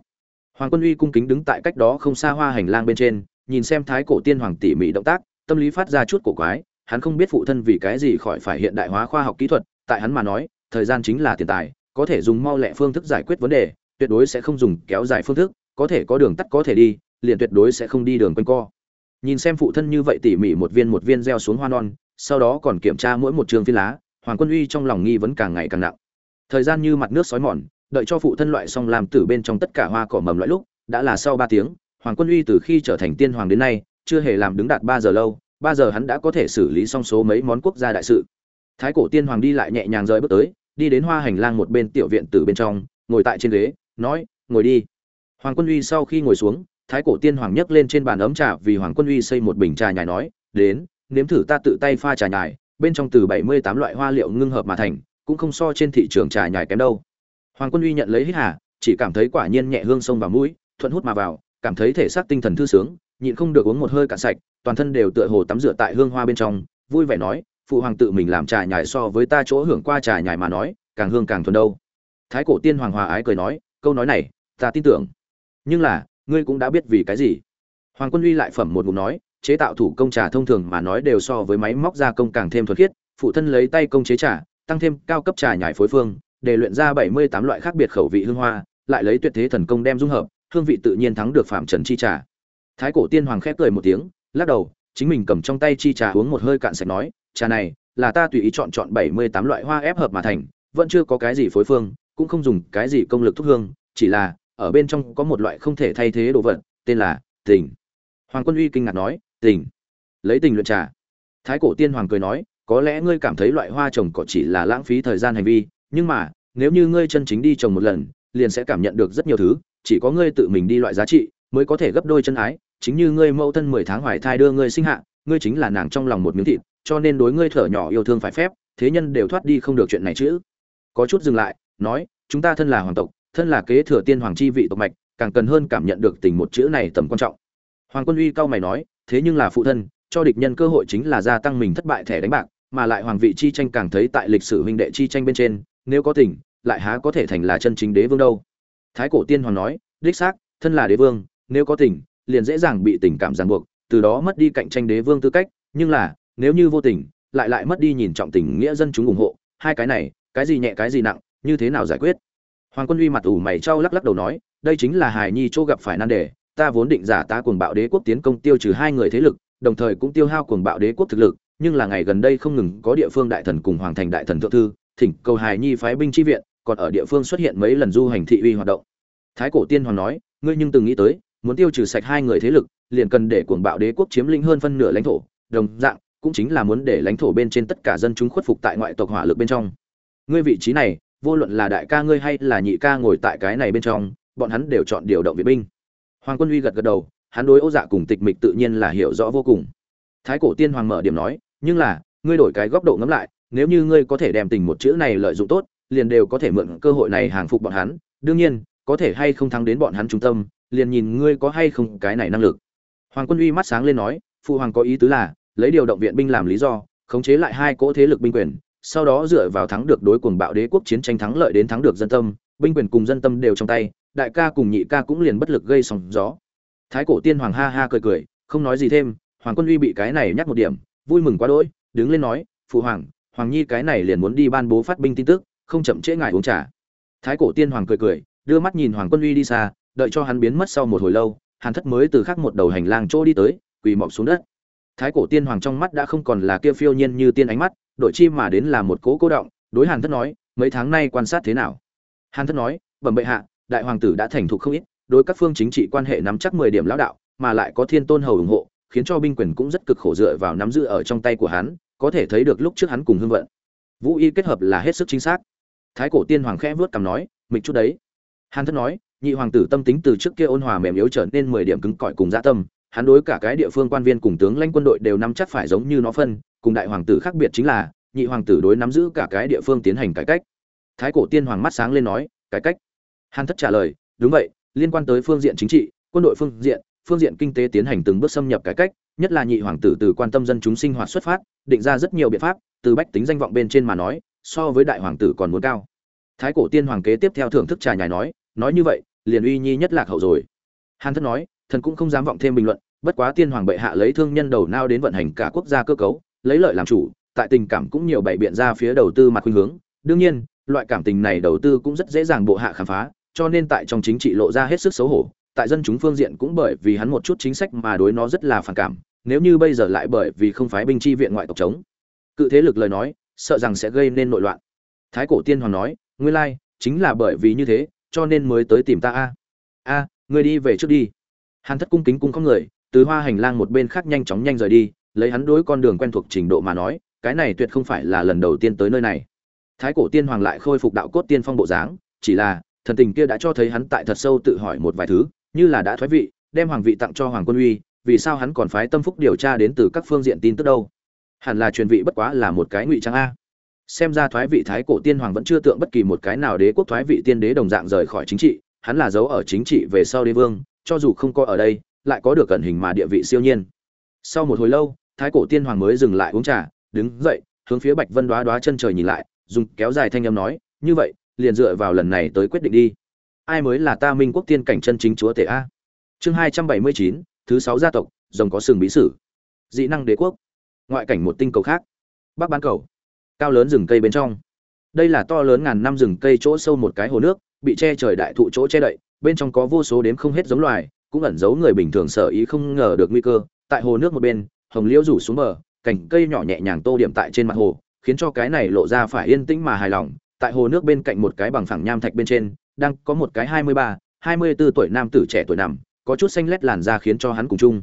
Hoàng quân uy cung kính đứng tại cách đó không xa hoa hành lang bên trên, nhìn xem thái cổ tiên hoàng tỉ mỉ động tác, tâm lý phát ra chút cổ quái hắn không biết phụ thân vì cái gì khỏi phải hiện đại hóa khoa học kỹ thuật, tại hắn mà nói, thời gian chính là tiền tài, có thể dùng mau lẹ phương thức giải quyết vấn đề, tuyệt đối sẽ không dùng kéo dài phương thức, có thể có đường tắt có thể đi, liền tuyệt đối sẽ không đi đường quanh co. Nhìn xem phụ thân như vậy tỉ mỉ một viên một viên gieo xuống hoa non, sau đó còn kiểm tra mỗi một trường phi lá, hoàng quân uy trong lòng nghi vấn càng ngày càng nặng. Thời gian như mặt nước sói mòn, đợi cho phụ thân loại xong làm từ bên trong tất cả hoa cỏ mầm loại lúc, đã là sau ba tiếng, hoàng quân uy từ khi trở thành tiên hoàng đến nay, chưa hề làm đứng đạt ba giờ lâu ba giờ hắn đã có thể xử lý xong số mấy món quốc gia đại sự. Thái cổ tiên hoàng đi lại nhẹ nhàng rời bước tới, đi đến hoa hành lang một bên tiểu viện từ bên trong, ngồi tại trên ghế, nói, ngồi đi. Hoàng quân uy sau khi ngồi xuống, thái cổ tiên hoàng nhấc lên trên bàn ấm trà vì hoàng quân uy xây một bình trà nhài nói, đến, nếm thử ta tự tay pha trà nhài, bên trong từ bảy mươi tám loại hoa liệu ngưng hợp mà thành, cũng không so trên thị trường trà nhài kém đâu. Hoàng quân uy nhận lấy hít hà, chỉ cảm thấy quả nhiên nhẹ hương sông vào mũi, thuận hút mà vào, cảm thấy thể xác tinh thần thư sướng nhịn không được uống một hơi cạn sạch, toàn thân đều tựa hồ tắm rửa tại hương hoa bên trong, vui vẻ nói, phụ hoàng tự mình làm trà nhài so với ta chỗ hưởng qua trà nhài mà nói, càng hương càng thuần đâu. Thái cổ tiên hoàng hòa ái cười nói, câu nói này, ta tin tưởng. Nhưng là, ngươi cũng đã biết vì cái gì? Hoàng quân uy lại phẩm một ngụm nói, chế tạo thủ công trà thông thường mà nói đều so với máy móc gia công càng thêm thuần khiết, phụ thân lấy tay công chế trà, tăng thêm cao cấp trà nhài phối phương, để luyện ra bảy mươi tám loại khác biệt khẩu vị hương hoa, lại lấy tuyệt thế thần công đem dung hợp, hương vị tự nhiên thắng được phạm trần chi trà thái cổ tiên hoàng khép cười một tiếng, lắc đầu, chính mình cầm trong tay chi trà uống một hơi cạn sạch nói, trà này là ta tùy ý chọn chọn bảy mươi tám loại hoa ép hợp mà thành, vẫn chưa có cái gì phối phương, cũng không dùng cái gì công lực thúc hương, chỉ là ở bên trong có một loại không thể thay thế đồ vật, tên là tình. Hoàng quân uy kinh ngạc nói, tình? Lấy tình luyện trà. Thái cổ tiên hoàng cười nói, có lẽ ngươi cảm thấy loại hoa trồng cỏ chỉ là lãng phí thời gian hành vi, nhưng mà, nếu như ngươi chân chính đi trồng một lần, liền sẽ cảm nhận được rất nhiều thứ, chỉ có ngươi tự mình đi loại giá trị, mới có thể gấp đôi chân ái chính như ngươi mẫu thân mười tháng hoài thai đưa ngươi sinh hạ, ngươi chính là nàng trong lòng một miếng thịt, cho nên đối ngươi thở nhỏ yêu thương phải phép, thế nhân đều thoát đi không được chuyện này chứ. Có chút dừng lại, nói, chúng ta thân là hoàng tộc, thân là kế thừa tiên hoàng chi vị tộc mạch, càng cần hơn cảm nhận được tình một chữ này tầm quan trọng. Hoàng quân uy cao mày nói, thế nhưng là phụ thân, cho địch nhân cơ hội chính là gia tăng mình thất bại thẻ đánh bạc, mà lại hoàng vị chi tranh càng thấy tại lịch sử huynh đệ chi tranh bên trên, nếu có tình, lại há có thể thành là chân chính đế vương đâu. Thái cổ tiên hoàng nói, đích xác, thân là đế vương, nếu có tình liền dễ dàng bị tình cảm ràng buộc, từ đó mất đi cạnh tranh đế vương tư cách. Nhưng là, nếu như vô tình, lại lại mất đi nhìn trọng tình nghĩa dân chúng ủng hộ, hai cái này, cái gì nhẹ cái gì nặng, như thế nào giải quyết? Hoàng quân uy mặt ủ mày trao lắc lắc đầu nói, đây chính là hài nhi chỗ gặp phải nan đề, ta vốn định giả ta cuồng bạo đế quốc tiến công tiêu trừ hai người thế lực, đồng thời cũng tiêu hao cuồng bạo đế quốc thực lực, nhưng là ngày gần đây không ngừng có địa phương đại thần cùng hoàng thành đại thần thượng thư, thỉnh cầu hài nhi phái binh chi viện, còn ở địa phương xuất hiện mấy lần du hành thị uy hoạt động. Thái cổ tiên hoàng nói, ngươi nhưng từng nghĩ tới muốn tiêu trừ sạch hai người thế lực, liền cần để cuồng bạo đế quốc chiếm lĩnh hơn phân nửa lãnh thổ. Đồng dạng, cũng chính là muốn để lãnh thổ bên trên tất cả dân chúng khuất phục tại ngoại tộc hỏa lực bên trong. Ngươi vị trí này, vô luận là đại ca ngươi hay là nhị ca ngồi tại cái này bên trong, bọn hắn đều chọn điều động viện binh. Hoàng quân uy gật gật đầu, hắn đối ô dạ cùng tịch mịch tự nhiên là hiểu rõ vô cùng. Thái cổ tiên hoàng mở điểm nói, nhưng là, ngươi đổi cái góc độ ngẫm lại, nếu như ngươi có thể đem tình một chữ này lợi dụng tốt, liền đều có thể mượn cơ hội này hàng phục bọn hắn. Đương nhiên, có thể hay không thắng đến bọn hắn trung tâm liền nhìn ngươi có hay không cái này năng lực. Hoàng quân uy mắt sáng lên nói, phụ hoàng có ý tứ là, lấy điều động viện binh làm lý do, khống chế lại hai cỗ thế lực binh quyền, sau đó dựa vào thắng được đối cuồng bạo đế quốc chiến tranh thắng lợi đến thắng được dân tâm, binh quyền cùng dân tâm đều trong tay, đại ca cùng nhị ca cũng liền bất lực gây sóng gió. Thái cổ tiên hoàng ha ha cười cười, không nói gì thêm, hoàng quân uy bị cái này nhắc một điểm, vui mừng quá đỗi, đứng lên nói, phụ hoàng hoàng nhi cái này liền muốn đi ban bố phát binh tin tức, không chậm trễ ngài uống trà. Thái cổ tiên hoàng cười cười, đưa mắt nhìn hoàng quân uy đi xa đợi cho hắn biến mất sau một hồi lâu, hàn thất mới từ khắc một đầu hành lang chỗ đi tới, quỳ mọc xuống đất. Thái cổ tiên hoàng trong mắt đã không còn là kia phiêu nhiên như tiên ánh mắt, đội chi mà đến là một cố cố động, đối hàn thất nói, mấy tháng nay quan sát thế nào? Hàn thất nói, bẩm bệ hạ, đại hoàng tử đã thành thục không ít, đối các phương chính trị quan hệ nắm chắc mười điểm lão đạo, mà lại có thiên tôn hầu ủng hộ, khiến cho binh quyền cũng rất cực khổ dựa vào nắm giữ ở trong tay của hắn, có thể thấy được lúc trước hắn cùng hưng vận. Vũ y kết hợp là hết sức chính xác. Thái cổ tiên hoàng khẽ vớt cằm nói mình chút đấy hàn thất nói, nhị hoàng tử tâm tính từ trước kia ôn hòa mềm yếu trở nên mười điểm cứng cỏi cùng dạ tâm. Hắn đối cả cái địa phương quan viên cùng tướng lãnh quân đội đều nắm chắc phải giống như nó phân, cùng đại hoàng tử khác biệt chính là, nhị hoàng tử đối nắm giữ cả cái địa phương tiến hành cải cách. Thái cổ tiên hoàng mắt sáng lên nói, cải cách? Hàn thất trả lời, đúng vậy, liên quan tới phương diện chính trị, quân đội phương diện phương diện kinh tế tiến hành từng bước xâm nhập cải cách, nhất là nhị hoàng tử từ quan tâm dân chúng sinh hoạt xuất phát, định ra rất nhiều biện pháp, từ bách tính danh vọng bên trên mà nói, so với đại hoàng tử còn muốn cao. Thái cổ tiên hoàng kế tiếp theo thưởng thức trà nhài nói nói như vậy, liền uy nhi nhất lạc hậu rồi. Hàn thất nói, thần cũng không dám vọng thêm bình luận, bất quá tiên hoàng bệ hạ lấy thương nhân đầu nao đến vận hành cả quốc gia cơ cấu, lấy lợi làm chủ, tại tình cảm cũng nhiều bày biện ra phía đầu tư mặt khuynh hướng. Đương nhiên, loại cảm tình này đầu tư cũng rất dễ dàng bộ hạ khám phá, cho nên tại trong chính trị lộ ra hết sức xấu hổ, tại dân chúng phương diện cũng bởi vì hắn một chút chính sách mà đối nó rất là phản cảm, nếu như bây giờ lại bởi vì không phái binh chi viện ngoại tộc chống. Cự thế lực lời nói, sợ rằng sẽ gây nên nội loạn. Thái cổ tiên hoàng nói nguyên lai, chính là bởi vì như thế cho nên mới tới tìm ta a. A người đi về trước đi. Hàn thất cung kính cung không người, từ hoa hành lang một bên khác nhanh chóng nhanh rời đi, lấy hắn đối con đường quen thuộc trình độ mà nói, cái này tuyệt không phải là lần đầu tiên tới nơi này. Thái cổ tiên hoàng lại khôi phục đạo cốt tiên phong bộ dáng, chỉ là, thần tình kia đã cho thấy hắn tại thật sâu tự hỏi một vài thứ, như là đã thoái vị, đem hoàng vị tặng cho hoàng quân uy, vì sao hắn còn phái tâm phúc điều tra đến từ các phương diện tin tức đâu? Hẳn là truyền vị bất quá là một cái ngụy trang a xem ra thoái vị thái cổ tiên hoàng vẫn chưa tượng bất kỳ một cái nào đế quốc thoái vị tiên đế đồng dạng rời khỏi chính trị, hắn là giấu ở chính trị về sau đế vương, cho dù không có ở đây, lại có được cẩn hình mà địa vị siêu nhiên. Sau một hồi lâu, thái cổ tiên hoàng mới dừng lại uống trà, đứng dậy, hướng phía bạch vân đoá đoá chân trời nhìn lại, dùng kéo dài thanh âm nói, như vậy, liền dựa vào lần này tới quyết định đi. Ai mới là ta minh quốc tiên cảnh chân chính chúa tể a? Chương hai trăm bảy mươi chín, thứ sáu gia tộc, rồng có sừng bí sử. Dị năng đế quốc. Ngoại cảnh một tinh cầu khác. Bắc bán cầu cao lớn rừng cây bên trong. Đây là to lớn ngàn năm rừng cây chỗ sâu một cái hồ nước, bị che trời đại thụ chỗ che đậy, bên trong có vô số đếm không hết giống loài, cũng ẩn giấu người bình thường sợ ý không ngờ được nguy cơ. Tại hồ nước một bên, hồng liễu rủ xuống bờ, cành cây nhỏ nhẹ nhàng tô điểm tại trên mặt hồ, khiến cho cái này lộ ra phải yên tĩnh mà hài lòng. Tại hồ nước bên cạnh một cái bằng phẳng nham thạch bên trên, đang có một cái hai mươi ba, hai mươi 24 tuổi nam tử trẻ tuổi nằm, có chút xanh lét làn da khiến cho hắn cùng chung.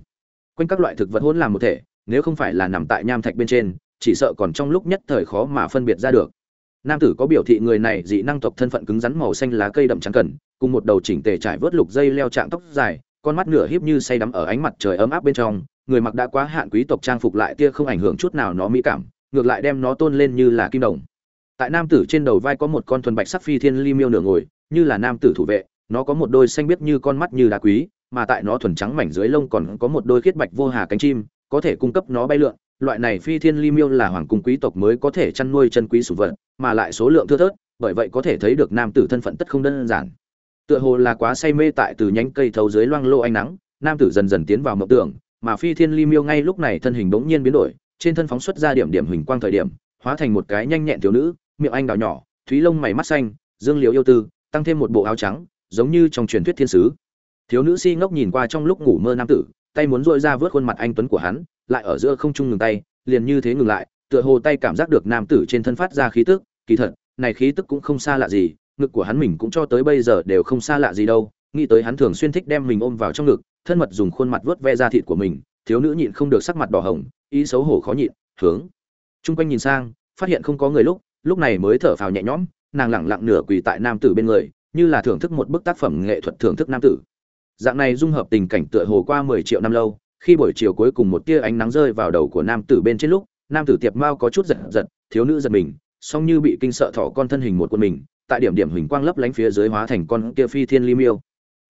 Quanh các loại thực vật hỗn làm một thể, nếu không phải là nằm tại nham thạch bên trên chỉ sợ còn trong lúc nhất thời khó mà phân biệt ra được. Nam tử có biểu thị người này dị năng tộc thân phận cứng rắn màu xanh lá cây đậm trắng cần, cùng một đầu chỉnh tề trải vớt lục dây leo trạng tóc dài, con mắt nửa híp như say đắm ở ánh mặt trời ấm áp bên trong, người mặc đã quá hạn quý tộc trang phục lại tia không ảnh hưởng chút nào nó mỹ cảm, ngược lại đem nó tôn lên như là kim đồng. Tại nam tử trên đầu vai có một con thuần bạch sắc phi thiên ly miêu nửa ngồi, như là nam tử thủ vệ, nó có một đôi xanh biếc như con mắt như đá quý, mà tại nó thuần trắng mảnh dưới lông còn có một đôi khiết bạch vô hà cánh chim, có thể cung cấp nó bay lượn loại này phi thiên ly miêu là hoàng cung quý tộc mới có thể chăn nuôi chân quý sủng vật, mà lại số lượng thưa thớt, bởi vậy có thể thấy được nam tử thân phận tất không đơn giản. Tựa hồ là quá say mê tại từ nhánh cây thấu dưới loang lô ánh nắng, nam tử dần dần tiến vào mộng tưởng, mà phi thiên ly miêu ngay lúc này thân hình bỗng nhiên biến đổi, trên thân phóng xuất ra điểm điểm huỳnh quang thời điểm, hóa thành một cái nhanh nhẹn thiếu nữ, miệng anh đào nhỏ, thúy lông mày mắt xanh, dương liễu yêu tư, tăng thêm một bộ áo trắng, giống như trong truyền thuyết thiên sứ. Thiếu nữ si ngốc nhìn qua trong lúc ngủ mơ nam tử, tay muốn duỗi ra vớt khuôn mặt anh tuấn của hắn lại ở giữa không trung ngừng tay, liền như thế ngừng lại, tựa hồ tay cảm giác được nam tử trên thân phát ra khí tức, kỳ thật, này khí tức cũng không xa lạ gì, ngực của hắn mình cũng cho tới bây giờ đều không xa lạ gì đâu, nghĩ tới hắn thường xuyên thích đem mình ôm vào trong ngực, thân mật dùng khuôn mặt vớt ve ra thịt của mình, thiếu nữ nhịn không được sắc mặt đỏ hồng, ý xấu hổ khó nhịn, hướng. Chung quanh nhìn sang, phát hiện không có người lúc lúc này mới thở phào nhẹ nhõm, nàng lẳng lặng nửa quỳ tại nam tử bên người, như là thưởng thức một bức tác phẩm nghệ thuật thưởng thức nam tử. Dạng này dung hợp tình cảnh tựa hồ qua mười triệu năm lâu khi buổi chiều cuối cùng một tia ánh nắng rơi vào đầu của nam tử bên trên lúc, nam tử tiệp mao có chút giật giật, thiếu nữ giật mình, song như bị kinh sợ thỏ con thân hình một quân mình, tại điểm điểm hình quang lấp lánh phía dưới hóa thành con kia phi thiên ly miêu.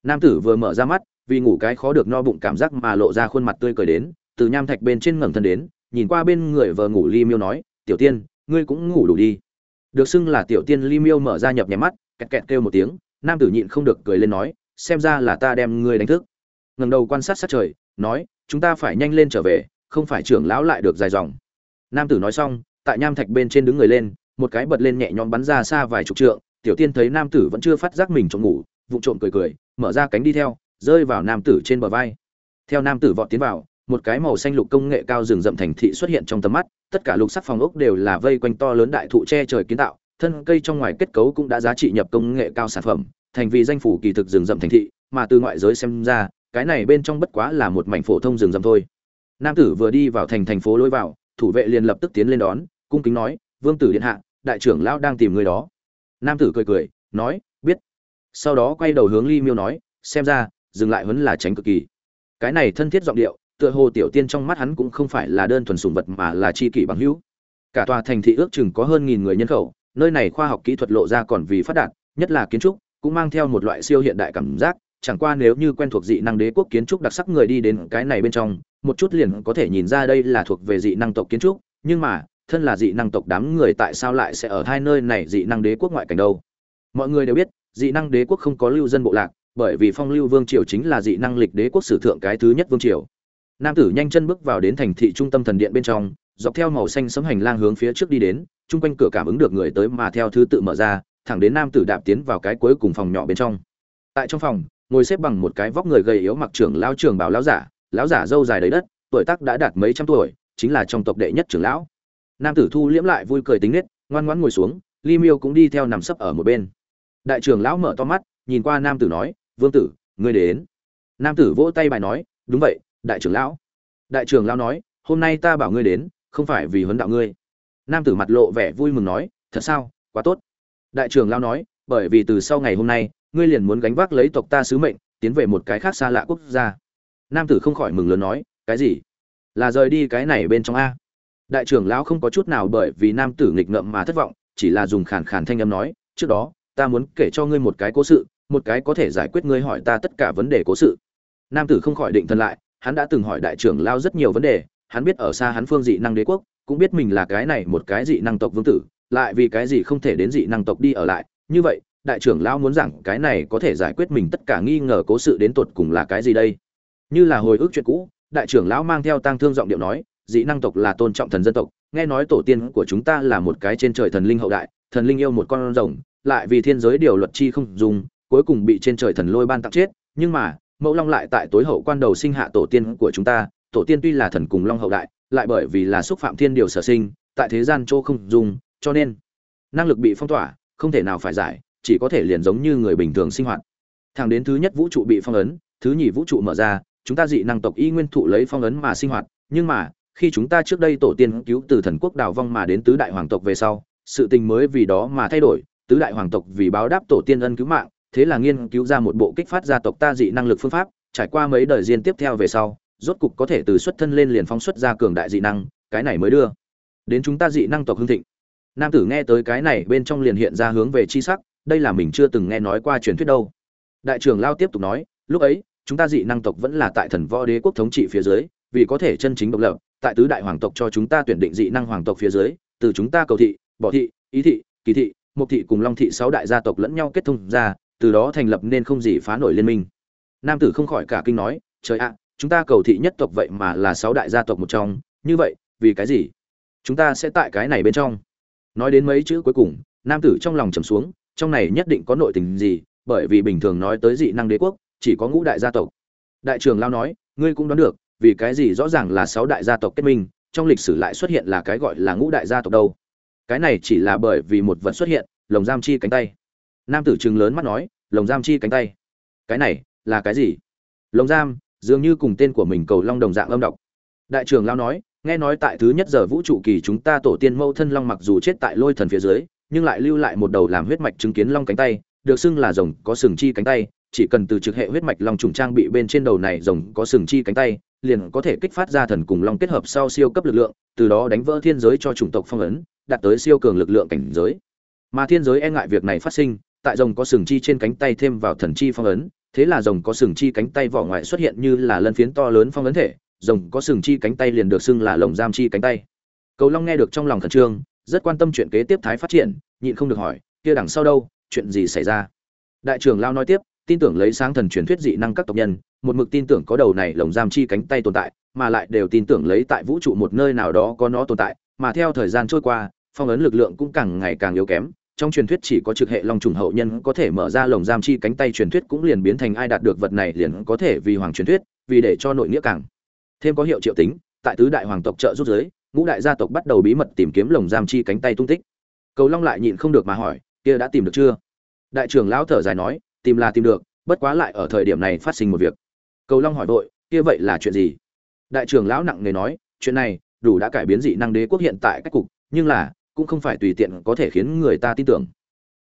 Nam tử vừa mở ra mắt, vì ngủ cái khó được no bụng cảm giác mà lộ ra khuôn mặt tươi cười đến, từ nham thạch bên trên ngẩng thân đến, nhìn qua bên người vờ ngủ ly miêu nói, tiểu tiên, ngươi cũng ngủ đủ đi. Được xưng là tiểu tiên ly miêu mở ra nhập nhèm mắt, kẹt kẹt kêu một tiếng, nam tử nhịn không được cười lên nói, xem ra là ta đem ngươi đánh thức. Ngẩng đầu quan sát sát trời, nói chúng ta phải nhanh lên trở về, không phải trưởng lão lại được dài dòng. Nam tử nói xong, tại nham thạch bên trên đứng người lên, một cái bật lên nhẹ nhõm bắn ra xa vài chục trượng, tiểu tiên thấy nam tử vẫn chưa phát giác mình trong ngủ vụ trộm cười cười, mở ra cánh đi theo, rơi vào nam tử trên bờ vai. Theo nam tử vọt tiến vào, một cái màu xanh lục công nghệ cao rừng rậm thành thị xuất hiện trong tầm mắt, tất cả lục sắc phòng ốc đều là vây quanh to lớn đại thụ che trời kiến tạo, thân cây trong ngoài kết cấu cũng đã giá trị nhập công nghệ cao sản phẩm, thành vì danh phủ kỳ thực rừng rậm thành thị, mà từ ngoại giới xem ra cái này bên trong bất quá là một mảnh phổ thông rừng rậm thôi. Nam tử vừa đi vào thành thành phố lối vào, thủ vệ liền lập tức tiến lên đón, cung kính nói, vương tử điện hạ, đại trưởng lão đang tìm người đó. Nam tử cười cười, nói, biết. Sau đó quay đầu hướng ly miêu nói, xem ra, dừng lại vẫn là tránh cực kỳ. Cái này thân thiết giọng điệu, tựa hồ tiểu tiên trong mắt hắn cũng không phải là đơn thuần sùng vật mà là chi kỷ bằng hữu. Cả tòa thành thị ước chừng có hơn nghìn người nhân khẩu, nơi này khoa học kỹ thuật lộ ra còn vì phát đạt, nhất là kiến trúc, cũng mang theo một loại siêu hiện đại cảm giác chẳng qua nếu như quen thuộc dị năng đế quốc kiến trúc đặc sắc người đi đến cái này bên trong, một chút liền có thể nhìn ra đây là thuộc về dị năng tộc kiến trúc, nhưng mà, thân là dị năng tộc đám người tại sao lại sẽ ở hai nơi này dị năng đế quốc ngoại cảnh đâu? Mọi người đều biết, dị năng đế quốc không có lưu dân bộ lạc, bởi vì phong lưu vương triều chính là dị năng lịch đế quốc sử thượng cái thứ nhất vương triều. Nam tử nhanh chân bước vào đến thành thị trung tâm thần điện bên trong, dọc theo màu xanh sẫm hành lang hướng phía trước đi đến, chung quanh cửa cảm ứng được người tới mà theo thứ tự mở ra, thẳng đến nam tử đạp tiến vào cái cuối cùng phòng nhỏ bên trong. Tại trong phòng ngồi xếp bằng một cái vóc người gầy yếu mặc trưởng lão trưởng bảo lão giả lão giả dâu dài đầy đất, tuổi tác đã đạt mấy trăm tuổi, chính là trong tộc đệ nhất trưởng lão. Nam tử thu liễm lại vui cười tính nết, ngoan ngoãn ngồi xuống Li miêu cũng đi theo nằm sấp ở một bên. Đại trưởng lão mở to mắt, nhìn qua nam tử nói, vương tử, ngươi đến. Nam tử vỗ tay bài nói, đúng vậy, đại trưởng lão. Đại trưởng lão nói, hôm nay ta bảo ngươi đến, không phải vì huấn đạo ngươi. Nam tử mặt lộ vẻ vui mừng nói, thật sao, quá tốt. Đại trưởng lão nói, bởi vì từ sau ngày hôm nay ngươi liền muốn gánh vác lấy tộc ta sứ mệnh, tiến về một cái khác xa lạ quốc gia. Nam tử không khỏi mừng lớn nói, cái gì? Là rời đi cái này bên trong a. Đại trưởng lão không có chút nào bởi vì nam tử nghịch ngợm mà thất vọng, chỉ là dùng khàn khàn thanh âm nói, trước đó, ta muốn kể cho ngươi một cái cố sự, một cái có thể giải quyết ngươi hỏi ta tất cả vấn đề cố sự. Nam tử không khỏi định thân lại, hắn đã từng hỏi đại trưởng lão rất nhiều vấn đề, hắn biết ở xa hắn phương dị năng đế quốc, cũng biết mình là cái này một cái dị năng tộc vương tử, lại vì cái gì không thể đến dị năng tộc đi ở lại, như vậy đại trưởng lão muốn rằng cái này có thể giải quyết mình tất cả nghi ngờ cố sự đến tột cùng là cái gì đây? Như là hồi ức chuyện cũ, đại trưởng lão mang theo tang thương giọng điệu nói, dị năng tộc là tôn trọng thần dân tộc, nghe nói tổ tiên của chúng ta là một cái trên trời thần linh hậu đại, thần linh yêu một con rồng, lại vì thiên giới điều luật chi không dùng, cuối cùng bị trên trời thần lôi ban tặng chết, nhưng mà, mẫu long lại tại tối hậu quan đầu sinh hạ tổ tiên của chúng ta, tổ tiên tuy là thần cùng long hậu đại, lại bởi vì là xúc phạm thiên điều sở sinh, tại thế gian chỗ không dùng, cho nên, năng lực bị phong tỏa, không thể nào phải giải chỉ có thể liền giống như người bình thường sinh hoạt. Thẳng đến thứ nhất vũ trụ bị phong ấn, thứ nhì vũ trụ mở ra, chúng ta dị năng tộc y nguyên thụ lấy phong ấn mà sinh hoạt. Nhưng mà, khi chúng ta trước đây tổ tiên cứu từ thần quốc đào vong mà đến tứ đại hoàng tộc về sau, sự tình mới vì đó mà thay đổi. Tứ đại hoàng tộc vì báo đáp tổ tiên ân cứu mạng, thế là nghiên cứu ra một bộ kích phát gia tộc ta dị năng lực phương pháp, trải qua mấy đời diên tiếp theo về sau, rốt cục có thể từ xuất thân lên liền phóng xuất ra cường đại dị năng, cái này mới đưa đến chúng ta dị năng tộc hưng thịnh. Nam tử nghe tới cái này, bên trong liền hiện ra hướng về chi sắc đây là mình chưa từng nghe nói qua truyền thuyết đâu. Đại trưởng lao tiếp tục nói, lúc ấy, chúng ta dị năng tộc vẫn là tại thần võ đế quốc thống trị phía dưới, vì có thể chân chính độc lập, tại tứ đại hoàng tộc cho chúng ta tuyển định dị năng hoàng tộc phía dưới, từ chúng ta cầu thị, bỏ thị, ý thị, kỳ thị mục thị cùng long thị sáu đại gia tộc lẫn nhau kết thông ra, từ đó thành lập nên không gì phá nổi liên minh. Nam tử không khỏi cả kinh nói, trời ạ, chúng ta cầu thị nhất tộc vậy mà là sáu đại gia tộc một trong, như vậy, vì cái gì? Chúng ta sẽ tại cái này bên trong. Nói đến mấy chữ cuối cùng, nam tử trong lòng trầm xuống trong này nhất định có nội tình gì, bởi vì bình thường nói tới dị năng đế quốc, chỉ có ngũ đại gia tộc. Đại trưởng lao nói, ngươi cũng đoán được, vì cái gì rõ ràng là sáu đại gia tộc kết minh, trong lịch sử lại xuất hiện là cái gọi là ngũ đại gia tộc đâu? Cái này chỉ là bởi vì một vật xuất hiện, lồng giam chi cánh tay. Nam tử trừng lớn mắt nói, lồng giam chi cánh tay. Cái này, là cái gì? Lồng giam, dường như cùng tên của mình cầu long đồng dạng âm độc. Đại trưởng lao nói, nghe nói tại thứ nhất giờ vũ trụ kỳ chúng ta tổ tiên mâu thân long mặc dù chết tại lôi thần phía dưới nhưng lại lưu lại một đầu làm huyết mạch chứng kiến long cánh tay, được xưng là rồng có sừng chi cánh tay, chỉ cần từ trực hệ huyết mạch long trùng trang bị bên trên đầu này rồng có sừng chi cánh tay, liền có thể kích phát ra thần cùng long kết hợp sau siêu cấp lực lượng, từ đó đánh vỡ thiên giới cho chủng tộc phong ấn, đạt tới siêu cường lực lượng cảnh giới. Mà thiên giới e ngại việc này phát sinh, tại rồng có sừng chi trên cánh tay thêm vào thần chi phong ấn, thế là rồng có sừng chi cánh tay vỏ ngoài xuất hiện như là lân phiến to lớn phong ấn thể, rồng có sừng chi cánh tay liền được xưng là lồng giam chi cánh tay. Cầu long nghe được trong lòng thần trương rất quan tâm chuyện kế tiếp thái phát triển, nhịn không được hỏi, kia đằng sau đâu, chuyện gì xảy ra? Đại trưởng lao nói tiếp, tin tưởng lấy sáng thần truyền thuyết dị năng các tộc nhân, một mực tin tưởng có đầu này lồng giam chi cánh tay tồn tại, mà lại đều tin tưởng lấy tại vũ trụ một nơi nào đó có nó tồn tại, mà theo thời gian trôi qua, phong ấn lực lượng cũng càng ngày càng yếu kém, trong truyền thuyết chỉ có trực hệ long trùng hậu nhân có thể mở ra lồng giam chi cánh tay truyền thuyết cũng liền biến thành ai đạt được vật này liền có thể vì hoàng truyền thuyết, vì để cho nội nghĩa càng thêm có hiệu triệu tính, tại tứ đại hoàng tộc trợ rút giới ngũ đại gia tộc bắt đầu bí mật tìm kiếm lồng giam chi cánh tay tung tích. Cầu long lại nhịn không được mà hỏi, kia đã tìm được chưa? Đại trưởng lão thở dài nói, tìm là tìm được, bất quá lại ở thời điểm này phát sinh một việc. Cầu long hỏi vội, kia vậy là chuyện gì? Đại trưởng lão nặng nề nói, chuyện này đủ đã cải biến dị năng đế quốc hiện tại cách cục, nhưng là cũng không phải tùy tiện có thể khiến người ta tin tưởng.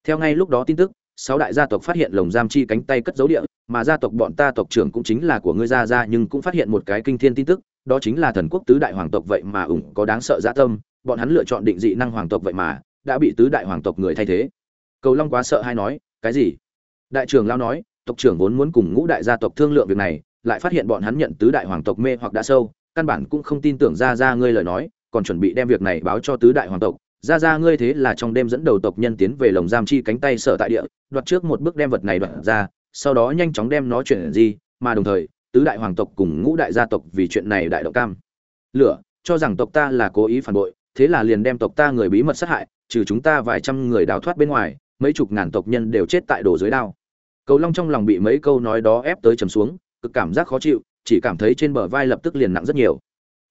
Theo ngay lúc đó tin tức, sáu đại gia tộc phát hiện lồng giam chi cánh tay cất dấu địa, mà gia tộc bọn ta tộc trưởng cũng chính là của ngươi gia gia nhưng cũng phát hiện một cái kinh thiên tin tức đó chính là thần quốc tứ đại hoàng tộc vậy mà ủng có đáng sợ dã tâm, bọn hắn lựa chọn định dị năng hoàng tộc vậy mà đã bị tứ đại hoàng tộc người thay thế. Cầu long quá sợ hay nói, cái gì? Đại trưởng lao nói, tộc trưởng vốn muốn cùng ngũ đại gia tộc thương lượng việc này, lại phát hiện bọn hắn nhận tứ đại hoàng tộc mê hoặc đã sâu, căn bản cũng không tin tưởng ra ra ngươi lời nói, còn chuẩn bị đem việc này báo cho tứ đại hoàng tộc. Ra ra ngươi thế là trong đêm dẫn đầu tộc nhân tiến về lồng giam chi cánh tay sở tại địa, đoạt trước một bước đem vật này đoạt ra, sau đó nhanh chóng đem nó chuyển di, mà đồng thời tứ đại hoàng tộc cùng ngũ đại gia tộc vì chuyện này đại động cam. Lửa, cho rằng tộc ta là cố ý phản bội, thế là liền đem tộc ta người bí mật sát hại, trừ chúng ta vài trăm người đào thoát bên ngoài, mấy chục ngàn tộc nhân đều chết tại đồ dưới đao. Cầu long trong lòng bị mấy câu nói đó ép tới trầm xuống, cực cảm giác khó chịu, chỉ cảm thấy trên bờ vai lập tức liền nặng rất nhiều.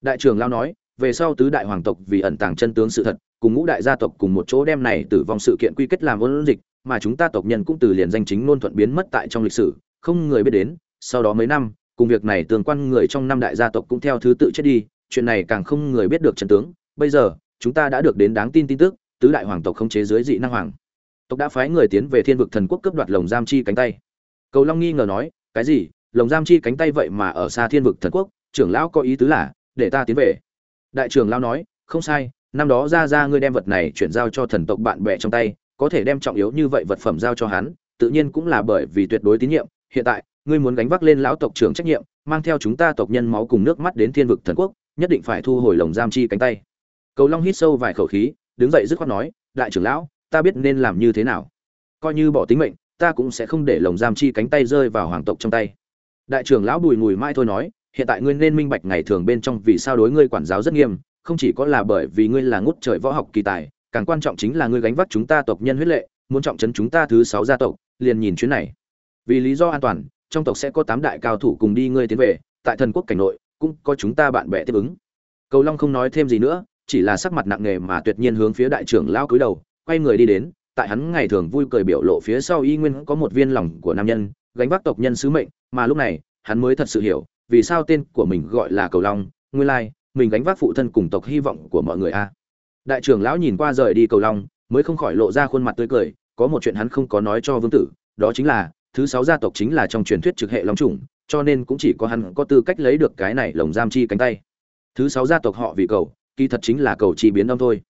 Đại trưởng lao nói, về sau tứ đại hoàng tộc vì ẩn tàng chân tướng sự thật, cùng ngũ đại gia tộc cùng một chỗ đem này tử vong sự kiện quy kết làm ôn dịch, mà chúng ta tộc nhân cũng từ liền danh chính ngôn thuận biến mất tại trong lịch sử, không người biết đến, sau đó mấy năm cùng việc này tương quan người trong năm đại gia tộc cũng theo thứ tự chết đi, chuyện này càng không người biết được chân tướng. Bây giờ, chúng ta đã được đến đáng tin tin tức, tứ đại hoàng tộc không chế dưới dị năng hoàng. Tộc đã phái người tiến về thiên vực thần quốc cướp đoạt lồng giam chi cánh tay. Cầu long nghi ngờ nói, cái gì? Lồng giam chi cánh tay vậy mà ở xa thiên vực thần quốc? Trưởng lão có ý tứ là, để ta tiến về. Đại trưởng lão nói, không sai, năm đó ra ra ngươi đem vật này chuyển giao cho thần tộc bạn bè trong tay, có thể đem trọng yếu như vậy vật phẩm giao cho hắn, tự nhiên cũng là bởi vì tuyệt đối tín nhiệm. Hiện tại ngươi muốn gánh vác lên lão tộc trưởng trách nhiệm, mang theo chúng ta tộc nhân máu cùng nước mắt đến thiên vực thần quốc, nhất định phải thu hồi lồng giam chi cánh tay. Cầu long hít sâu vài khẩu khí, đứng dậy dứt khoát nói, đại trưởng lão, ta biết nên làm như thế nào. Coi như bỏ tính mệnh, ta cũng sẽ không để lồng giam chi cánh tay rơi vào hoàng tộc trong tay. Đại trưởng lão bùi ngùi mai thôi nói, hiện tại ngươi nên minh bạch ngày thường bên trong vì sao đối ngươi quản giáo rất nghiêm, không chỉ có là bởi vì ngươi là ngút trời võ học kỳ tài, càng quan trọng chính là ngươi gánh vác chúng ta tộc nhân huyết lệ, muốn trọng trấn chúng ta thứ sáu gia tộc, liền nhìn chuyến này. Vì lý do an toàn trong tộc sẽ có tám đại cao thủ cùng đi ngươi tiến về, tại thần quốc cảnh nội, cũng có chúng ta bạn bè tiếp ứng. Cầu long không nói thêm gì nữa, chỉ là sắc mặt nặng nề mà tuyệt nhiên hướng phía đại trưởng lao cúi đầu, quay người đi đến, tại hắn ngày thường vui cười biểu lộ phía sau y nguyên có một viên lòng của nam nhân, gánh vác tộc nhân sứ mệnh, mà lúc này, hắn mới thật sự hiểu, vì sao tên của mình gọi là cầu long, nguyên lai, mình gánh vác phụ thân cùng tộc hy vọng của mọi người a. Đại trưởng lão nhìn qua rời đi cầu long, mới không khỏi lộ ra khuôn mặt tươi cười, có một chuyện hắn không có nói cho vương tử, đó chính là thứ sáu gia tộc chính là trong truyền thuyết trực hệ long trùng cho nên cũng chỉ có hắn có tư cách lấy được cái này lồng giam chi cánh tay. Thứ sáu gia tộc họ vì cầu, kỳ thật chính là cầu chi biến âm thôi.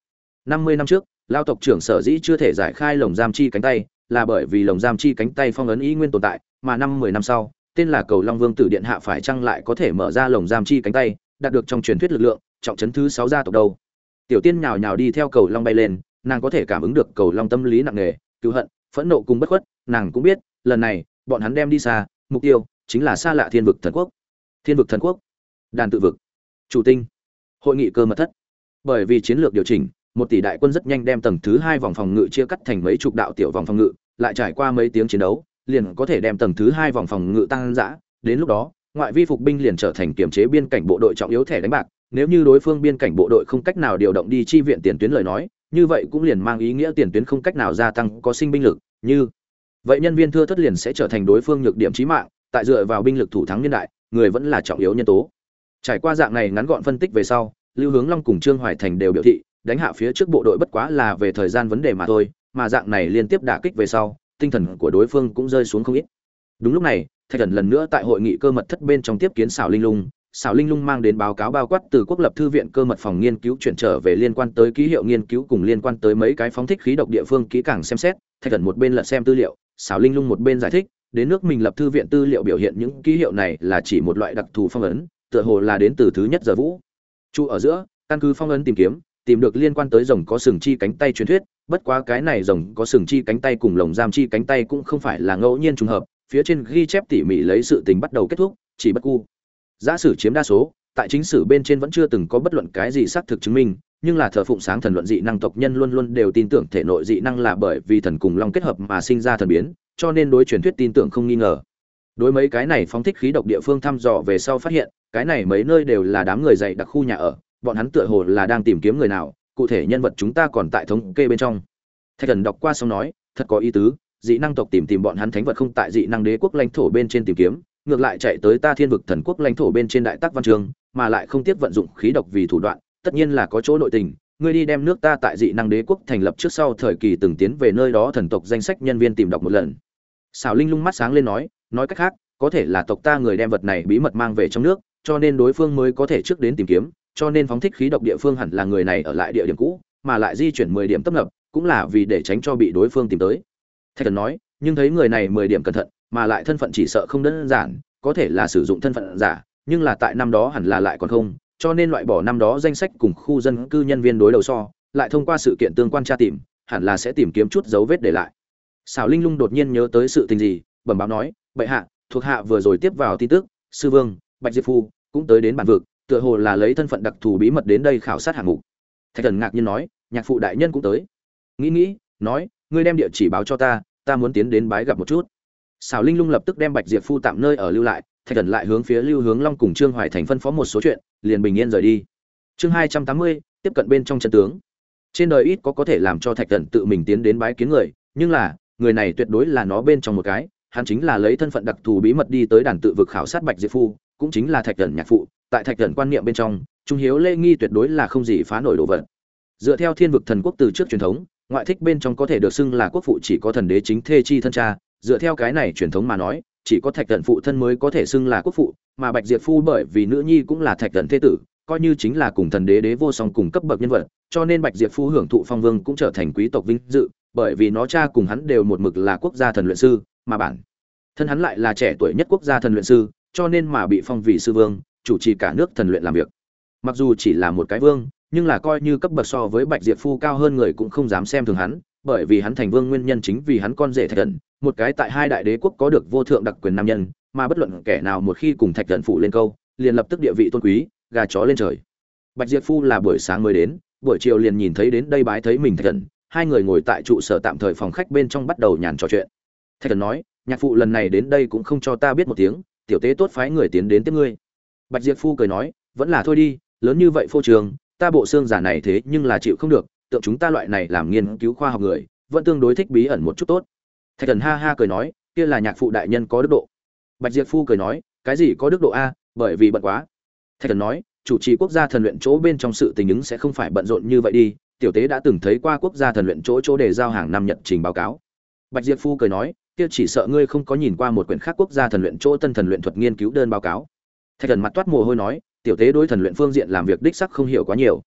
Năm mươi năm trước, lao tộc trưởng sở dĩ chưa thể giải khai lồng giam chi cánh tay, là bởi vì lồng giam chi cánh tay phong ấn ý nguyên tồn tại, mà năm mười năm sau, tên là cầu long vương tử điện hạ phải chăng lại có thể mở ra lồng giam chi cánh tay, đạt được trong truyền thuyết lực lượng, trọng trấn thứ sáu gia tộc đâu. Tiểu tiên nhào nhào đi theo cầu long bay lên, nàng có thể cảm ứng được cầu long tâm lý nặng nề, cứu hận, phẫn nộ cùng bất khuất, nàng cũng biết lần này, bọn hắn đem đi xa, mục tiêu chính là xa lạ thiên vực thần quốc. Thiên vực thần quốc? Đàn tự vực. Chủ tinh. Hội nghị cơ mật thất. Bởi vì chiến lược điều chỉnh, một tỷ đại quân rất nhanh đem tầng thứ hai vòng phòng ngự chia cắt thành mấy chục đạo tiểu vòng phòng ngự, lại trải qua mấy tiếng chiến đấu, liền có thể đem tầng thứ hai vòng phòng ngự tăng giã đến lúc đó, ngoại vi phục binh liền trở thành kiểm chế biên cảnh bộ đội trọng yếu thẻ đánh bạc. Nếu như đối phương biên cảnh bộ đội không cách nào điều động đi chi viện tiền tuyến lời nói, như vậy cũng liền mang ý nghĩa tiền tuyến không cách nào gia tăng có sinh binh lực, như vậy nhân viên thưa thất liền sẽ trở thành đối phương nhược điểm chí mạng, tại dựa vào binh lực thủ thắng niên đại, người vẫn là trọng yếu nhân tố. Trải qua dạng này ngắn gọn phân tích về sau, lưu hướng long cùng trương hoài thành đều biểu thị, đánh hạ phía trước bộ đội bất quá là về thời gian vấn đề mà thôi, mà dạng này liên tiếp đả kích về sau, tinh thần của đối phương cũng rơi xuống không ít. Đúng lúc này, thạch thần lần nữa tại hội nghị cơ mật thất bên trong tiếp kiến xảo linh lung. Xảo linh lung mang đến báo cáo bao quát từ quốc lập thư viện cơ mật phòng nghiên cứu chuyển trở về liên quan tới ký hiệu nghiên cứu cùng liên quan tới mấy cái phóng thích khí độc địa phương kỹ càng xem xét. Thạch thần một bên lật xem tư liệu xảo linh lung một bên giải thích, đến nước mình lập thư viện tư liệu biểu hiện những ký hiệu này là chỉ một loại đặc thù phong ấn, tựa hồ là đến từ thứ nhất giờ vũ. Trụ ở giữa, căn cứ phong ấn tìm kiếm, tìm được liên quan tới rồng có sừng chi cánh tay truyền thuyết, bất quá cái này rồng có sừng chi cánh tay cùng lồng giam chi cánh tay cũng không phải là ngẫu nhiên trùng hợp, phía trên ghi chép tỉ mỉ lấy sự tình bắt đầu kết thúc, chỉ bất cu. Giả sử chiếm đa số, tại chính sử bên trên vẫn chưa từng có bất luận cái gì xác thực chứng minh nhưng là thờ phụng sáng thần luận dị năng tộc nhân luôn luôn đều tin tưởng thể nội dị năng là bởi vì thần cùng long kết hợp mà sinh ra thần biến, cho nên đối truyền thuyết tin tưởng không nghi ngờ. Đối mấy cái này phóng thích khí độc địa phương thăm dò về sau phát hiện, cái này mấy nơi đều là đám người dạy đặc khu nhà ở, bọn hắn tựa hồ là đang tìm kiếm người nào, cụ thể nhân vật chúng ta còn tại thống kê bên trong. Thạch thần đọc qua xong nói, thật có ý tứ, dị năng tộc tìm tìm bọn hắn thánh vật không tại dị năng đế quốc lãnh thổ bên trên tìm kiếm, ngược lại chạy tới ta thiên vực thần quốc lãnh thổ bên trên đại tắc văn trường, mà lại không tiếp vận dụng khí độc vì thủ đoạn tất nhiên là có chỗ nội tình, ngươi đi đem nước ta tại dị năng đế quốc thành lập trước sau thời kỳ từng tiến về nơi đó thần tộc danh sách nhân viên tìm đọc một lần. Xảo linh lung mắt sáng lên nói nói cách khác, có thể là tộc ta người đem vật này bí mật mang về trong nước, cho nên đối phương mới có thể trước đến tìm kiếm, cho nên phóng thích khí độc địa phương hẳn là người này ở lại địa điểm cũ, mà lại di chuyển mười điểm tấp nập, cũng là vì để tránh cho bị đối phương tìm tới. Thạch thần nói, nhưng thấy người này mười điểm cẩn thận, mà lại thân phận chỉ sợ không đơn giản, có thể là sử dụng thân phận giả, nhưng là tại năm đó hẳn là lại còn không cho nên loại bỏ năm đó danh sách cùng khu dân cư nhân viên đối đầu so, lại thông qua sự kiện tương quan tra tìm, hẳn là sẽ tìm kiếm chút dấu vết để lại. Xảo linh lung đột nhiên nhớ tới sự tình gì, bẩm báo nói, bệ hạ, thuộc hạ vừa rồi tiếp vào tin tức, sư vương, bạch diệp phu, cũng tới đến bản vực, tựa hồ là lấy thân phận đặc thù bí mật đến đây khảo sát hạng mục. Thạch thần ngạc nhiên nói, nhạc phụ đại nhân cũng tới. Nghĩ nghĩ, nói, ngươi đem địa chỉ báo cho ta ta muốn tiến đến bái gặp một chút. Xảo linh lung lập tức đem bạch diệp phu tạm nơi ở lưu lại thạch thần lại hướng phía lưu hướng long cùng trương hoài thành phân phó một số chuyện, liền bình yên rời đi. Chương hai trăm tám mươi, tiếp cận bên trong chân tướng. Trên đời ít có có thể làm cho thạch thần tự mình tiến đến bái kiến người, nhưng là, người này tuyệt đối là nó bên trong một cái, hắn chính là lấy thân phận đặc thù bí mật đi tới đàn tự vực khảo sát bạch diệp phu, cũng chính là thạch thần nhạc phụ, tại thạch thần quan niệm bên trong, trung hiếu lê nghi tuyệt đối là không gì phá nổi đồ vật. Dựa theo thiên vực thần quốc từ trước truyền thống, ngoại thích bên trong có thể được xưng là quốc phụ chỉ có thần đế chính thê chi thân cha, dựa theo cái này truyền thống mà nói chỉ có thạch thần phụ thân mới có thể xưng là quốc phụ, mà bạch diệp phu bởi vì nữ nhi cũng là thạch thần thế tử, coi như chính là cùng thần đế đế vô song cùng cấp bậc nhân vật, cho nên bạch diệp phu hưởng thụ phong vương cũng trở thành quý tộc vinh dự, bởi vì nó cha cùng hắn đều một mực là quốc gia thần luyện sư, mà bản thân hắn lại là trẻ tuổi nhất quốc gia thần luyện sư, cho nên mà bị phong vị sư vương, chủ trì cả nước thần luyện làm việc. Mặc dù chỉ là một cái vương, nhưng là coi như cấp bậc so với bạch diệp phu cao hơn người cũng không dám xem thường hắn, bởi vì hắn thành vương nguyên nhân chính vì hắn con rể thạch thần một cái tại hai đại đế quốc có được vô thượng đặc quyền nam nhân, mà bất luận kẻ nào một khi cùng thạch thần phụ lên câu, liền lập tức địa vị tôn quý, gà chó lên trời. Bạch diệp phu là buổi sáng mới đến, buổi chiều liền nhìn thấy đến đây bái thấy mình thạch thần, hai người ngồi tại trụ sở tạm thời phòng khách bên trong bắt đầu nhàn trò chuyện. Thạch thần nói, nhạc phụ, lần này đến đây cũng không cho ta biết một tiếng, tiểu tế tốt phái người tiến đến tiếp ngươi. Bạch diệp phu cười nói, vẫn là thôi đi, lớn như vậy phô trường, ta bộ xương giả này thế nhưng là chịu không được, tượng chúng ta loại này làm nghiên cứu khoa học người, vẫn tương đối thích bí ẩn một chút tốt thạch thần ha ha cười nói, kia là nhạc phụ đại nhân có đức độ. Bạch diệp phu cười nói, cái gì có đức độ a? Bởi vì bận quá. Thạch thần nói, chủ trì quốc gia thần luyện chỗ bên trong sự tình ứng sẽ không phải bận rộn như vậy đi. Tiểu tế đã từng thấy qua quốc gia thần luyện chỗ chỗ để giao hàng năm nhận trình báo cáo. Bạch diệp phu cười nói, kia chỉ sợ ngươi không có nhìn qua một quyển khác quốc gia thần luyện chỗ tân thần luyện thuật nghiên cứu đơn báo cáo. Thạch thần mặt toát mồ hôi nói, tiểu tế đối thần luyện phương diện làm việc đích sắc không hiểu quá nhiều.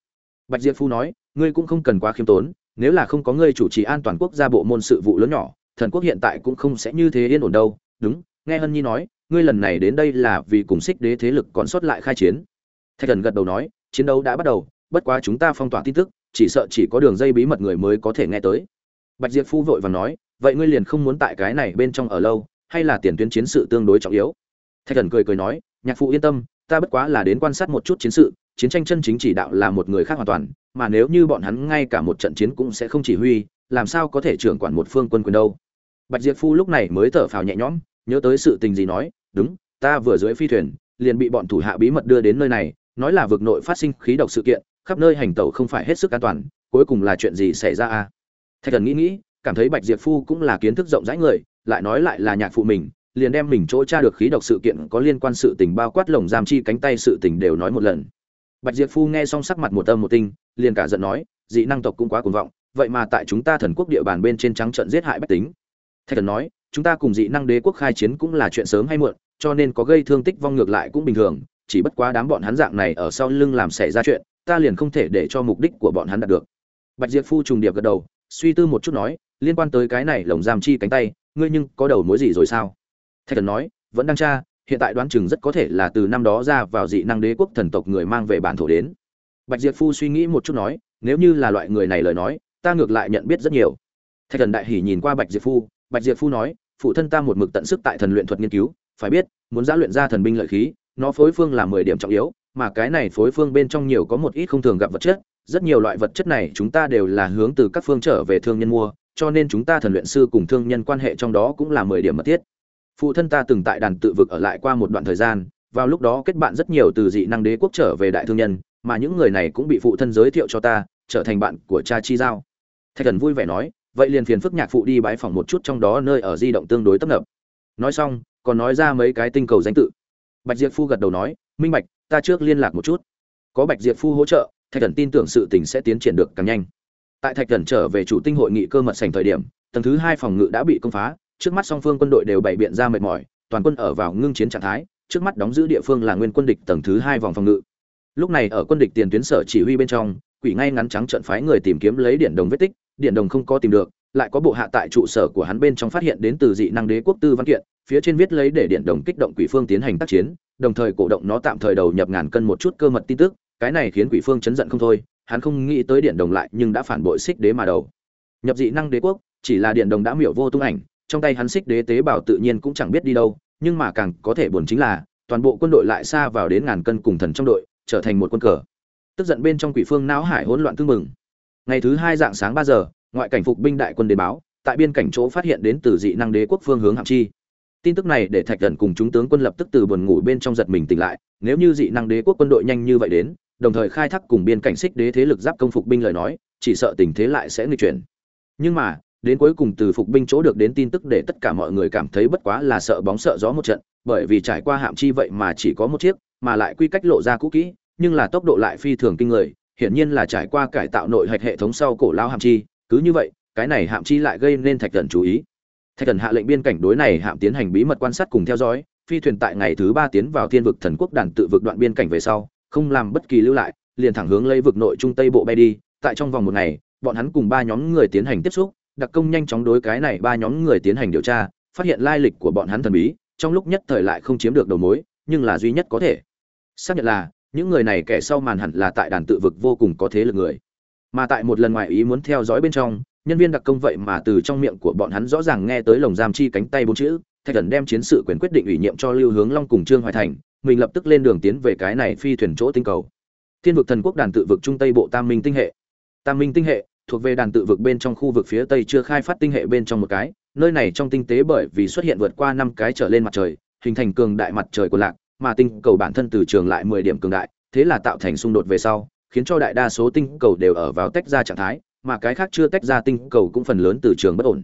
Bạch diệp phu nói, ngươi cũng không cần quá khiêm tốn, nếu là không có ngươi chủ trì an toàn quốc gia bộ môn sự vụ lớn nhỏ thần quốc hiện tại cũng không sẽ như thế yên ổn đâu. Đúng, nghe hân nhi nói, ngươi lần này đến đây là vì cùng xích đế thế lực còn sót lại khai chiến. Thạch thần gật đầu nói, chiến đấu đã bắt đầu, bất quá chúng ta phong tỏa tin tức, chỉ sợ chỉ có đường dây bí mật người mới có thể nghe tới. Bạch diệp phu vội vàng nói, vậy ngươi liền không muốn tại cái này bên trong ở lâu, hay là tiền tuyến chiến sự tương đối trọng yếu? Thạch thần cười cười nói, nhạc phụ yên tâm, ta bất quá là đến quan sát một chút chiến sự, chiến tranh chân chính chỉ đạo là một người khác hoàn toàn, mà nếu như bọn hắn ngay cả một trận chiến cũng sẽ không chỉ huy, làm sao có thể trưởng quản một phương quân quyền đâu? Bạch diệp phu lúc này mới thở phào nhẹ nhõm, nhớ tới sự tình gì nói, đúng, ta vừa dưới phi thuyền, liền bị bọn thủ hạ bí mật đưa đến nơi này, nói là vực nội phát sinh khí độc sự kiện, khắp nơi hành tẩu không phải hết sức an toàn, cuối cùng là chuyện gì xảy ra a? Thạch thần nghĩ nghĩ, cảm thấy bạch diệp phu cũng là kiến thức rộng rãi người, lại nói lại là nhạc phụ mình, liền đem mình chỗ tra được khí độc sự kiện có liên quan sự tình bao quát lồng giam chi cánh tay sự tình đều nói một lần. Bạch diệp phu nghe xong sắc mặt một âm một tinh, liền cả giận nói, dị năng tộc cũng quá cuồng vọng, vậy mà tại chúng ta thần quốc địa bàn bên trên trắng trận giết hại bách tính thạch thần nói, chúng ta cùng dị năng đế quốc khai chiến cũng là chuyện sớm hay muộn, cho nên có gây thương tích vong ngược lại cũng bình thường, chỉ bất quá đám bọn hắn dạng này ở sau lưng làm xảy ra chuyện, ta liền không thể để cho mục đích của bọn hắn đạt được. Bạch diệp phu trùng điệp gật đầu, suy tư một chút nói, liên quan tới cái này lồng giam chi cánh tay, ngươi nhưng có đầu mối gì rồi sao? Thạch thần nói, vẫn đang tra, hiện tại đoán chừng rất có thể là từ năm đó ra vào dị năng đế quốc thần tộc người mang về bản thổ đến. Bạch diệp phu suy nghĩ một chút nói, nếu như là loại người này lời nói, ta ngược lại nhận biết rất nhiều. Thạch thần đại hỉ nhìn qua bạch diệp phu bạch diệp phu nói, phụ thân ta một mực tận sức tại thần luyện thuật nghiên cứu, phải biết, muốn giã luyện ra thần binh lợi khí, nó phối phương là mười điểm trọng yếu, mà cái này phối phương bên trong nhiều có một ít không thường gặp vật chất, rất nhiều loại vật chất này chúng ta đều là hướng từ các phương trở về thương nhân mua, cho nên chúng ta thần luyện sư cùng thương nhân quan hệ trong đó cũng là mười điểm mật thiết. Phụ thân ta từng tại đàn tự vực ở lại qua một đoạn thời gian, vào lúc đó kết bạn rất nhiều từ dị năng đế quốc trở về đại thương nhân, mà những người này cũng bị phụ thân giới thiệu cho ta, trở thành bạn của cha chi giao. Thạch thần vui vẻ nói vậy liền phiền phức nhạc phụ đi bái phỏng một chút trong đó nơi ở di động tương đối tấp nập. Nói xong, còn nói ra mấy cái tinh cầu danh tự. Bạch diệp phu gật đầu nói, minh bạch, ta trước liên lạc một chút. Có bạch diệp phu hỗ trợ, thạch thần tin tưởng sự tình sẽ tiến triển được càng nhanh. Tại thạch thần trở về chủ tinh hội nghị cơ mật sành thời điểm, tầng thứ hai phòng ngự đã bị công phá, trước mắt song phương quân đội đều bày biện ra mệt mỏi, toàn quân ở vào ngưng chiến trạng thái, trước mắt đóng giữ địa phương là nguyên quân địch tầng thứ hai vòng phòng ngự lúc này ở quân địch tiền tuyến sở chỉ huy bên trong, quỷ ngay ngắn trắng trận phái người tìm kiếm lấy điện đồng vết tích, điện đồng không có tìm được, lại có bộ hạ tại trụ sở của hắn bên trong phát hiện đến từ dị năng đế quốc tư văn kiện, phía trên viết lấy để điện đồng kích động quỷ phương tiến hành tác chiến, đồng thời cổ động nó tạm thời đầu nhập ngàn cân một chút cơ mật tin tức, cái này khiến quỷ phương chấn giận không thôi, hắn không nghĩ tới điện đồng lại nhưng đã phản bội xích đế mà đầu. Nhập dị năng đế quốc, chỉ là điện đồng đã miểu vô tung ảnh, trong tay hắn xích đế tế bảo tự nhiên cũng chẳng biết đi đâu, nhưng mà càng có thể buồn chính là, toàn bộ quân đội lại xa vào đến ngàn cân cùng thần trong đội trở thành một quân cờ. Tức giận bên trong quỷ phương não hải hỗn loạn tương mừng ngày thứ hai dạng sáng ba giờ, ngoại cảnh phục binh đại quân đến báo, tại biên cảnh chỗ phát hiện đến từ dị năng đế quốc phương hướng hạng chi. Tin tức này để thạch thần cùng chúng tướng quân lập tức từ buồn ngủ bên trong giật mình tỉnh lại, nếu như dị năng đế quốc quân đội nhanh như vậy đến, đồng thời khai thác cùng biên cảnh xích đế thế lực giáp công phục binh lời nói, chỉ sợ tình thế lại sẽ nghịch chuyển. Nhưng mà, đến cuối cùng từ phục binh chỗ được đến tin tức để tất cả mọi người cảm thấy bất quá là sợ bóng sợ gió một trận, bởi vì trải qua hạm chi vậy mà chỉ có một chiếc mà lại quy cách lộ ra cũ kỹ, nhưng là tốc độ lại phi thường kinh người, hiển nhiên là trải qua cải tạo nội hạch hệ thống sau cổ lao hạm chi, cứ như vậy, cái này hạm chi lại gây nên thạch thần chú ý. Thạch thần hạ lệnh biên cảnh đối này hạm tiến hành bí mật quan sát cùng theo dõi, phi thuyền tại ngày thứ ba tiến vào thiên vực thần quốc đàn tự vực đoạn biên cảnh về sau, không làm bất kỳ lưu lại, liền thẳng hướng lấy vực nội trung tây bộ bay đi, tại trong vòng một ngày, bọn hắn cùng ba nhóm người tiến hành tiếp xúc, đặc công nhanh chóng đối cái này ba nhóm người tiến hành điều tra, phát hiện lai lịch của bọn hắn thần bí, trong lúc nhất thời lại không chiếm được đầu mối, nhưng là duy nhất có thể xác nhận là, những người này kẻ sau màn hẳn là tại đàn tự vực vô cùng có thế lực người. Mà tại một lần ngoại ý muốn theo dõi bên trong, nhân viên đặc công vậy mà từ trong miệng của bọn hắn rõ ràng nghe tới lồng giam chi cánh tay bốn chữ, thạch thần đem chiến sự quyền quyết định ủy nhiệm cho lưu hướng long cùng trương hoài thành, mình lập tức lên đường tiến về cái này phi thuyền chỗ tinh cầu. Thiên vực thần quốc đàn tự vực trung tây bộ tam minh tinh hệ. Tam minh tinh hệ, thuộc về đàn tự vực bên trong khu vực phía tây chưa khai phát tinh hệ bên trong một cái, nơi này trong tinh tế bởi vì xuất hiện vượt qua năm cái trở lên mặt trời, hình thành cường đại mặt trời của lạc mà tinh cầu bản thân từ trường lại mười điểm cường đại, thế là tạo thành xung đột về sau, khiến cho đại đa số tinh cầu đều ở vào tách ra trạng thái, mà cái khác chưa tách ra tinh cầu cũng phần lớn từ trường bất ổn.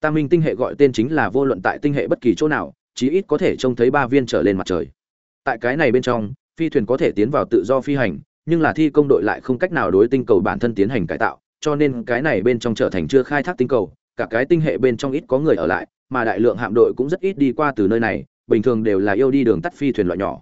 Tam minh tinh hệ gọi tên chính là vô luận tại tinh hệ bất kỳ chỗ nào, chí ít có thể trông thấy ba viên trở lên mặt trời. Tại cái này bên trong, phi thuyền có thể tiến vào tự do phi hành, nhưng là thi công đội lại không cách nào đối tinh cầu bản thân tiến hành cải tạo, cho nên cái này bên trong trở thành chưa khai thác tinh cầu, cả cái tinh hệ bên trong ít có người ở lại, mà đại lượng hạm đội cũng rất ít đi qua từ nơi này bình thường đều là yêu đi đường tắt phi thuyền loại nhỏ.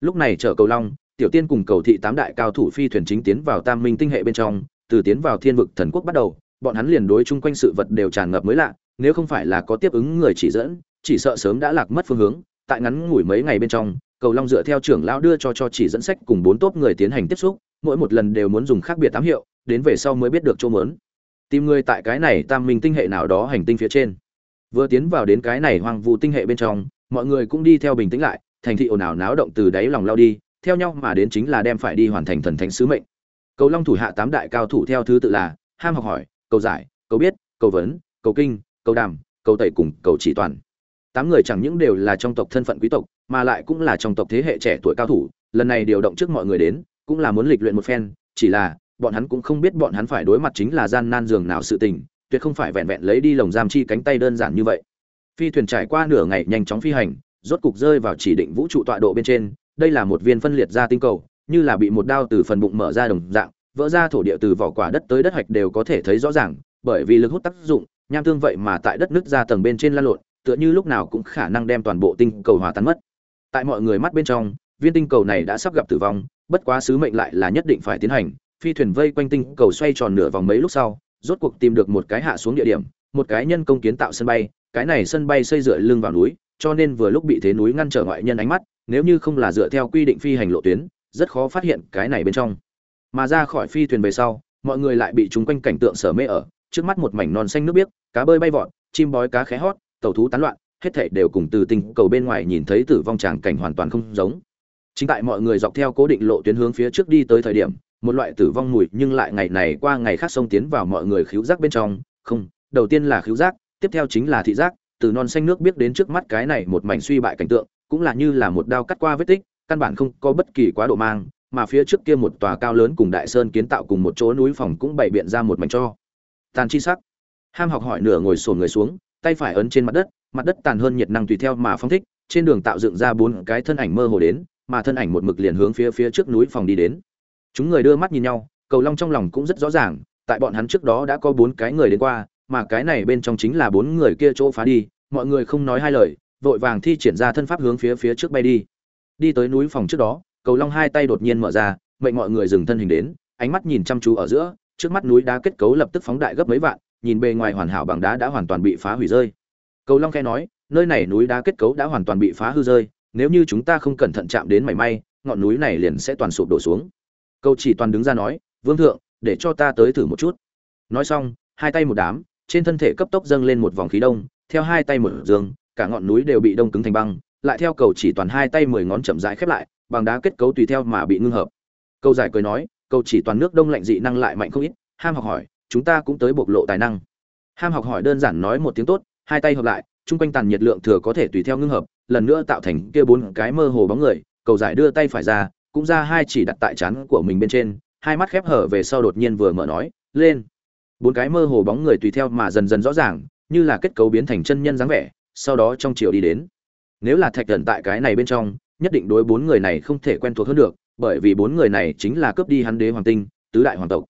Lúc này chở cầu long, tiểu tiên cùng cầu thị tám đại cao thủ phi thuyền chính tiến vào tam minh tinh hệ bên trong, từ tiến vào thiên vực thần quốc bắt đầu, bọn hắn liền đối chung quanh sự vật đều tràn ngập mới lạ, nếu không phải là có tiếp ứng người chỉ dẫn, chỉ sợ sớm đã lạc mất phương hướng. Tại ngắn ngủi mấy ngày bên trong, cầu long dựa theo trưởng lão đưa cho cho chỉ dẫn sách cùng bốn tốp người tiến hành tiếp xúc, mỗi một lần đều muốn dùng khác biệt tám hiệu, đến về sau mới biết được chỗ mớn tìm người tại cái này tam minh tinh hệ nào đó hành tinh phía trên. Vừa tiến vào đến cái này hoang vu tinh hệ bên trong mọi người cũng đi theo bình tĩnh lại, thành thị ồn ào náo động từ đáy lòng lao đi, theo nhau mà đến chính là đem phải đi hoàn thành thần thánh sứ mệnh. Cầu long thủ hạ tám đại cao thủ theo thứ tự là, ham học hỏi, cầu giải, cầu biết, cầu vấn, cầu kinh, cầu đàm, cầu tẩy cùng cầu chỉ toàn. Tám người chẳng những đều là trong tộc thân phận quý tộc, mà lại cũng là trong tộc thế hệ trẻ tuổi cao thủ, lần này điều động trước mọi người đến, cũng là muốn lịch luyện một phen, chỉ là, bọn hắn cũng không biết bọn hắn phải đối mặt chính là gian nan giường nào sự tình, tuyệt không phải vẹn vẹn lấy đi lồng giam chi cánh tay đơn giản như vậy phi thuyền trải qua nửa ngày nhanh chóng phi hành, rốt cục rơi vào chỉ định vũ trụ tọa độ bên trên, đây là một viên phân liệt ra tinh cầu, như là bị một đao từ phần bụng mở ra đồng dạng, vỡ ra thổ địa từ vỏ quả đất tới đất hạch đều có thể thấy rõ ràng, bởi vì lực hút tác dụng, nham tương vậy mà tại đất nứt ra tầng bên trên lan lộn, tựa như lúc nào cũng khả năng đem toàn bộ tinh cầu hòa tan mất. Tại mọi người mắt bên trong, viên tinh cầu này đã sắp gặp tử vong, bất quá sứ mệnh lại là nhất định phải tiến hành, phi thuyền vây quanh tinh cầu xoay tròn nửa vòng mấy lúc sau, rốt cuộc tìm được một cái hạ xuống địa điểm, một cái nhân công kiến tạo sân bay cái này sân bay xây dựa lưng vào núi, cho nên vừa lúc bị thế núi ngăn trở ngoại nhân ánh mắt, nếu như không là dựa theo quy định phi hành lộ tuyến, rất khó phát hiện cái này bên trong. Mà ra khỏi phi thuyền về sau, mọi người lại bị chúng quanh cảnh tượng sở mê ở, trước mắt một mảnh non xanh nước biếc, cá bơi bay vọt, chim bói cá khé hót, tàu thú tán loạn, hết thảy đều cùng từ tình cầu bên ngoài nhìn thấy tử vong tràng cảnh hoàn toàn không giống. Chính tại mọi người dọc theo cố định lộ tuyến hướng phía trước đi tới thời điểm, một loại tử vong mùi nhưng lại ngày này qua ngày khác xông tiến vào mọi người khiếu giác bên trong. Không, đầu tiên là khiếu giác tiếp theo chính là thị giác, từ non xanh nước biết đến trước mắt cái này một mảnh suy bại cảnh tượng, cũng là như là một đao cắt qua vết tích, căn bản không có bất kỳ quá độ mang, mà phía trước kia một tòa cao lớn cùng đại sơn kiến tạo cùng một chỗ núi phòng cũng bày biện ra một mảnh cho. Tàn chi sắc. Ham học hỏi nửa ngồi sồn người xuống, tay phải ấn trên mặt đất mặt đất tàn hơn nhiệt năng tùy theo mà phong thích, trên đường tạo dựng ra bốn cái thân ảnh mơ hồ đến, mà thân ảnh một mực liền hướng phía phía trước núi phòng đi đến. Chúng người đưa mắt nhìn nhau, cầu long trong lòng cũng rất rõ ràng, tại bọn hắn trước đó đã có bốn cái người đến qua mà cái này bên trong chính là bốn người kia chỗ phá đi, mọi người không nói hai lời, vội vàng thi triển ra thân pháp hướng phía phía trước bay đi. Đi tới núi phòng trước đó, cầu long hai tay đột nhiên mở ra, mệnh mọi người dừng thân hình đến, ánh mắt nhìn chăm chú ở giữa, trước mắt núi đá kết cấu lập tức phóng đại gấp mấy vạn, nhìn bề ngoài hoàn hảo bằng đá đã hoàn toàn bị phá hủy rơi. Cầu long khe nói, nơi này núi đá kết cấu đã hoàn toàn bị phá hư rơi, nếu như chúng ta không cẩn thận chạm đến mảy may, ngọn núi này liền sẽ toàn sụp đổ xuống. Cầu chỉ toàn đứng ra nói, vương thượng, để cho ta tới thử một chút. Nói xong, hai tay một đám trên thân thể cấp tốc dâng lên một vòng khí đông, theo hai tay mở dương cả ngọn núi đều bị đông cứng thành băng, lại theo cầu chỉ toàn hai tay mười ngón chậm rãi khép lại, bằng đá kết cấu tùy theo mà bị ngưng hợp. Câu giải cười nói, cầu chỉ toàn nước đông lạnh dị năng lại mạnh không ít, ham học hỏi, chúng ta cũng tới bộc lộ tài năng. Ham học hỏi đơn giản nói một tiếng tốt, hai tay hợp lại trung quanh tàn nhiệt lượng thừa có thể tùy theo ngưng hợp, lần nữa tạo thành kia bốn cái mơ hồ bóng người, cầu giải đưa tay phải ra, cũng ra hai chỉ đặt tại trán của mình bên trên, hai mắt khép hở về sau đột nhiên vừa mở nói, lên bốn cái mơ hồ bóng người tùy theo mà dần dần rõ ràng, như là kết cấu biến thành chân nhân dáng vẻ, sau đó trong chiều đi đến. Nếu là thạch thần tại cái này bên trong, nhất định đối bốn người này không thể quen thuộc hơn được, bởi vì bốn người này chính là cướp đi hắn đế hoàng tinh, tứ đại hoàng tộc.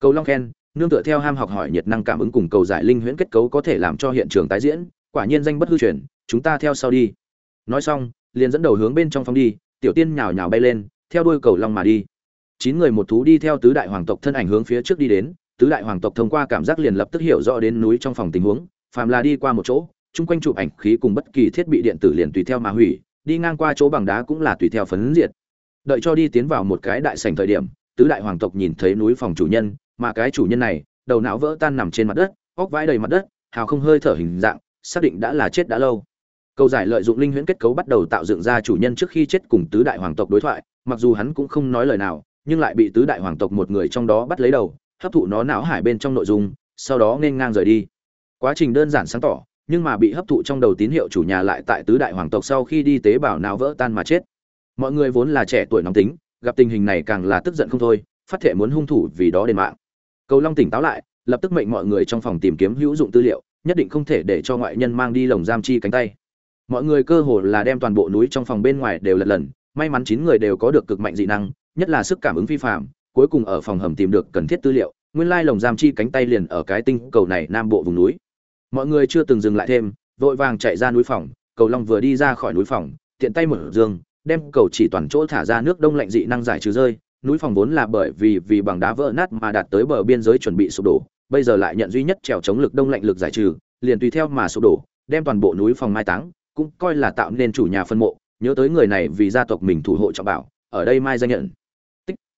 Cầu long khen, nương tựa theo ham học hỏi nhiệt năng cảm ứng cùng cầu giải linh huyễn kết cấu có thể làm cho hiện trường tái diễn, quả nhiên danh bất hư truyền, chúng ta theo sau đi. Nói xong, liền dẫn đầu hướng bên trong phòng đi, tiểu tiên nhào nhào bay lên, theo đuôi cầu long mà đi. Chín người một thú đi theo tứ đại hoàng tộc thân ảnh hướng phía trước đi đến tứ đại hoàng tộc thông qua cảm giác liền lập tức hiểu rõ đến núi trong phòng tình huống, phàm là đi qua một chỗ, chung quanh chụp ảnh khí cùng bất kỳ thiết bị điện tử liền tùy theo mà hủy, đi ngang qua chỗ bằng đá cũng là tùy theo phấn diệt. Đợi cho đi tiến vào một cái đại sảnh thời điểm, tứ đại hoàng tộc nhìn thấy núi phòng chủ nhân, mà cái chủ nhân này, đầu não vỡ tan nằm trên mặt đất, óc vãi đầy mặt đất, hào không hơi thở hình dạng, xác định đã là chết đã lâu. Câu giải lợi dụng linh huyễn kết cấu bắt đầu tạo dựng ra chủ nhân trước khi chết cùng tứ đại hoàng tộc đối thoại, mặc dù hắn cũng không nói lời nào, nhưng lại bị tứ đại hoàng tộc một người trong đó bắt lấy đầu hấp thụ nó não hải bên trong nội dung, sau đó nên ngang rời đi. Quá trình đơn giản sáng tỏ, nhưng mà bị hấp thụ trong đầu tín hiệu chủ nhà lại tại tứ đại hoàng tộc sau khi đi tế bào não vỡ tan mà chết. Mọi người vốn là trẻ tuổi nóng tính, gặp tình hình này càng là tức giận không thôi, phát thệ muốn hung thủ vì đó đền mạng. Cầu long tỉnh táo lại, lập tức mệnh mọi người trong phòng tìm kiếm hữu dụng tư liệu, nhất định không thể để cho ngoại nhân mang đi lồng giam chi cánh tay. Mọi người cơ hồ là đem toàn bộ núi trong phòng bên ngoài đều lật lần, may mắn chín người đều có được cực mạnh dị năng, nhất là sức cảm ứng phi phạm cuối cùng ở phòng hầm tìm được cần thiết tư liệu, nguyên lai lồng giam chi cánh tay liền ở cái tinh cầu này nam bộ vùng núi. Mọi người chưa từng dừng lại thêm, vội vàng chạy ra núi phòng, cầu long vừa đi ra khỏi núi phòng, tiện tay mở giường, đem cầu chỉ toàn chỗ thả ra nước đông lạnh dị năng giải trừ rơi. Núi phòng vốn là bởi vì vì bằng đá vỡ nát mà đạt tới bờ biên giới chuẩn bị sụp đổ, bây giờ lại nhận duy nhất trèo chống lực đông lạnh lực giải trừ, liền tùy theo mà sụp đổ, đem toàn bộ núi phòng mai táng, cũng coi là tạo nên chủ nhà phân mộ. Nhớ tới người này vì gia tộc mình thủ hộ trọng bảo, ở đây mai danh nhận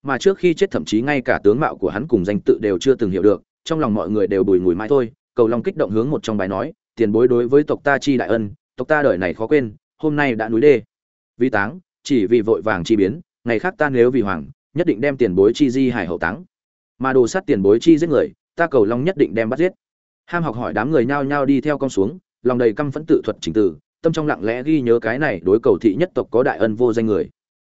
mà trước khi chết thậm chí ngay cả tướng mạo của hắn cùng danh tự đều chưa từng hiểu được, trong lòng mọi người đều bùi ngùi mãi thôi, cầu long kích động hướng một trong bài nói, tiền bối đối với tộc ta chi đại ân, tộc ta đời này khó quên, hôm nay đã núi đê. Vì táng, chỉ vì vội vàng chi biến, ngày khác ta nếu vì hoàng, nhất định đem tiền bối chi di hải hậu táng. Mà đồ sát tiền bối chi giết người, ta cầu long nhất định đem bắt giết. Ham học hỏi đám người nhao nhao đi theo con xuống, lòng đầy căm phẫn tự thuật trình tử, tâm trong lặng lẽ ghi nhớ cái này đối cầu thị nhất tộc có đại ân vô danh người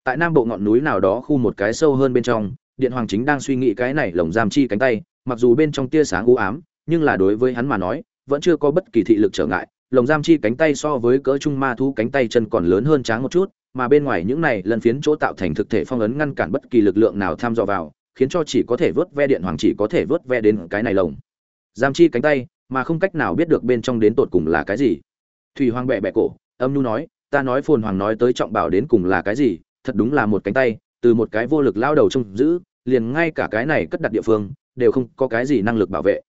tại nam bộ ngọn núi nào đó khu một cái sâu hơn bên trong, điện hoàng chính đang suy nghĩ cái này lồng giam chi cánh tay, mặc dù bên trong tia sáng u ám, nhưng là đối với hắn mà nói, vẫn chưa có bất kỳ thị lực trở ngại. Lồng giam chi cánh tay so với cỡ trung ma thú cánh tay chân còn lớn hơn tráng một chút, mà bên ngoài những này lần phiến chỗ tạo thành thực thể phong ấn ngăn cản bất kỳ lực lượng nào tham dò vào, khiến cho chỉ có thể vớt ve điện hoàng chỉ có thể vớt ve đến cái này lồng. Giam chi cánh tay, mà không cách nào biết được bên trong đến tột cùng là cái gì. Thủy hoàng bẹ bẹ cổ, âm nhu nói, ta nói phồn hoàng nói tới trọng bảo đến cùng là cái gì thật đúng là một cánh tay, từ một cái vô lực lao đầu trông giữ, liền ngay cả cái này cất đặt địa phương, đều không có cái gì năng lực bảo vệ.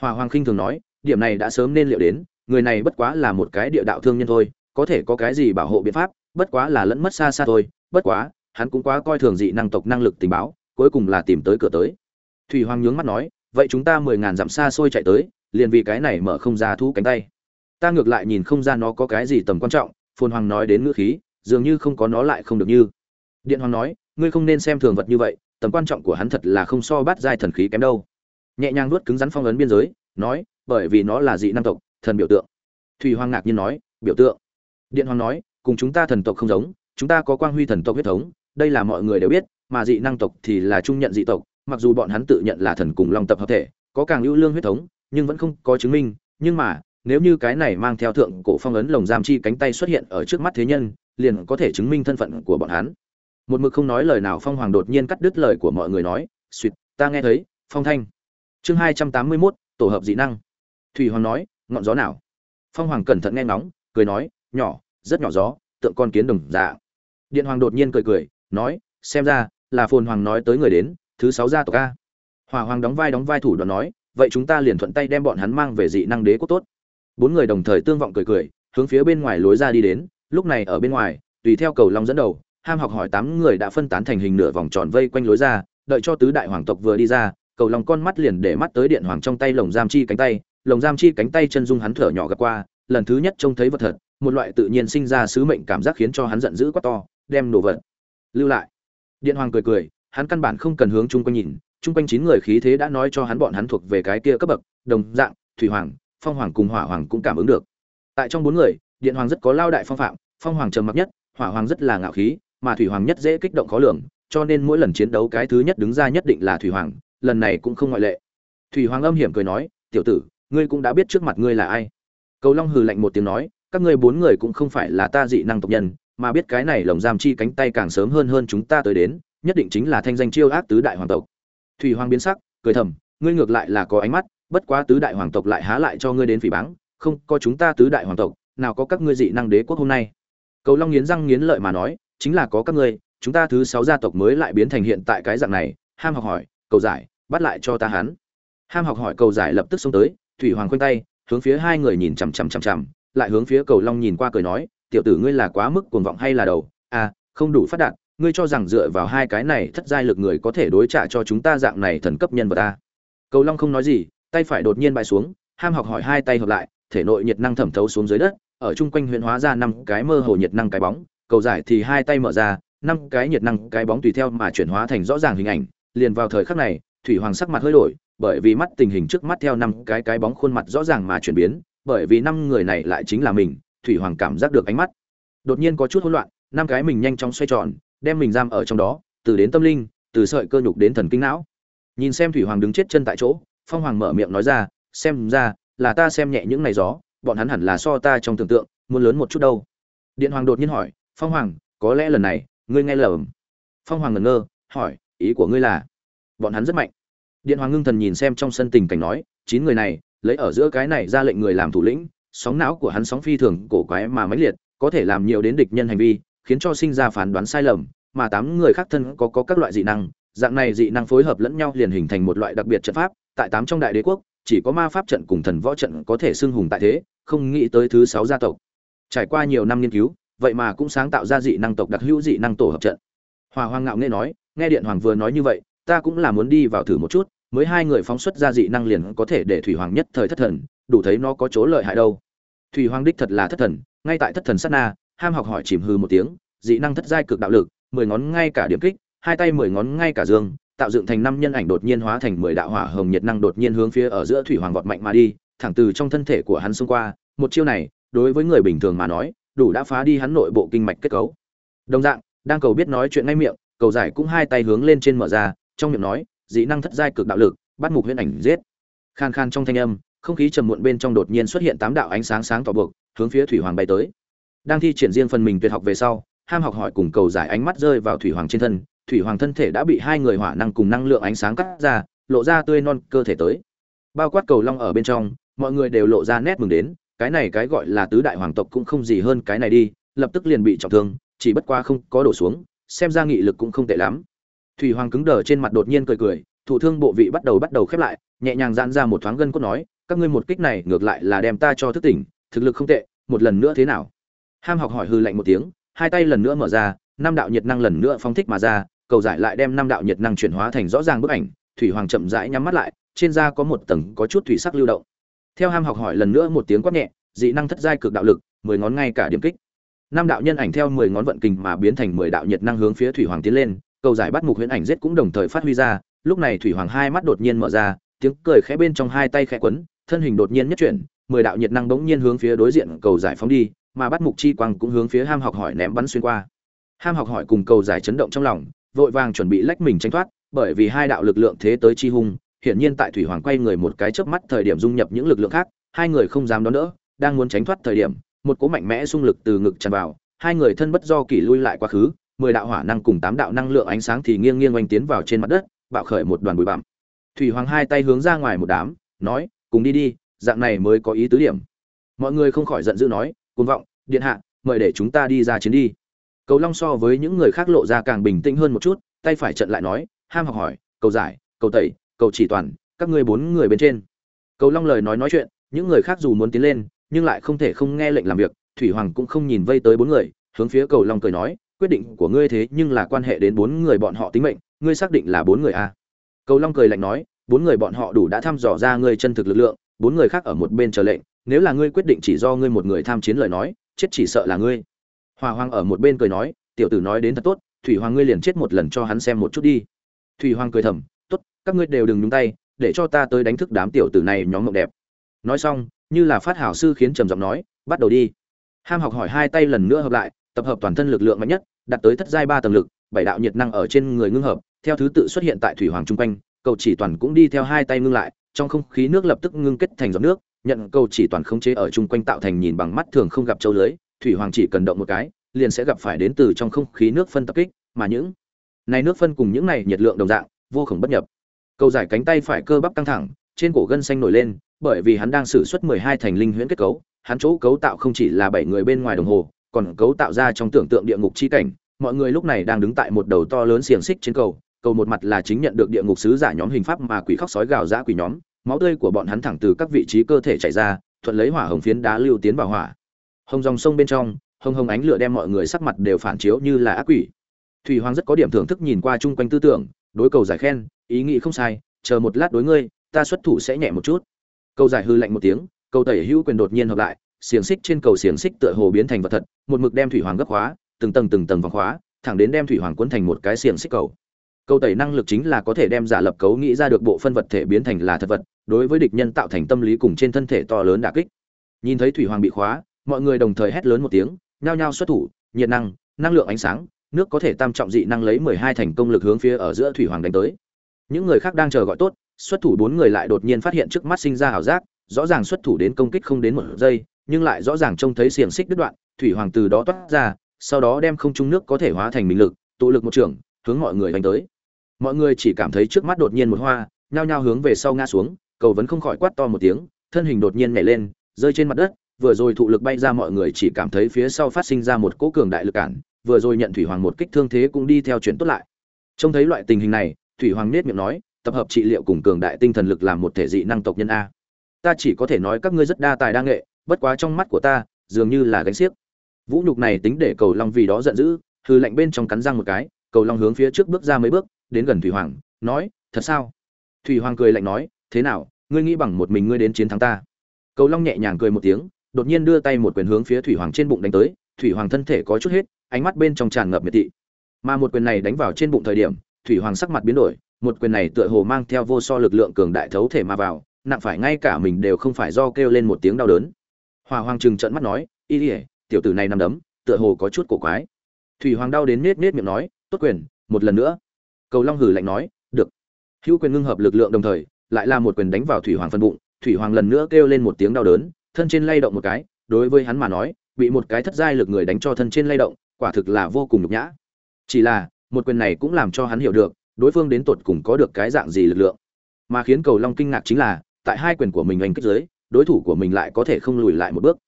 Hòa hoàng khinh thường nói, điểm này đã sớm nên liệu đến, người này bất quá là một cái địa đạo thương nhân thôi, có thể có cái gì bảo hộ biện pháp, bất quá là lẫn mất xa xa thôi, bất quá, hắn cũng quá coi thường dị năng tộc năng lực tình báo, cuối cùng là tìm tới cửa tới. Thủy hoàng nhướng mắt nói, vậy chúng ta mười ngàn dặm xa xôi chạy tới, liền vì cái này mở không ra thu cánh tay. Ta ngược lại nhìn không ra nó có cái gì tầm quan trọng, phồn hoàng nói đến ngữ khí dường như không có nó lại không được như. Điện hoàng nói, ngươi không nên xem thường vật như vậy, tầm quan trọng của hắn thật là không so bát giai thần khí kém đâu. Nhẹ nhàng nuốt cứng rắn phong ấn biên giới, nói, bởi vì nó là dị năng tộc, thần biểu tượng. Thủy hoàng ngạc nhiên nói, biểu tượng. Điện hoàng nói, cùng chúng ta thần tộc không giống, chúng ta có quang huy thần tộc huyết thống, đây là mọi người đều biết, mà dị năng tộc thì là trung nhận dị tộc, mặc dù bọn hắn tự nhận là thần cùng long tập hợp thể, có càng lưu lương huyết thống, nhưng vẫn không có chứng minh, nhưng mà nếu như cái này mang theo thượng cổ phong ấn lồng giam chi cánh tay xuất hiện ở trước mắt thế nhân liền có thể chứng minh thân phận của bọn hắn. Một mực không nói lời nào phong hoàng đột nhiên cắt đứt lời của mọi người nói "Xuyệt, ta nghe thấy phong thanh. Chương hai trăm tám mươi mốt tổ hợp dị năng. Thủy hoàng nói ngọn gió nào? Phong hoàng cẩn thận nghe ngóng cười nói nhỏ rất nhỏ gió tượng con kiến đồng dạ. Điện hoàng đột nhiên cười cười nói xem ra là phồn hoàng nói tới người đến thứ sáu gia tộc a. Hỏa hoàng đóng vai đóng vai thủ đoạn nói vậy chúng ta liền thuận tay đem bọn hắn mang về dị năng đế quốc tốt bốn người đồng thời tương vọng cười cười, hướng phía bên ngoài lối ra đi đến, lúc này ở bên ngoài, tùy theo cầu long dẫn đầu, ham học hỏi tám người đã phân tán thành hình nửa vòng tròn vây quanh lối ra, đợi cho tứ đại hoàng tộc vừa đi ra, cầu long con mắt liền để mắt tới điện hoàng trong tay lồng giam chi cánh tay, lồng giam chi cánh tay chân dung hắn thở nhỏ gặp qua, lần thứ nhất trông thấy vật thật, một loại tự nhiên sinh ra sứ mệnh cảm giác khiến cho hắn giận dữ quá to, đem đồ vật lưu lại. Điện hoàng cười cười, hắn căn bản không cần hướng chung quanh nhìn, chung quanh chín người khí thế đã nói cho hắn bọn hắn thuộc về cái kia cấp bậc, đồng dạng, thủy hoàng phong hoàng cùng hỏa hoàng cũng cảm ứng được. Tại trong bốn người, điện hoàng rất có lao đại phong phạm, phong hoàng trầm mặc nhất, hỏa hoàng rất là ngạo khí, mà thủy hoàng nhất dễ kích động khó lường, cho nên mỗi lần chiến đấu cái thứ nhất đứng ra nhất định là thủy hoàng, lần này cũng không ngoại lệ. Thủy hoàng âm hiểm cười nói, tiểu tử, ngươi cũng đã biết trước mặt ngươi là ai. Cầu long hừ lạnh một tiếng nói, các ngươi bốn người cũng không phải là ta dị năng tộc nhân, mà biết cái này lồng giam chi cánh tay càng sớm hơn hơn chúng ta tới đến, nhất định chính là thanh danh chiêu ác tứ đại hoàng tộc. Thủy hoàng biến sắc, cười thầm, ngươi ngược lại là có ánh mắt bất quá tứ đại hoàng tộc lại há lại cho ngươi đến phỉ báng, không, có chúng ta tứ đại hoàng tộc, nào có các ngươi dị năng đế quốc hôm nay. Cầu long nghiến răng nghiến lợi mà nói, chính là có các ngươi, chúng ta thứ sáu gia tộc mới lại biến thành hiện tại cái dạng này, ham học hỏi, cầu giải, bắt lại cho ta hắn. Ham học hỏi cầu giải lập tức xông tới, thủy hoàng khoanh tay, hướng phía hai người nhìn chằm chằm chằm chằm, lại hướng phía cầu long nhìn qua cười nói, tiểu tử ngươi là quá mức cuồng vọng hay là đầu? À không đủ phát đạt, ngươi cho rằng dựa vào hai cái này thất giai lực người có thể đối trả cho chúng ta dạng này thần cấp nhân vật ta? Cầu long không nói gì tay phải đột nhiên bại xuống, ham học hỏi hai tay hợp lại, thể nội nhiệt năng thẩm thấu xuống dưới đất, ở chung quanh huyện hóa ra năm cái mơ hồ nhiệt năng cái bóng, cầu giải thì hai tay mở ra, năm cái nhiệt năng cái bóng tùy theo mà chuyển hóa thành rõ ràng hình ảnh, liền vào thời khắc này, thủy hoàng sắc mặt hơi đổi, bởi vì mắt tình hình trước mắt theo năm cái cái bóng khuôn mặt rõ ràng mà chuyển biến, bởi vì năm người này lại chính là mình, thủy hoàng cảm giác được ánh mắt. Đột nhiên có chút hỗn loạn, năm cái mình nhanh chóng xoay tròn, đem mình giam ở trong đó, từ đến tâm linh, từ sợi cơ nhục đến thần kinh não. Nhìn xem thủy hoàng đứng chết chân tại chỗ phong hoàng mở miệng nói ra, xem ra, là ta xem nhẹ những này gió, bọn hắn hẳn là so ta trong tưởng tượng, muốn lớn một chút đâu. Điện hoàng đột nhiên hỏi, phong hoàng, có lẽ lần này, ngươi nghe lầm? Phong hoàng ngẩn ngơ, hỏi, ý của ngươi là? Bọn hắn rất mạnh. Điện hoàng ngưng thần nhìn xem trong sân tình cảnh nói, chín người này, lấy ở giữa cái này ra lệnh người làm thủ lĩnh, sóng não của hắn sóng phi thường cổ quái mà mãnh liệt, có thể làm nhiều đến địch nhân hành vi, khiến cho sinh ra phán đoán sai lầm, mà tám người khác thân có có các loại dị năng dạng này dị năng phối hợp lẫn nhau liền hình thành một loại đặc biệt trận pháp, tại tám trong đại đế quốc, chỉ có ma pháp trận cùng thần võ trận có thể xưng hùng tại thế, không nghĩ tới thứ sáu gia tộc. Trải qua nhiều năm nghiên cứu, vậy mà cũng sáng tạo ra dị năng tộc đặc hữu dị năng tổ hợp trận. Hòa hoàng ngạo nghe nói, nghe điện hoàng vừa nói như vậy, ta cũng là muốn đi vào thử một chút, mới hai người phóng xuất ra dị năng liền có thể để thủy hoàng nhất thời thất thần, đủ thấy nó có chỗ lợi hại đâu. Thủy hoàng đích thật là thất thần, ngay tại thất thần sát na, ham học hỏi chìm hư một tiếng, dị năng thất giai cực đạo lực, mười ngón ngay cả điểm kích hai tay mười ngón ngay cả dương, tạo dựng thành năm nhân ảnh đột nhiên hóa thành mười đạo hỏa hồng nhiệt năng đột nhiên hướng phía ở giữa thủy hoàng vọt mạnh mà đi, thẳng từ trong thân thể của hắn xông qua. Một chiêu này, đối với người bình thường mà nói, đủ đã phá đi hắn nội bộ kinh mạch kết cấu. Đồng dạng, đang cầu biết nói chuyện ngay miệng, cầu giải cũng hai tay hướng lên trên mở ra, trong miệng nói, dị năng thất giai cực đạo lực, bắt mục huyễn ảnh giết. Khan khan trong thanh âm, không khí trầm muộn bên trong đột nhiên xuất hiện tám đạo ánh sáng sáng tỏ buộc hướng phía thủy hoàng bay tới. Đang thi triển riêng phần mình tuyệt học về sau, ham học hỏi cùng cầu giải ánh mắt rơi vào thủy hoàng trên thân thủy hoàng thân thể đã bị hai người hỏa năng cùng năng lượng ánh sáng cắt ra, lộ ra tươi non cơ thể tới. Bao quát cầu long ở bên trong, mọi người đều lộ ra nét mừng đến, cái này cái gọi là tứ đại hoàng tộc cũng không gì hơn cái này đi, lập tức liền bị trọng thương, chỉ bất qua không có đổ xuống, xem ra nghị lực cũng không tệ lắm. Thủy hoàng cứng đờ trên mặt đột nhiên cười cười, thủ thương bộ vị bắt đầu bắt đầu khép lại, nhẹ nhàng giãn ra một thoáng gân cốt nói, các ngươi một kích này ngược lại là đem ta cho thức tỉnh, thực lực không tệ, một lần nữa thế nào? Ham học hỏi hư lạnh một tiếng, hai tay lần nữa mở ra, năm đạo nhiệt năng lần nữa phóng thích mà ra cầu giải lại đem năm đạo nhiệt năng chuyển hóa thành rõ ràng bức ảnh, thủy hoàng chậm rãi nhắm mắt lại, trên da có một tầng có chút thủy sắc lưu động. Theo ham học hỏi lần nữa một tiếng quát nhẹ, dị năng thất giai cực đạo lực, mười ngón ngay cả điểm kích. Năm đạo nhân ảnh theo mười ngón vận kình mà biến thành mười đạo nhiệt năng hướng phía thủy hoàng tiến lên, cầu giải bắt mục huyễn ảnh giết cũng đồng thời phát huy ra, lúc này thủy hoàng hai mắt đột nhiên mở ra, tiếng cười khẽ bên trong hai tay khẽ quấn, thân hình đột nhiên nhất chuyển, mười đạo nhiệt năng bỗng nhiên hướng phía đối diện cầu giải phóng đi, mà bắt mục chi quang cũng hướng phía ham học hỏi ném bắn xuyên qua. Ham học hỏi cùng cầu giải chấn động trong lòng vội vàng chuẩn bị lách mình tránh thoát, bởi vì hai đạo lực lượng thế tới chi hung, hiển nhiên tại thủy hoàng quay người một cái chớp mắt thời điểm dung nhập những lực lượng khác, hai người không dám đón đỡ, đang muốn tránh thoát thời điểm, một cú mạnh mẽ xung lực từ ngực tràn vào, hai người thân bất do kỳ lui lại quá khứ, mười đạo hỏa năng cùng tám đạo năng lượng ánh sáng thì nghiêng nghiêng oanh tiến vào trên mặt đất, bạo khởi một đoàn bụi bặm. Thủy hoàng hai tay hướng ra ngoài một đám, nói, cùng đi đi, dạng này mới có ý tứ điểm. Mọi người không khỏi giận dữ nói, cuồng vọng, điện hạ, mời để chúng ta đi ra chiến đi cầu long so với những người khác lộ ra càng bình tĩnh hơn một chút, tay phải trận lại nói, ham học hỏi, cầu giải, cầu tẩy, cầu chỉ toàn, các ngươi bốn người bên trên. Cầu long lời nói nói chuyện, những người khác dù muốn tiến lên, nhưng lại không thể không nghe lệnh làm việc, thủy hoàng cũng không nhìn vây tới bốn người, hướng phía cầu long cười nói, quyết định của ngươi thế nhưng là quan hệ đến bốn người bọn họ tính mệnh, ngươi xác định là bốn người a cầu long cười lạnh nói, bốn người bọn họ đủ đã thăm dò ra ngươi chân thực lực lượng, bốn người khác ở một bên chờ lệnh, nếu là ngươi quyết định chỉ do ngươi một người tham chiến lời nói, chết chỉ sợ là ngươi hòa hoàng ở một bên cười nói, tiểu tử nói đến thật tốt, thủy hoàng ngươi liền chết một lần cho hắn xem một chút đi. Thủy hoàng cười thầm, tốt, các ngươi đều đừng nhúng tay, để cho ta tới đánh thức đám tiểu tử này nhóm mộng đẹp. Nói xong, như là phát hảo sư khiến trầm giọng nói, bắt đầu đi. Ham học hỏi hai tay lần nữa hợp lại, tập hợp toàn thân lực lượng mạnh nhất đạt tới thất giai ba tầng lực, bảy đạo nhiệt năng ở trên người ngưng hợp, theo thứ tự xuất hiện tại thủy hoàng trung quanh, cầu chỉ toàn cũng đi theo hai tay ngưng lại, trong không khí nước lập tức ngưng kết thành giọt nước, nhận cầu chỉ toàn khống chế ở chung quanh tạo thành nhìn bằng mắt thường không gặp châu lưới thủy hoàng chỉ cần động một cái, liền sẽ gặp phải đến từ trong không khí nước phân tập kích, mà những này nước phân cùng những này nhiệt lượng đồng dạng, vô cùng bất nhập. Cầu giải cánh tay phải cơ bắp căng thẳng, trên cổ gân xanh nổi lên, bởi vì hắn đang sử xuất mười hai thành linh huyễn kết cấu, hắn chỗ cấu tạo không chỉ là bảy người bên ngoài đồng hồ, còn cấu tạo ra trong tưởng tượng địa ngục chi cảnh. Mọi người lúc này đang đứng tại một đầu to lớn xiềng xích trên cầu cầu một mặt là chính nhận được địa ngục sứ giả nhóm hình pháp mà quỷ khóc sói gào dã quỷ nhóm, máu tươi của bọn hắn thẳng từ các vị trí cơ thể chảy ra, thuận lấy hỏa hồng phiến đá lưu tiến vào hỏa hồng dòng sông bên trong, hồng hồng ánh lửa đem mọi người sắc mặt đều phản chiếu như là ác quỷ. Thủy hoàng rất có điểm thưởng thức nhìn qua chung quanh tư tưởng, đối cầu giải khen, ý nghĩ không sai, chờ một lát đối ngươi, ta xuất thủ sẽ nhẹ một chút. Cầu giải hư lạnh một tiếng, cầu tẩy hữu quyền đột nhiên hợp lại, xiềng xích trên cầu xiềng xích tựa hồ biến thành vật thật, một mực đem thủy hoàng gấp khóa, từng tầng từng tầng vòng khóa, thẳng đến đem thủy hoàng cuốn thành một cái xiềng xích cầu. Cầu tẩy năng lực chính là có thể đem giả lập cấu nghĩ ra được bộ phân vật thể biến thành là thật vật, đối với địch nhân tạo thành tâm lý cùng trên thân thể to lớn đả kích. Nhìn thấy thủy hoàng bị khóa mọi người đồng thời hét lớn một tiếng, nhao nhao xuất thủ, nhiệt năng năng lượng ánh sáng, nước có thể tam trọng dị năng lấy mười hai thành công lực hướng phía ở giữa thủy hoàng đánh tới. Những người khác đang chờ gọi tốt, xuất thủ bốn người lại đột nhiên phát hiện trước mắt sinh ra ảo giác, rõ ràng xuất thủ đến công kích không đến một giây, nhưng lại rõ ràng trông thấy xiềng xích đứt đoạn, thủy hoàng từ đó toát ra, sau đó đem không trung nước có thể hóa thành mình lực, tụ lực một trường, hướng mọi người đánh tới. Mọi người chỉ cảm thấy trước mắt đột nhiên một hoa, nhao nhao hướng về sau ngã xuống, cầu vẫn không khỏi quát to một tiếng, thân hình đột nhiên nhảy lên, rơi trên mặt đất vừa rồi thụ lực bay ra mọi người chỉ cảm thấy phía sau phát sinh ra một cỗ cường đại lực cản, vừa rồi nhận thủy hoàng một kích thương thế cũng đi theo chuyển tốt lại. Trông thấy loại tình hình này, thủy hoàng nết miệng nói, tập hợp trị liệu cùng cường đại tinh thần lực làm một thể dị năng tộc nhân a. Ta chỉ có thể nói các ngươi rất đa tài đa nghệ, bất quá trong mắt của ta, dường như là gánh xiếc. Vũ nhục này tính để cầu long vì đó giận dữ, hư lạnh bên trong cắn răng một cái, cầu long hướng phía trước bước ra mấy bước, đến gần thủy hoàng, nói, thật sao? Thủy hoàng cười lạnh nói, thế nào, ngươi nghĩ bằng một mình ngươi đến chiến thắng ta? Cầu long nhẹ nhàng cười một tiếng đột nhiên đưa tay một quyền hướng phía thủy hoàng trên bụng đánh tới, thủy hoàng thân thể có chút hết, ánh mắt bên trong tràn ngập miệt thị. Mà một quyền này đánh vào trên bụng thời điểm, thủy hoàng sắc mặt biến đổi, một quyền này tựa hồ mang theo vô so lực lượng cường đại thấu thể mà vào, nặng phải ngay cả mình đều không phải do kêu lên một tiếng đau đớn. Hòa hoàng trừng trận mắt nói, y ỉa tiểu tử này nằm đấm, tựa hồ có chút cổ quái. Thủy hoàng đau đến nết nết miệng nói, tốt quyền, một lần nữa. Cầu long hử lạnh nói, được. Hữu quyền ngưng hợp lực lượng đồng thời, lại là một quyền đánh vào thủy hoàng phân bụng, thủy hoàng lần nữa kêu lên một tiếng đau đớn thân trên lay động một cái, đối với hắn mà nói, bị một cái thất giai lực người đánh cho thân trên lay động, quả thực là vô cùng nhục nhã. Chỉ là, một quyền này cũng làm cho hắn hiểu được, đối phương đến tột cùng có được cái dạng gì lực lượng. Mà khiến cầu long kinh ngạc chính là, tại hai quyền của mình hành kích giới đối thủ của mình lại có thể không lùi lại một bước.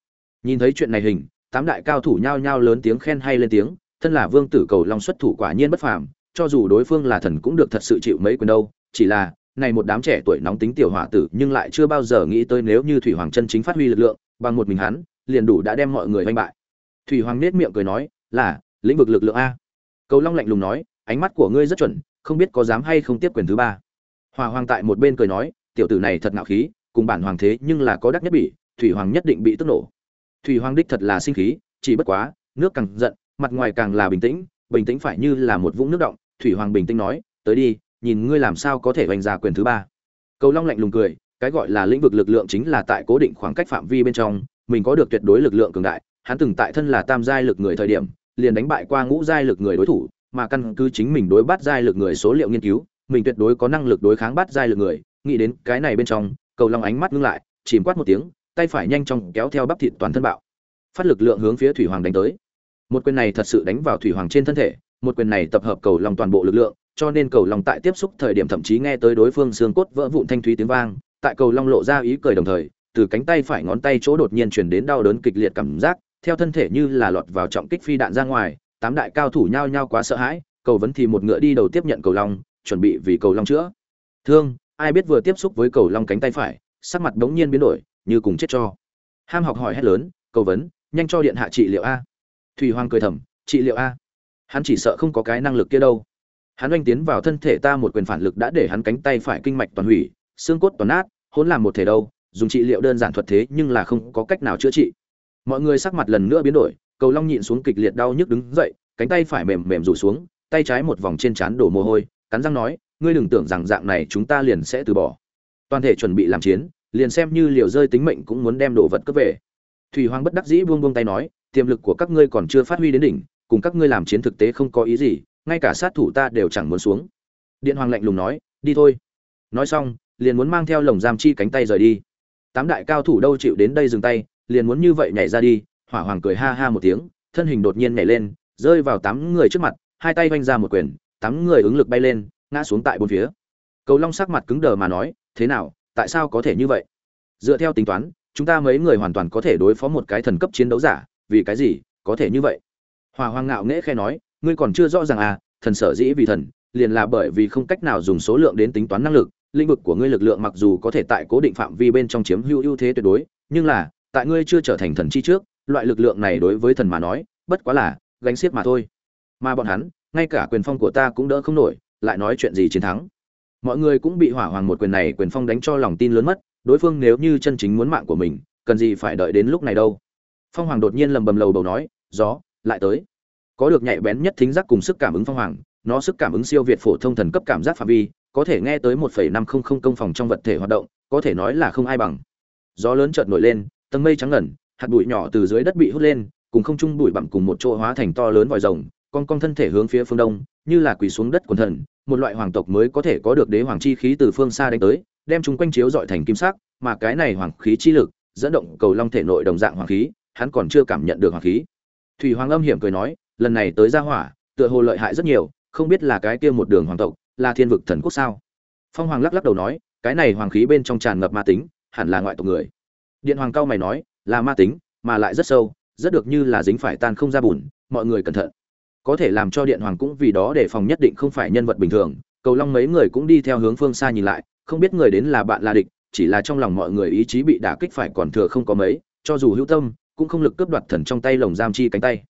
Nhìn thấy chuyện này hình, tám đại cao thủ nhao nhao lớn tiếng khen hay lên tiếng, thân là vương tử cầu long xuất thủ quả nhiên bất phàm, cho dù đối phương là thần cũng được thật sự chịu mấy quyền đâu, chỉ là này một đám trẻ tuổi nóng tính tiểu hỏa tử nhưng lại chưa bao giờ nghĩ tới nếu như thủy hoàng chân chính phát huy lực lượng, bằng một mình hắn, liền đủ đã đem mọi người đánh bại. Thủy hoàng nết miệng cười nói, là, lĩnh vực lực lượng a. Cầu long lạnh lùng nói, ánh mắt của ngươi rất chuẩn, không biết có dám hay không tiếp quyền thứ ba. Hòa hoàng tại một bên cười nói, tiểu tử này thật ngạo khí, cùng bản hoàng thế nhưng là có đắc nhất bị thủy hoàng nhất định bị tức nổ. Thủy hoàng đích thật là sinh khí, chỉ bất quá, nước càng giận, mặt ngoài càng là bình tĩnh bình tĩnh phải như là một vũng nước động. Thủy hoàng bình tĩnh nói, tới đi nhìn ngươi làm sao có thể hoành ra quyền thứ ba. Cầu long lạnh lùng cười, cái gọi là lĩnh vực lực lượng chính là tại cố định khoảng cách phạm vi bên trong, mình có được tuyệt đối lực lượng cường đại, hắn từng tại thân là tam giai lực người thời điểm, liền đánh bại qua ngũ giai lực người đối thủ, mà căn cứ chính mình đối bắt giai lực người số liệu nghiên cứu, mình tuyệt đối có năng lực đối kháng bắt giai lực người, nghĩ đến cái này bên trong, cầu long ánh mắt ngưng lại, chìm quát một tiếng, tay phải nhanh chóng kéo theo bắp thịt toàn thân bạo. Phát lực lượng hướng phía thủy hoàng đánh tới. Một quyền này thật sự đánh vào thủy hoàng trên thân thể, một quyền này tập hợp cầu long toàn bộ lực lượng cho nên cầu long tại tiếp xúc thời điểm thậm chí nghe tới đối phương xương cốt vỡ vụn thanh thúy tiếng vang, tại cầu long lộ ra ý cười đồng thời, từ cánh tay phải ngón tay chỗ đột nhiên chuyển đến đau đớn kịch liệt cảm giác, theo thân thể như là lọt vào trọng kích phi đạn ra ngoài, tám đại cao thủ nhao nhao quá sợ hãi, cầu vấn thì một ngựa đi đầu tiếp nhận cầu long, chuẩn bị vì cầu long chữa. Thương, ai biết vừa tiếp xúc với cầu long cánh tay phải, sắc mặt đống nhiên biến đổi, như cùng chết cho. Ham học hỏi hét lớn, cầu vấn, nhanh cho điện hạ trị liệu a. Thủy hoàng cười thầm, trị liệu a. Hắn chỉ sợ không có cái năng lực kia đâu hắn oanh tiến vào thân thể ta một quyền phản lực đã để hắn cánh tay phải kinh mạch toàn hủy, xương cốt toàn nát, hỗn làm một thể đâu, dùng trị liệu đơn giản thuật thế nhưng là không có cách nào chữa trị. Mọi người sắc mặt lần nữa biến đổi, cầu long nhịn xuống kịch liệt đau nhức đứng dậy, cánh tay phải mềm mềm rủ xuống, tay trái một vòng trên trán đổ mồ hôi, cắn răng nói, ngươi đừng tưởng rằng dạng này chúng ta liền sẽ từ bỏ. Toàn thể chuẩn bị làm chiến, liền xem như liều rơi tính mệnh cũng muốn đem đồ vật cướp về. Thủy hoàng bất đắc dĩ buông buông tay nói, tiềm lực của các ngươi còn chưa phát huy đến đỉnh, cùng các ngươi làm chiến thực tế không có ý gì ngay cả sát thủ ta đều chẳng muốn xuống. Điện hoàng lạnh lùng nói, đi thôi. Nói xong, liền muốn mang theo lồng giam chi cánh tay rời đi. Tám đại cao thủ đâu chịu đến đây dừng tay, liền muốn như vậy nhảy ra đi, hỏa hoàng cười ha ha một tiếng, thân hình đột nhiên nhảy lên, rơi vào tám người trước mặt, hai tay vanh ra một quyền, tám người ứng lực bay lên, ngã xuống tại bốn phía. Cầu long sắc mặt cứng đờ mà nói, thế nào, tại sao có thể như vậy? Dựa theo tính toán, chúng ta mấy người hoàn toàn có thể đối phó một cái thần cấp chiến đấu giả, vì cái gì có thể như vậy? Hòa hoàng ngạo nghễ khe nói ngươi còn chưa rõ ràng à thần sở dĩ vì thần, liền là bởi vì không cách nào dùng số lượng đến tính toán năng lực, lĩnh vực của ngươi lực lượng mặc dù có thể tại cố định phạm vi bên trong chiếm hữu ưu thế tuyệt đối, nhưng là, tại ngươi chưa trở thành thần chi trước, loại lực lượng này đối với thần mà nói, bất quá là gánh xiết mà thôi. Mà bọn hắn, ngay cả quyền phong của ta cũng đỡ không nổi, lại nói chuyện gì chiến thắng. Mọi người cũng bị hỏa hoàng một quyền này quyền phong đánh cho lòng tin lớn mất, đối phương nếu như chân chính muốn mạng của mình, cần gì phải đợi đến lúc này đâu? Phong hoàng đột nhiên lầm bầm lầu bầu nói, gió, lại tới có được nhạy bén nhất thính giác cùng sức cảm ứng phong hoàng, nó sức cảm ứng siêu việt phổ thông thần cấp cảm giác phạm vi, có thể nghe tới 1.500 công phòng trong vật thể hoạt động, có thể nói là không ai bằng. Gió lớn chợt nổi lên, tầng mây trắng ngẩn hạt bụi nhỏ từ dưới đất bị hút lên, cùng không trung bụi bặm cùng một chỗ hóa thành to lớn vòi rồng, con con thân thể hướng phía phương đông, như là quỳ xuống đất quần thần, một loại hoàng tộc mới có thể có được đế hoàng chi khí từ phương xa đánh tới, đem chúng quanh chiếu dọi thành kim sắc, mà cái này hoàng khí chi lực, dẫn động cầu long thể nội đồng dạng hoàng khí, hắn còn chưa cảm nhận được hoàng khí. Thủy hoàng âm hiểm cười nói lần này tới gia hỏa, tựa hồ lợi hại rất nhiều, không biết là cái kia một đường hoàng tộc, là thiên vực thần quốc sao? Phong hoàng lắc lắc đầu nói, cái này hoàng khí bên trong tràn ngập ma tính, hẳn là ngoại tộc người. Điện hoàng cao mày nói, là ma tính, mà lại rất sâu, rất được như là dính phải tan không ra bùn, mọi người cẩn thận. Có thể làm cho điện hoàng cũng vì đó để phòng nhất định không phải nhân vật bình thường, cầu long mấy người cũng đi theo hướng phương xa nhìn lại, không biết người đến là bạn là địch, chỉ là trong lòng mọi người ý chí bị đả kích phải còn thừa không có mấy, cho dù hữu tâm, cũng không lực cướp đoạt thần trong tay lồng giam chi cánh tay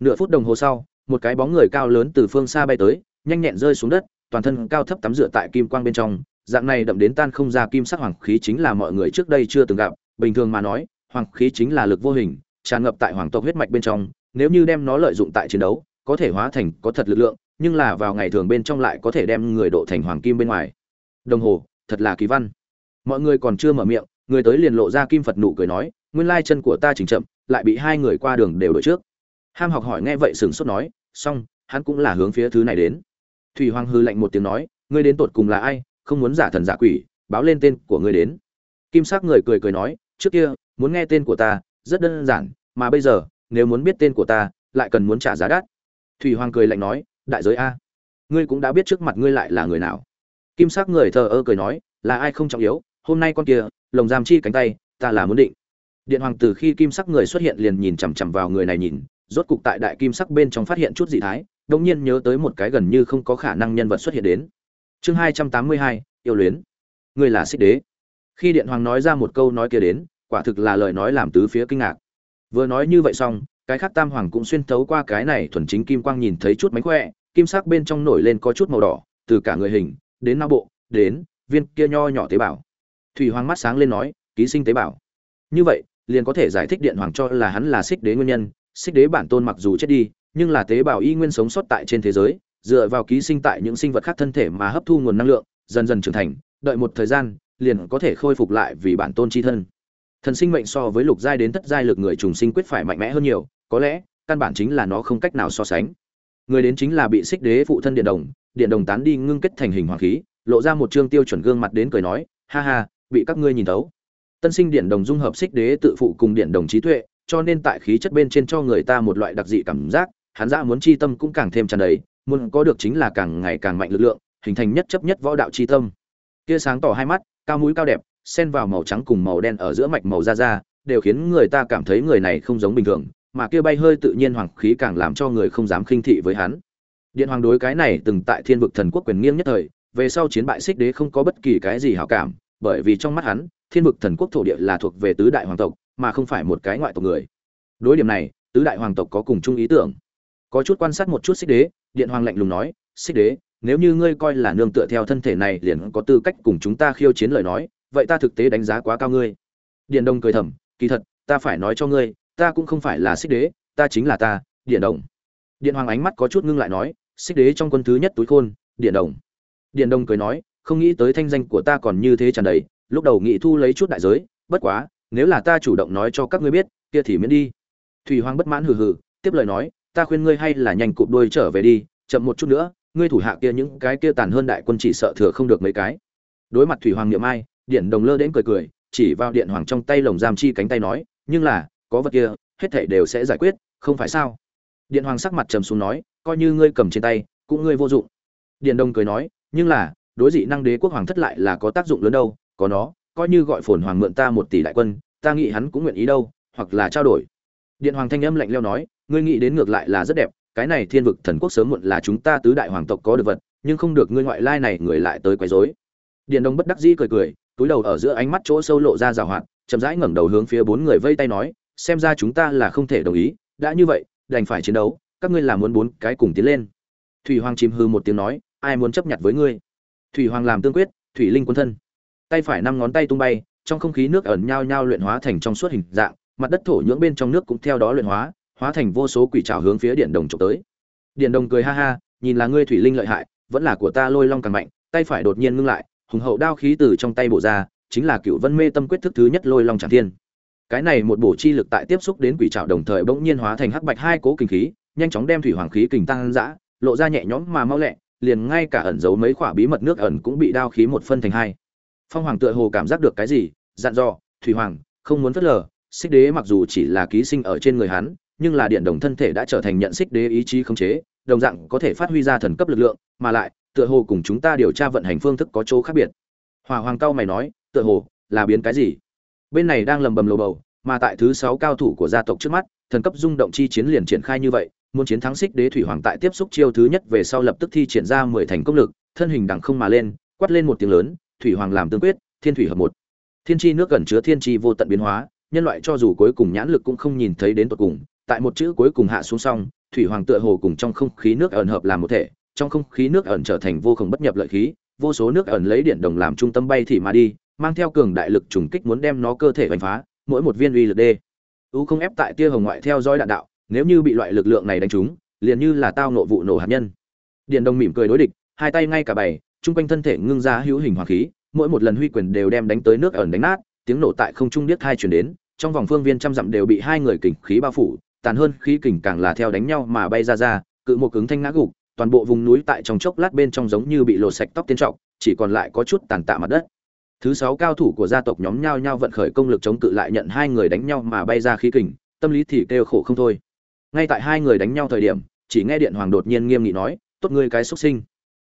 nửa phút đồng hồ sau, một cái bóng người cao lớn từ phương xa bay tới, nhanh nhẹn rơi xuống đất, toàn thân cao thấp tắm rửa tại kim quang bên trong. Dạng này đậm đến tan không ra kim sắc hoàng khí chính là mọi người trước đây chưa từng gặp. Bình thường mà nói, hoàng khí chính là lực vô hình, tràn ngập tại hoàng tộc huyết mạch bên trong. Nếu như đem nó lợi dụng tại chiến đấu, có thể hóa thành có thật lực lượng, nhưng là vào ngày thường bên trong lại có thể đem người độ thành hoàng kim bên ngoài. Đồng hồ, thật là kỳ văn. Mọi người còn chưa mở miệng, người tới liền lộ ra kim phật nụ cười nói, nguyên lai chân của ta chỉnh chậm, lại bị hai người qua đường đều đổi trước ham học hỏi nghe vậy sửng sốt nói, xong, hắn cũng là hướng phía thứ này đến. Thủy hoàng hư lạnh một tiếng nói, ngươi đến tột cùng là ai? Không muốn giả thần giả quỷ, báo lên tên của ngươi đến. Kim sắc người cười cười nói, trước kia, muốn nghe tên của ta, rất đơn giản, mà bây giờ, nếu muốn biết tên của ta, lại cần muốn trả giá đắt. Thủy hoàng cười lạnh nói, đại giới a, ngươi cũng đã biết trước mặt ngươi lại là người nào. Kim sắc người thờ ơ cười nói, là ai không trọng yếu, hôm nay con kia, lồng giam chi cánh tay, ta là muốn định. Điện hoàng từ khi kim sắc người xuất hiện liền nhìn chằm chằm vào người này nhìn rốt cục tại đại kim sắc bên trong phát hiện chút dị thái, đột nhiên nhớ tới một cái gần như không có khả năng nhân vật xuất hiện đến. Chương hai trăm tám mươi hai, yêu luyến. Người là xích đế. Khi điện hoàng nói ra một câu nói kia đến, quả thực là lời nói làm tứ phía kinh ngạc. Vừa nói như vậy xong, cái khác tam hoàng cũng xuyên thấu qua cái này thuần chính kim quang nhìn thấy chút mánh khỏe, kim sắc bên trong nổi lên có chút màu đỏ, từ cả người hình, đến não bộ, đến viên kia nho nhỏ tế bào. Thủy hoàng mắt sáng lên nói, ký sinh tế bào. Như vậy, liền có thể giải thích điện hoàng cho là hắn là xích đế nguyên nhân xích đế bản tôn mặc dù chết đi, nhưng là tế bào y nguyên sống sót tại trên thế giới, dựa vào ký sinh tại những sinh vật khác thân thể mà hấp thu nguồn năng lượng, dần dần trưởng thành, đợi một thời gian, liền có thể khôi phục lại vì bản tôn chi thân. Thần sinh mệnh so với lục giai đến thất giai lực người trùng sinh quyết phải mạnh mẽ hơn nhiều, có lẽ, căn bản chính là nó không cách nào so sánh. Người đến chính là bị xích đế phụ thân điện đồng điện đồng tán đi ngưng kết thành hình hoàng khí, lộ ra một trương tiêu chuẩn gương mặt đến cười nói, ha ha, bị các ngươi nhìn thấu. Tân sinh điện đồng dung hợp xích đế tự phụ cùng điện đồng trí tuệ cho nên tại khí chất bên trên cho người ta một loại đặc dị cảm giác, hắn dã muốn chi tâm cũng càng thêm tràn đầy, muốn có được chính là càng ngày càng mạnh lực lượng, hình thành nhất chấp nhất võ đạo chi tâm. Kia sáng tỏ hai mắt, cao mũi cao đẹp xen vào màu trắng cùng màu đen ở giữa mạch màu da da, đều khiến người ta cảm thấy người này không giống bình thường, mà kia bay hơi tự nhiên hoàng khí càng làm cho người không dám khinh thị với hắn. Điện hoàng đối cái này từng tại thiên vực thần quốc quyền nghiêng nhất thời, về sau chiến bại xích đế không có bất kỳ cái gì hảo cảm, bởi vì trong mắt hắn, thiên vực thần quốc thổ địa là thuộc về tứ đại hoàng tộc mà không phải một cái ngoại tộc người. Đối điểm này, tứ đại hoàng tộc có cùng chung ý tưởng. Có chút quan sát một chút xích đế, điện hoàng lạnh lùng nói, xích đế, nếu như ngươi coi là nương tựa theo thân thể này liền có tư cách cùng chúng ta khiêu chiến lời nói, vậy ta thực tế đánh giá quá cao ngươi. Điện đông cười thầm, kỳ thật, ta phải nói cho ngươi, ta cũng không phải là xích đế, ta chính là ta, điện đồng. Điện hoàng ánh mắt có chút ngưng lại nói, xích đế trong quân thứ nhất túi khôn, điện đồng. Điện đông cười nói, không nghĩ tới thanh danh của ta còn như thế tràn đầy, lúc đầu nghĩ thu lấy chút đại giới, bất quá nếu là ta chủ động nói cho các ngươi biết, kia thì miễn đi. Thủy hoàng bất mãn hừ hừ, tiếp lời nói, ta khuyên ngươi hay là nhanh cụp đuôi trở về đi, chậm một chút nữa, ngươi thủ hạ kia những cái kia tàn hơn đại quân chỉ sợ thừa không được mấy cái. Đối mặt thủy hoàng niệm ai, điện đồng lơ đến cười cười, chỉ vào điện hoàng trong tay lồng giam chi cánh tay nói, nhưng là, có vật kia, hết thảy đều sẽ giải quyết, không phải sao? Điện hoàng sắc mặt trầm xuống nói, coi như ngươi cầm trên tay, cũng ngươi vô dụng. Điện đồng cười nói, nhưng là, đối dị năng đế quốc hoàng thất lại là có tác dụng lớn đâu, có nó coi như gọi phồn hoàng mượn ta một tỷ đại quân, ta nghĩ hắn cũng nguyện ý đâu, hoặc là trao đổi. Điện hoàng thanh âm lạnh leo nói, ngươi nghĩ đến ngược lại là rất đẹp, cái này thiên vực thần quốc sớm muộn là chúng ta tứ đại hoàng tộc có được vật, nhưng không được ngươi ngoại lai này người lại tới quấy rối. Điện đông bất đắc dĩ cười cười, túi đầu ở giữa ánh mắt chỗ sâu lộ ra rào hoạt, chậm rãi ngẩng đầu hướng phía bốn người vây tay nói, xem ra chúng ta là không thể đồng ý, đã như vậy, đành phải chiến đấu, các ngươi là muốn bốn cái cùng tiến lên. Thủy hoàng chìm hư một tiếng nói, ai muốn chấp nhận với ngươi? Thủy hoàng làm tương quyết, thủy linh quân thân tay phải năm ngón tay tung bay, trong không khí nước ẩn nhao nhao luyện hóa thành trong suốt hình dạng, mặt đất thổ nhưỡng bên trong nước cũng theo đó luyện hóa hóa thành vô số quỷ trào hướng phía điện đồng trộm tới. Điện đồng cười ha ha, nhìn là ngươi thủy linh lợi hại, vẫn là của ta lôi long càng mạnh, tay phải đột nhiên ngưng lại, hùng hậu đao khí từ trong tay bổ ra, chính là cựu vân mê tâm quyết thức thứ nhất lôi long tràng thiên. Cái này một bổ chi lực tại tiếp xúc đến quỷ trào đồng thời bỗng nhiên hóa thành hắc bạch hai cố kinh khí, nhanh chóng đem thủy hoàng khí kình tăng dã, lộ ra nhẹ nhõm mà mau lẹ, liền ngay cả ẩn giấu mấy khỏa bí mật nước ẩn cũng bị đao khí một phân thành hai phong hoàng tựa hồ cảm giác được cái gì, dặn dò, thủy hoàng, không muốn phớt lờ, xích đế mặc dù chỉ là ký sinh ở trên người hắn, nhưng là điện đồng thân thể đã trở thành nhận xích đế ý chí khống chế, đồng dạng có thể phát huy ra thần cấp lực lượng, mà lại, tựa hồ cùng chúng ta điều tra vận hành phương thức có chỗ khác biệt. Hòa hoàng cao mày nói, tựa hồ, là biến cái gì? Bên này đang lầm bầm lầu bầu, mà tại thứ sáu cao thủ của gia tộc trước mắt, thần cấp rung động chi chiến liền triển khai như vậy, muốn chiến thắng xích đế thủy hoàng tại tiếp xúc chiêu thứ nhất về sau lập tức thi triển ra mười thành công lực, thân hình đằng không mà lên, quát lên một tiếng lớn thủy hoàng làm tương quyết, thiên thủy hợp một. Thiên chi nước gần chứa thiên chi vô tận biến hóa, nhân loại cho dù cuối cùng nhãn lực cũng không nhìn thấy đến tận cùng, tại một chữ cuối cùng hạ xuống xong, thủy hoàng tựa hồ cùng trong không khí nước ẩn hợp làm một thể, trong không khí nước ẩn trở thành vô cùng bất nhập lợi khí, vô số nước ẩn lấy điện đồng làm trung tâm bay thì mà đi, mang theo cường đại lực trùng kích muốn đem nó cơ thể đánh phá, mỗi một viên uy lực đê. U không ép tại tia hồng ngoại theo dõi đạn đạo, nếu như bị loại lực lượng này đánh trúng, liền như là tao nộ vụ nổ hạt nhân. Điện đồng mỉm cười đối địch, hai tay ngay cả bày trung quanh thân thể ngưng ra hữu hình hoàng khí, mỗi một lần huy quyền đều đem đánh tới nước ẩn đánh nát, tiếng nổ tại không trung điếc hai chuyển đến, trong vòng phương viên trăm dặm đều bị hai người kình khí bao phủ, tàn hơn khí kình càng là theo đánh nhau mà bay ra ra, cự một cứng thanh ngã gục, toàn bộ vùng núi tại trong chốc lát bên trong giống như bị lột sạch tóc tiên trọng, chỉ còn lại có chút tàn tạ mặt đất. Thứ sáu cao thủ của gia tộc nhóm nhau nhau vận khởi công lực chống cự lại nhận hai người đánh nhau mà bay ra khí kình, tâm lý thì kêu khổ không thôi. Ngay tại hai người đánh nhau thời điểm, chỉ nghe điện hoàng đột nhiên nghiêm nghị nói, tốt ngươi cái xuất sinh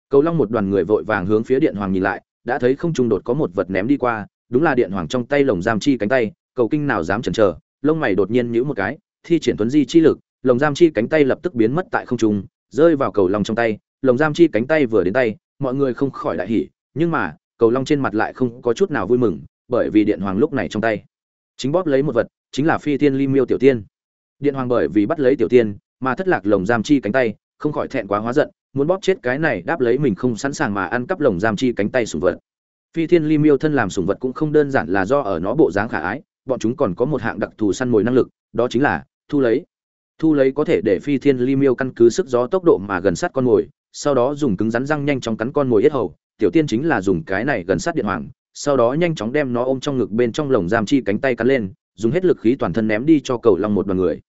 cầu long một đoàn người vội vàng hướng phía điện hoàng nhìn lại, đã thấy không trung đột có một vật ném đi qua, đúng là điện hoàng trong tay lồng giam chi cánh tay, cầu kinh nào dám chần chờ, lông mày đột nhiên nhíu một cái, thi triển tuấn di chi lực, lồng giam chi cánh tay lập tức biến mất tại không trung, rơi vào cầu long trong tay, lồng giam chi cánh tay vừa đến tay, mọi người không khỏi đại hỉ, nhưng mà, cầu long trên mặt lại không có chút nào vui mừng, bởi vì điện hoàng lúc này trong tay, chính bóp lấy một vật, chính là phi tiên ly miêu tiểu tiên. Điện hoàng bởi vì bắt lấy tiểu tiên, mà thất lạc lồng giam chi cánh tay, không khỏi thẹn quá hóa giận muốn bóp chết cái này đáp lấy mình không sẵn sàng mà ăn cắp lồng giam chi cánh tay sùng vật. Phi thiên ly miêu thân làm sùng vật cũng không đơn giản là do ở nó bộ dáng khả ái, bọn chúng còn có một hạng đặc thù săn mồi năng lực, đó chính là thu lấy. Thu lấy có thể để phi thiên ly miêu căn cứ sức gió tốc độ mà gần sát con mồi, sau đó dùng cứng rắn răng nhanh chóng cắn con mồi yết hầu, tiểu tiên chính là dùng cái này gần sát điện hoàng, sau đó nhanh chóng đem nó ôm trong ngực bên trong lồng giam chi cánh tay cắn lên, dùng hết lực khí toàn thân ném đi cho cầu long một đoàn người.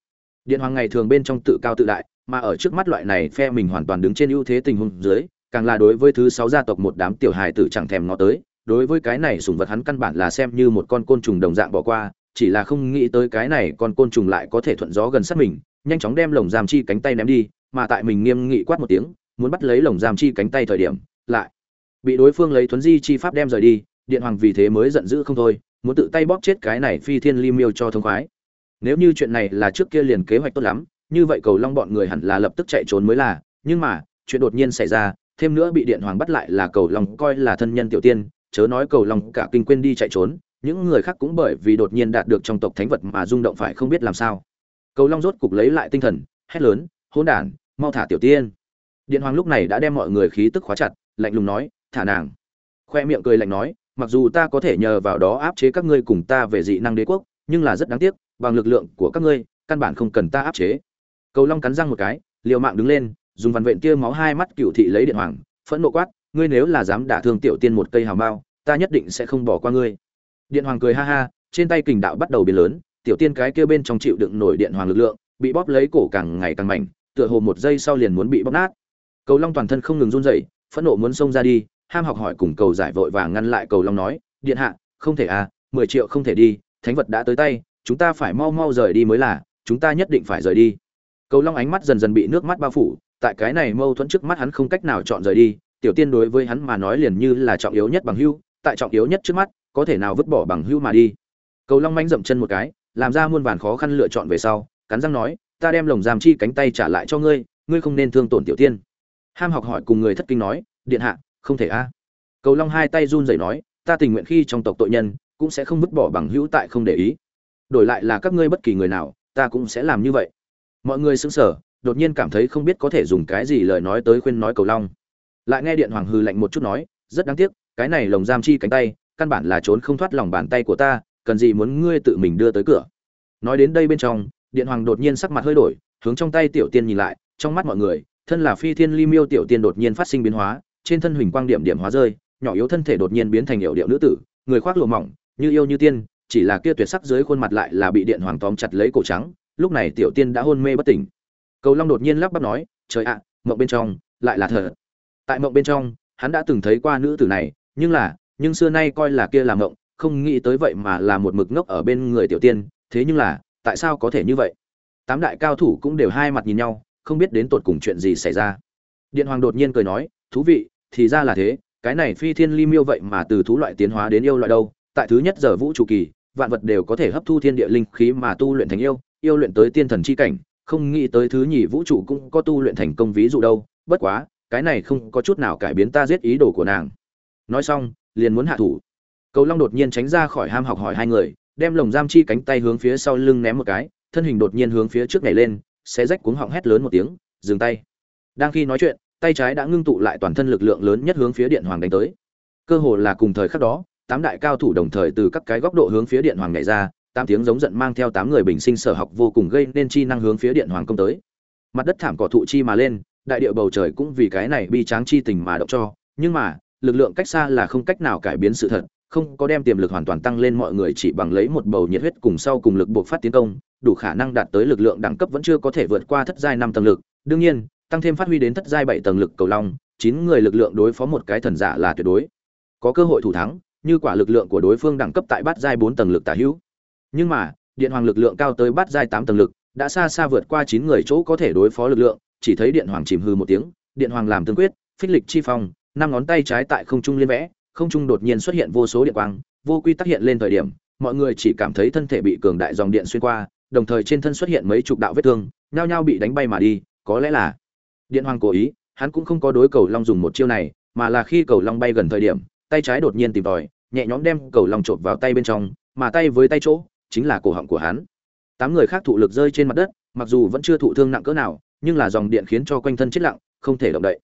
Điện hoàng ngày thường bên trong tự cao tự đại mà ở trước mắt loại này phe mình hoàn toàn đứng trên ưu thế tình huống dưới, càng là đối với thứ sáu gia tộc một đám tiểu hài tử chẳng thèm ngó tới, đối với cái này sùng vật hắn căn bản là xem như một con côn trùng đồng dạng bỏ qua, chỉ là không nghĩ tới cái này con côn trùng lại có thể thuận gió gần sát mình, nhanh chóng đem lồng giam chi cánh tay ném đi, mà tại mình nghiêm nghị quát một tiếng, muốn bắt lấy lồng giam chi cánh tay thời điểm, lại bị đối phương lấy thuấn di chi pháp đem rời đi, điện hoàng vì thế mới giận dữ không thôi, muốn tự tay bóp chết cái này phi thiên ly miêu cho thông khoái. Nếu như chuyện này là trước kia liền kế hoạch tốt lắm như vậy cầu long bọn người hẳn là lập tức chạy trốn mới là, nhưng mà, chuyện đột nhiên xảy ra, thêm nữa bị điện hoàng bắt lại là cầu long coi là thân nhân tiểu tiên, chớ nói cầu long cả kinh quên đi chạy trốn, những người khác cũng bởi vì đột nhiên đạt được trong tộc thánh vật mà rung động phải không biết làm sao. Cầu long rốt cục lấy lại tinh thần, hét lớn, hỗn đản, mau thả tiểu tiên. Điện hoàng lúc này đã đem mọi người khí tức khóa chặt, lạnh lùng nói, thả nàng. Khoe miệng cười lạnh nói, mặc dù ta có thể nhờ vào đó áp chế các ngươi cùng ta về dị năng đế quốc, nhưng là rất đáng tiếc, bằng lực lượng của các ngươi, căn bản không cần ta áp chế cầu long cắn răng một cái, liều mạng đứng lên, dùng văn vện kia máu hai mắt cựu thị lấy điện hoàng, phẫn nộ quát, ngươi nếu là dám đả thương tiểu tiên một cây hào mao, ta nhất định sẽ không bỏ qua ngươi. Điện hoàng cười ha ha, trên tay kình đạo bắt đầu biến lớn, tiểu tiên cái kia bên trong chịu đựng nổi điện hoàng lực lượng, bị bóp lấy cổ càng ngày càng mạnh tựa hồ một giây sau liền muốn bị bóp nát. Cầu long toàn thân không ngừng run rẩy, phẫn nộ muốn xông ra đi, ham học hỏi cùng cầu giải vội vàng ngăn lại cầu long nói, điện hạ, không thể à mười triệu không thể đi, thánh vật đã tới tay, chúng ta phải mau mau rời đi mới là, chúng ta nhất định phải rời đi cầu long ánh mắt dần dần bị nước mắt bao phủ, tại cái này mâu thuẫn trước mắt hắn không cách nào chọn rời đi, tiểu tiên đối với hắn mà nói liền như là trọng yếu nhất bằng hưu, tại trọng yếu nhất trước mắt, có thể nào vứt bỏ bằng hưu mà đi. Cầu long mánh dậm chân một cái, làm ra muôn vàn khó khăn lựa chọn về sau, cắn răng nói, ta đem lồng giam chi cánh tay trả lại cho ngươi ngươi không nên thương tổn tiểu tiên. Ham học hỏi cùng người thất kinh nói, điện hạ, không thể a. Cầu long hai tay run rẩy nói, ta tình nguyện khi trong tộc tội nhân, cũng sẽ không vứt bỏ bằng hữu tại không để ý. Đổi lại là các ngươi bất kỳ người nào, ta cũng sẽ làm như vậy mọi người sững sờ, đột nhiên cảm thấy không biết có thể dùng cái gì lời nói tới khuyên nói cầu long. Lại nghe điện hoàng hư lạnh một chút nói, rất đáng tiếc, cái này lồng giam chi cánh tay, căn bản là trốn không thoát lòng bàn tay của ta, cần gì muốn ngươi tự mình đưa tới cửa. Nói đến đây bên trong, điện hoàng đột nhiên sắc mặt hơi đổi, hướng trong tay tiểu tiên nhìn lại, trong mắt mọi người, thân là phi thiên ly miêu tiểu tiên đột nhiên phát sinh biến hóa, trên thân huỳnh quang điểm điểm hóa rơi, nhỏ yếu thân thể đột nhiên biến thành hiệu điệu nữ tử, người khoác lụa mỏng, như yêu như tiên, chỉ là kia tuyệt sắc dưới khuôn mặt lại là bị điện hoàng tóm chặt lấy cổ trắng lúc này tiểu tiên đã hôn mê bất tỉnh. Cầu long đột nhiên lắp bắp nói, trời ạ, mộng bên trong, lại là thật tại mộng bên trong, hắn đã từng thấy qua nữ tử này, nhưng là, nhưng xưa nay coi là kia là mộng, không nghĩ tới vậy mà là một mực ngốc ở bên người tiểu tiên, thế nhưng là, tại sao có thể như vậy? Tám đại cao thủ cũng đều hai mặt nhìn nhau, không biết đến tột cùng chuyện gì xảy ra. Điện hoàng đột nhiên cười nói, thú vị, thì ra là thế, cái này phi thiên ly miêu vậy mà từ thú loại tiến hóa đến yêu loại đâu, tại thứ nhất giờ vũ trụ kỳ, vạn vật đều có thể hấp thu thiên địa linh khí mà tu luyện thành yêu yêu luyện tới tiên thần chi cảnh, không nghĩ tới thứ nhì vũ trụ cũng có tu luyện thành công ví dụ đâu, bất quá, cái này không có chút nào cải biến ta giết ý đồ của nàng. Nói xong, liền muốn hạ thủ. Cầu long đột nhiên tránh ra khỏi ham học hỏi hai người, đem lồng giam chi cánh tay hướng phía sau lưng ném một cái, thân hình đột nhiên hướng phía trước nhảy lên, xé rách cuống họng hét lớn một tiếng, dừng tay. Đang khi nói chuyện, tay trái đã ngưng tụ lại toàn thân lực lượng lớn nhất hướng phía điện hoàng đánh tới. Cơ hồ là cùng thời khắc đó, tám đại cao thủ đồng thời từ các cái góc độ hướng phía điện hoàng nhảy ra tám tiếng giống giận mang theo tám người bình sinh sở học vô cùng gây nên chi năng hướng phía điện hoàng công tới. Mặt đất thảm cỏ thụ chi mà lên, đại địa bầu trời cũng vì cái này bi tráng chi tình mà động cho. Nhưng mà, lực lượng cách xa là không cách nào cải biến sự thật, không có đem tiềm lực hoàn toàn tăng lên mọi người chỉ bằng lấy một bầu nhiệt huyết cùng sau cùng lực buộc phát tiến công, đủ khả năng đạt tới lực lượng đẳng cấp vẫn chưa có thể vượt qua thất giai năm tầng lực. Đương nhiên, tăng thêm phát huy đến thất giai bảy tầng lực cầu long, chín người lực lượng đối phó một cái thần giả là tuyệt đối. Có cơ hội thủ thắng, như quả lực lượng của đối phương đẳng cấp tại bát giai bốn tầng lực tả hữu nhưng mà, điện hoàng lực lượng cao tới bát giai tám tầng lực, đã xa xa vượt qua chín người chỗ có thể đối phó lực lượng, chỉ thấy điện hoàng chìm hư một tiếng, điện hoàng làm tương quyết, phích lịch chi phong, năm ngón tay trái tại không trung liên vẽ, không trung đột nhiên xuất hiện vô số điện quang, vô quy tắc hiện lên thời điểm, mọi người chỉ cảm thấy thân thể bị cường đại dòng điện xuyên qua, đồng thời trên thân xuất hiện mấy chục đạo vết thương, nhao nhao bị đánh bay mà đi, có lẽ là điện hoàng cố ý, hắn cũng không có đối cầu long dùng một chiêu này, mà là khi cầu long bay gần thời điểm, tay trái đột nhiên tìm tòi, nhẹ nhõm đem cầu long trộn vào tay bên trong, mà tay với tay chỗ chính là cổ họng của hắn. Tám người khác thụ lực rơi trên mặt đất, mặc dù vẫn chưa thụ thương nặng cỡ nào, nhưng là dòng điện khiến cho quanh thân chết lặng, không thể động đậy.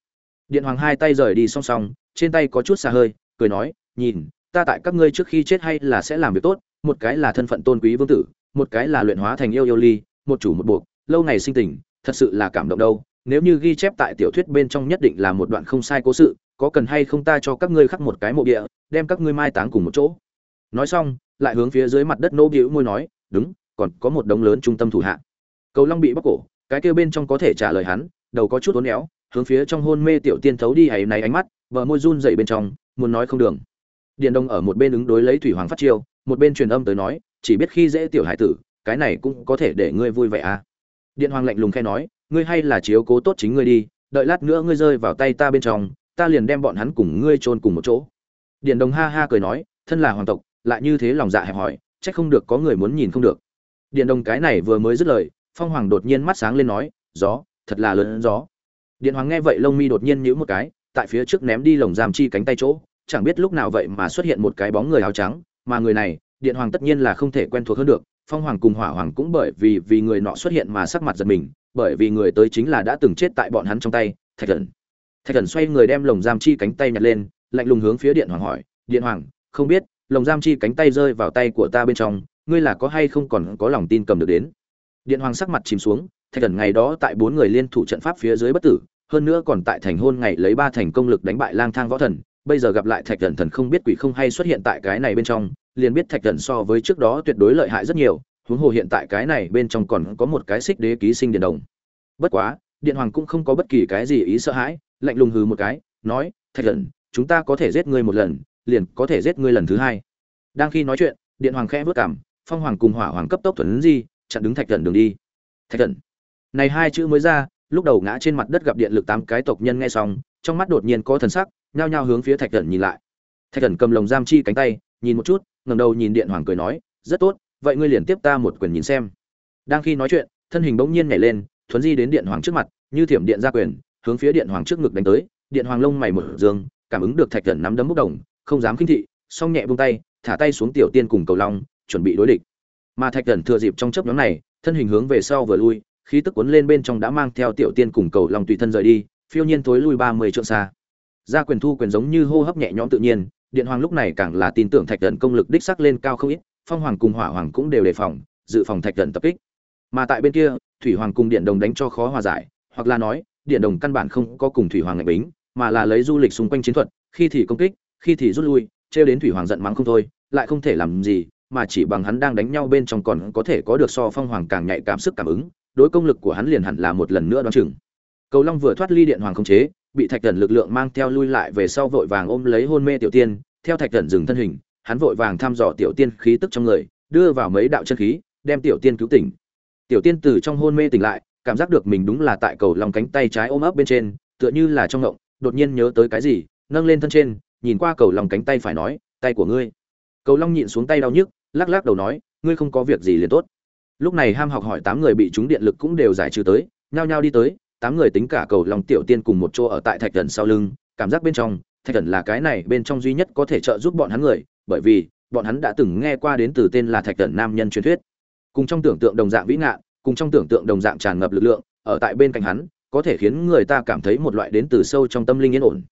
Điện hoàng hai tay rời đi song song, trên tay có chút xa hơi, cười nói, nhìn, ta tại các ngươi trước khi chết hay là sẽ làm việc tốt, một cái là thân phận tôn quý vương tử, một cái là luyện hóa thành yêu yêu ly, một chủ một buộc, lâu ngày sinh tình, thật sự là cảm động đâu, nếu như ghi chép tại tiểu thuyết bên trong nhất định là một đoạn không sai cố sự, có cần hay không ta cho các ngươi khắc một cái mộ địa, đem các ngươi mai táng cùng một chỗ. Nói xong lại hướng phía dưới mặt đất nô bĩu môi nói, đúng, còn có một đống lớn trung tâm thủ hạ. Cầu long bị bóc cổ, cái kia bên trong có thể trả lời hắn, đầu có chút uốn éo, hướng phía trong hôn mê tiểu tiên thấu đi hay này ánh mắt vợ môi run dậy bên trong, muốn nói không đường. Điện đông ở một bên ứng đối lấy thủy hoàng phát chiêu, một bên truyền âm tới nói, chỉ biết khi dễ tiểu hải tử, cái này cũng có thể để ngươi vui vẻ à. Điện hoàng lạnh lùng khe nói, ngươi hay là chiếu cố tốt chính ngươi đi, đợi lát nữa ngươi rơi vào tay ta bên trong, ta liền đem bọn hắn cùng ngươi chôn cùng một chỗ. Điện đồng ha ha cười nói, thân là hoàng tộc lại như thế lòng dạ hẹp hòi trách không được có người muốn nhìn không được. Điện đồng cái này vừa mới dứt lời, phong hoàng đột nhiên mắt sáng lên nói, gió, thật là lớn gió. Điện hoàng nghe vậy lông mi đột nhiên nhíu một cái, tại phía trước ném đi lồng giam chi cánh tay chỗ, chẳng biết lúc nào vậy mà xuất hiện một cái bóng người áo trắng, mà người này, điện hoàng tất nhiên là không thể quen thuộc hơn được, phong hoàng cùng hỏa hoàng cũng bởi vì vì người nọ xuất hiện mà sắc mặt giật mình, bởi vì người tới chính là đã từng chết tại bọn hắn trong tay, thạch thần. Thạch thần xoay người đem lồng giam chi cánh tay nhặt lên, lạnh lùng hướng phía điện hoàng hỏi, điện hoàng, không biết lồng giam chi cánh tay rơi vào tay của ta bên trong, ngươi là có hay không còn có lòng tin cầm được đến? Điện hoàng sắc mặt chìm xuống, thạch thần ngày đó tại bốn người liên thủ trận pháp phía dưới bất tử, hơn nữa còn tại thành hôn ngày lấy ba thành công lực đánh bại lang thang võ thần, bây giờ gặp lại thạch thần thần không biết quỷ không hay xuất hiện tại cái này bên trong, liền biết thạch thần so với trước đó tuyệt đối lợi hại rất nhiều, huống hồ hiện tại cái này bên trong còn có một cái xích đế ký sinh điện đồng. Bất quá, điện hoàng cũng không có bất kỳ cái gì ý sợ hãi, lạnh lùng hừ một cái, nói, thạch thần, chúng ta có thể giết ngươi một lần liền có thể giết ngươi lần thứ hai. Đang khi nói chuyện, điện hoàng khẽ vớt cảm, phong hoàng cùng hỏa hoàng cấp tốc thuần di, chặn đứng thạch thần đường đi. Thạch thần này hai chữ mới ra, lúc đầu ngã trên mặt đất gặp điện lực tám cái tộc nhân nghe xong, trong mắt đột nhiên có thần sắc, nhao nhao hướng phía thạch thần nhìn lại. Thạch thần cầm lồng giam chi cánh tay, nhìn một chút, ngẩng đầu nhìn điện hoàng cười nói, rất tốt, vậy ngươi liền tiếp ta một quyền nhìn xem. Đang khi nói chuyện, thân hình bỗng nhiên nhảy lên thuấn di đến điện hoàng trước mặt, như thiểm điện ra quyền, hướng phía điện hoàng trước ngực đánh tới, điện hoàng lông mày mở dương, cảm ứng được thạch thần nắm đấm bốc đồng không dám khinh thị, song nhẹ buông tay, thả tay xuống tiểu tiên cùng cầu long, chuẩn bị đối địch. Mà thạch thần thừa dịp trong chớp nhóm này, thân hình hướng về sau vừa lui, khí tức cuốn lên bên trong đã mang theo tiểu tiên cùng cầu long tùy thân rời đi, phiêu nhiên thối lui ba mươi trượng xa. Ra quyền thu quyền giống như hô hấp nhẹ nhõm tự nhiên, điện hoàng lúc này càng là tin tưởng thạch thần công lực đích sắc lên cao không ít, phong hoàng cùng hỏa hoàng cũng đều đề phòng, dự phòng thạch thần tập kích. Mà tại bên kia, thủy hoàng cùng điện đồng đánh cho khó hòa giải, hoặc là nói, điện đồng căn bản không có cùng thủy hoàng ngạch bính, mà là lấy du lịch xung quanh chiến thuật, khi thì công kích khi thì rút lui, trêu đến thủy hoàng giận mắng không thôi, lại không thể làm gì, mà chỉ bằng hắn đang đánh nhau bên trong còn có thể có được so phong hoàng càng nhạy cảm sức cảm ứng, đối công lực của hắn liền hẳn là một lần nữa đoán chừng. Cầu long vừa thoát ly điện hoàng không chế, bị thạch thần lực lượng mang theo lui lại về sau vội vàng ôm lấy hôn mê tiểu tiên, theo thạch thần dừng thân hình, hắn vội vàng thăm dò tiểu tiên khí tức trong người, đưa vào mấy đạo chân khí, đem tiểu tiên cứu tỉnh. Tiểu tiên từ trong hôn mê tỉnh lại, cảm giác được mình đúng là tại cầu lòng cánh tay trái ôm ấp bên trên, tựa như là trong ngộng, đột nhiên nhớ tới cái gì, nâng lên thân trên nhìn qua cầu lòng cánh tay phải nói, tay của ngươi. Cầu long nhịn xuống tay đau nhức, lắc lắc đầu nói, ngươi không có việc gì liền tốt. Lúc này ham học hỏi tám người bị chúng điện lực cũng đều giải trừ tới, nhao nhao đi tới, tám người tính cả cầu long tiểu tiên cùng một chỗ ở tại thạch thần sau lưng, cảm giác bên trong, thạch thần là cái này bên trong duy nhất có thể trợ giúp bọn hắn người, bởi vì, bọn hắn đã từng nghe qua đến từ tên là thạch thần nam nhân truyền thuyết. Cùng trong tưởng tượng đồng dạng vĩ ngạn, cùng trong tưởng tượng đồng dạng tràn ngập lực lượng, ở tại bên cạnh hắn, có thể khiến người ta cảm thấy một loại đến từ sâu trong tâm linh yên ổn.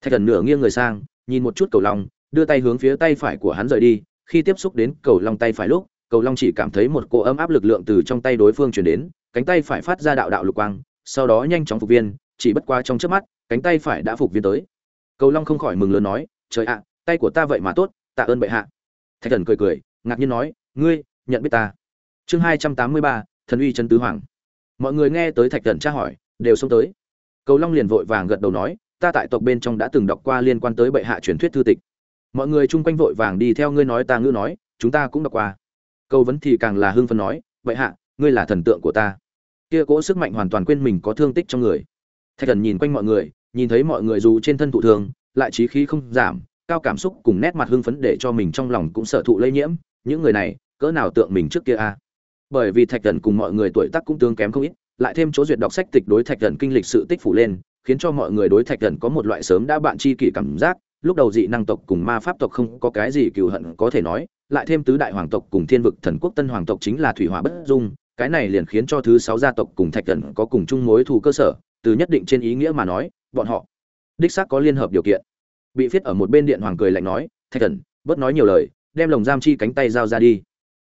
Thạch thần nửa nghiêng người sang nhìn một chút cầu long, đưa tay hướng phía tay phải của hắn rời đi. Khi tiếp xúc đến cầu long tay phải lúc, cầu long chỉ cảm thấy một cỗ ấm áp lực lượng từ trong tay đối phương chuyển đến, cánh tay phải phát ra đạo đạo lục quang, sau đó nhanh chóng phục viên, chỉ bất qua trong trước mắt, cánh tay phải đã phục viên tới. Cầu long không khỏi mừng lớn nói, trời ạ, tay của ta vậy mà tốt, tạ ơn bệ hạ. Thạch thần cười cười, ngạc nhiên nói, ngươi, nhận biết ta. Chương hai trăm tám mươi ba, thần uy chân tứ hoàng. Mọi người nghe tới thạch thần tra hỏi, đều xông tới. Cầu long liền vội vàng gật đầu nói ta tại tộc bên trong đã từng đọc qua liên quan tới bệ hạ truyền thuyết thư tịch. Mọi người chung quanh vội vàng đi theo ngươi nói ta ngữ nói, chúng ta cũng đọc qua. Câu vấn thì càng là hưng phấn nói vậy hạ, ngươi là thần tượng của ta. Kia cỗ sức mạnh hoàn toàn quên mình có thương tích trong người. Thạch thần nhìn quanh mọi người, nhìn thấy mọi người dù trên thân thụ thường lại trí khí không giảm, cao cảm xúc cùng nét mặt hưng phấn để cho mình trong lòng cũng sợ thụ lây nhiễm, những người này, cỡ nào tượng mình trước kia a? Bởi vì thạch thần cùng mọi người tuổi tác cũng tương kém không ít, lại thêm chỗ duyệt đọc sách tịch đối thạch thần kinh lịch sự tích phủ lên khiến cho mọi người đối thạch thần có một loại sớm đã bạn chi kỷ cảm giác. Lúc đầu dị năng tộc cùng ma pháp tộc không có cái gì cừu hận, có thể nói, lại thêm tứ đại hoàng tộc cùng thiên vực thần quốc tân hoàng tộc chính là thủy hỏa bất dung, cái này liền khiến cho thứ sáu gia tộc cùng thạch thần có cùng chung mối thù cơ sở, từ nhất định trên ý nghĩa mà nói, bọn họ đích xác có liên hợp điều kiện. Bị viết ở một bên điện hoàng cười lạnh nói, thạch thần, bớt nói nhiều lời, đem lồng giam chi cánh tay giao ra đi.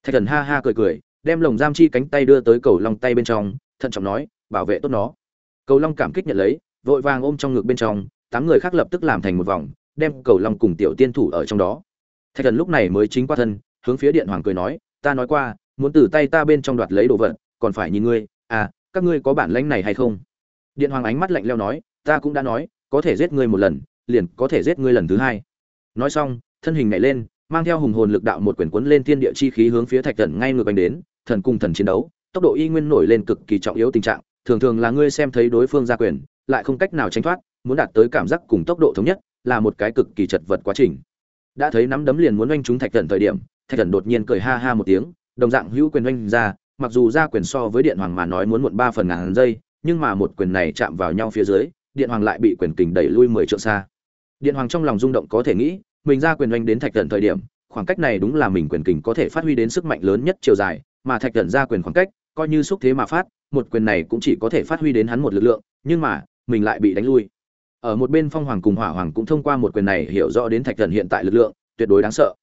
Thạch thần ha ha cười cười, đem lồng giam chi cánh tay đưa tới cầu long tay bên trong, thận trọng nói, bảo vệ tốt nó. Cầu long cảm kích nhận lấy vội vàng ôm trong ngực bên trong, tám người khác lập tức làm thành một vòng, đem cầu long cùng tiểu tiên thủ ở trong đó. Thạch thần lúc này mới chính qua thân, hướng phía điện hoàng cười nói, ta nói qua, muốn từ tay ta bên trong đoạt lấy đồ vật, còn phải nhìn ngươi à các ngươi có bản lãnh này hay không? Điện hoàng ánh mắt lạnh leo nói, ta cũng đã nói, có thể giết ngươi một lần, liền có thể giết ngươi lần thứ hai. Nói xong, thân hình nhảy lên, mang theo hùng hồn lực đạo một quyển cuốn lên thiên địa chi khí hướng phía thạch thần ngay ngược anh đến, thần cùng thần chiến đấu, tốc độ y nguyên nổi lên cực kỳ trọng yếu tình trạng, thường thường là ngươi xem thấy đối phương ra quyền lại không cách nào tránh thoát, muốn đạt tới cảm giác cùng tốc độ thống nhất là một cái cực kỳ chật vật quá trình. Đã thấy nắm đấm liền muốn oanh chúng thạch thần thời điểm, thạch thần đột nhiên cười ha ha một tiếng, đồng dạng hữu quyền oanh ra, mặc dù ra quyền so với điện hoàng mà nói muốn muộn ba phần ngàn giây, nhưng mà một quyền này chạm vào nhau phía dưới, điện hoàng lại bị quyền kình đẩy lui mười trượng xa. Điện hoàng trong lòng rung động có thể nghĩ, mình ra quyền oanh đến thạch thần thời điểm, khoảng cách này đúng là mình quyền kình có thể phát huy đến sức mạnh lớn nhất chiều dài, mà thạch thần ra quyền khoảng cách, coi như xúc thế mà phát, một quyền này cũng chỉ có thể phát huy đến hắn một lực lượng, nhưng mà mình lại bị đánh lui. Ở một bên phong hoàng cùng hỏa hoàng cũng thông qua một quyền này hiểu rõ đến thạch thần hiện tại lực lượng, tuyệt đối đáng sợ.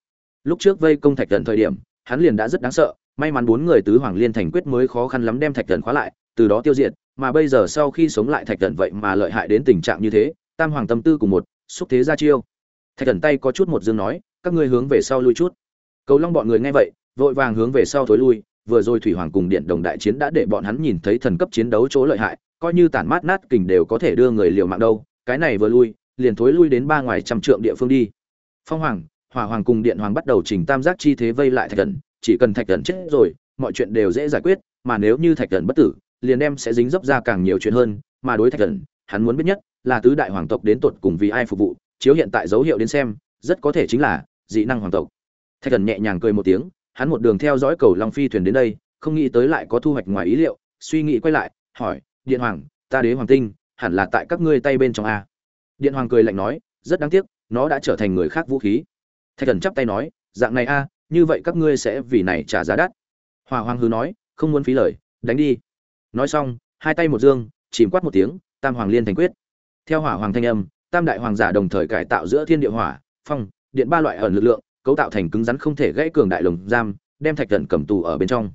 Lúc trước vây công thạch thần thời điểm, hắn liền đã rất đáng sợ, may mắn bốn người tứ hoàng liên thành quyết mới khó khăn lắm đem thạch thần khóa lại, từ đó tiêu diệt, mà bây giờ sau khi sống lại thạch thần vậy mà lợi hại đến tình trạng như thế, tam hoàng tâm tư cùng một, xúc thế ra chiêu. Thạch thần tay có chút một dương nói, các ngươi hướng về sau lui chút. Cầu long bọn người nghe vậy, vội vàng hướng về sau thối lui, vừa rồi thủy hoàng cùng điện đồng đại chiến đã để bọn hắn nhìn thấy thần cấp chiến đấu chỗ lợi hại coi như tản mát nát kình đều có thể đưa người liều mạng đâu, cái này vừa lui, liền thối lui đến ba ngoài trăm trượng địa phương đi. Phong hoàng, hỏa hoàng cùng điện hoàng bắt đầu chỉnh tam giác chi thế vây lại thạch thần, chỉ cần thạch thần chết rồi, mọi chuyện đều dễ giải quyết, mà nếu như thạch thần bất tử, liền đem sẽ dính dấp ra càng nhiều chuyện hơn, mà đối thạch thần, hắn muốn biết nhất là tứ đại hoàng tộc đến tột cùng vì ai phục vụ, chiếu hiện tại dấu hiệu đến xem, rất có thể chính là dị năng hoàng tộc. Thạch thần nhẹ nhàng cười một tiếng, hắn một đường theo dõi cầu long phi thuyền đến đây, không nghĩ tới lại có thu hoạch ngoài ý liệu, suy nghĩ quay lại, hỏi điện hoàng, ta đế hoàng tinh, hẳn là tại các ngươi tay bên trong a. Điện hoàng cười lạnh nói, rất đáng tiếc, nó đã trở thành người khác vũ khí. Thạch thần chắp tay nói, dạng này a, như vậy các ngươi sẽ vì này trả giá đắt. Hòa hoàng hư nói, không muốn phí lời, đánh đi. Nói xong, hai tay một dương, chìm quát một tiếng, tam hoàng liên thành quyết. Theo hỏa hoàng thanh âm, tam đại hoàng giả đồng thời cải tạo giữa thiên địa hỏa, phong, điện ba loại ẩn lực lượng, cấu tạo thành cứng rắn không thể gãy cường đại lồng giam, đem thạch thần cầm tù ở bên trong.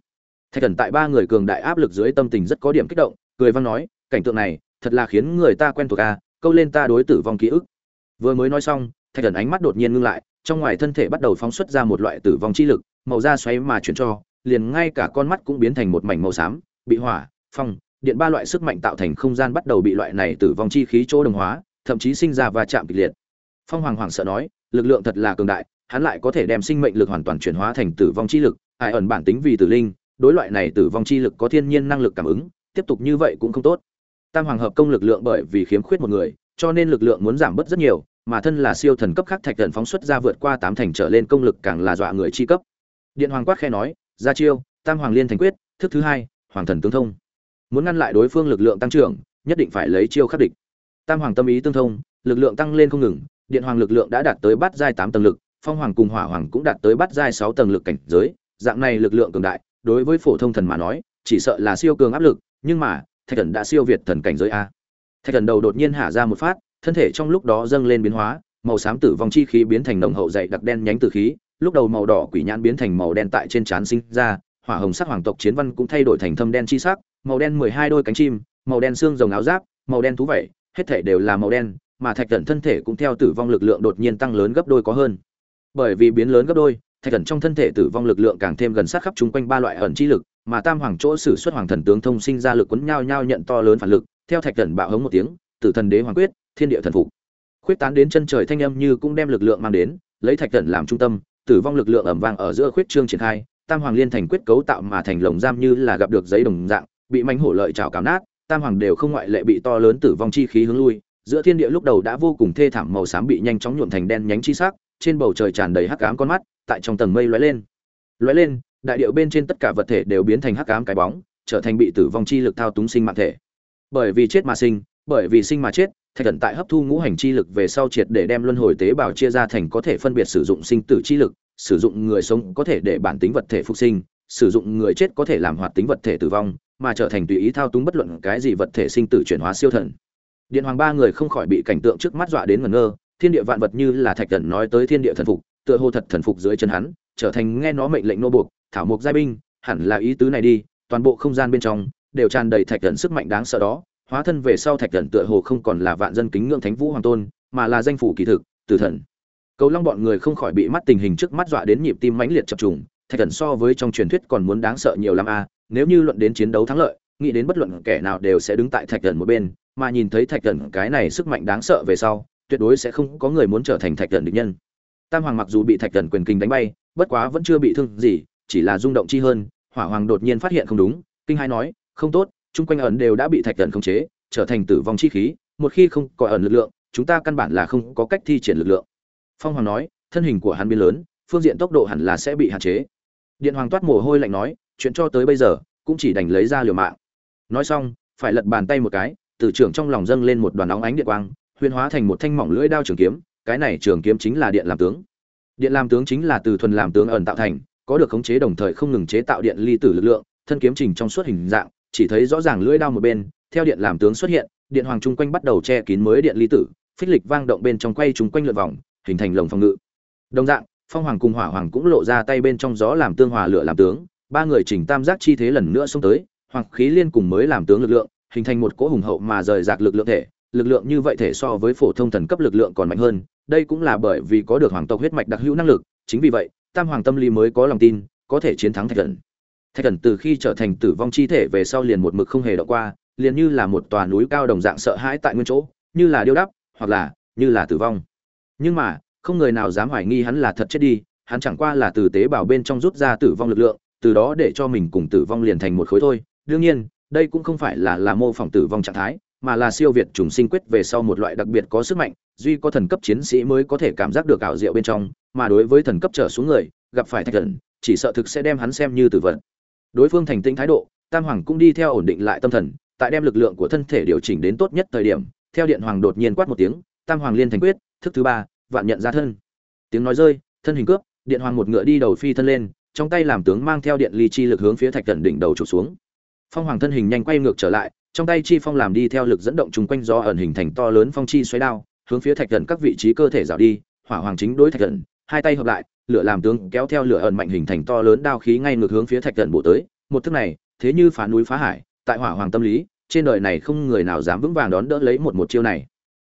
Thạch thần tại ba người cường đại áp lực dưới tâm tình rất có điểm kích động cười vang nói, cảnh tượng này, thật là khiến người ta quen thuộc à câu lên ta đối tử vong ký ức. Vừa mới nói xong, thạch thần ánh mắt đột nhiên ngưng lại, trong ngoài thân thể bắt đầu phóng xuất ra một loại tử vong chi lực, màu da xoáy mà chuyển cho, liền ngay cả con mắt cũng biến thành một mảnh màu xám, bị hỏa, phong, điện ba loại sức mạnh tạo thành không gian bắt đầu bị loại này tử vong chi khí chỗ đồng hóa, thậm chí sinh ra va chạm kịch liệt. Phong hoàng hoàng sợ nói, lực lượng thật là cường đại, hắn lại có thể đem sinh mệnh lực hoàn toàn chuyển hóa thành tử vong chi lực, ai ẩn bản tính vì tử linh, đối loại này tử vong chi lực có thiên nhiên năng lực cảm ứng tiếp tục như vậy cũng không tốt. Tam hoàng hợp công lực lượng bởi vì khiếm khuyết một người, cho nên lực lượng muốn giảm bớt rất nhiều, mà thân là siêu thần cấp khác thạch thần phóng xuất ra vượt qua tám thành trở lên công lực càng là dọa người chi cấp. Điện hoàng quát khe nói ra chiêu, tam hoàng liên thành quyết, thức thứ hai, hoàng thần tương thông. Muốn ngăn lại đối phương lực lượng tăng trưởng, nhất định phải lấy chiêu khắc địch. Tam hoàng tâm ý tương thông, lực lượng tăng lên không ngừng, điện hoàng lực lượng đã đạt tới bát giai tám tầng lực, phong hoàng cùng hỏa hoàng cũng đạt tới bát giai sáu tầng lực cảnh giới, dạng này lực lượng cường đại, đối với phổ thông thần mà nói, chỉ sợ là siêu cường áp lực nhưng mà, thạch thần đã siêu việt thần cảnh giới a. Thạch thần đầu đột nhiên hạ ra một phát, thân thể trong lúc đó dâng lên biến hóa, màu xám tử vong chi khí biến thành nồng hậu dày đặc đen nhánh tử khí, lúc đầu màu đỏ quỷ nhãn biến thành màu đen tại trên trán sinh ra, hỏa hồng sắc hoàng tộc chiến văn cũng thay đổi thành thâm đen chi sắc, màu đen mười hai đôi cánh chim, màu đen xương rồng áo giáp, màu đen thú vẩy hết thể đều là màu đen, mà thạch thần thân thể cũng theo tử vong lực lượng đột nhiên tăng lớn gấp đôi có hơn. Bởi vì biến lớn gấp đôi, thạch thần trong thân thể tử vong lực lượng càng thêm gần sát khắp chung quanh ba loại ẩn chi lực mà tam hoàng chỗ sử xuất hoàng thần tướng thông sinh ra lực quấn nhau nhau nhận to lớn phản lực, theo thạch thần bạo hống một tiếng, tử thần đế hoàng quyết, thiên địa thần phục. Khuyết tán đến chân trời thanh âm như cũng đem lực lượng mang đến, lấy thạch thần làm trung tâm, tử vong lực lượng ẩm vang ở giữa khuyết trương triển khai, tam hoàng liên thành quyết cấu tạo mà thành lồng giam như là gặp được giấy đồng dạng, bị mánh hổ lợi trào cào nát, tam hoàng đều không ngoại lệ bị to lớn tử vong chi khí hướng lui, giữa thiên địa lúc đầu đã vô cùng thê thảm màu xám bị nhanh chóng nhuộm thành đen nhánh chi sắc, trên bầu trời tràn đầy hắc ám con mắt, tại trong tầng mây lóe lên. Lóe lên đại điệu bên trên tất cả vật thể đều biến thành hắc ám cái bóng, trở thành bị tử vong chi lực thao túng sinh mạng thể. Bởi vì chết mà sinh, bởi vì sinh mà chết, thạch Cẩn tại hấp thu ngũ hành chi lực về sau triệt để đem luân hồi tế bào chia ra thành có thể phân biệt sử dụng sinh tử chi lực, sử dụng người sống có thể để bản tính vật thể phục sinh, sử dụng người chết có thể làm hoạt tính vật thể tử vong, mà trở thành tùy ý thao túng bất luận cái gì vật thể sinh tử chuyển hóa siêu thần. Điện hoàng ba người không khỏi bị cảnh tượng trước mắt dọa đến ngẩn ngơ, thiên địa vạn vật như là thạch Cẩn nói tới thiên địa thần phục, tựa hồ thật thần phục dưới chân hắn trở thành nghe nó mệnh lệnh nô buộc, thảo mục giai binh, hẳn là ý tứ này đi, toàn bộ không gian bên trong đều tràn đầy thạch thần sức mạnh đáng sợ đó, hóa thân về sau thạch thần tựa hồ không còn là vạn dân kính ngưỡng thánh vũ hoàng tôn, mà là danh phủ kỳ thực, tử thần. Cầu long bọn người không khỏi bị mắt tình hình trước mắt dọa đến nhịp tim mãnh liệt chập trùng, thạch thần so với trong truyền thuyết còn muốn đáng sợ nhiều lắm a, nếu như luận đến chiến đấu thắng lợi, nghĩ đến bất luận kẻ nào đều sẽ đứng tại thạch thần một bên, mà nhìn thấy thạch thần cái này sức mạnh đáng sợ về sau, tuyệt đối sẽ không có người muốn trở thành thạch thần địch nhân. Tam hoàng mặc dù bị thạch thần quyền kinh đánh bay bất quá vẫn chưa bị thương gì, chỉ là rung động chi hơn, hỏa hoàng đột nhiên phát hiện không đúng, kinh hai nói, không tốt, chung quanh ẩn đều đã bị thạch thần khống chế, trở thành tử vong chi khí, một khi không có ẩn lực lượng, chúng ta căn bản là không có cách thi triển lực lượng. Phong hoàng nói, thân hình của hắn biến lớn, phương diện tốc độ hẳn là sẽ bị hạn chế. Điện hoàng toát mồ hôi lạnh nói, chuyện cho tới bây giờ, cũng chỉ đành lấy ra liều mạng. Nói xong, phải lật bàn tay một cái, từ trưởng trong lòng dâng lên một đoàn óng ánh điện quang, huyền hóa thành một thanh mỏng lưỡi đao trường kiếm, cái này trường kiếm chính là điện làm tướng điện làm tướng chính là từ thuần làm tướng ẩn tạo thành, có được khống chế đồng thời không ngừng chế tạo điện ly tử lực lượng, thân kiếm trình trong suốt hình dạng, chỉ thấy rõ ràng lưỡi đao một bên, theo điện làm tướng xuất hiện, điện hoàng trung quanh bắt đầu che kín mới điện ly tử, phích lịch vang động bên trong quay chúng quanh lượn vòng, hình thành lồng phòng ngự. Đồng dạng, phong hoàng cùng hỏa hoàng cũng lộ ra tay bên trong gió làm tương hòa lửa làm tướng, ba người chỉnh tam giác chi thế lần nữa xông tới, hoàng khí liên cùng mới làm tướng lực lượng, hình thành một cỗ hùng hậu mà rời rạc lực lượng thể, lực lượng như vậy thể so với phổ thông thần cấp lực lượng còn mạnh hơn đây cũng là bởi vì có được hoàng tộc huyết mạch đặc hữu năng lực, chính vì vậy, tam hoàng tâm lý mới có lòng tin, có thể chiến thắng thạch thần thạch thần từ khi trở thành tử vong chi thể về sau liền một mực không hề động qua, liền như là một tòa núi cao đồng dạng sợ hãi tại nguyên chỗ, như là điêu đắp, hoặc là như là tử vong. Nhưng mà, không người nào dám hoài nghi hắn là thật chết đi, hắn chẳng qua là từ tế bào bên trong rút ra tử vong lực lượng, từ đó để cho mình cùng tử vong liền thành một khối thôi. Đương nhiên, đây cũng không phải là là mô phỏng tử vong trạng thái mà là siêu việt trùng sinh quyết về sau một loại đặc biệt có sức mạnh, duy có thần cấp chiến sĩ mới có thể cảm giác được ảo diệu bên trong, mà đối với thần cấp trở xuống người, gặp phải thạch thần, chỉ sợ thực sẽ đem hắn xem như tử vận đối phương thành tĩnh thái độ, tam hoàng cũng đi theo ổn định lại tâm thần, tại đem lực lượng của thân thể điều chỉnh đến tốt nhất thời điểm, theo điện hoàng đột nhiên quát một tiếng, tam hoàng liên thành quyết, thức thứ ba, vạn nhận ra thân. Tiếng nói rơi, thân hình cướp, điện hoàng một ngựa đi đầu phi thân lên, trong tay làm tướng mang theo điện ly chi lực hướng phía thạch thần đỉnh đầu chụp xuống. Phong hoàng thân hình nhanh quay ngược trở lại trong tay chi phong làm đi theo lực dẫn động chung quanh do ẩn hình thành to lớn phong chi xoáy đao, hướng phía thạch thần các vị trí cơ thể rào đi, hỏa hoàng chính đối thạch thần, hai tay hợp lại, lửa làm tướng kéo theo lửa ẩn mạnh hình thành to lớn đao khí ngay ngược hướng phía thạch thần bổ tới. Một thức này, thế như phá núi phá hải, tại hỏa hoàng tâm lý, trên đời này không người nào dám vững vàng đón đỡ lấy một một chiêu này.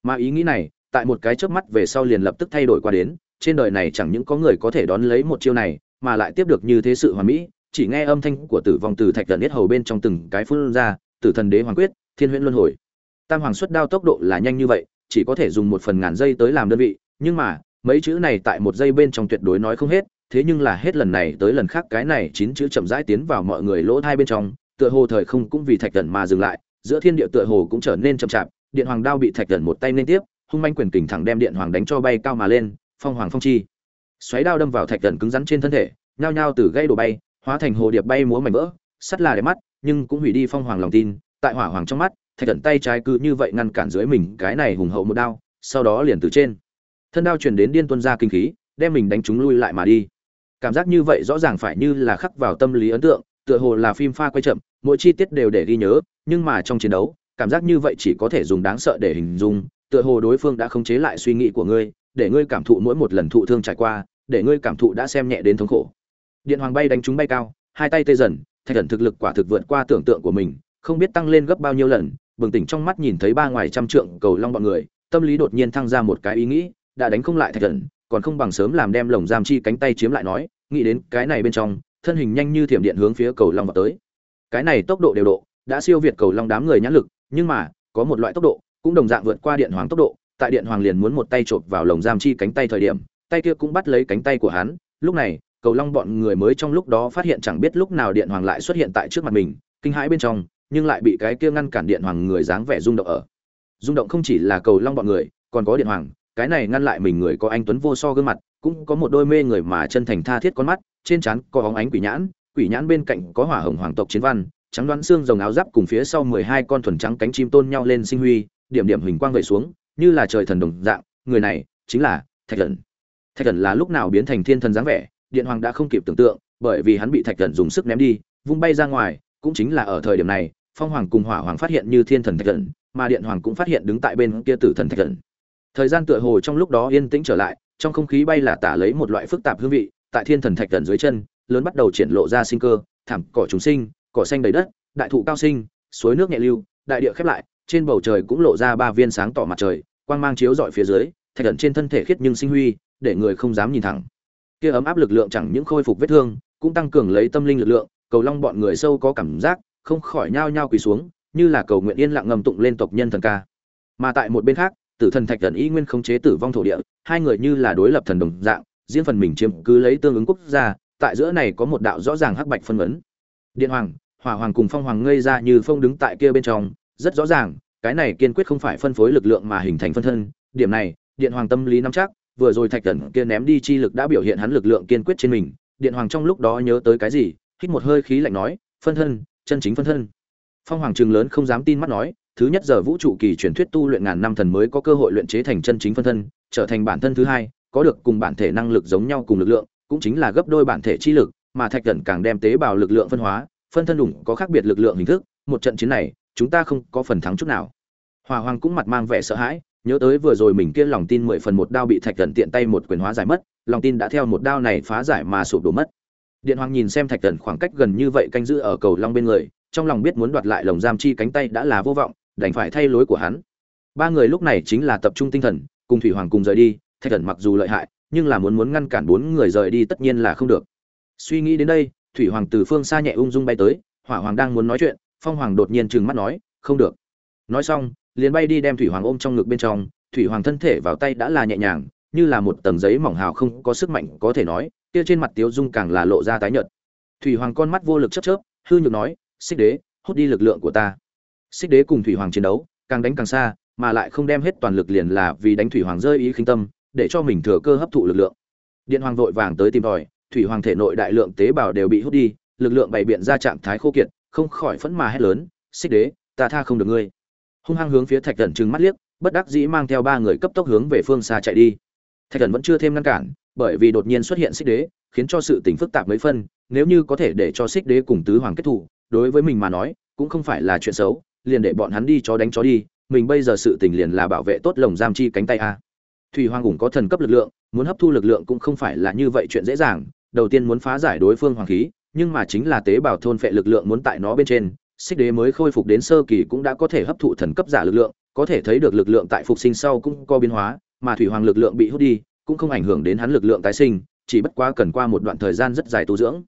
Mà ý nghĩ này, tại một cái chớp mắt về sau liền lập tức thay đổi qua đến, trên đời này chẳng những có người có thể đón lấy một chiêu này, mà lại tiếp được như thế sự hoàn mỹ, chỉ nghe âm thanh của tử vong từ thạch thần biết hầu bên trong từng cái phun ra tử thần đế hoàng quyết, thiên huyễn luân hồi. Tam hoàng xuất đao tốc độ là nhanh như vậy, chỉ có thể dùng một phần ngàn giây tới làm đơn vị, nhưng mà, mấy chữ này tại một giây bên trong tuyệt đối nói không hết, thế nhưng là hết lần này tới lần khác cái này chín chữ chậm rãi tiến vào mọi người lỗ thai bên trong, tựa hồ thời không cũng vì thạch thần mà dừng lại, giữa thiên địa tựa hồ cũng trở nên chậm chạp, điện hoàng đao bị thạch thần một tay liên tiếp, hung manh quyền kình thẳng đem điện hoàng đánh cho bay cao mà lên, phong hoàng phong chi. Xoáy đao đâm vào thạch thần cứng rắn trên thân thể, nhao nhao từ gây đổ bay, hóa thành hồ điệp bay múa mảnh vỡ, sắt là đẹp mắt nhưng cũng hủy đi phong hoàng lòng tin, tại hỏa hoàng trong mắt, thạch thần tay trái cứ như vậy ngăn cản dưới mình cái này hùng hậu một đao, sau đó liền từ trên. Thân đao truyền đến điên tuân ra kinh khí, đem mình đánh chúng lui lại mà đi. Cảm giác như vậy rõ ràng phải như là khắc vào tâm lý ấn tượng, tựa hồ là phim pha quay chậm, mỗi chi tiết đều để ghi nhớ, nhưng mà trong chiến đấu, cảm giác như vậy chỉ có thể dùng đáng sợ để hình dung, tựa hồ đối phương đã khống chế lại suy nghĩ của ngươi, để ngươi cảm thụ mỗi một lần thụ thương trải qua, để ngươi cảm thụ đã xem nhẹ đến thống khổ. Điện hoàng bay đánh chúng bay cao, hai tay tê dần thạch thần thực lực quả thực vượt qua tưởng tượng của mình, không biết tăng lên gấp bao nhiêu lần, bừng tỉnh trong mắt nhìn thấy ba ngoài trăm trượng cầu long bọn người, tâm lý đột nhiên thăng ra một cái ý nghĩ, đã đánh không lại thạch thần, còn không bằng sớm làm đem lồng giam chi cánh tay chiếm lại nói, nghĩ đến cái này bên trong, thân hình nhanh như thiểm điện hướng phía cầu long vào tới. Cái này tốc độ đều độ, đã siêu việt cầu long đám người nhãn lực, nhưng mà, có một loại tốc độ, cũng đồng dạng vượt qua điện hoàng tốc độ, tại điện hoàng liền muốn một tay chộp vào lồng giam chi cánh tay thời điểm, tay kia cũng bắt lấy cánh tay của hắn, lúc này cầu long bọn người mới trong lúc đó phát hiện chẳng biết lúc nào điện hoàng lại xuất hiện tại trước mặt mình, kinh hãi bên trong, nhưng lại bị cái kia ngăn cản điện hoàng người dáng vẻ rung động ở. Rung động không chỉ là cầu long bọn người, còn có điện hoàng, cái này ngăn lại mình người có anh tuấn vô so gương mặt, cũng có một đôi mê người mà chân thành tha thiết con mắt, trên trán có óng ánh quỷ nhãn quỷ nhãn bên cạnh có hỏa hồng hoàng tộc chiến văn, trắng đoán xương rồng áo giáp cùng phía sau mười hai con thuần trắng cánh chim tôn nhau lên sinh huy, điểm điểm hình quang vẩy xuống, như là trời thần đồng dạng, người này chính là thạch thần thạch thần là lúc nào biến thành thiên thần dáng vẻ điện hoàng đã không kịp tưởng tượng, bởi vì hắn bị thạch thần dùng sức ném đi, vung bay ra ngoài, cũng chính là ở thời điểm này, phong hoàng cùng hỏa hoàng phát hiện như thiên thần thạch thần, mà điện hoàng cũng phát hiện đứng tại bên kia tử thần thạch thần. Thời gian tựa hồ trong lúc đó yên tĩnh trở lại, trong không khí bay là tả lấy một loại phức tạp hương vị, tại thiên thần thạch thần dưới chân, lớn bắt đầu triển lộ ra sinh cơ, thảm cỏ chúng sinh, cỏ xanh đầy đất, đại thụ cao sinh, suối nước nhẹ lưu, đại địa khép lại, trên bầu trời cũng lộ ra ba viên sáng tỏ mặt trời, quang mang chiếu rọi phía dưới, thạch thần trên thân thể khiết nhưng sinh huy, để người không dám nhìn thẳng kia ấm áp lực lượng chẳng những khôi phục vết thương, cũng tăng cường lấy tâm linh lực lượng, cầu long bọn người sâu có cảm giác, không khỏi nhao nhao quỳ xuống, như là cầu nguyện yên lặng ngầm tụng lên tộc nhân thần ca. Mà tại một bên khác, tử thần thạch thần y nguyên khống chế tử vong thổ địa, hai người như là đối lập thần đồng dạng, riêng phần mình chiếm cứ lấy tương ứng quốc gia, tại giữa này có một đạo rõ ràng hắc bạch phân vấn điện hoàng, hỏa hoàng cùng phong hoàng ngây ra như phong đứng tại kia bên trong, rất rõ ràng, cái này kiên quyết không phải phân phối lực lượng mà hình thành phân thân, điểm này, điện hoàng tâm lý nắm chắc vừa rồi thạch thần kia ném đi chi lực đã biểu hiện hắn lực lượng kiên quyết trên mình, điện hoàng trong lúc đó nhớ tới cái gì, hít một hơi khí lạnh nói, phân thân, chân chính phân thân. Phong hoàng trường lớn không dám tin mắt nói, thứ nhất giờ vũ trụ kỳ truyền thuyết tu luyện ngàn năm thần mới có cơ hội luyện chế thành chân chính phân thân, trở thành bản thân thứ hai, có được cùng bản thể năng lực giống nhau cùng lực lượng, cũng chính là gấp đôi bản thể chi lực, mà thạch thần càng đem tế bào lực lượng phân hóa, phân thân đủng có khác biệt lực lượng hình thức, một trận chiến này, chúng ta không có phần thắng chút nào. Hòa hoàng cũng mặt mang vẻ sợ hãi nhớ tới vừa rồi mình kia lòng tin mười phần một đao bị thạch thần tiện tay một quyền hóa giải mất, lòng tin đã theo một đao này phá giải mà sụp đổ mất. Điện hoàng nhìn xem thạch thần khoảng cách gần như vậy canh giữ ở cầu long bên người, trong lòng biết muốn đoạt lại lồng giam chi cánh tay đã là vô vọng, đành phải thay lối của hắn. Ba người lúc này chính là tập trung tinh thần, cùng thủy hoàng cùng rời đi, thạch thần mặc dù lợi hại, nhưng là muốn muốn ngăn cản bốn người rời đi tất nhiên là không được. Suy nghĩ đến đây, thủy hoàng từ phương xa nhẹ ung dung bay tới, hỏa hoàng đang muốn nói chuyện, phong hoàng đột nhiên trừng mắt nói, không được. Nói xong liền bay đi đem thủy hoàng ôm trong ngực bên trong, thủy hoàng thân thể vào tay đã là nhẹ nhàng, như là một tầng giấy mỏng hào không có sức mạnh có thể nói, kia trên mặt tiếu dung càng là lộ ra tái nhợt. Thủy hoàng con mắt vô lực chớp chớp, hư nhược nói, xích đế, hút đi lực lượng của ta. Xích đế cùng thủy hoàng chiến đấu, càng đánh càng xa, mà lại không đem hết toàn lực liền là vì đánh thủy hoàng rơi ý khinh tâm, để cho mình thừa cơ hấp thụ lực lượng. Điện hoàng vội vàng tới tìm tòi thủy hoàng thể nội đại lượng tế bào đều bị hút đi, lực lượng bày biện ra trạng thái khô kiệt, không khỏi phẫn mà hét lớn, xích đế, ta tha không được ngươi hung hăng hướng phía thạch thần trừng mắt liếc, bất đắc dĩ mang theo ba người cấp tốc hướng về phương xa chạy đi. Thạch thần vẫn chưa thêm ngăn cản, bởi vì đột nhiên xuất hiện xích đế, khiến cho sự tình phức tạp mấy phân, nếu như có thể để cho xích đế cùng tứ hoàng kết thủ, đối với mình mà nói, cũng không phải là chuyện xấu, liền để bọn hắn đi chó đánh chó đi, mình bây giờ sự tình liền là bảo vệ tốt lồng giam chi cánh tay a. Thủy hoàng cũng có thần cấp lực lượng, muốn hấp thu lực lượng cũng không phải là như vậy chuyện dễ dàng, đầu tiên muốn phá giải đối phương hoàng khí, nhưng mà chính là tế bào thôn phệ lực lượng muốn tại nó bên trên xích đế mới khôi phục đến sơ kỳ cũng đã có thể hấp thụ thần cấp giả lực lượng, có thể thấy được lực lượng tại phục sinh sau cũng có biến hóa, mà thủy hoàng lực lượng bị hút đi, cũng không ảnh hưởng đến hắn lực lượng tái sinh, chỉ bất quá cần qua một đoạn thời gian rất dài tu dưỡng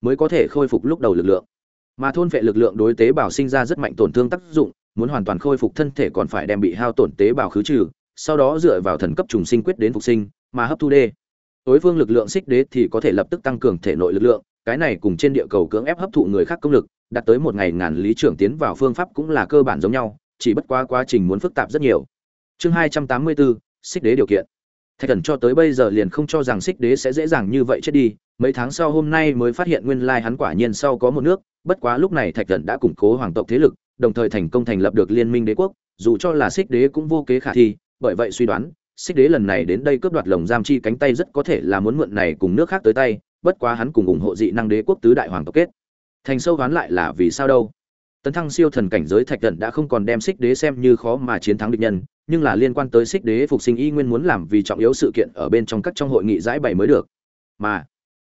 mới có thể khôi phục lúc đầu lực lượng. Mà thôn vệ lực lượng đối tế bào sinh ra rất mạnh tổn thương tác dụng, muốn hoàn toàn khôi phục thân thể còn phải đem bị hao tổn tế bào khứ trừ, sau đó dựa vào thần cấp trùng sinh quyết đến phục sinh, mà hấp thu đê. Đối phương lực lượng xích đế thì có thể lập tức tăng cường thể nội lực lượng, cái này cùng trên địa cầu cưỡng ép hấp thụ người khác công lực đạt tới một ngày ngàn lý trưởng tiến vào phương pháp cũng là cơ bản giống nhau, chỉ bất quá quá trình muốn phức tạp rất nhiều. Chương hai trăm tám mươi bốn, xích đế điều kiện. Thạch thần cho tới bây giờ liền không cho rằng xích đế sẽ dễ dàng như vậy chết đi, mấy tháng sau hôm nay mới phát hiện nguyên lai hắn quả nhiên sau có một nước, bất quá lúc này thạch thần đã củng cố hoàng tộc thế lực, đồng thời thành công thành lập được liên minh đế quốc, dù cho là xích đế cũng vô kế khả thi, bởi vậy suy đoán, xích đế lần này đến đây cướp đoạt lồng giam chi cánh tay rất có thể là muốn mượn này cùng nước khác tới tay, bất quá hắn cùng ủng hộ dị năng đế quốc tứ đại hoàng tộc kết thành sâu ván lại là vì sao đâu. Tấn thăng siêu thần cảnh giới thạch thần đã không còn đem xích đế xem như khó mà chiến thắng địch nhân, nhưng là liên quan tới xích đế phục sinh y nguyên muốn làm vì trọng yếu sự kiện ở bên trong các trong hội nghị giải bày mới được. Mà,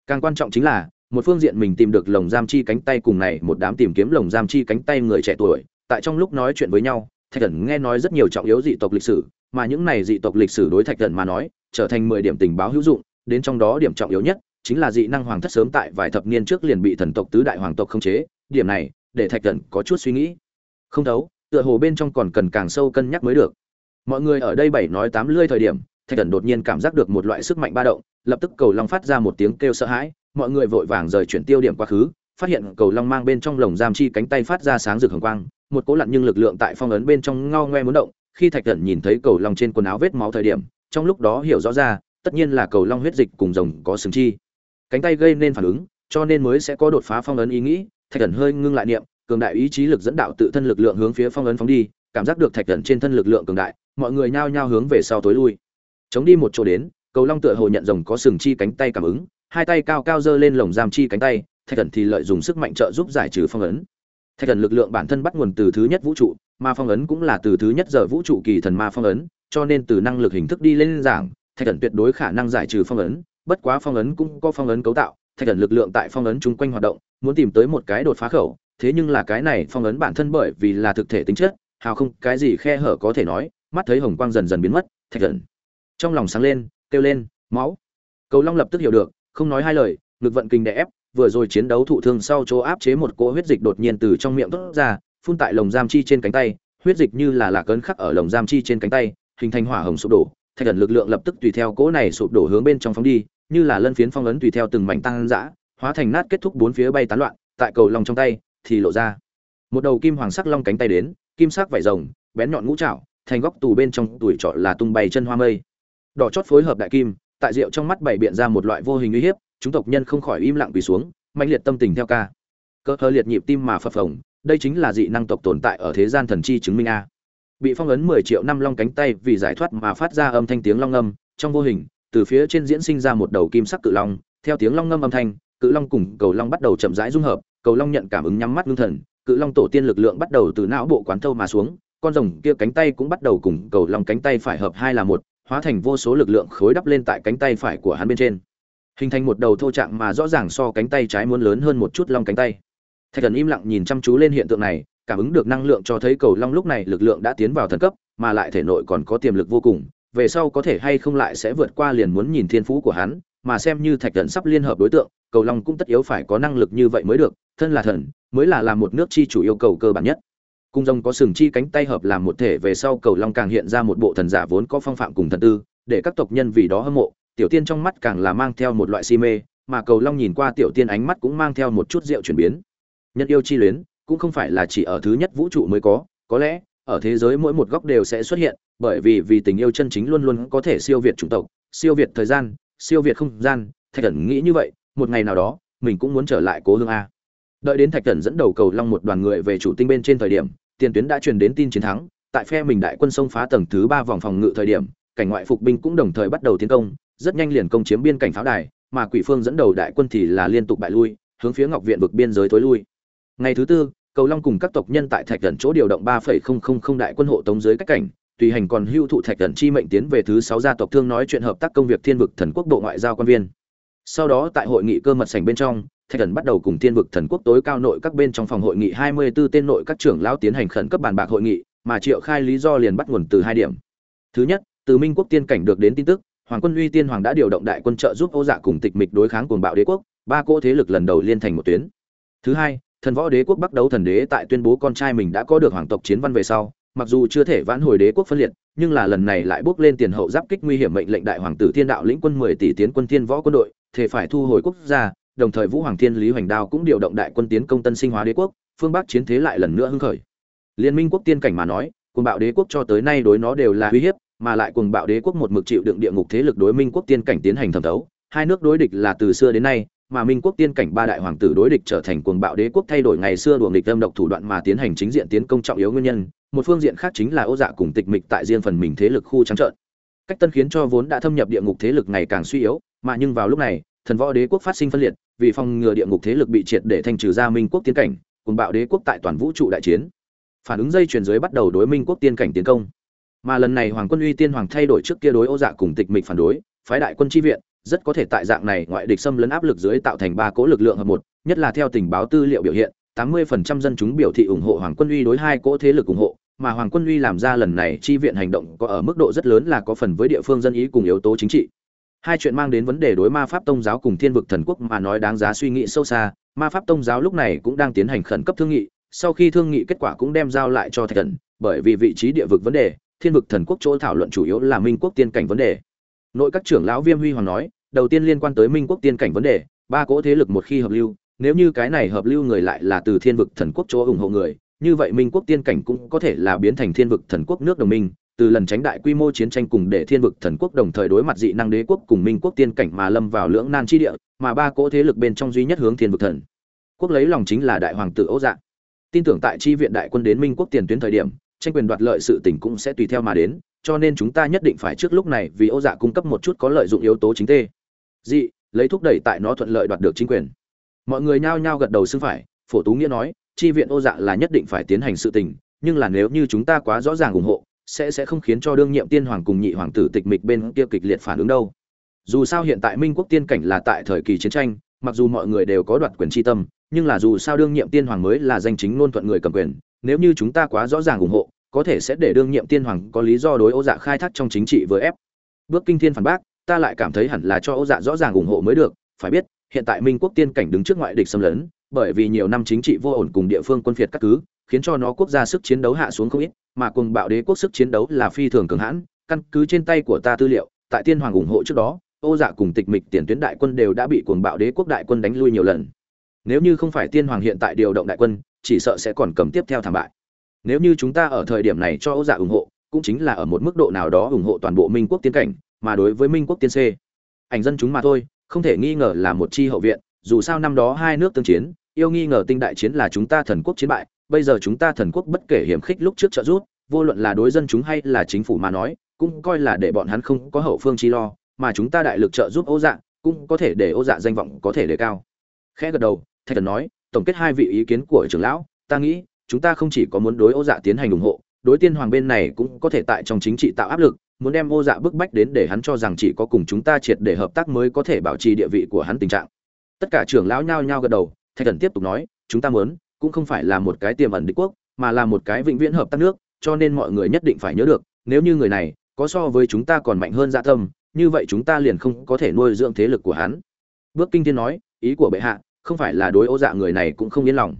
càng quan trọng chính là, một phương diện mình tìm được lồng giam chi cánh tay cùng này một đám tìm kiếm lồng giam chi cánh tay người trẻ tuổi, tại trong lúc nói chuyện với nhau, thạch thần nghe nói rất nhiều trọng yếu dị tộc lịch sử, mà những này dị tộc lịch sử đối thạch thần mà nói, trở thành mười điểm tình báo hữu dụng, đến trong đó điểm trọng yếu nhất chính là dị năng hoàng thất sớm tại vài thập niên trước liền bị thần tộc tứ đại hoàng tộc khống chế, điểm này, để thạch Cẩn có chút suy nghĩ. Không thấu, tựa hồ bên trong còn cần càng sâu cân nhắc mới được. Mọi người ở đây bảy nói tám lươi thời điểm, thạch Cẩn đột nhiên cảm giác được một loại sức mạnh ba động, lập tức cầu long phát ra một tiếng kêu sợ hãi, mọi người vội vàng rời chuyển tiêu điểm quá khứ, phát hiện cầu long mang bên trong lồng giam chi cánh tay phát ra sáng rực hồng quang, một cỗ lặn nhưng lực lượng tại phong ấn bên trong ngao ngoe muốn động, khi thạch Cẩn nhìn thấy cầu long trên quần áo vết máu thời điểm, trong lúc đó hiểu rõ ra, tất nhiên là cầu long huyết dịch cùng rồng có sừng chi cánh tay gây nên phản ứng, cho nên mới sẽ có đột phá phong ấn ý nghĩ. Thạch thần hơi ngưng lại niệm, cường đại ý chí lực dẫn đạo tự thân lực lượng hướng phía phong ấn phóng đi, cảm giác được thạch thần trên thân lực lượng cường đại, mọi người nhao nhao hướng về sau tối lui. Chống đi một chỗ đến, cầu long tựa hồ nhận rồng có sừng chi cánh tay cảm ứng, hai tay cao cao giơ lên lồng giam chi cánh tay, thạch thần thì lợi dùng sức mạnh trợ giúp giải trừ phong ấn. Thạch thần lực lượng bản thân bắt nguồn từ thứ nhất vũ trụ, ma phong ấn cũng là từ thứ nhất giờ vũ trụ kỳ thần ma phong ấn, cho nên từ năng lực hình thức đi lên giảng, thạch thần tuyệt đối khả năng giải trừ phong ấn bất quá phong ấn cũng có phong ấn cấu tạo, thạch thần lực lượng tại phong ấn chung quanh hoạt động, muốn tìm tới một cái đột phá khẩu, thế nhưng là cái này phong ấn bản thân bởi vì là thực thể tính chất, hào không, cái gì khe hở có thể nói, mắt thấy hồng quang dần dần biến mất, thạch thần. Trong lòng sáng lên, kêu lên, máu. Cầu long lập tức hiểu được, không nói hai lời, ngực vận kinh đè ép, vừa rồi chiến đấu thụ thương sau chỗ áp chế một cỗ huyết dịch đột nhiên từ trong miệng tốt ra, phun tại lồng giam chi trên cánh tay, huyết dịch như là lạc cấn khắc ở lồng giam chi trên cánh tay, hình thành hỏa hồng sụp đổ thạch thần lực lượng lập tức tùy theo cỗ này sụp đổ hướng bên trong phóng đi, như là lân phiến phong ấn tùy theo từng mảnh tăng dã, hóa thành nát kết thúc bốn phía bay tán loạn, tại cầu long trong tay thì lộ ra. Một đầu kim hoàng sắc long cánh tay đến, kim sắc vải rồng, bén nhọn ngũ trảo, thành góc tù bên trong tuổi trọ là tung bay chân hoa mây. Đỏ chót phối hợp đại kim, tại rượu trong mắt bảy biện ra một loại vô hình uy hiếp, chúng tộc nhân không khỏi im lặng quỳ xuống mạnh liệt tâm tình theo ca. Cơ hơ liệt nhịp tim mà phập phồng, đây chính là dị năng tộc tồn tại ở thế gian thần chi chứng minh a bị phong ấn mười triệu năm long cánh tay vì giải thoát mà phát ra âm thanh tiếng long ngâm trong vô hình, từ phía trên diễn sinh ra một đầu kim sắc cự long. Theo tiếng long ngâm âm thanh, cự long cùng cầu long bắt đầu chậm rãi dung hợp, cầu long nhận cảm ứng nhắm mắt ngưng thần, cự long tổ tiên lực lượng bắt đầu từ não bộ quán thâu mà xuống, con rồng kia cánh tay cũng bắt đầu cùng cầu long cánh tay phải hợp hai là một, hóa thành vô số lực lượng khối đắp lên tại cánh tay phải của hắn bên trên. Hình thành một đầu thô trạng mà rõ ràng so cánh tay trái muốn lớn hơn một chút long cánh tay. Thạch thần im lặng nhìn chăm chú lên hiện tượng này cảm ứng được năng lượng cho thấy cầu long lúc này lực lượng đã tiến vào thần cấp, mà lại thể nội còn có tiềm lực vô cùng, về sau có thể hay không lại sẽ vượt qua liền muốn nhìn thiên phú của hắn, mà xem như thạch thần sắp liên hợp đối tượng, cầu long cũng tất yếu phải có năng lực như vậy mới được, thân là thần, mới là làm một nước chi chủ yêu cầu cơ bản nhất. Cung rồng có sừng chi cánh tay hợp làm một thể về sau cầu long càng hiện ra một bộ thần giả vốn có phong phạm cùng thần tư, để các tộc nhân vì đó hâm mộ, tiểu tiên trong mắt càng là mang theo một loại si mê, mà cầu long nhìn qua tiểu tiên ánh mắt cũng mang theo một chút rượu chuyển biến. Nhân yêu chi luyến cũng không phải là chỉ ở thứ nhất vũ trụ mới có có lẽ, ở thế giới mỗi một góc đều sẽ xuất hiện, bởi vì vì tình yêu chân chính luôn luôn có thể siêu việt chủng tộc, siêu việt thời gian, siêu việt không gian, thạch thần nghĩ như vậy, một ngày nào đó, mình cũng muốn trở lại cố hương a. Đợi đến thạch thần dẫn đầu cầu long một đoàn người về chủ tinh bên trên thời điểm, tiền tuyến đã truyền đến tin chiến thắng, tại phe mình đại quân sông phá tầng thứ ba vòng phòng ngự thời điểm, cảnh ngoại phục binh cũng đồng thời bắt đầu tiến công, rất nhanh liền công chiếm biên cảnh pháo đài, mà quỷ phương dẫn đầu đại quân thì là liên tục bại lui, hướng phía ngọc viện vực biên giới thối lui ngày thứ tư, cầu long cùng các tộc nhân tại thạch thần chỗ điều động ba phẩy không không không đại quân hộ tống dưới cách cảnh, tùy hành còn hưu thụ thạch thần chi mệnh tiến về thứ sáu gia tộc thương nói chuyện hợp tác công việc thiên vực thần quốc bộ ngoại giao quan viên. Sau đó tại hội nghị cơ mật sảnh bên trong, thạch thần bắt đầu cùng thiên vực thần quốc tối cao nội các bên trong phòng hội nghị hai mươi 24 tên nội các trưởng lão tiến hành khẩn cấp bàn bạc hội nghị, mà triệu khai lý do liền bắt nguồn từ hai điểm. Thứ nhất, từ minh quốc tiên cảnh được đến tin tức, hoàng quân uy tiên hoàng đã điều động đại quân trợ giúp ô dạ cùng tịch mịch đối kháng cuồng bạo đế quốc, ba cỗ thế lực lần đầu liên thành một tuyến. Thứ hai thần võ đế quốc bắt đấu thần đế tại tuyên bố con trai mình đã có được hoàng tộc chiến văn về sau, mặc dù chưa thể vãn hồi đế quốc phân liệt, nhưng là lần này lại bước lên tiền hậu giáp kích nguy hiểm mệnh lệnh đại hoàng tử thiên đạo lĩnh quân mười tỷ tiến quân thiên võ quân đội, thể phải thu hồi quốc gia, đồng thời vũ hoàng thiên lý hoành đao cũng điều động đại quân tiến công tân sinh hóa đế quốc, phương bắc chiến thế lại lần nữa hưng khởi. Liên minh quốc tiên cảnh mà nói, cuồng bạo đế quốc cho tới nay đối nó đều là uy hiếp, mà lại cuồng bạo đế quốc một mực chịu đựng địa ngục thế lực đối minh quốc tiên cảnh tiến hành thẩm thấu. Hai nước đối địch là từ xưa đến nay mà minh quốc tiên cảnh ba đại hoàng tử đối địch trở thành cuồng bạo đế quốc thay đổi ngày xưa đuổi địch âm độc thủ đoạn mà tiến hành chính diện tiến công trọng yếu nguyên nhân. Một phương diện khác chính là ô dạ cùng tịch mịch tại riêng phần mình thế lực khu trắng trợn. Cách tân khiến cho vốn đã thâm nhập địa ngục thế lực ngày càng suy yếu, mà nhưng vào lúc này, thần võ đế quốc phát sinh phân liệt, vì phòng ngừa địa ngục thế lực bị triệt để thanh trừ ra minh quốc tiên cảnh cùng bạo đế quốc tại toàn vũ trụ đại chiến. Phản ứng dây chuyển dưới bắt đầu đối minh quốc tiên cảnh tiến công. Mà lần này hoàng quân uy tiên hoàng thay đổi trước kia đối ô dạ cùng tịch mịch phản đối, phái đại quân tri viện rất có thể tại dạng này ngoại địch xâm lấn áp lực dưới tạo thành ba cỗ lực lượng hợp một, nhất là theo tình báo tư liệu biểu hiện 80% dân chúng biểu thị ủng hộ hoàng quân uy đối hai cỗ thế lực ủng hộ, mà hoàng quân uy làm ra lần này chi viện hành động có ở mức độ rất lớn là có phần với địa phương dân ý cùng yếu tố chính trị. Hai chuyện mang đến vấn đề đối ma pháp tông giáo cùng thiên vực thần quốc mà nói đáng giá suy nghĩ sâu xa, ma pháp tông giáo lúc này cũng đang tiến hành khẩn cấp thương nghị, sau khi thương nghị kết quả cũng đem giao lại cho thạch thần bởi vì vị trí địa vực vấn đề, thiên vực thần quốc chỗ thảo luận chủ yếu là minh quốc tiên cảnh vấn đề nội các trưởng lão viêm huy hoàng nói, đầu tiên liên quan tới minh quốc tiên cảnh vấn đề, ba cỗ thế lực một khi hợp lưu, nếu như cái này hợp lưu người lại là từ thiên vực thần quốc chỗ ủng hộ người, như vậy minh quốc tiên cảnh cũng có thể là biến thành thiên vực thần quốc nước đồng minh, từ lần tránh đại quy mô chiến tranh cùng để thiên vực thần quốc đồng thời đối mặt dị năng đế quốc cùng minh quốc tiên cảnh mà lâm vào lưỡng nan chi địa, mà ba cỗ thế lực bên trong duy nhất hướng thiên vực thần. Quốc lấy lòng chính là đại hoàng tử ấu dạng tin tưởng tại chi viện đại quân đến minh quốc tiền tuyến thời điểm, tranh quyền đoạt lợi sự tình cũng sẽ tùy theo mà đến cho nên chúng ta nhất định phải trước lúc này vì ô dạ cung cấp một chút có lợi dụng yếu tố chính tê. Dị, lấy thúc đẩy tại nó thuận lợi đoạt được chính quyền. Mọi người nhao nhao gật đầu xưng phải, phổ tú nghĩa nói, chi viện ô dạ là nhất định phải tiến hành sự tình, nhưng là nếu như chúng ta quá rõ ràng ủng hộ, sẽ sẽ không khiến cho đương nhiệm tiên hoàng cùng nhị hoàng tử tịch mịch bên kia kịch liệt phản ứng đâu. Dù sao hiện tại minh quốc tiên cảnh là tại thời kỳ chiến tranh, mặc dù mọi người đều có đoạt quyền tri tâm, nhưng là dù sao đương nhiệm tiên hoàng mới là danh chính ngôn thuận người cầm quyền, nếu như chúng ta quá rõ ràng ủng hộ có thể sẽ để đương nhiệm tiên hoàng có lý do đối ô dạ khai thác trong chính trị với ép. Bước kinh thiên phản bác, ta lại cảm thấy hẳn là cho ô dạ rõ ràng ủng hộ mới được, phải biết, hiện tại minh quốc tiên cảnh đứng trước ngoại địch xâm lấn, bởi vì nhiều năm chính trị vô ổn cùng địa phương quân phiệt các cứ, khiến cho nó quốc gia sức chiến đấu hạ xuống không ít, mà cùng bạo đế quốc sức chiến đấu là phi thường cường hãn, căn cứ trên tay của ta tư liệu, tại tiên hoàng ủng hộ trước đó ô dạ cùng tịch mịch tiền tuyến đại quân đều đã bị cuồng bạo đế quốc đại quân đánh lui nhiều lần. Nếu như không phải tiên hoàng hiện tại điều động đại quân, chỉ sợ sẽ còn cầm tiếp theo thảm bại nếu như chúng ta ở thời điểm này cho ô dạ ủng hộ, cũng chính là ở một mức độ nào đó ủng hộ toàn bộ minh quốc tiến cảnh, mà đối với minh quốc tiên c. Ảnh dân chúng mà thôi, không thể nghi ngờ là một chi hậu viện, dù sao năm đó hai nước tương chiến, yêu nghi ngờ tinh đại chiến là chúng ta thần quốc chiến bại, bây giờ chúng ta thần quốc bất kể hiểm khích lúc trước trợ giúp, vô luận là đối dân chúng hay là chính phủ mà nói, cũng coi là để bọn hắn không có hậu phương chi lo, mà chúng ta đại lực trợ giúp ô dạ cũng có thể để ô dạ danh vọng có thể đề cao. Khẽ gật đầu, thạch thần nói, tổng kết hai vị ý kiến của trưởng lão, ta nghĩ chúng ta không chỉ có muốn đối ô dạ tiến hành ủng hộ, đối tiên hoàng bên này cũng có thể tại trong chính trị tạo áp lực, muốn đem ô dạ bức bách đến để hắn cho rằng chỉ có cùng chúng ta triệt để hợp tác mới có thể bảo trì địa vị của hắn tình trạng. Tất cả trưởng lão nhao nhao gật đầu, thạch thần tiếp tục nói, chúng ta muốn, cũng không phải là một cái tiềm ẩn đế quốc, mà là một cái vĩnh viễn hợp tác nước, cho nên mọi người nhất định phải nhớ được, nếu như người này có so với chúng ta còn mạnh hơn dạ tâm như vậy chúng ta liền không có thể nuôi dưỡng thế lực của hắn. Bước kinh thiên nói, ý của bệ hạ, không phải là đối ô dạ người này cũng không yên lòng.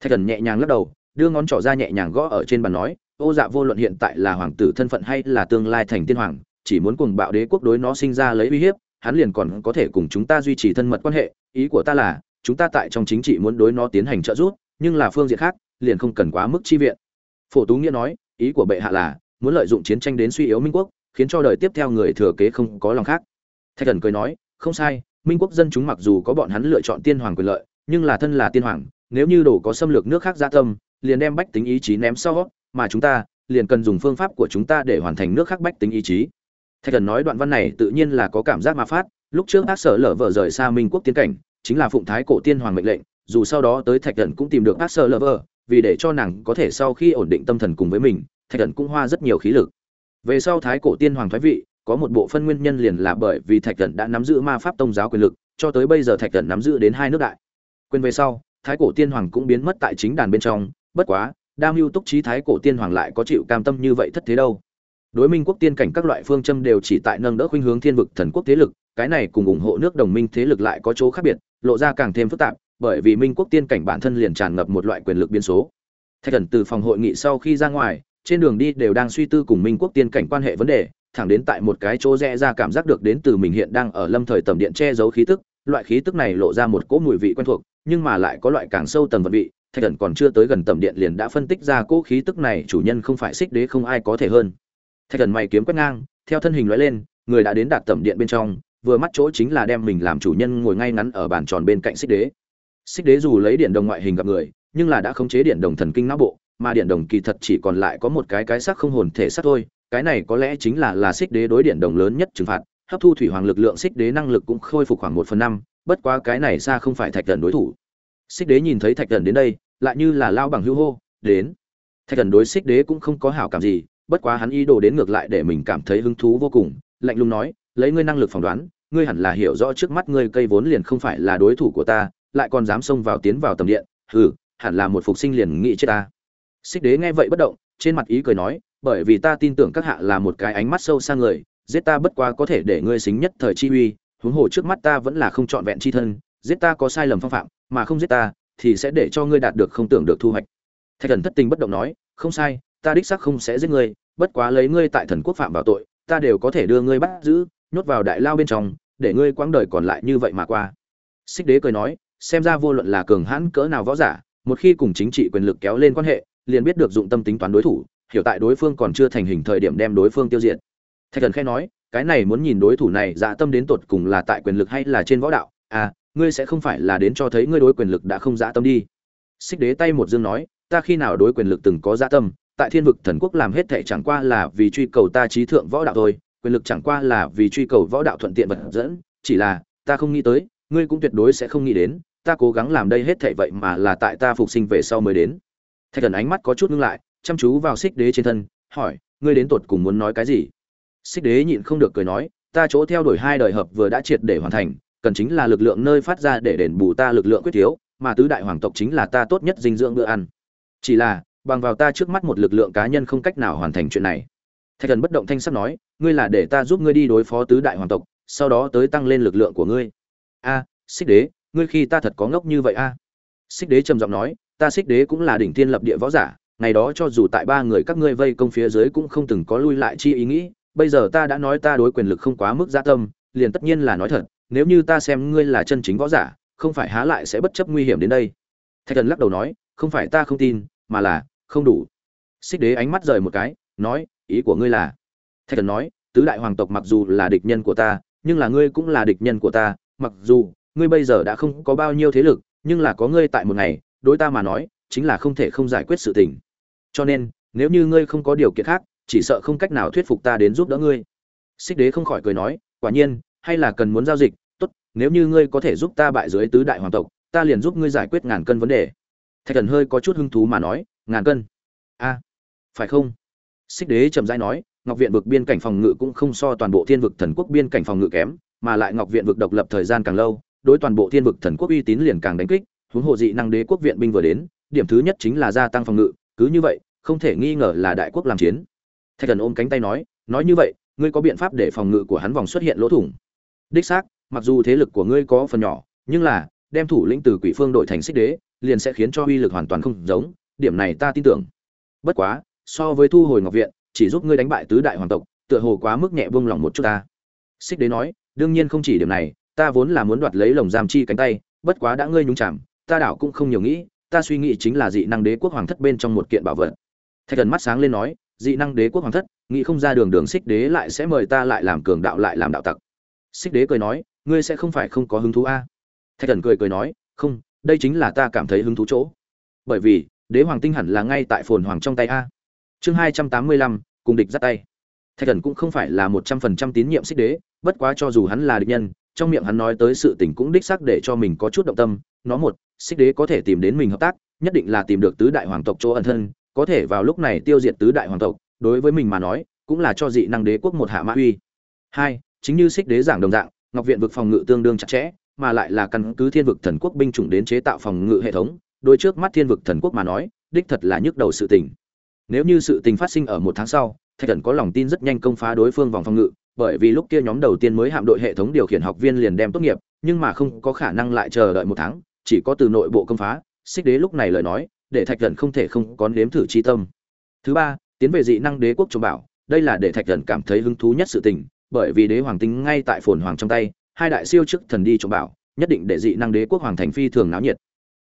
Thạch thần nhẹ nhàng lắc đầu đưa ngón trỏ ra nhẹ nhàng gõ ở trên bàn nói, ô dạ vô luận hiện tại là hoàng tử thân phận hay là tương lai thành tiên hoàng, chỉ muốn cùng bạo đế quốc đối nó sinh ra lấy uy hiếp, hắn liền còn có thể cùng chúng ta duy trì thân mật quan hệ, ý của ta là, chúng ta tại trong chính trị muốn đối nó tiến hành trợ giúp, nhưng là phương diện khác, liền không cần quá mức chi viện. Phổ tú nghĩa nói, ý của bệ hạ là, muốn lợi dụng chiến tranh đến suy yếu minh quốc, khiến cho đời tiếp theo người thừa kế không có lòng khác. Thạch thần cười nói, không sai, minh quốc dân chúng mặc dù có bọn hắn lựa chọn tiên hoàng quyền lợi, nhưng là thân là tiên hoàng nếu như đồ có xâm lược nước khác gia tâm, liền đem bách tính ý chí ném sau, mà chúng ta liền cần dùng phương pháp của chúng ta để hoàn thành nước khác bách tính ý chí. Thạch thần nói đoạn văn này tự nhiên là có cảm giác ma phát, lúc trước ác sở lở vợ rời xa minh quốc tiến cảnh, chính là phụng thái cổ tiên hoàng mệnh lệnh, dù sau đó tới thạch thần cũng tìm được ác sở lở vợ vì để cho nàng có thể sau khi ổn định tâm thần cùng với mình, thạch thần cũng hoa rất nhiều khí lực. Về sau thái cổ tiên hoàng Thái vị, có một bộ phân nguyên nhân liền là bởi vì thạch thần đã nắm giữ ma pháp tông giáo quyền lực, cho tới bây giờ thạch thần nắm giữ đến hai nước đại. Quên về sau thái cổ tiên hoàng cũng biến mất tại chính đàn bên trong, bất quá, đa mưu túc trí thái cổ tiên hoàng lại có chịu cam tâm như vậy thất thế đâu. Đối minh quốc tiên cảnh các loại phương châm đều chỉ tại nâng đỡ khuynh hướng thiên vực thần quốc thế lực, cái này cùng ủng hộ nước đồng minh thế lực lại có chỗ khác biệt, lộ ra càng thêm phức tạp, bởi vì minh quốc tiên cảnh bản thân liền tràn ngập một loại quyền lực biến số. Thạch thần từ phòng hội nghị sau khi ra ngoài, trên đường đi đều đang suy tư cùng minh quốc tiên cảnh quan hệ vấn đề, thẳng đến tại một cái chỗ rẽ ra cảm giác được đến từ mình hiện đang ở lâm thời tầm điện che giấu khí tức, loại khí tức này lộ ra một cỗ mùi vị quen thuộc nhưng mà lại có loại càng sâu tầng vật vị, thạch thần còn chưa tới gần tầm điện liền đã phân tích ra cỗ khí tức này, chủ nhân không phải xích đế không ai có thể hơn. Thạch thần mày kiếm quét ngang, theo thân hình lóe lên, người đã đến đạt tầm điện bên trong, vừa mắt chỗ chính là đem mình làm chủ nhân ngồi ngay ngắn ở bàn tròn bên cạnh xích đế. Xích đế dù lấy điện đồng ngoại hình gặp người, nhưng là đã khống chế điện đồng thần kinh não bộ, mà điện đồng kỳ thật chỉ còn lại có một cái cái xác không hồn thể xác thôi, cái này có lẽ chính là là xích đế đối điện đồng lớn nhất trừng phạt, hấp thu thủy hoàng lực lượng xích đế năng lực cũng khôi phục khoảng một phần năm bất quá cái này xa không phải thạch thần đối thủ. Xích đế nhìn thấy thạch thần đến đây, lại như là lao bằng hưu hô, đến. Thạch thần đối xích đế cũng không có hảo cảm gì, bất quá hắn ý đồ đến ngược lại để mình cảm thấy hứng thú vô cùng, lạnh lùng nói, lấy ngươi năng lực phỏng đoán, ngươi hẳn là hiểu rõ trước mắt ngươi cây vốn liền không phải là đối thủ của ta, lại còn dám xông vào tiến vào tầm điện, hừ, hẳn là một phục sinh liền nghĩ chết ta. Xích đế nghe vậy bất động, trên mặt ý cười nói, bởi vì ta tin tưởng các hạ là một cái ánh mắt sâu xa người, giết ta bất quá có thể để ngươi xính nhất thời chi uy huống hồ trước mắt ta vẫn là không trọn vẹn chi thân, giết ta có sai lầm phong phạm, mà không giết ta, thì sẽ để cho ngươi đạt được không tưởng được thu hoạch. Thạch thần thất tình bất động nói, không sai, ta đích xác không sẽ giết ngươi, bất quá lấy ngươi tại thần quốc phạm vào tội, ta đều có thể đưa ngươi bắt giữ, nhốt vào đại lao bên trong, để ngươi quãng đời còn lại như vậy mà qua. Xích đế cười nói, xem ra vô luận là cường hãn cỡ nào võ giả, một khi cùng chính trị quyền lực kéo lên quan hệ, liền biết được dụng tâm tính toán đối thủ, hiểu tại đối phương còn chưa thành hình thời điểm đem đối phương tiêu diệt. Thạch thần khẽ nói cái này muốn nhìn đối thủ này dạ tâm đến tột cùng là tại quyền lực hay là trên võ đạo. À ngươi sẽ không phải là đến cho thấy ngươi đối quyền lực đã không dạ tâm đi. Xích đế tay một dương nói, ta khi nào đối quyền lực từng có dạ tâm, tại thiên vực thần quốc làm hết thệ chẳng qua là vì truy cầu ta trí thượng võ đạo thôi, quyền lực chẳng qua là vì truy cầu võ đạo thuận tiện vật dẫn, chỉ là, ta không nghĩ tới, ngươi cũng tuyệt đối sẽ không nghĩ đến, ta cố gắng làm đây hết thệ vậy mà là tại ta phục sinh về sau mới đến. Thạch thần ánh mắt có chút ngưng lại, chăm chú vào xích đế trên thân, hỏi, ngươi đến tột cùng muốn nói cái gì? Xích đế nhịn không được cười nói, ta chỗ theo đuổi hai đời hợp vừa đã triệt để hoàn thành, cần chính là lực lượng nơi phát ra để đền bù ta lực lượng quyết thiếu mà tứ đại hoàng tộc chính là ta tốt nhất dinh dưỡng bữa ăn. Chỉ là, bằng vào ta trước mắt một lực lượng cá nhân không cách nào hoàn thành chuyện này. Thạch thần bất động thanh sắc nói, ngươi là để ta giúp ngươi đi đối phó tứ đại hoàng tộc, sau đó tới tăng lên lực lượng của ngươi. A, xích đế, ngươi khi ta thật có ngốc như vậy a? Xích đế trầm giọng nói, ta xích đế cũng là đỉnh thiên lập địa võ giả, ngày đó cho dù tại ba người các ngươi vây công phía dưới cũng không từng có lui lại chi ý nghĩ bây giờ ta đã nói ta đối quyền lực không quá mức gia tâm, liền tất nhiên là nói thật, nếu như ta xem ngươi là chân chính võ giả, không phải há lại sẽ bất chấp nguy hiểm đến đây. Thạch thần lắc đầu nói, không phải ta không tin, mà là, không đủ. Xích đế ánh mắt rời một cái, nói, ý của ngươi là? Thạch thần nói, tứ đại hoàng tộc mặc dù là địch nhân của ta, nhưng là ngươi cũng là địch nhân của ta, mặc dù, ngươi bây giờ đã không có bao nhiêu thế lực, nhưng là có ngươi tại một ngày, đối ta mà nói, chính là không thể không giải quyết sự tình. Cho nên, nếu như ngươi không có điều kiện khác chỉ sợ không cách nào thuyết phục ta đến giúp đỡ ngươi. Xích đế không khỏi cười nói, quả nhiên, hay là cần muốn giao dịch, tốt, nếu như ngươi có thể giúp ta bại dưới tứ đại hoàng tộc, ta liền giúp ngươi giải quyết ngàn cân vấn đề. Thạch thần hơi có chút hứng thú mà nói, ngàn cân? A, phải không? Xích đế trầm rãi nói, ngọc viện vực biên cảnh phòng ngự cũng không so toàn bộ thiên vực thần quốc biên cảnh phòng ngự kém, mà lại ngọc viện vực độc lập thời gian càng lâu, đối toàn bộ thiên vực thần quốc uy tín liền càng đánh kích, huống hồ dị năng đế quốc viện binh vừa đến, điểm thứ nhất chính là gia tăng phòng ngự, cứ như vậy, không thể nghi ngờ là đại quốc làm chiến thạch thần ôm cánh tay nói nói như vậy, ngươi có biện pháp để phòng ngự của hắn vòng xuất hiện lỗ thủng? Đích xác, mặc dù thế lực của ngươi có phần nhỏ, nhưng là, đem thủ lĩnh từ quỷ phương đội thành xích đế, liền sẽ khiến cho uy lực hoàn toàn không giống, điểm này ta tin tưởng. Bất quá, so với thu hồi ngọc viện, chỉ giúp ngươi đánh bại tứ đại hoàng tộc, tựa hồ quá mức nhẹ vương lòng một chút ta. Xích đế nói, đương nhiên không chỉ điểm này, ta vốn là muốn đoạt lấy lồng giam chi cánh tay, bất quá đã ngươi nhúng chạm ta đảo cũng không nhiều nghĩ, ta suy nghĩ chính là dị năng đế quốc hoàng thất bên trong một kiện bảo vật. Thạch thần mắt sáng lên nói dị năng đế quốc hoàng thất, nghĩ không ra đường đường xích đế lại sẽ mời ta lại làm cường đạo lại làm đạo tặc. Xích đế cười nói, ngươi sẽ không phải không có hứng thú a? À? thạch thần cười cười nói, không, đây chính là ta cảm thấy hứng thú chỗ. Bởi vì, đế hoàng tinh hẳn là ngay tại phồn hoàng trong tay a. Chương hai trăm tám mươi lăm, cùng địch dắt tay. Thạch thần cũng không phải là một trăm phần trăm tín nhiệm xích đế, bất quá cho dù hắn là địch nhân, trong miệng hắn nói tới sự tình cũng đích xác để cho mình có chút động tâm. Nó một, xích đế có thể tìm đến mình hợp tác, nhất định là tìm được tứ đại hoàng tộc chỗ ẩn thân có thể vào lúc này tiêu diệt tứ đại hoàng tộc, đối với mình mà nói, cũng là cho dị năng đế quốc một hạ mã uy. Hai, chính như xích đế giảng đồng dạng, ngọc viện vực phòng ngự tương đương chặt chẽ, mà lại là căn cứ thiên vực thần quốc binh chủng đến chế tạo phòng ngự hệ thống đôi trước mắt thiên vực thần quốc mà nói, đích thật là nhức đầu sự tình. Nếu như sự tình phát sinh ở một tháng sau, thạch thần có lòng tin rất nhanh công phá đối phương vòng phòng ngự, bởi vì lúc kia nhóm đầu tiên mới hạm đội hệ thống điều khiển học viên liền đem tốt nghiệp, nhưng mà không có khả năng lại chờ đợi một tháng, chỉ có từ nội bộ công phá, xích đế lúc này lời nói để thạch thần không thể không có nếm thử chi tâm. Thứ ba, tiến về dị năng đế quốc trồng bảo. Đây là để thạch thần cảm thấy hứng thú nhất sự tình, bởi vì đế hoàng tinh ngay tại phồn hoàng trong tay, hai đại siêu chức thần đi trồng bảo, nhất định để dị năng đế quốc hoàng thành phi thường náo nhiệt.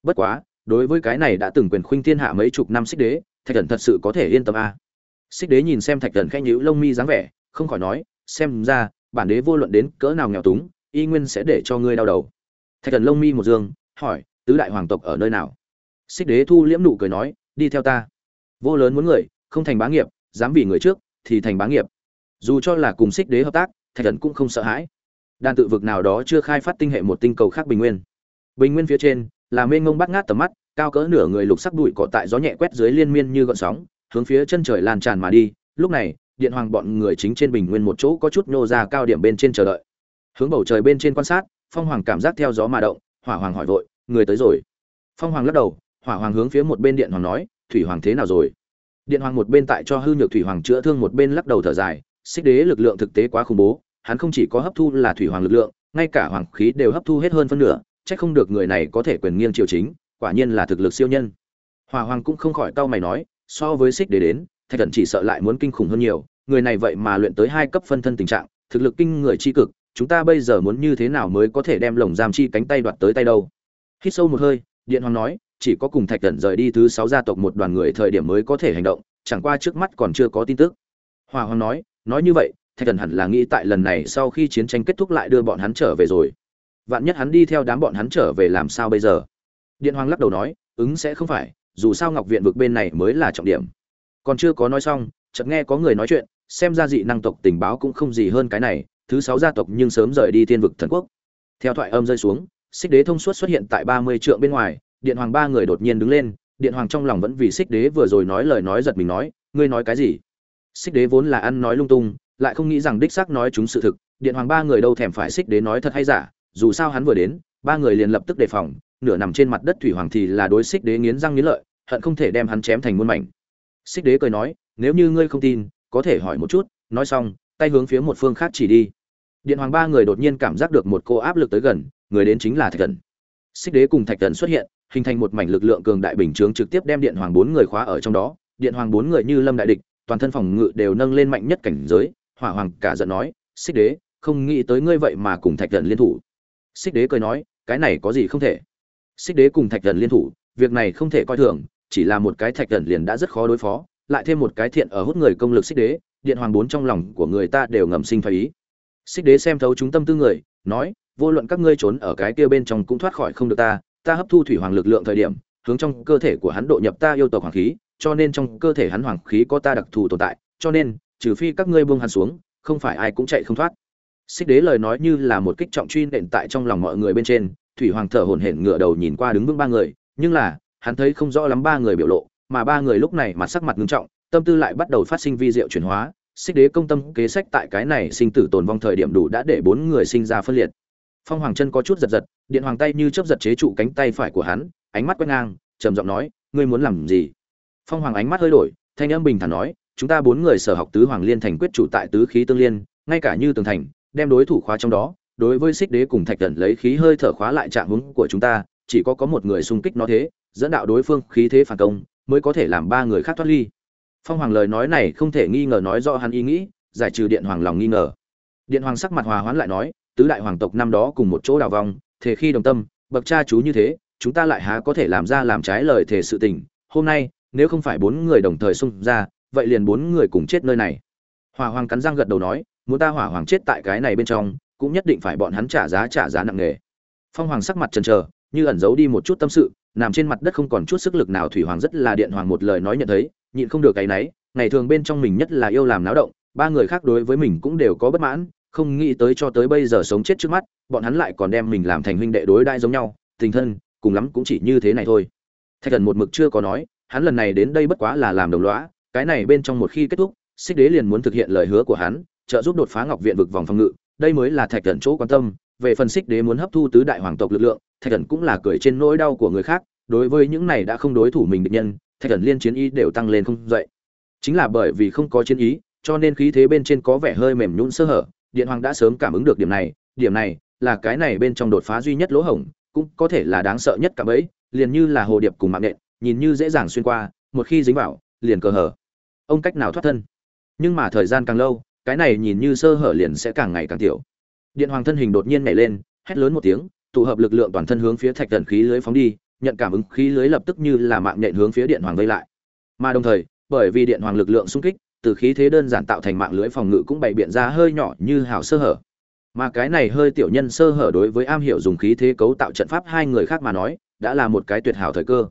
Bất quá, đối với cái này đã từng quyền khuynh thiên hạ mấy chục năm xích đế, thạch thần thật sự có thể yên tâm a. À. xích đế nhìn xem thạch thần khẽ nhíu lông mi dáng vẻ, không khỏi nói, xem ra, bản đế vô luận đến cỡ nào nghèo túng, y nguyên sẽ để cho ngươi đau đầu. Thạch thần lông mi một dương, hỏi, tứ đại hoàng tộc ở nơi nào? Xích đế thu liễm nụ cười nói, đi theo ta. Vô lớn muốn người, không thành bá nghiệp, dám vì người trước thì thành bá nghiệp. Dù cho là cùng xích đế hợp tác, thạch thần cũng không sợ hãi. Đàn tự vực nào đó chưa khai phát tinh hệ một tinh cầu khác bình nguyên. Bình nguyên phía trên là mênh mông bắt ngát tầm mắt, cao cỡ nửa người lục sắc bụi cỏ tại gió nhẹ quét dưới liên miên như gợn sóng, hướng phía chân trời lan tràn mà đi. Lúc này, điện hoàng bọn người chính trên bình nguyên một chỗ có chút nhô ra cao điểm bên trên chờ đợi. Hướng bầu trời bên trên quan sát, phong hoàng cảm giác theo gió mà động, hỏa hoàng hỏi vội, người tới rồi? Phong hoàng lắc đầu hỏa hoàng hướng phía một bên điện hoàng nói, thủy hoàng thế nào rồi? Điện hoàng một bên tại cho hư nhược thủy hoàng chữa thương, một bên lắc đầu thở dài, xích đế lực lượng thực tế quá khủng bố, hắn không chỉ có hấp thu là thủy hoàng lực lượng, ngay cả hoàng khí đều hấp thu hết hơn phân nửa, chắc không được người này có thể quyền nghiêng triều chính, quả nhiên là thực lực siêu nhân. Hỏa hoàng cũng không khỏi cau mày nói, so với xích đế đến, thạch thần chỉ sợ lại muốn kinh khủng hơn nhiều, người này vậy mà luyện tới hai cấp phân thân tình trạng, thực lực kinh người chi cực, chúng ta bây giờ muốn như thế nào mới có thể đem lồng giam chi cánh tay đoạt tới tay đâu? Hít sâu một hơi, điện hoàng nói chỉ có cùng thạch thần rời đi thứ sáu gia tộc một đoàn người thời điểm mới có thể hành động, chẳng qua trước mắt còn chưa có tin tức. Hòa hoàng nói nói như vậy, thạch thần hẳn là nghĩ tại lần này sau khi chiến tranh kết thúc lại đưa bọn hắn trở về rồi. Vạn nhất hắn đi theo đám bọn hắn trở về làm sao bây giờ? Điện hoàng lắc đầu nói, ứng sẽ không phải, dù sao ngọc viện vực bên này mới là trọng điểm. Còn chưa có nói xong, chợt nghe có người nói chuyện, xem ra dị năng tộc tình báo cũng không gì hơn cái này, thứ sáu gia tộc nhưng sớm rời đi thiên vực thần quốc. Theo thoại âm rơi xuống, xích đế thông suốt xuất hiện tại ba mươi trượng bên ngoài điện hoàng ba người đột nhiên đứng lên, điện hoàng trong lòng vẫn vì xích đế vừa rồi nói lời nói giật mình nói, ngươi nói cái gì? Xích đế vốn là ăn nói lung tung, lại không nghĩ rằng đích xác nói chúng sự thực. Điện hoàng ba người đâu thèm phải xích đế nói thật hay giả, dù sao hắn vừa đến, ba người liền lập tức đề phòng, nửa nằm trên mặt đất thủy hoàng thì là đối xích đế nghiến răng nghiến lợi, hận không thể đem hắn chém thành muôn mảnh. Xích đế cười nói, nếu như ngươi không tin, có thể hỏi một chút. Nói xong, tay hướng phía một phương khác chỉ đi. Điện hoàng ba người đột nhiên cảm giác được một cô áp lực tới gần, người đến chính là thạch thần. Xích đế cùng thạch thần xuất hiện hình thành một mảnh lực lượng cường đại bình chướng trực tiếp đem điện hoàng bốn người khóa ở trong đó. Điện hoàng bốn người như lâm đại địch, toàn thân phòng ngự đều nâng lên mạnh nhất cảnh giới. Hỏa hoàng cả giận nói, xích đế, không nghĩ tới ngươi vậy mà cùng thạch thần liên thủ. Xích đế cười nói, cái này có gì không thể? Xích đế cùng thạch thần liên thủ, việc này không thể coi thường, chỉ là một cái thạch thần liền đã rất khó đối phó, lại thêm một cái thiện ở hút người công lực xích đế, điện hoàng bốn trong lòng của người ta đều ngầm sinh phải ý. Xích đế xem thấu chúng tâm tư người, nói, vô luận các ngươi trốn ở cái kia bên trong cũng thoát khỏi không được ta ta hấp thu thủy hoàng lực lượng thời điểm, hướng trong cơ thể của hắn độ nhập ta yêu tộc hoàng khí, cho nên trong cơ thể hắn hoàng khí có ta đặc thù tồn tại, cho nên, trừ phi các ngươi buông hắn xuống, không phải ai cũng chạy không thoát. Xích đế lời nói như là một kích trọng truy nện tại trong lòng mọi người bên trên, thủy hoàng thở hổn hển ngửa đầu nhìn qua đứng vững ba người, nhưng là, hắn thấy không rõ lắm ba người biểu lộ, mà ba người lúc này mặt sắc mặt ngưng trọng, tâm tư lại bắt đầu phát sinh vi diệu chuyển hóa. Xích đế công tâm kế sách tại cái này sinh tử tồn vong thời điểm đủ đã để bốn người sinh ra phân liệt. Phong hoàng chân có chút giật giật điện hoàng tay như chấp giật chế trụ cánh tay phải của hắn, ánh mắt quét ngang, trầm giọng nói, ngươi muốn làm gì? Phong hoàng ánh mắt hơi đổi, thanh âm bình thản nói, chúng ta bốn người sở học tứ hoàng liên thành quyết chủ tại tứ khí tương liên, ngay cả như tường thành, đem đối thủ khóa trong đó, đối với xích đế cùng thạch thần lấy khí hơi thở khóa lại trạng hứng của chúng ta, chỉ có có một người xung kích nó thế, dẫn đạo đối phương khí thế phản công, mới có thể làm ba người khác thoát ly. Phong hoàng lời nói này không thể nghi ngờ nói do hắn ý nghĩ, giải trừ điện hoàng lòng nghi ngờ. Điện hoàng sắc mặt hòa hoãn lại nói, tứ đại hoàng tộc năm đó cùng một chỗ đào vong thể khi đồng tâm, bậc cha chú như thế, chúng ta lại há có thể làm ra làm trái lời thể sự tình. Hôm nay, nếu không phải bốn người đồng thời xung ra, vậy liền bốn người cùng chết nơi này. Hỏa hoàng cắn răng gật đầu nói, muốn ta hỏa hoàng chết tại cái này bên trong, cũng nhất định phải bọn hắn trả giá trả giá nặng nề. Phong hoàng sắc mặt chần chờ, như ẩn giấu đi một chút tâm sự, nằm trên mặt đất không còn chút sức lực nào thủy hoàng rất là điện hoàng một lời nói nhận thấy, nhịn không được cái nấy ngày thường bên trong mình nhất là yêu làm náo động, ba người khác đối với mình cũng đều có bất mãn, không nghĩ tới cho tới bây giờ sống chết trước mắt bọn hắn lại còn đem mình làm thành huynh đệ đối đãi giống nhau, tình thân, cùng lắm cũng chỉ như thế này thôi. Thạch thần một mực chưa có nói, hắn lần này đến đây bất quá là làm đồng lõa, cái này bên trong một khi kết thúc, xích đế liền muốn thực hiện lời hứa của hắn, trợ giúp đột phá ngọc viện vực vòng phòng ngự, đây mới là thạch thần chỗ quan tâm. Về phần xích đế muốn hấp thu tứ đại hoàng tộc lực lượng, thạch thần cũng là cười trên nỗi đau của người khác, đối với những này đã không đối thủ mình địch nhân, thạch thần liên chiến ý đều tăng lên không dậy. Chính là bởi vì không có chiến ý, cho nên khí thế bên trên có vẻ hơi mềm nhũn sơ hở, điện hoàng đã sớm cảm ứng được điểm này điểm này là cái này bên trong đột phá duy nhất lỗ hổng, cũng có thể là đáng sợ nhất cả bấy liền như là hồ điệp cùng mạng nện, nhìn như dễ dàng xuyên qua, một khi dính vào, liền cờ hở. Ông cách nào thoát thân? Nhưng mà thời gian càng lâu, cái này nhìn như sơ hở liền sẽ càng ngày càng tiểu. Điện hoàng thân hình đột nhiên nhảy lên, hét lớn một tiếng, tụ hợp lực lượng toàn thân hướng phía thạch thần khí lưới phóng đi, nhận cảm ứng khí lưới lập tức như là mạng nhện hướng phía điện hoàng vây lại. Mà đồng thời, bởi vì điện hoàng lực lượng xung kích, từ khí thế đơn giản tạo thành mạng lưới phòng ngự cũng bày biện ra hơi nhỏ như hào sơ hở mà cái này hơi tiểu nhân sơ hở đối với am hiểu dùng khí thế cấu tạo trận pháp hai người khác mà nói, đã là một cái tuyệt hảo thời cơ.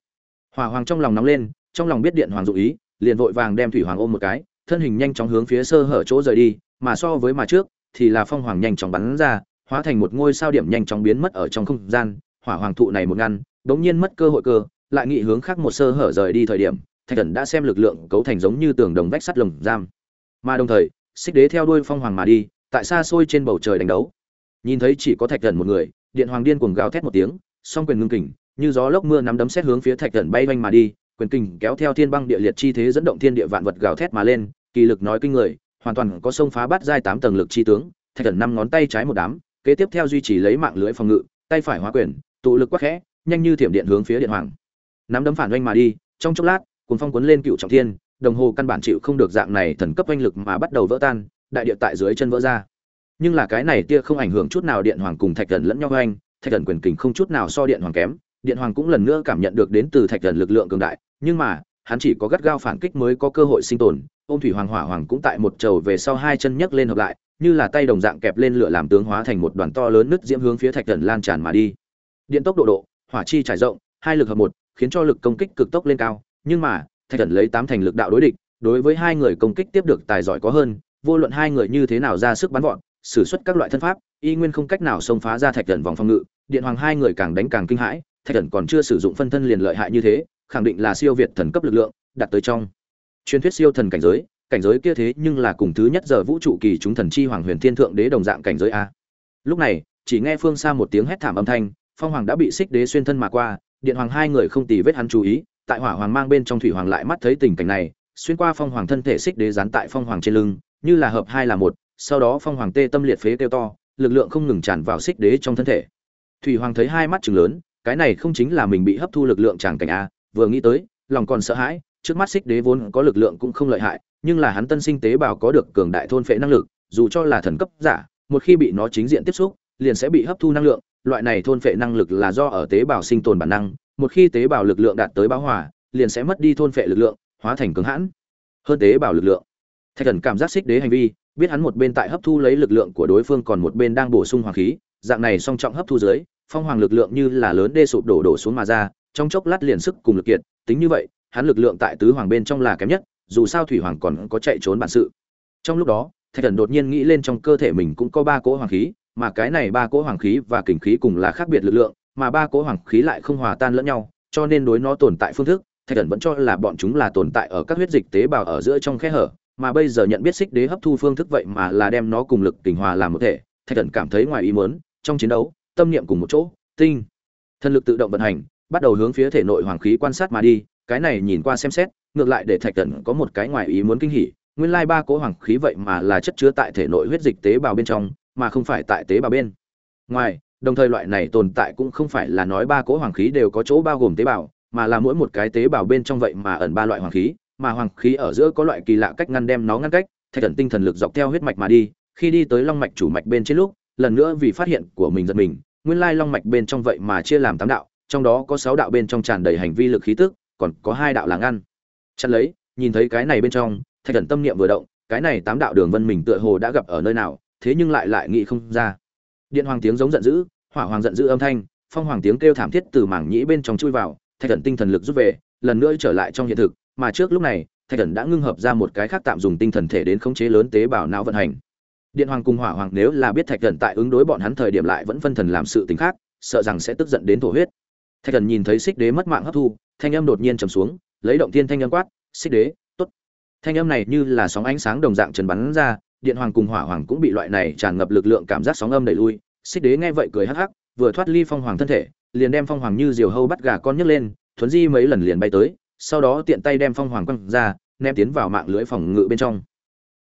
Hỏa hoàng trong lòng nóng lên, trong lòng biết điện hoàng dụ ý, liền vội vàng đem thủy hoàng ôm một cái, thân hình nhanh chóng hướng phía sơ hở chỗ rời đi, mà so với mà trước, thì là phong hoàng nhanh chóng bắn ra, hóa thành một ngôi sao điểm nhanh chóng biến mất ở trong không gian. Hỏa hoàng thụ này một ngăn, đống nhiên mất cơ hội cơ, lại nghị hướng khác một sơ hở rời đi thời điểm, thạch thần đã xem lực lượng cấu thành giống như tường đồng vách sắt lồng giam. Mà đồng thời, xích đế theo đuôi phong hoàng mà đi tại xa xôi trên bầu trời đánh đấu. Nhìn thấy chỉ có thạch thần một người, điện hoàng điên cuồng gào thét một tiếng, song quyền ngưng kình, như gió lốc mưa nắm đấm xét hướng phía thạch thần bay vanh mà đi, quyền kình kéo theo thiên băng địa liệt chi thế dẫn động thiên địa vạn vật gào thét mà lên, kỳ lực nói kinh người, hoàn toàn có sông phá bát giai tám tầng lực chi tướng, thạch thần năm ngón tay trái một đám, kế tiếp theo duy trì lấy mạng lưới phòng ngự, tay phải hóa quyền, tụ lực quắc khẽ, nhanh như thiểm điện hướng phía điện hoàng. Nắm đấm phản oanh mà đi, trong chốc lát cuốn phong cuốn lên cựu trọng thiên, đồng hồ căn bản chịu không được dạng này thần cấp oanh lực mà bắt đầu vỡ tan đại địa tại dưới chân vỡ ra. Nhưng là cái này tia không ảnh hưởng chút nào điện hoàng cùng thạch thần lẫn nhau anh thạch thần quyền kình không chút nào so điện hoàng kém, điện hoàng cũng lần nữa cảm nhận được đến từ thạch thần lực lượng cường đại, nhưng mà, hắn chỉ có gắt gao phản kích mới có cơ hội sinh tồn, ôm thủy hoàng hỏa hoàng cũng tại một trầu về sau hai chân nhấc lên hợp lại, như là tay đồng dạng kẹp lên lửa làm tướng hóa thành một đoàn to lớn nứt diễm hướng phía thạch thần lan tràn mà đi. Điện tốc độ độ, hỏa chi trải rộng, hai lực hợp một, khiến cho lực công kích cực tốc lên cao, nhưng mà, thạch thần lấy tám thành lực đạo đối địch, đối với hai người công kích tiếp được tài giỏi có hơn vô luận hai người như thế nào ra sức bắn vọt, sử xuất các loại thân pháp, y nguyên không cách nào xông phá ra thạch thần vòng phòng ngự. Điện hoàng hai người càng đánh càng kinh hãi, thạch thần còn chưa sử dụng phân thân liền lợi hại như thế, khẳng định là siêu việt thần cấp lực lượng đạt tới trong truyền thuyết siêu thần cảnh giới. Cảnh giới kia thế nhưng là cùng thứ nhất giờ vũ trụ kỳ chúng thần chi hoàng huyền thiên thượng đế đồng dạng cảnh giới a. Lúc này, chỉ nghe phương xa một tiếng hét thảm âm thanh, phong hoàng đã bị xích đế xuyên thân mà qua, điện hoàng hai người không tì vết hắn chú ý, tại hỏa hoàng mang bên trong thủy hoàng lại mắt thấy tình cảnh này, xuyên qua phong hoàng thân thể xích đế dán tại phong hoàng trên lưng như là hợp hai là một, sau đó phong hoàng tê tâm liệt phế kêu to, lực lượng không ngừng tràn vào xích đế trong thân thể. Thủy hoàng thấy hai mắt chừng lớn, cái này không chính là mình bị hấp thu lực lượng tràng cảnh a, vừa nghĩ tới, lòng còn sợ hãi, trước mắt xích đế vốn có lực lượng cũng không lợi hại, nhưng là hắn tân sinh tế bào có được cường đại thôn phệ năng lực, dù cho là thần cấp giả, một khi bị nó chính diện tiếp xúc, liền sẽ bị hấp thu năng lượng, loại này thôn phệ năng lực là do ở tế bào sinh tồn bản năng, một khi tế bào lực lượng đạt tới bão hòa, liền sẽ mất đi thôn phệ lực lượng, hóa thành cứng hãn. Hơn tế bào lực lượng thạch thần cảm giác xích đế hành vi, biết hắn một bên tại hấp thu lấy lực lượng của đối phương còn một bên đang bổ sung hoàng khí, dạng này song trọng hấp thu dưới, phong hoàng lực lượng như là lớn đê sụp đổ đổ xuống mà ra, trong chốc lát liền sức cùng lực kiệt, tính như vậy, hắn lực lượng tại tứ hoàng bên trong là kém nhất, dù sao thủy hoàng còn có chạy trốn bản sự. Trong lúc đó, thạch thần đột nhiên nghĩ lên trong cơ thể mình cũng có ba cỗ hoàng khí, mà cái này ba cỗ hoàng khí và kình khí cùng là khác biệt lực lượng, mà ba cỗ hoàng khí lại không hòa tan lẫn nhau, cho nên đối nó tồn tại phương thức, thạch thần vẫn cho là bọn chúng là tồn tại ở các huyết dịch tế bào ở giữa trong khe hở mà bây giờ nhận biết xích đế hấp thu phương thức vậy mà là đem nó cùng lực tình hòa làm một thể, thạch thần cảm thấy ngoài ý muốn, trong chiến đấu, tâm niệm cùng một chỗ, tinh, thần lực tự động vận hành, bắt đầu hướng phía thể nội hoàng khí quan sát mà đi, cái này nhìn qua xem xét, ngược lại để thạch thần có một cái ngoài ý muốn kinh hỉ, nguyên lai ba cỗ hoàng khí vậy mà là chất chứa tại thể nội huyết dịch tế bào bên trong, mà không phải tại tế bào bên. Ngoài, đồng thời loại này tồn tại cũng không phải là nói ba cỗ hoàng khí đều có chỗ bao gồm tế bào, mà là mỗi một cái tế bào bên trong vậy mà ẩn ba loại hoàng khí mà hoàng khí ở giữa có loại kỳ lạ cách ngăn đem nó ngăn cách, thạch thần tinh thần lực dọc theo huyết mạch mà đi, khi đi tới long mạch chủ mạch bên trên lúc, lần nữa vì phát hiện của mình giật mình, nguyên lai long mạch bên trong vậy mà chia làm tám đạo, trong đó có sáu đạo bên trong tràn đầy hành vi lực khí tức, còn có hai đạo là ngăn. Chặn lấy, nhìn thấy cái này bên trong, thạch thần tâm niệm vừa động, cái này tám đạo đường vân mình tựa hồ đã gặp ở nơi nào, thế nhưng lại lại nghĩ không ra. Điện hoàng tiếng giống giận dữ, hỏa hoàng giận dữ âm thanh, phong hoàng tiếng kêu thảm thiết từ mảng nhĩ bên trong chui vào, thạch thần tinh thần lực rút về, lần nữa trở lại trong hiện thực mà trước lúc này, thạch thần đã ngưng hợp ra một cái khác tạm dùng tinh thần thể đến khống chế lớn tế bào não vận hành. Điện hoàng cùng hỏa hoàng nếu là biết thạch thần tại ứng đối bọn hắn thời điểm lại vẫn phân thần làm sự tính khác, sợ rằng sẽ tức giận đến thổ huyết. Thạch thần nhìn thấy xích đế mất mạng hấp thu, thanh âm đột nhiên trầm xuống, lấy động tiên thanh âm quát, xích đế, tốt. Thanh âm này như là sóng ánh sáng đồng dạng trần bắn ra, điện hoàng cùng hỏa hoàng cũng bị loại này tràn ngập lực lượng cảm giác sóng âm đẩy lui. Xích đế nghe vậy cười hắc hắc, vừa thoát ly phong hoàng thân thể, liền đem phong hoàng như diều hâu bắt gà con nhấc lên, thuấn di mấy lần liền bay tới sau đó tiện tay đem phong hoàng quăng ra, ném tiến vào mạng lưới phòng ngự bên trong.